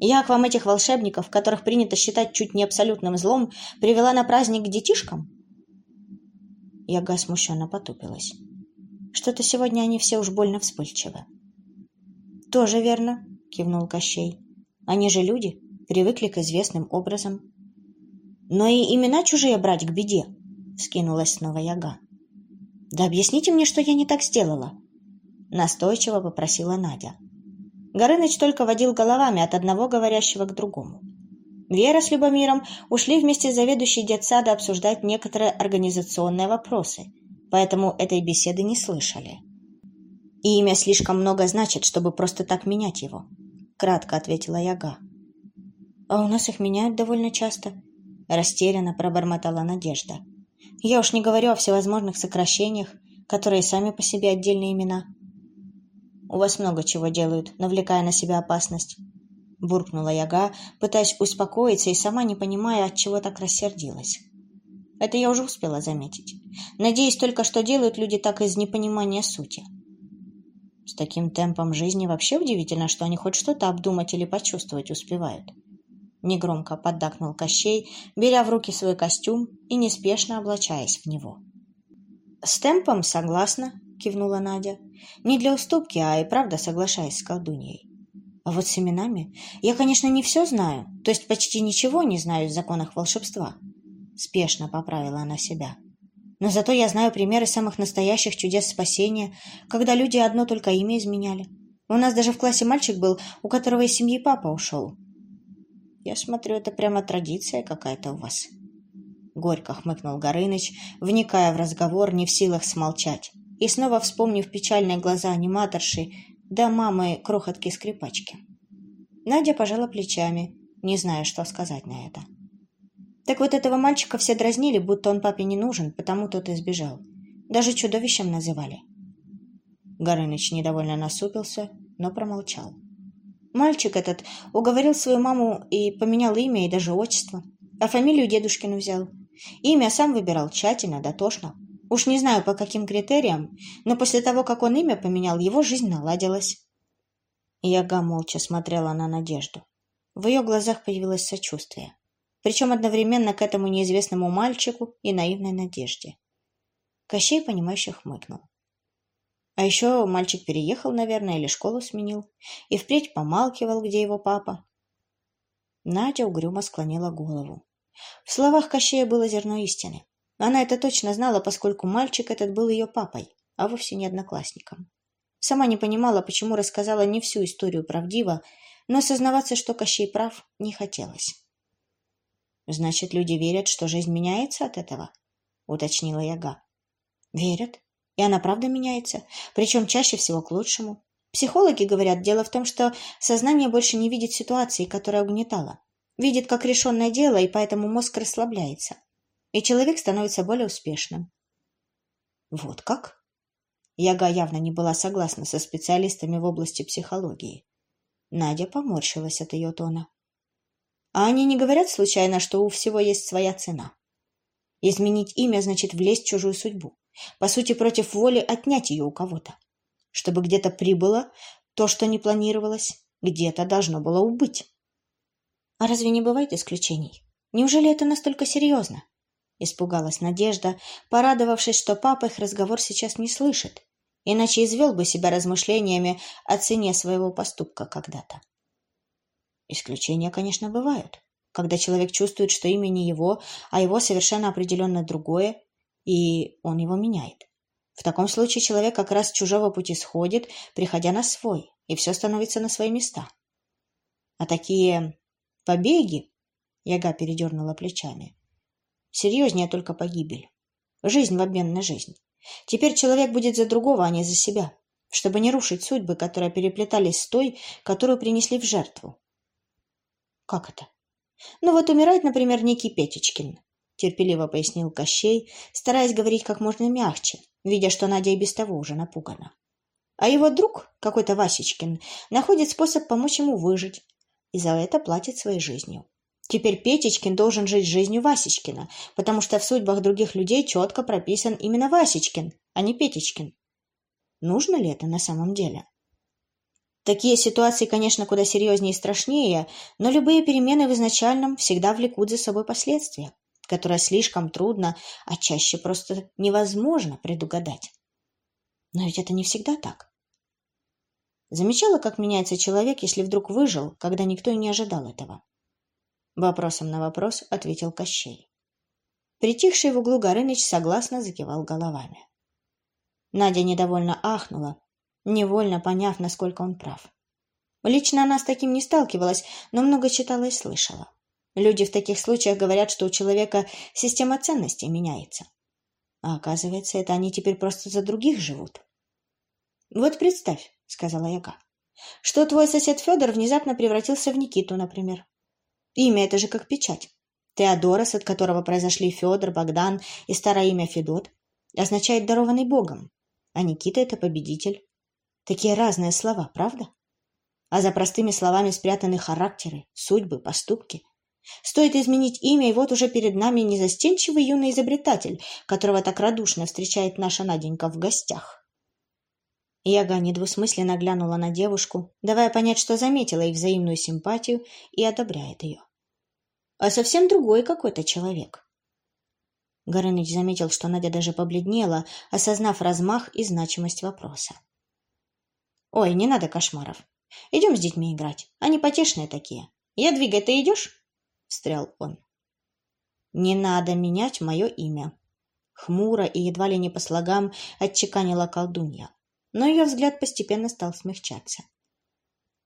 Я к вам этих волшебников, которых принято считать чуть не абсолютным злом, привела на праздник к детишкам?» Яга смущенно потупилась. «Что-то сегодня они все уж больно вспыльчивы». «Тоже верно», — кивнул Кощей. «Они же люди, привыкли к известным образам». «Но и имена чужие брать к беде», — скинулась снова Яга. «Да объясните мне, что я не так сделала!» Настойчиво попросила Надя. Горыныч только водил головами от одного говорящего к другому. Вера с Любомиром ушли вместе с заведующей детсада обсуждать некоторые организационные вопросы, поэтому этой беседы не слышали. «И имя слишком много значит, чтобы просто так менять его», — кратко ответила Яга. «А у нас их меняют довольно часто», — растерянно пробормотала Надежда. Я уж не говорю о всевозможных сокращениях, которые сами по себе отдельные имена. У вас много чего делают, навлекая на себя опасность. Буркнула Яга, пытаясь успокоиться и сама не понимая, от чего так рассердилась. Это я уже успела заметить. Надеюсь только, что делают люди так из непонимания сути. С таким темпом жизни вообще удивительно, что они хоть что-то обдумать или почувствовать успевают негромко поддакнул Кощей, беря в руки свой костюм и неспешно облачаясь в него. «С темпом согласна», — кивнула Надя. «Не для уступки, а и правда соглашаясь с колдуньей. А вот с именами я, конечно, не все знаю, то есть почти ничего не знаю в законах волшебства». Спешно поправила она себя. «Но зато я знаю примеры самых настоящих чудес спасения, когда люди одно только имя изменяли. У нас даже в классе мальчик был, у которого из семьи папа ушел. Я смотрю, это прямо традиция какая-то у вас. Горько хмыкнул Горыныч, вникая в разговор, не в силах смолчать. И снова вспомнив печальные глаза аниматорши, да мамы крохотки-скрипачки. Надя пожала плечами, не зная, что сказать на это. Так вот этого мальчика все дразнили, будто он папе не нужен, потому тот и сбежал. Даже чудовищем называли. Горыныч недовольно насупился, но промолчал. Мальчик этот уговорил свою маму и поменял имя и даже отчество, а фамилию дедушкину взял. Имя сам выбирал тщательно, дотошно. Уж не знаю, по каким критериям, но после того, как он имя поменял, его жизнь наладилась. Яга молча смотрела на Надежду. В ее глазах появилось сочувствие. Причем одновременно к этому неизвестному мальчику и наивной надежде. Кощей, понимающе хмыкнул. А еще мальчик переехал, наверное, или школу сменил, и впредь помалкивал, где его папа. Надя угрюмо склонила голову. В словах Кощея было зерно истины. Она это точно знала, поскольку мальчик этот был ее папой, а вовсе не одноклассником. Сама не понимала, почему рассказала не всю историю правдиво, но осознаваться, что Кощей прав, не хотелось. «Значит, люди верят, что жизнь меняется от этого?» — уточнила Яга. «Верят», и она правда меняется, причем чаще всего к лучшему. Психологи говорят, дело в том, что сознание больше не видит ситуации, которая угнетала. Видит как решенное дело, и поэтому мозг расслабляется. И человек становится более успешным. Вот как? Яга явно не была согласна со специалистами в области психологии. Надя поморщилась от ее тона. А они не говорят случайно, что у всего есть своя цена? Изменить имя значит влезть в чужую судьбу. По сути, против воли отнять ее у кого-то. Чтобы где-то прибыло то, что не планировалось, где-то должно было убыть. А разве не бывает исключений? Неужели это настолько серьезно? Испугалась Надежда, порадовавшись, что папа их разговор сейчас не слышит, иначе извел бы себя размышлениями о цене своего поступка когда-то. Исключения, конечно, бывают, когда человек чувствует, что имя не его, а его совершенно определенно другое, и он его меняет. В таком случае человек как раз с чужого пути сходит, приходя на свой, и все становится на свои места. А такие побеги, Яга передернула плечами, серьезнее только погибель. Жизнь в обмен на жизнь. Теперь человек будет за другого, а не за себя, чтобы не рушить судьбы, которые переплетались с той, которую принесли в жертву. Как это? Ну вот умирает, например, некий Петечкин, терпеливо пояснил Кощей, стараясь говорить как можно мягче, видя, что Надя и без того уже напугана. А его друг, какой-то Васечкин, находит способ помочь ему выжить, и за это платит своей жизнью. Теперь Петечкин должен жить жизнью Васечкина, потому что в судьбах других людей четко прописан именно Васечкин, а не Петечкин. Нужно ли это на самом деле? Такие ситуации, конечно, куда серьезнее и страшнее, но любые перемены в изначальном всегда влекут за собой последствия, которые слишком трудно, а чаще просто невозможно предугадать. Но ведь это не всегда так. Замечала, как меняется человек, если вдруг выжил, когда никто и не ожидал этого. Вопросом на вопрос ответил Кощей. Притихший в углу Горыныч согласно закивал головами. Надя недовольно ахнула, невольно поняв, насколько он прав. Лично она с таким не сталкивалась, но много читала и слышала. Люди в таких случаях говорят, что у человека система ценностей меняется. А оказывается, это они теперь просто за других живут. «Вот представь», — сказала Яга, — «что твой сосед Федор внезапно превратился в Никиту, например. Имя это же как печать. Теодорос, от которого произошли Федор, Богдан и старое имя Федот, означает «дарованный Богом», а Никита — это победитель. Такие разные слова, правда? А за простыми словами спрятаны характеры, судьбы, поступки. Стоит изменить имя, и вот уже перед нами незастенчивый юный изобретатель, которого так радушно встречает наша Наденька в гостях. Яга недвусмысленно глянула на девушку, давая понять, что заметила их взаимную симпатию и одобряет ее. А совсем другой какой-то человек. Горыныч заметил, что Надя даже побледнела, осознав размах и значимость вопроса. «Ой, не надо кошмаров. Идем с детьми играть. Они потешные такие. Я двигай, ты идешь?» — встрял он. «Не надо менять мое имя». Хмуро и едва ли не по слогам отчеканила колдунья но ее взгляд постепенно стал смягчаться.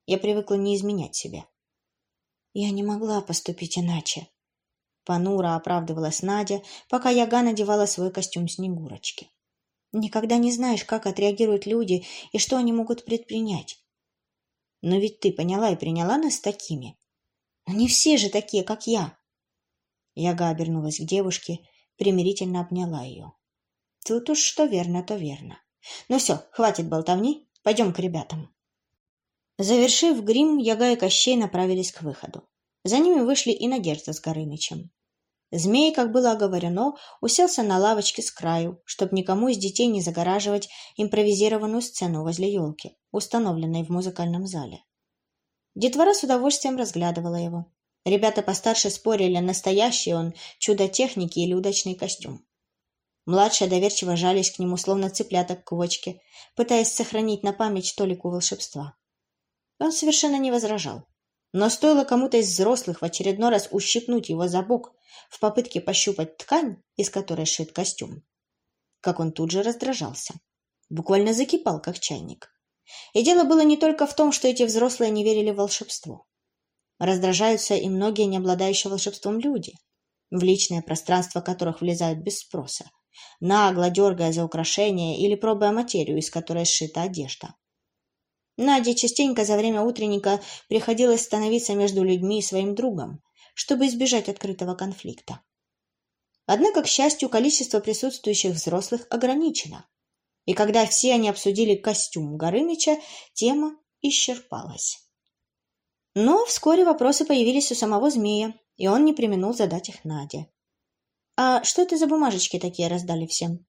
Я привыкла не изменять себя. Я не могла поступить иначе. Понуро оправдывалась Надя, пока Яга надевала свой костюм Снегурочки. Никогда не знаешь, как отреагируют люди и что они могут предпринять. Но ведь ты поняла и приняла нас такими. Они все же такие, как я. Яга обернулась к девушке, примирительно обняла ее. Тут уж что верно, то верно. Ну все, хватит болтовни, пойдем к ребятам. Завершив грим, Яга и Кощей направились к выходу. За ними вышли и Надежда с Горынычем. Змей, как было оговорено, уселся на лавочке с краю, чтобы никому из детей не загораживать импровизированную сцену возле елки, установленной в музыкальном зале. Детвора с удовольствием разглядывала его. Ребята постарше спорили, настоящий он чудо техники или удачный костюм. Младшие доверчиво жались к нему, словно цыплята к квочке, пытаясь сохранить на память толику волшебства. Он совершенно не возражал. Но стоило кому-то из взрослых в очередной раз ущипнуть его за бок в попытке пощупать ткань, из которой сшит костюм, как он тут же раздражался. Буквально закипал, как чайник. И дело было не только в том, что эти взрослые не верили в волшебство. Раздражаются и многие не обладающие волшебством люди, в личное пространство которых влезают без спроса, нагло дергая за украшение или пробуя материю, из которой сшита одежда. Наде частенько за время утренника приходилось становиться между людьми и своим другом, чтобы избежать открытого конфликта. Однако, к счастью, количество присутствующих взрослых ограничено. И когда все они обсудили костюм Горыныча, тема исчерпалась. Но вскоре вопросы появились у самого змея, и он не применул задать их Наде. «А что это за бумажечки такие раздали всем?»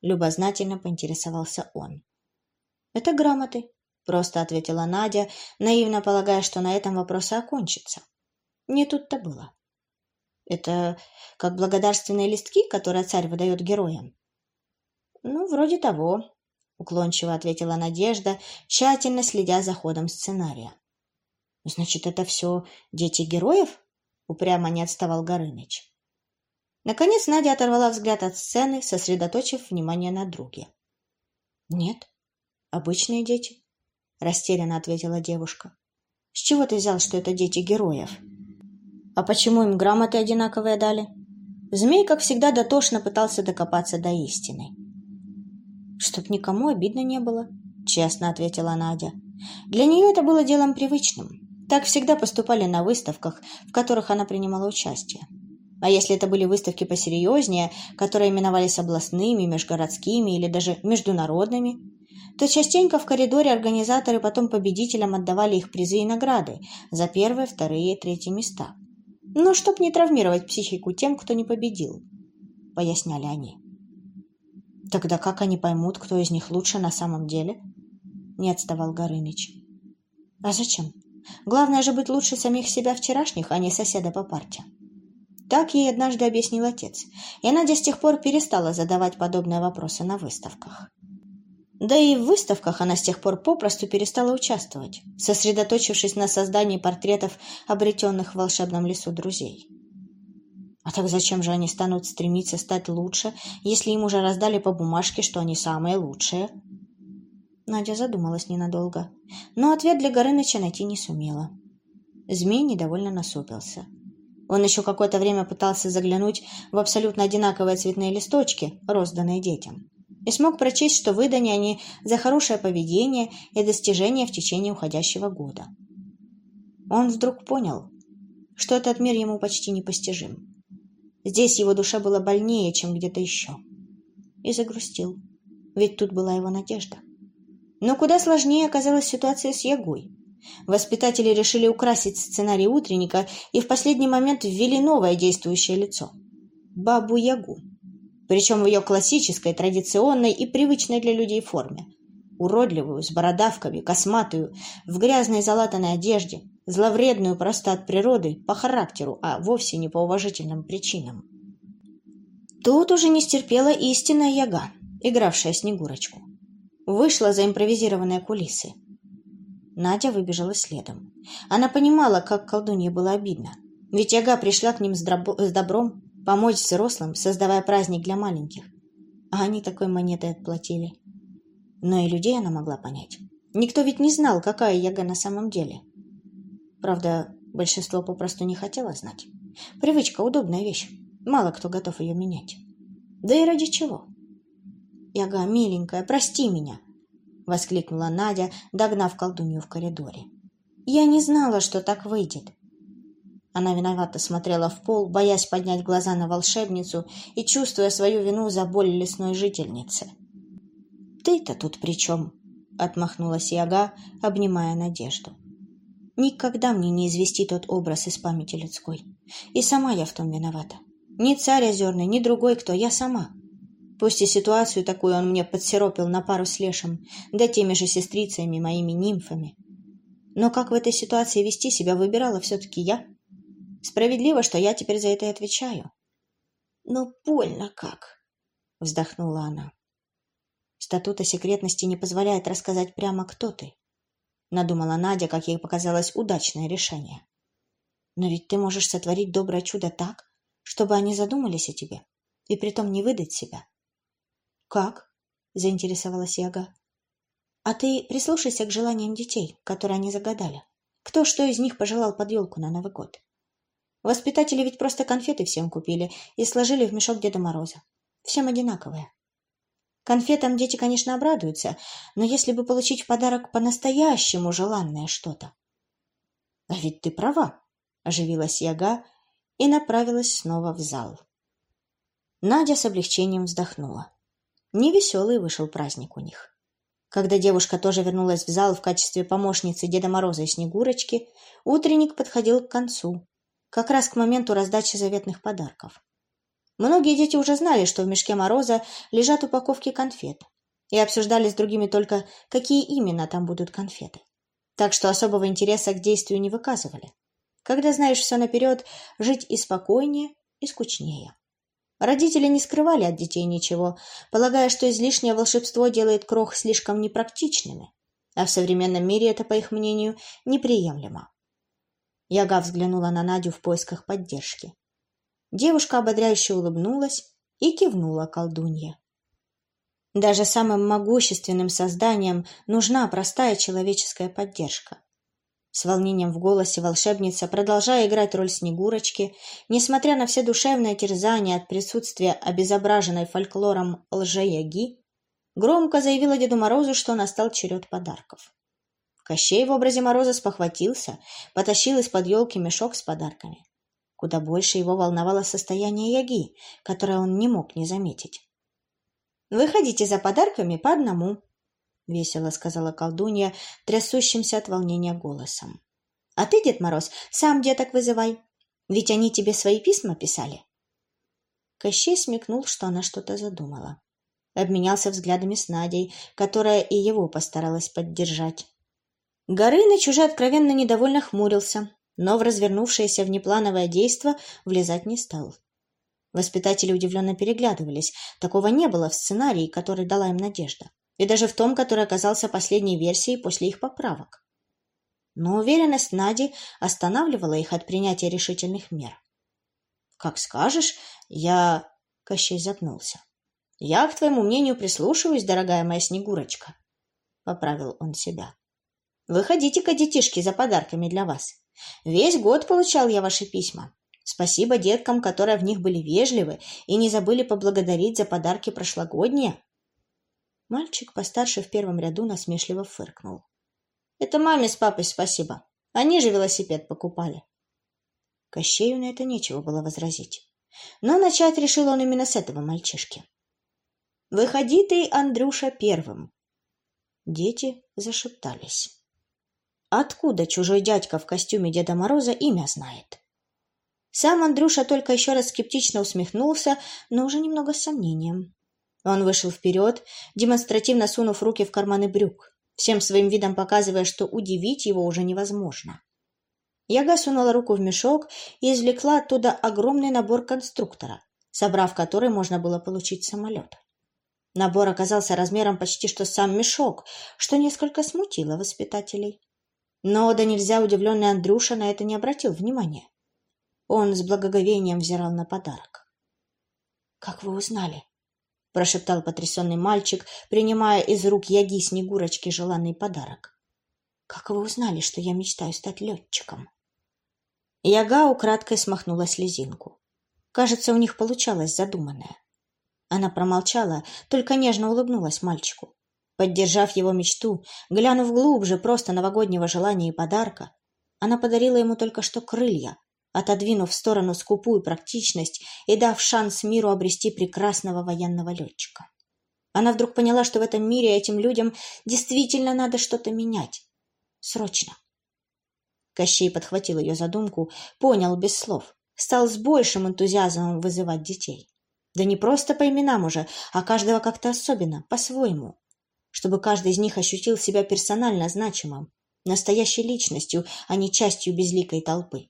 Любознательно поинтересовался он. «Это грамоты», Просто ответила Надя, наивно полагая, что на этом вопрос окончится. Не тут-то было. Это как благодарственные листки, которые царь выдает героям? Ну, вроде того, уклончиво ответила Надежда, тщательно следя за ходом сценария. Значит, это все дети героев? Упрямо не отставал Горыныч. Наконец Надя оторвала взгляд от сцены, сосредоточив внимание на друге. Нет, обычные дети. — растерянно ответила девушка. «С чего ты взял, что это дети героев?» «А почему им грамоты одинаковые дали?» Змей, как всегда, дотошно пытался докопаться до истины. «Чтоб никому обидно не было», — честно ответила Надя. Для нее это было делом привычным. Так всегда поступали на выставках, в которых она принимала участие. А если это были выставки посерьезнее, которые именовались областными, межгородскими или даже международными, то частенько в коридоре организаторы потом победителям отдавали их призы и награды за первые, вторые и третьи места. Но чтоб не травмировать психику тем, кто не победил, поясняли они. Тогда как они поймут, кто из них лучше на самом деле? Не отставал Горыныч. А зачем? Главное же быть лучше самих себя вчерашних, а не соседа по парте. Так ей однажды объяснил отец, и Надя с тех пор перестала задавать подобные вопросы на выставках. Да и в выставках она с тех пор попросту перестала участвовать, сосредоточившись на создании портретов обретенных в волшебном лесу друзей. А так зачем же они станут стремиться стать лучше, если им уже раздали по бумажке, что они самые лучшие? Надя задумалась ненадолго, но ответ для Горыныча найти не сумела. Змей недовольно насупился. Он еще какое-то время пытался заглянуть в абсолютно одинаковые цветные листочки, розданные детям и смог прочесть, что выданы они за хорошее поведение и достижения в течение уходящего года. Он вдруг понял, что этот мир ему почти непостижим. Здесь его душа была больнее, чем где-то еще. И загрустил, ведь тут была его надежда. Но куда сложнее оказалась ситуация с Ягой. Воспитатели решили украсить сценарий утренника и в последний момент ввели новое действующее лицо – Бабу-Ягу причем в ее классической, традиционной и привычной для людей форме. Уродливую, с бородавками, косматую, в грязной залатанной одежде, зловредную просто от природы, по характеру, а вовсе не по уважительным причинам. Тут уже не стерпела истинная яга, игравшая Снегурочку. Вышла за импровизированные кулисы. Надя выбежала следом. Она понимала, как колдунье было обидно. Ведь яга пришла к ним с, с добром, помочь взрослым, создавая праздник для маленьких. А они такой монетой отплатили. Но и людей она могла понять. Никто ведь не знал, какая Яга на самом деле. Правда, большинство попросту не хотело знать. Привычка – удобная вещь. Мало кто готов ее менять. Да и ради чего? «Яга, миленькая, прости меня!» — воскликнула Надя, догнав колдунью в коридоре. «Я не знала, что так выйдет. Она виновато смотрела в пол, боясь поднять глаза на волшебницу и чувствуя свою вину за боль лесной жительницы. «Ты-то тут при чем?» — отмахнулась Яга, обнимая Надежду. «Никогда мне не извести тот образ из памяти людской. И сама я в том виновата. Ни царь озерный, ни другой кто, я сама. Пусть и ситуацию такую он мне подсиропил на пару с лешим, да теми же сестрицами, моими нимфами. Но как в этой ситуации вести себя выбирала все-таки я». Справедливо, что я теперь за это и отвечаю. Но больно как, вздохнула она. Статута секретности не позволяет рассказать прямо, кто ты. Надумала Надя, как ей показалось, удачное решение. Но ведь ты можешь сотворить доброе чудо так, чтобы они задумались о тебе, и притом не выдать себя. Как? заинтересовалась Яга. А ты прислушайся к желаниям детей, которые они загадали. Кто что из них пожелал под елку на Новый год? Воспитатели ведь просто конфеты всем купили и сложили в мешок Деда Мороза. Всем одинаковые. Конфетам дети, конечно, обрадуются, но если бы получить в подарок по-настоящему желанное что-то. — А ведь ты права, — оживилась Яга и направилась снова в зал. Надя с облегчением вздохнула. Невеселый вышел праздник у них. Когда девушка тоже вернулась в зал в качестве помощницы Деда Мороза и Снегурочки, утренник подходил к концу, как раз к моменту раздачи заветных подарков. Многие дети уже знали, что в мешке Мороза лежат упаковки конфет, и обсуждали с другими только, какие именно там будут конфеты. Так что особого интереса к действию не выказывали. Когда знаешь все наперед, жить и спокойнее, и скучнее. Родители не скрывали от детей ничего, полагая, что излишнее волшебство делает крох слишком непрактичными, а в современном мире это, по их мнению, неприемлемо. Яга взглянула на Надю в поисках поддержки. Девушка ободряюще улыбнулась и кивнула колдунье. Даже самым могущественным созданиям нужна простая человеческая поддержка. С волнением в голосе волшебница, продолжая играть роль Снегурочки, несмотря на все душевное терзание от присутствия обезображенной фольклором лжеяги, громко заявила Деду Морозу, что настал черед подарков. Кощей в образе Мороза спохватился, потащил из-под елки мешок с подарками. Куда больше его волновало состояние Яги, которое он не мог не заметить. «Выходите за подарками по одному», — весело сказала колдунья, трясущимся от волнения голосом. — А ты, Дед Мороз, сам деток вызывай. Ведь они тебе свои письма писали. Кощей смекнул, что она что-то задумала. Обменялся взглядами с Надей, которая и его постаралась поддержать. Горыныч уже откровенно недовольно хмурился, но в развернувшееся внеплановое действо влезать не стал. Воспитатели удивленно переглядывались. Такого не было в сценарии, который дала им Надежда и даже в том, который оказался последней версией после их поправок. Но уверенность Нади останавливала их от принятия решительных мер. «Как скажешь, я...» — Кощей запнулся. «Я к твоему мнению прислушиваюсь, дорогая моя Снегурочка», — поправил он себя. «Выходите-ка, детишки, за подарками для вас. Весь год получал я ваши письма. Спасибо деткам, которые в них были вежливы и не забыли поблагодарить за подарки прошлогодние. Мальчик постарше в первом ряду насмешливо фыркнул. «Это маме с папой спасибо. Они же велосипед покупали». Кощею на это нечего было возразить. Но начать решил он именно с этого мальчишки. «Выходи ты, Андрюша, первым!» Дети зашептались. Откуда чужой дядька в костюме Деда Мороза имя знает? Сам Андрюша только еще раз скептично усмехнулся, но уже немного с сомнением. Он вышел вперед, демонстративно сунув руки в карманы брюк, всем своим видом показывая, что удивить его уже невозможно. Яга сунула руку в мешок и извлекла оттуда огромный набор конструктора, собрав который можно было получить самолет. Набор оказался размером почти что сам мешок, что несколько смутило воспитателей. Но да нельзя удивленный Андрюша на это не обратил внимания. Он с благоговением взирал на подарок. — Как вы узнали? — прошептал потрясенный мальчик, принимая из рук Яги Снегурочки желанный подарок. «Как вы узнали, что я мечтаю стать летчиком?» Яга украдкой смахнула слезинку. Кажется, у них получалось задуманное. Она промолчала, только нежно улыбнулась мальчику. Поддержав его мечту, глянув глубже просто новогоднего желания и подарка, она подарила ему только что крылья, отодвинув в сторону скупую практичность и дав шанс миру обрести прекрасного военного летчика. Она вдруг поняла, что в этом мире этим людям действительно надо что-то менять. Срочно. Кощей подхватил ее задумку, понял без слов, стал с большим энтузиазмом вызывать детей. Да не просто по именам уже, а каждого как-то особенно, по-своему. Чтобы каждый из них ощутил себя персонально значимым, настоящей личностью, а не частью безликой толпы.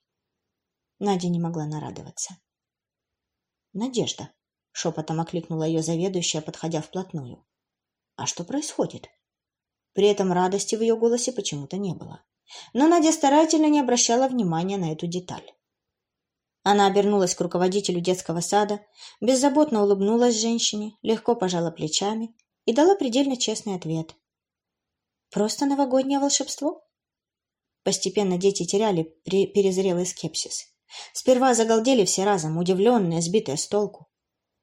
Надя не могла нарадоваться. «Надежда», — шепотом окликнула ее заведующая, подходя вплотную. «А что происходит?» При этом радости в ее голосе почему-то не было. Но Надя старательно не обращала внимания на эту деталь. Она обернулась к руководителю детского сада, беззаботно улыбнулась женщине, легко пожала плечами и дала предельно честный ответ. «Просто новогоднее волшебство?» Постепенно дети теряли перезрелый скепсис. Сперва загалдели все разом, удивленные, сбитые с толку.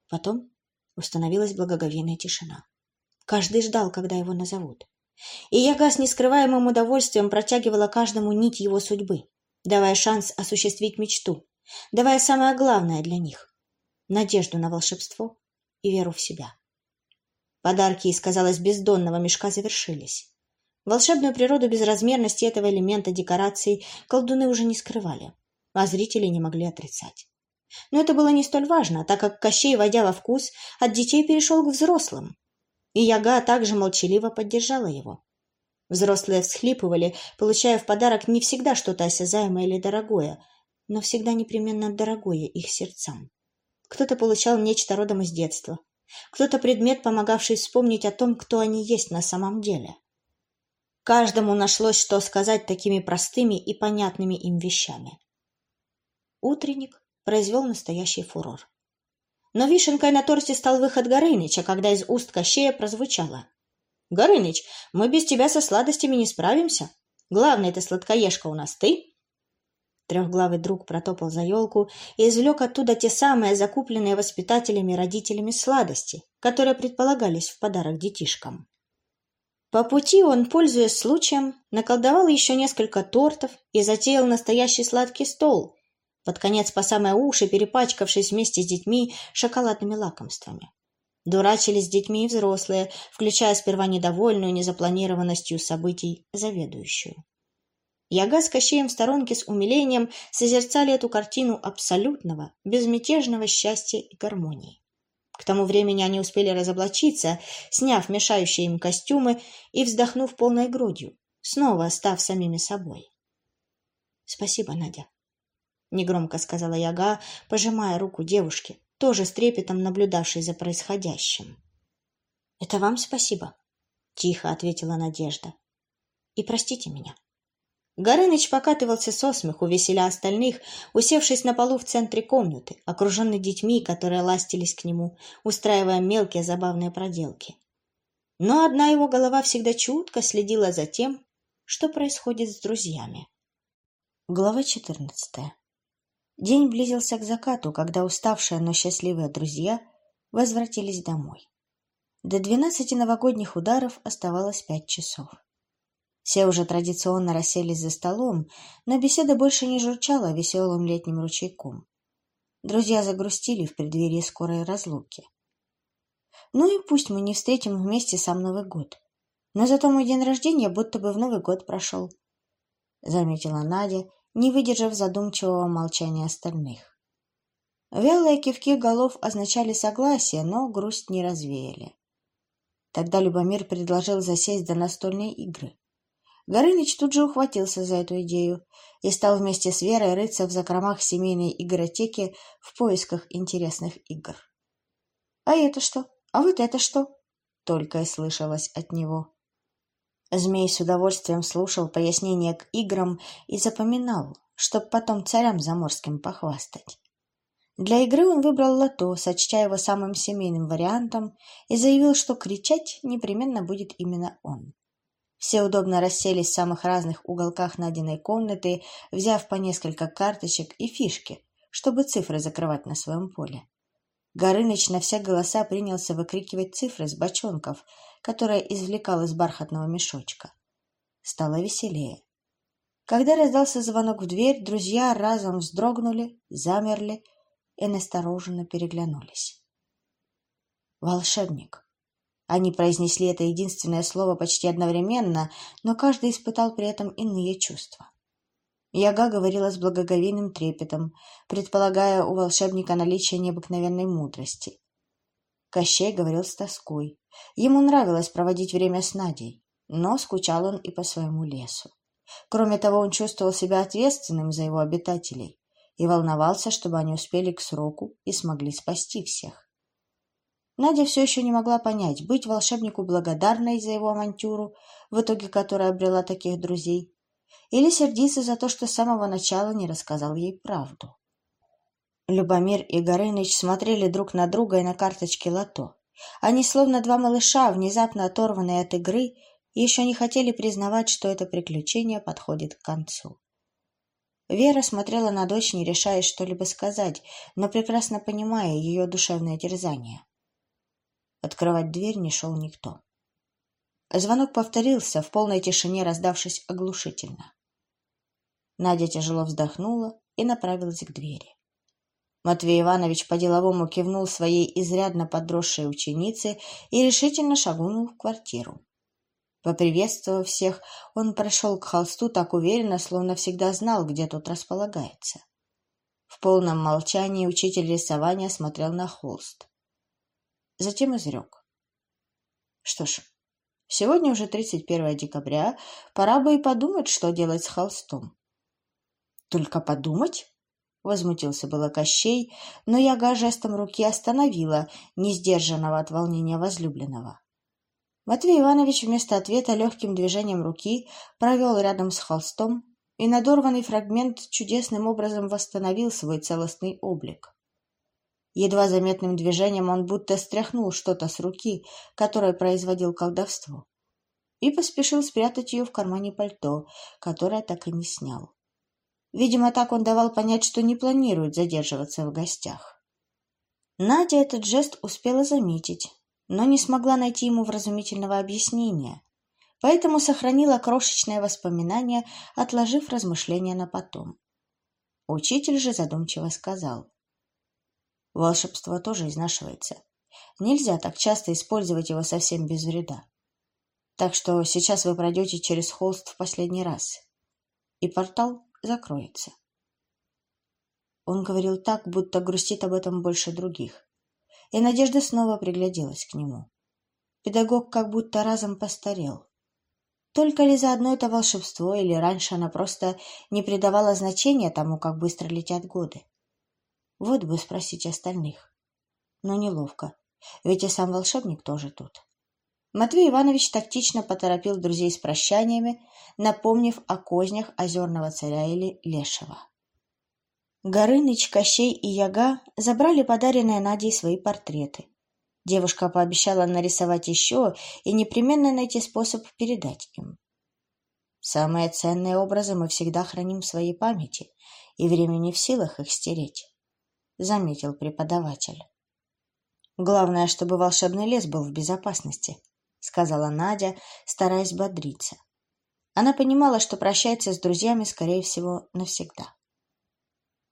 Потом установилась благоговейная тишина. Каждый ждал, когда его назовут. И Яга с нескрываемым удовольствием протягивала каждому нить его судьбы, давая шанс осуществить мечту, давая самое главное для них — надежду на волшебство и веру в себя. Подарки из, казалось, бездонного мешка завершились. Волшебную природу безразмерности этого элемента декорации колдуны уже не скрывали, а зрители не могли отрицать. Но это было не столь важно, так как Кощей, войдя во вкус, от детей перешел к взрослым. И Яга также молчаливо поддержала его. Взрослые всхлипывали, получая в подарок не всегда что-то осязаемое или дорогое, но всегда непременно дорогое их сердцам. Кто-то получал нечто родом из детства, кто-то предмет, помогавший вспомнить о том, кто они есть на самом деле. Каждому нашлось, что сказать такими простыми и понятными им вещами. Утренник произвел настоящий фурор. Но вишенкой на торте стал выход Горыныча, когда из уст Кощея прозвучало. «Горыныч, мы без тебя со сладостями не справимся. Главный ты сладкоежка у нас ты». Трехглавый друг протопал за елку и извлек оттуда те самые закупленные воспитателями и родителями сладости, которые предполагались в подарок детишкам. По пути он, пользуясь случаем, наколдовал еще несколько тортов и затеял настоящий сладкий стол, под конец по самые уши перепачкавшись вместе с детьми шоколадными лакомствами. Дурачились с детьми и взрослые, включая сперва недовольную незапланированностью событий заведующую. Яга с Кощеем в сторонке с умилением созерцали эту картину абсолютного, безмятежного счастья и гармонии. К тому времени они успели разоблачиться, сняв мешающие им костюмы и вздохнув полной грудью, снова став самими собой. — Спасибо, Надя, — негромко сказала Яга, пожимая руку девушки, тоже с трепетом наблюдавшей за происходящим. — Это вам спасибо, — тихо ответила Надежда. — И простите меня. — Горыныч покатывался со смеху, веселя остальных, усевшись на полу в центре комнаты, окруженный детьми, которые ластились к нему, устраивая мелкие забавные проделки. Но одна его голова всегда чутко следила за тем, что происходит с друзьями. Глава четырнадцатая. День близился к закату, когда уставшие, но счастливые друзья возвратились домой. До двенадцати новогодних ударов оставалось пять часов. Все уже традиционно расселись за столом, но беседа больше не журчала веселым летним ручейком. Друзья загрустили в преддверии скорой разлуки. Ну и пусть мы не встретим вместе сам Новый год, но зато мой день рождения будто бы в Новый год прошел, — заметила Надя, не выдержав задумчивого молчания остальных. Вялые кивки голов означали согласие, но грусть не развеяли. Тогда Любомир предложил засесть за настольные игры. Горыныч тут же ухватился за эту идею и стал вместе с Верой рыться в закромах семейной игротеки в поисках интересных игр. «А это что? А вот это что?» — только и слышалось от него. Змей с удовольствием слушал пояснения к играм и запоминал, чтоб потом царям заморским похвастать. Для игры он выбрал лото, сочтя его самым семейным вариантом, и заявил, что кричать непременно будет именно он. Все удобно расселись в самых разных уголках найденной комнаты, взяв по несколько карточек и фишки, чтобы цифры закрывать на своем поле. Горыныч на все голоса принялся выкрикивать цифры с бочонков, которые извлекал из бархатного мешочка. Стало веселее. Когда раздался звонок в дверь, друзья разом вздрогнули, замерли и настороженно переглянулись. «Волшебник!» Они произнесли это единственное слово почти одновременно, но каждый испытал при этом иные чувства. Яга говорила с благоговейным трепетом, предполагая у волшебника наличие необыкновенной мудрости. Кощей говорил с тоской. Ему нравилось проводить время с Надей, но скучал он и по своему лесу. Кроме того, он чувствовал себя ответственным за его обитателей и волновался, чтобы они успели к сроку и смогли спасти всех. Надя все еще не могла понять, быть волшебнику благодарной за его авантюру, в итоге которой обрела таких друзей, или сердиться за то, что с самого начала не рассказал ей правду. Любомир и Горыныч смотрели друг на друга и на карточке лото. Они, словно два малыша, внезапно оторванные от игры, еще не хотели признавать, что это приключение подходит к концу. Вера смотрела на дочь, не решаясь что-либо сказать, но прекрасно понимая ее душевное терзание. Открывать дверь не шел никто. Звонок повторился, в полной тишине раздавшись оглушительно. Надя тяжело вздохнула и направилась к двери. Матвей Иванович по-деловому кивнул своей изрядно подросшей ученице и решительно шагнул в квартиру. Поприветствовав всех, он прошел к холсту так уверенно, словно всегда знал, где тот располагается. В полном молчании учитель рисования смотрел на холст. Затем изрек. Что ж, сегодня уже 31 декабря, пора бы и подумать, что делать с холстом. Только подумать? Возмутился было Кощей, но яга жестом руки остановила несдержанного от волнения возлюбленного. Матвей Иванович вместо ответа легким движением руки провел рядом с холстом, и надорванный фрагмент чудесным образом восстановил свой целостный облик. Едва заметным движением он будто стряхнул что-то с руки, которое производил колдовство, и поспешил спрятать ее в кармане пальто, которое так и не снял. Видимо, так он давал понять, что не планирует задерживаться в гостях. Надя этот жест успела заметить, но не смогла найти ему вразумительного объяснения, поэтому сохранила крошечное воспоминание, отложив размышления на потом. Учитель же задумчиво сказал. Волшебство тоже изнашивается. Нельзя так часто использовать его совсем без вреда. Так что сейчас вы пройдете через холст в последний раз, и портал закроется. Он говорил так, будто грустит об этом больше других и Надежда снова пригляделась к нему. Педагог как будто разом постарел. Только ли за одно это волшебство, или раньше она просто не придавала значения тому, как быстро летят годы? Вот бы спросить остальных. Но неловко, ведь и сам волшебник тоже тут. Матвей Иванович тактично поторопил друзей с прощаниями, напомнив о кознях озерного царя или лешего. Горыныч, Кощей и Яга забрали подаренные Надей свои портреты. Девушка пообещала нарисовать еще и непременно найти способ передать им. Самые ценные образы мы всегда храним в своей памяти, и время не в силах их стереть, — заметил преподаватель. Главное, чтобы волшебный лес был в безопасности, — сказала Надя, стараясь бодриться. Она понимала, что прощается с друзьями, скорее всего, навсегда.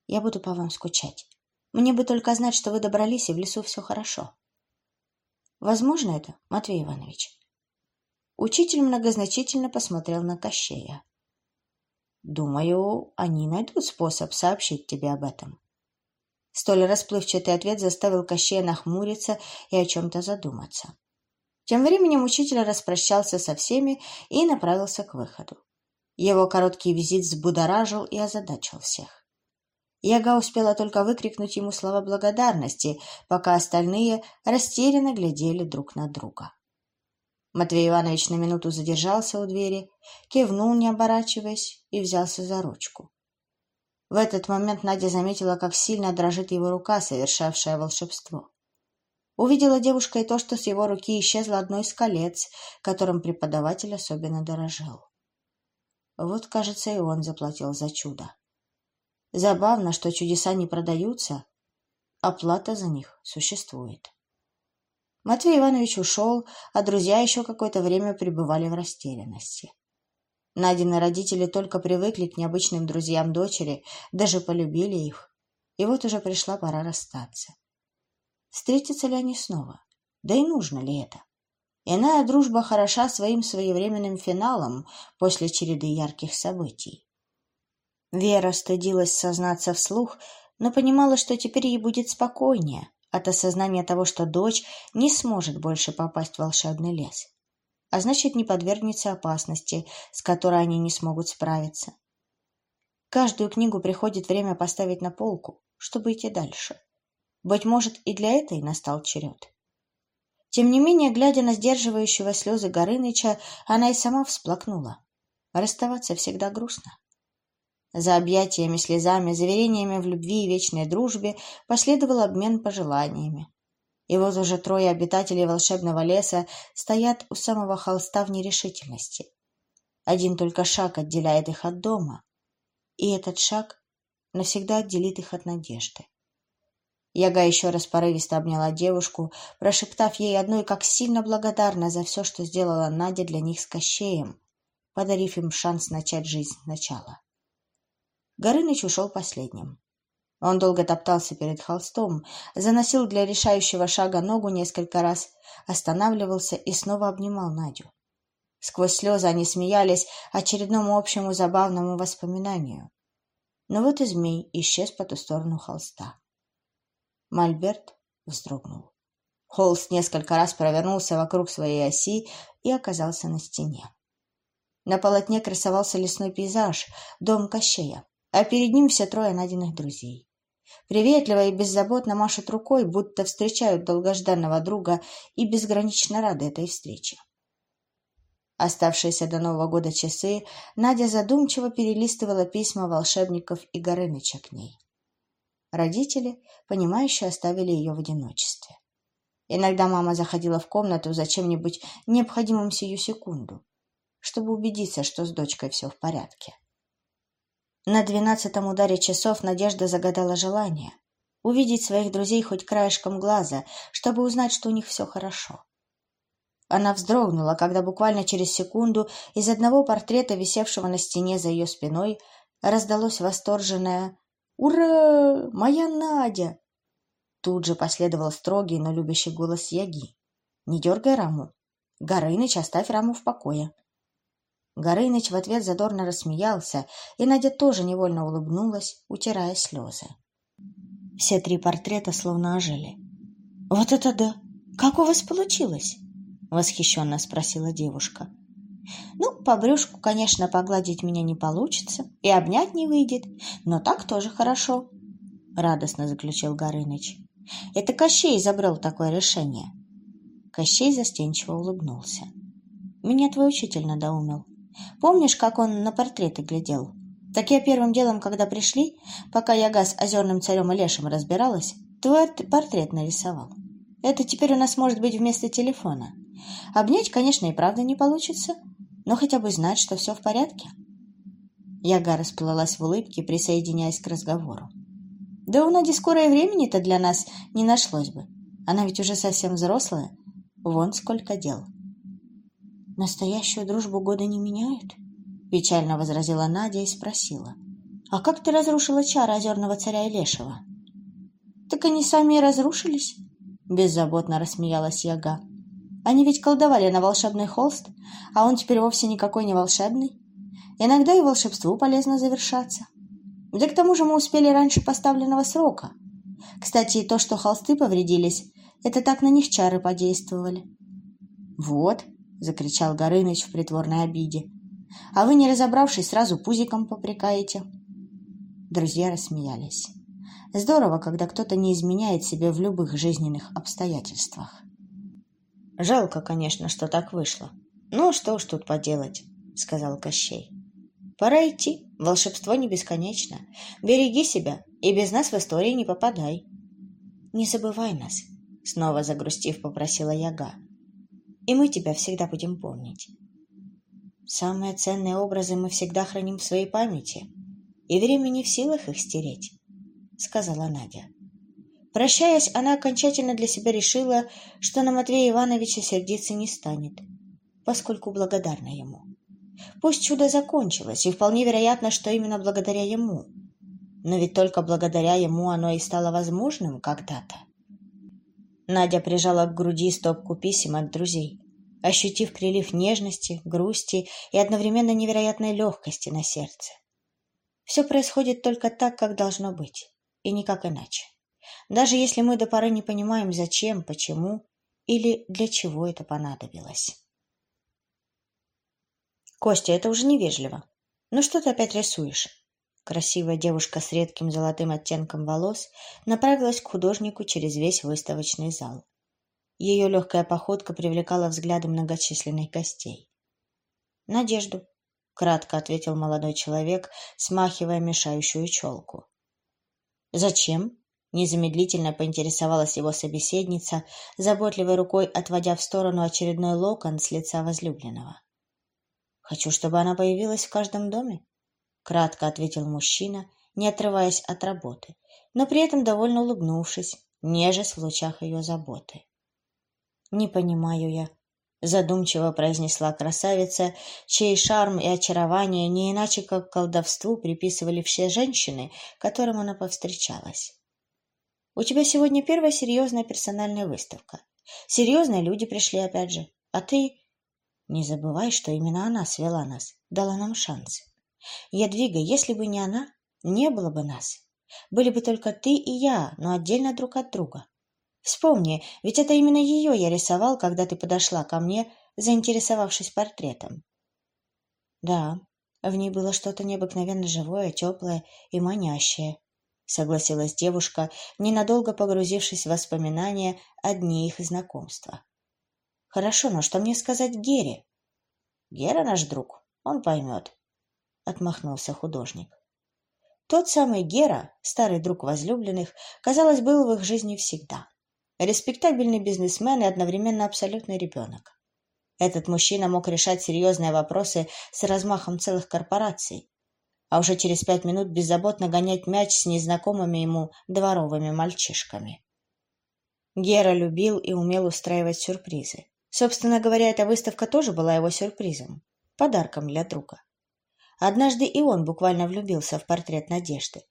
Я буду по вам скучать. Мне бы только знать, что вы добрались, и в лесу все хорошо. Возможно это, Матвей Иванович? Учитель многозначительно посмотрел на Кощея. Думаю, они найдут способ сообщить тебе об этом. Столь расплывчатый ответ заставил Кощея нахмуриться и о чем-то задуматься. Тем временем учитель распрощался со всеми и направился к выходу. Его короткий визит взбудоражил и озадачил всех. Яга успела только выкрикнуть ему слова благодарности, пока остальные растерянно глядели друг на друга. Матвей Иванович на минуту задержался у двери, кивнул, не оборачиваясь, и взялся за ручку. В этот момент Надя заметила, как сильно дрожит его рука, совершавшая волшебство. Увидела девушка и то, что с его руки исчезло одно из колец, которым преподаватель особенно дорожил. Вот, кажется, и он заплатил за чудо. Забавно, что чудеса не продаются, оплата за них существует. Матвей Иванович ушел, а друзья еще какое-то время пребывали в растерянности. Надины родители только привыкли к необычным друзьям дочери, даже полюбили их. И вот уже пришла пора расстаться. Встретятся ли они снова? Да и нужно ли это? Иная дружба хороша своим своевременным финалом после череды ярких событий. Вера стыдилась сознаться вслух, но понимала, что теперь ей будет спокойнее от осознания того, что дочь не сможет больше попасть в волшебный лес, а значит, не подвергнется опасности, с которой они не смогут справиться. Каждую книгу приходит время поставить на полку, чтобы идти дальше. Быть может, и для этой настал черед. Тем не менее, глядя на сдерживающего слезы Горыныча, она и сама всплакнула. Расставаться всегда грустно. За объятиями, слезами, заверениями в любви и вечной дружбе последовал обмен пожеланиями. И вот уже трое обитателей волшебного леса стоят у самого холста в нерешительности. Один только шаг отделяет их от дома, и этот шаг навсегда отделит их от надежды. Яга еще раз порывисто обняла девушку, прошептав ей одной, как сильно благодарна за все, что сделала Надя для них с Кощеем, подарив им шанс начать жизнь сначала. Горыныч ушел последним. Он долго топтался перед холстом, заносил для решающего шага ногу несколько раз, останавливался и снова обнимал Надю. Сквозь слезы они смеялись очередному общему забавному воспоминанию. Но вот и змей исчез по ту сторону холста. Мольберт вздрогнул. Холст несколько раз провернулся вокруг своей оси и оказался на стене. На полотне красовался лесной пейзаж, дом Кощея, а перед ним все трое найденных друзей. Приветливо и беззаботно машут рукой, будто встречают долгожданного друга и безгранично рады этой встрече. Оставшиеся до Нового года часы Надя задумчиво перелистывала письма волшебников и Горыныча к ней. Родители, понимающе оставили ее в одиночестве. Иногда мама заходила в комнату за чем-нибудь необходимым сию секунду, чтобы убедиться, что с дочкой все в порядке. На двенадцатом ударе часов Надежда загадала желание увидеть своих друзей хоть краешком глаза, чтобы узнать, что у них все хорошо. Она вздрогнула, когда буквально через секунду из одного портрета, висевшего на стене за ее спиной, раздалось восторженное «Ура! Моя Надя!» Тут же последовал строгий, но любящий голос Яги. «Не дергай раму. Горыныч, оставь раму в покое». Горыныч в ответ задорно рассмеялся, и Надя тоже невольно улыбнулась, утирая слезы. Все три портрета словно ожили. «Вот это да! Как у вас получилось?» — восхищенно спросила девушка. Ну, по брюшку, конечно, погладить меня не получится и обнять не выйдет, но так тоже хорошо, — радостно заключил Горыныч. Это Кощей изобрел такое решение. Кощей застенчиво улыбнулся. Меня твой учитель надоумил. Помнишь, как он на портреты глядел? Так я первым делом, когда пришли, пока я газ озерным царем и лешим разбиралась, твой портрет нарисовал. Это теперь у нас может быть вместо телефона. Обнять, конечно, и правда не получится, но хотя бы знать, что все в порядке. Яга расплылась в улыбке, присоединяясь к разговору. Да у Нади скорое времени-то для нас не нашлось бы. Она ведь уже совсем взрослая. Вон сколько дел. Настоящую дружбу года не меняют? Печально возразила Надя и спросила. А как ты разрушила чары озерного царя и лешего? Так они сами и разрушились. Беззаботно рассмеялась Яга. Они ведь колдовали на волшебный холст, а он теперь вовсе никакой не волшебный. Иногда и волшебству полезно завершаться. Да к тому же мы успели раньше поставленного срока. Кстати, то, что холсты повредились, это так на них чары подействовали. «Вот», — закричал Горыныч в притворной обиде, — «а вы, не разобравшись, сразу пузиком попрекаете». Друзья рассмеялись. Здорово, когда кто-то не изменяет себе в любых жизненных обстоятельствах. Жалко, конечно, что так вышло. Ну, что уж тут поделать, — сказал Кощей. Пора идти, волшебство не бесконечно. Береги себя и без нас в истории не попадай. Не забывай нас, — снова загрустив попросила Яга. И мы тебя всегда будем помнить. Самые ценные образы мы всегда храним в своей памяти, и время не в силах их стереть, — сказала Надя. Прощаясь, она окончательно для себя решила, что на Матвея Ивановича сердиться не станет, поскольку благодарна ему. Пусть чудо закончилось, и вполне вероятно, что именно благодаря ему. Но ведь только благодаря ему оно и стало возможным когда-то. Надя прижала к груди стопку писем от друзей, ощутив прилив нежности, грусти и одновременно невероятной легкости на сердце. Все происходит только так, как должно быть, и никак иначе даже если мы до поры не понимаем, зачем, почему или для чего это понадобилось. Костя, это уже невежливо. Ну что ты опять рисуешь? Красивая девушка с редким золотым оттенком волос направилась к художнику через весь выставочный зал. Ее легкая походка привлекала взгляды многочисленных гостей. «Надежду», — кратко ответил молодой человек, смахивая мешающую челку. «Зачем?» Незамедлительно поинтересовалась его собеседница, заботливой рукой отводя в сторону очередной локон с лица возлюбленного. «Хочу, чтобы она появилась в каждом доме», — кратко ответил мужчина не отрываясь от работы, но при этом довольно улыбнувшись, нежась в лучах ее заботы. «Не понимаю я», — задумчиво произнесла красавица, чей шарм и очарование не иначе как колдовству приписывали все женщины, которым она повстречалась. «У тебя сегодня первая серьезная персональная выставка. Серьезные люди пришли опять же, а ты...» «Не забывай, что именно она свела нас, дала нам шанс. Ядвига, если бы не она, не было бы нас. Были бы только ты и я, но отдельно друг от друга. Вспомни, ведь это именно ее я рисовал, когда ты подошла ко мне, заинтересовавшись портретом. Да, в ней было что-то необыкновенно живое, теплое и манящее, согласилась девушка, ненадолго погрузившись в воспоминания о дне их знакомства. Хорошо, но что мне сказать Гере? Гера наш друг, он поймет, отмахнулся художник. Тот самый Гера, старый друг возлюбленных, казалось, был в их жизни всегда респектабельный бизнесмен и одновременно абсолютный ребенок. Этот мужчина мог решать серьезные вопросы с размахом целых корпораций, а уже через пять минут беззаботно гонять мяч с незнакомыми ему дворовыми мальчишками. Гера любил и умел устраивать сюрпризы. Собственно говоря, эта выставка тоже была его сюрпризом, подарком для друга. Однажды и он буквально влюбился в портрет Надежды.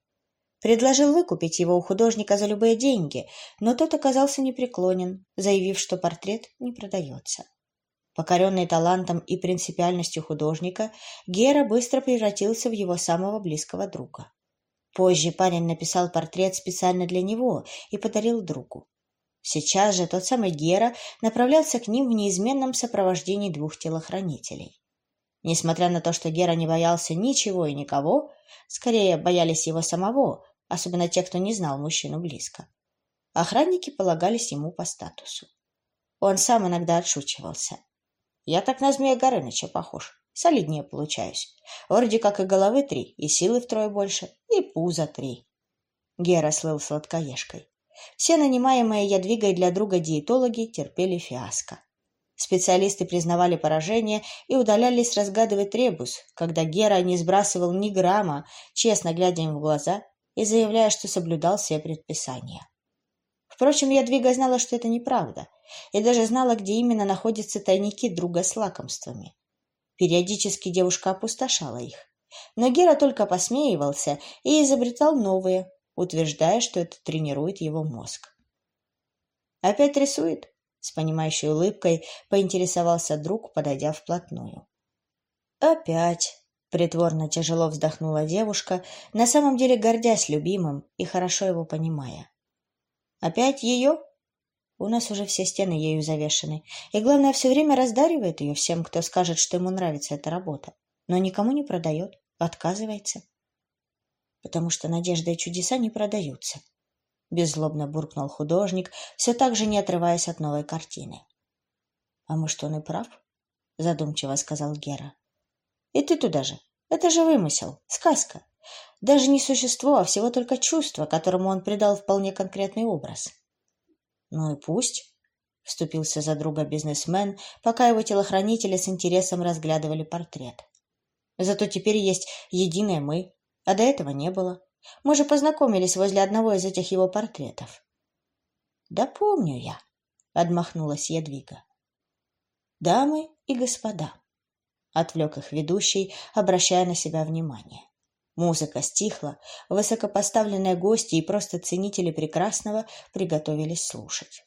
Предложил выкупить его у художника за любые деньги, но тот оказался непреклонен, заявив, что портрет не продается. Покоренный талантом и принципиальностью художника, Гера быстро превратился в его самого близкого друга. Позже парень написал портрет специально для него и подарил другу. Сейчас же тот самый Гера направлялся к ним в неизменном сопровождении двух телохранителей. Несмотря на то, что Гера не боялся ничего и никого, скорее боялись его самого, особенно те, кто не знал мужчину близко. Охранники полагались ему по статусу. Он сам иногда отшучивался. «Я так на Змея Горыныча похож. Солиднее получаюсь. Вроде как и головы три, и силы втрое больше, и пузо три». Гера слыл сладкоежкой. Все нанимаемые ядвигой для друга диетологи терпели фиаско. Специалисты признавали поражение и удалялись разгадывать ребус, когда Гера не сбрасывал ни грамма, честно глядя им в глаза и заявляя, что соблюдал все предписания. Впрочем, Ядвига знала, что это неправда, и даже знала, где именно находятся тайники друга с лакомствами. Периодически девушка опустошала их. Но Гера только посмеивался и изобретал новые, утверждая, что это тренирует его мозг. «Опять рисует?» — с понимающей улыбкой поинтересовался друг, подойдя вплотную. «Опять!» Притворно тяжело вздохнула девушка, на самом деле гордясь любимым и хорошо его понимая. «Опять ее?» У нас уже все стены ею завешены. И, главное, все время раздаривает ее всем, кто скажет, что ему нравится эта работа. Но никому не продает, отказывается. Потому что надежда и чудеса не продаются. Беззлобно буркнул художник, все так же не отрываясь от новой картины. — А может, он и прав? — задумчиво сказал Гера. И ты туда же. Это же вымысел, сказка. Даже не существо, а всего только чувство, которому он придал вполне конкретный образ. Ну и пусть, — вступился за друга бизнесмен, пока его телохранители с интересом разглядывали портрет. Зато теперь есть единое мы, а до этого не было. Мы же познакомились возле одного из этих его портретов. — Да помню я, — отмахнулась Ядвига. — Дамы и господа, отвлек их ведущий, обращая на себя внимание. Музыка стихла, высокопоставленные гости и просто ценители прекрасного приготовились слушать.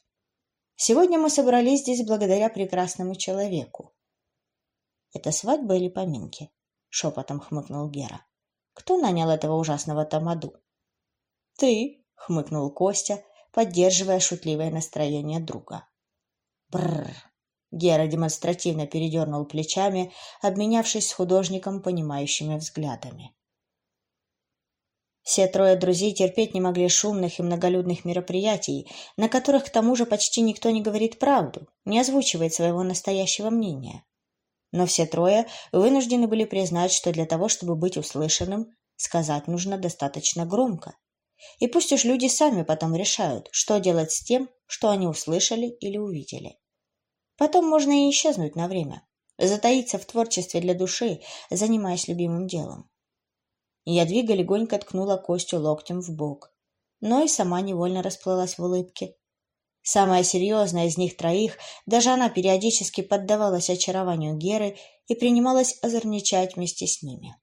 Сегодня мы собрались здесь благодаря прекрасному человеку. Это свадьба или поминки? Шепотом хмыкнул Гера. Кто нанял этого ужасного тамаду? Ты, хмыкнул Костя, поддерживая шутливое настроение друга. Бррр, Гера демонстративно передернул плечами, обменявшись с художником понимающими взглядами. Все трое друзей терпеть не могли шумных и многолюдных мероприятий, на которых к тому же почти никто не говорит правду, не озвучивает своего настоящего мнения. Но все трое вынуждены были признать, что для того, чтобы быть услышанным, сказать нужно достаточно громко. И пусть уж люди сами потом решают, что делать с тем, что они услышали или увидели. Потом можно и исчезнуть на время, затаиться в творчестве для души, занимаясь любимым делом. Ядвига легонько ткнула Костю локтем в бок, но и сама невольно расплылась в улыбке. Самая серьезная из них троих, даже она периодически поддавалась очарованию Геры и принималась озорничать вместе с ними.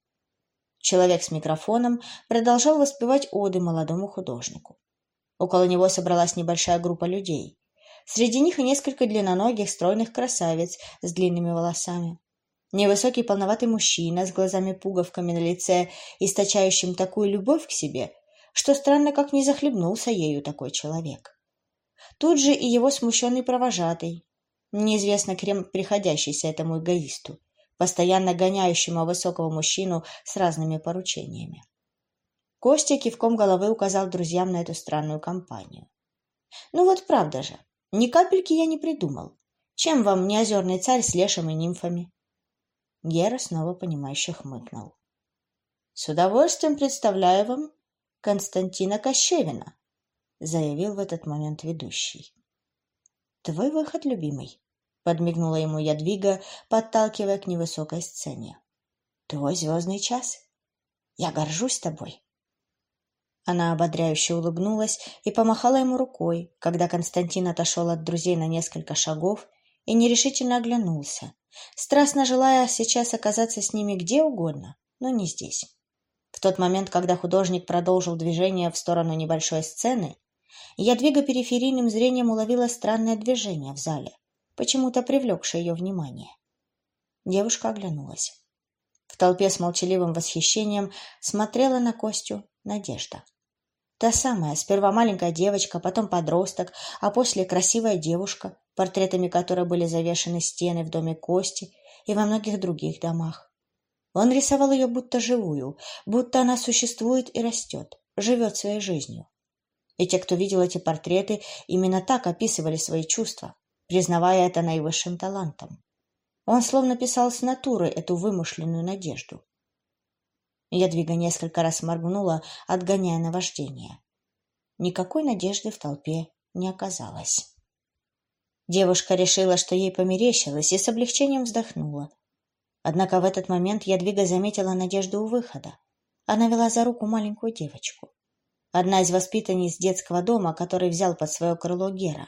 Человек с микрофоном продолжал воспевать оды молодому художнику. Около него собралась небольшая группа людей. Среди них и несколько длинноногих, стройных красавиц с длинными волосами. Невысокий полноватый мужчина с глазами-пуговками на лице, источающим такую любовь к себе, что странно, как не захлебнулся ею такой человек. Тут же и его смущенный провожатый, неизвестно кем приходящийся этому эгоисту, постоянно гоняющему высокого мужчину с разными поручениями. Костя кивком головы указал друзьям на эту странную компанию. «Ну вот правда же, ни капельки я не придумал. Чем вам не озерный царь с лешим и нимфами?» Гера снова понимающе хмыкнул. «С удовольствием представляю вам Константина Кощевина», заявил в этот момент ведущий. «Твой выход, любимый», — подмигнула ему Ядвига, подталкивая к невысокой сцене. «Твой звездный час. Я горжусь тобой». Она ободряюще улыбнулась и помахала ему рукой, когда Константин отошел от друзей на несколько шагов и нерешительно оглянулся, страстно желая сейчас оказаться с ними где угодно, но не здесь. В тот момент, когда художник продолжил движение в сторону небольшой сцены, Ядвига периферийным зрением уловила странное движение в зале, почему-то привлекшее ее внимание. Девушка оглянулась. В толпе с молчаливым восхищением смотрела на Костю Надежда. Та самая, сперва маленькая девочка, потом подросток, а после красивая девушка, портретами которой были завешены стены в доме Кости и во многих других домах. Он рисовал ее будто живую, будто она существует и растет, живет своей жизнью. И те, кто видел эти портреты, именно так описывали свои чувства, признавая это наивысшим талантом. Он словно писал с натуры эту вымышленную надежду. Ядвига несколько раз моргнула, отгоняя наваждение. Никакой надежды в толпе не оказалось. Девушка решила, что ей померещилось, и с облегчением вздохнула. Однако в этот момент Ядвига заметила надежду у выхода. Она вела за руку маленькую девочку. Одна из воспитанниц детского дома, который взял под свое крыло Гера.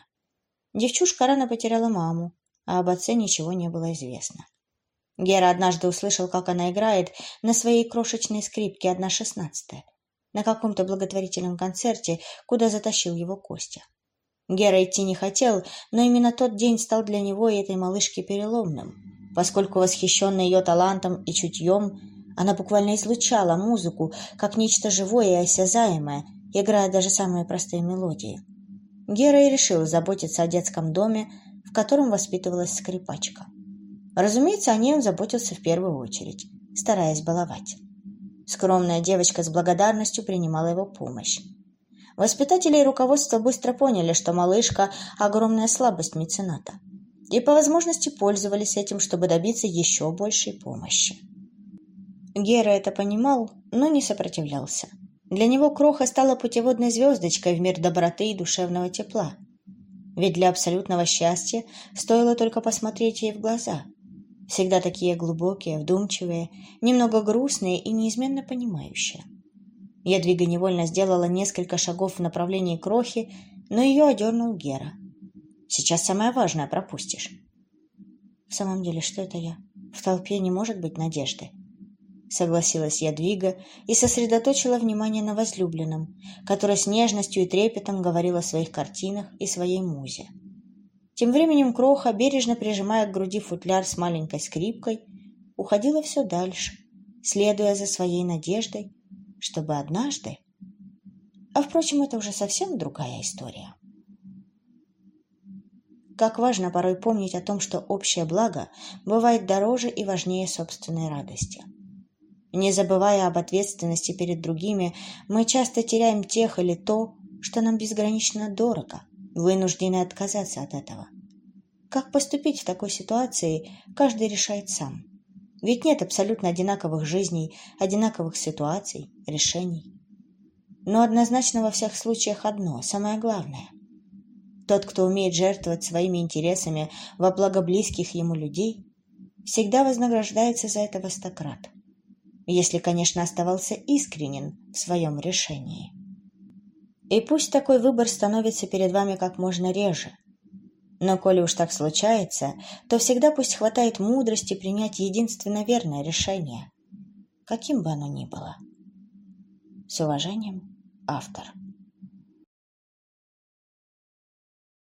Девчушка рано потеряла маму, а об отце ничего не было известно. Гера однажды услышал, как она играет на своей крошечной скрипке одна шестнадцатая на каком-то благотворительном концерте, куда затащил его Костя. Гера идти не хотел, но именно тот день стал для него и этой малышки переломным, поскольку восхищенный ее талантом и чутьем, она буквально излучала музыку, как нечто живое и осязаемое, играя даже самые простые мелодии. Гера и решил заботиться о детском доме, в котором воспитывалась скрипачка. Разумеется, о ней он заботился в первую очередь, стараясь баловать. Скромная девочка с благодарностью принимала его помощь. Воспитатели и руководство быстро поняли, что малышка – огромная слабость мецената, и по возможности пользовались этим, чтобы добиться еще большей помощи. Гера это понимал, но не сопротивлялся. Для него Кроха стала путеводной звездочкой в мир доброты и душевного тепла. Ведь для абсолютного счастья стоило только посмотреть ей в глаза. Всегда такие глубокие, вдумчивые, немного грустные и неизменно понимающие. Ядвига невольно сделала несколько шагов в направлении Крохи, но ее одернул Гера. «Сейчас самое важное пропустишь». «В самом деле, что это я? В толпе не может быть надежды». — согласилась Ядвига и сосредоточила внимание на возлюбленном, который с нежностью и трепетом говорил о своих картинах и своей музе. Тем временем Кроха, бережно прижимая к груди футляр с маленькой скрипкой, уходила все дальше, следуя за своей надеждой, чтобы однажды... А, впрочем, это уже совсем другая история. Как важно порой помнить о том, что общее благо бывает дороже и важнее собственной радости – не забывая об ответственности перед другими, мы часто теряем тех или то, что нам безгранично дорого, вынуждены отказаться от этого. Как поступить в такой ситуации, каждый решает сам. Ведь нет абсолютно одинаковых жизней, одинаковых ситуаций, решений. Но однозначно во всех случаях одно, самое главное. Тот, кто умеет жертвовать своими интересами во благо близких ему людей, всегда вознаграждается за это во стократ. Если, конечно, оставался искренен в своем решении. И пусть такой выбор становится перед вами как можно реже. Но коли уж так случается, то всегда пусть хватает мудрости принять единственно верное решение, каким бы оно ни было. С уважением, автор.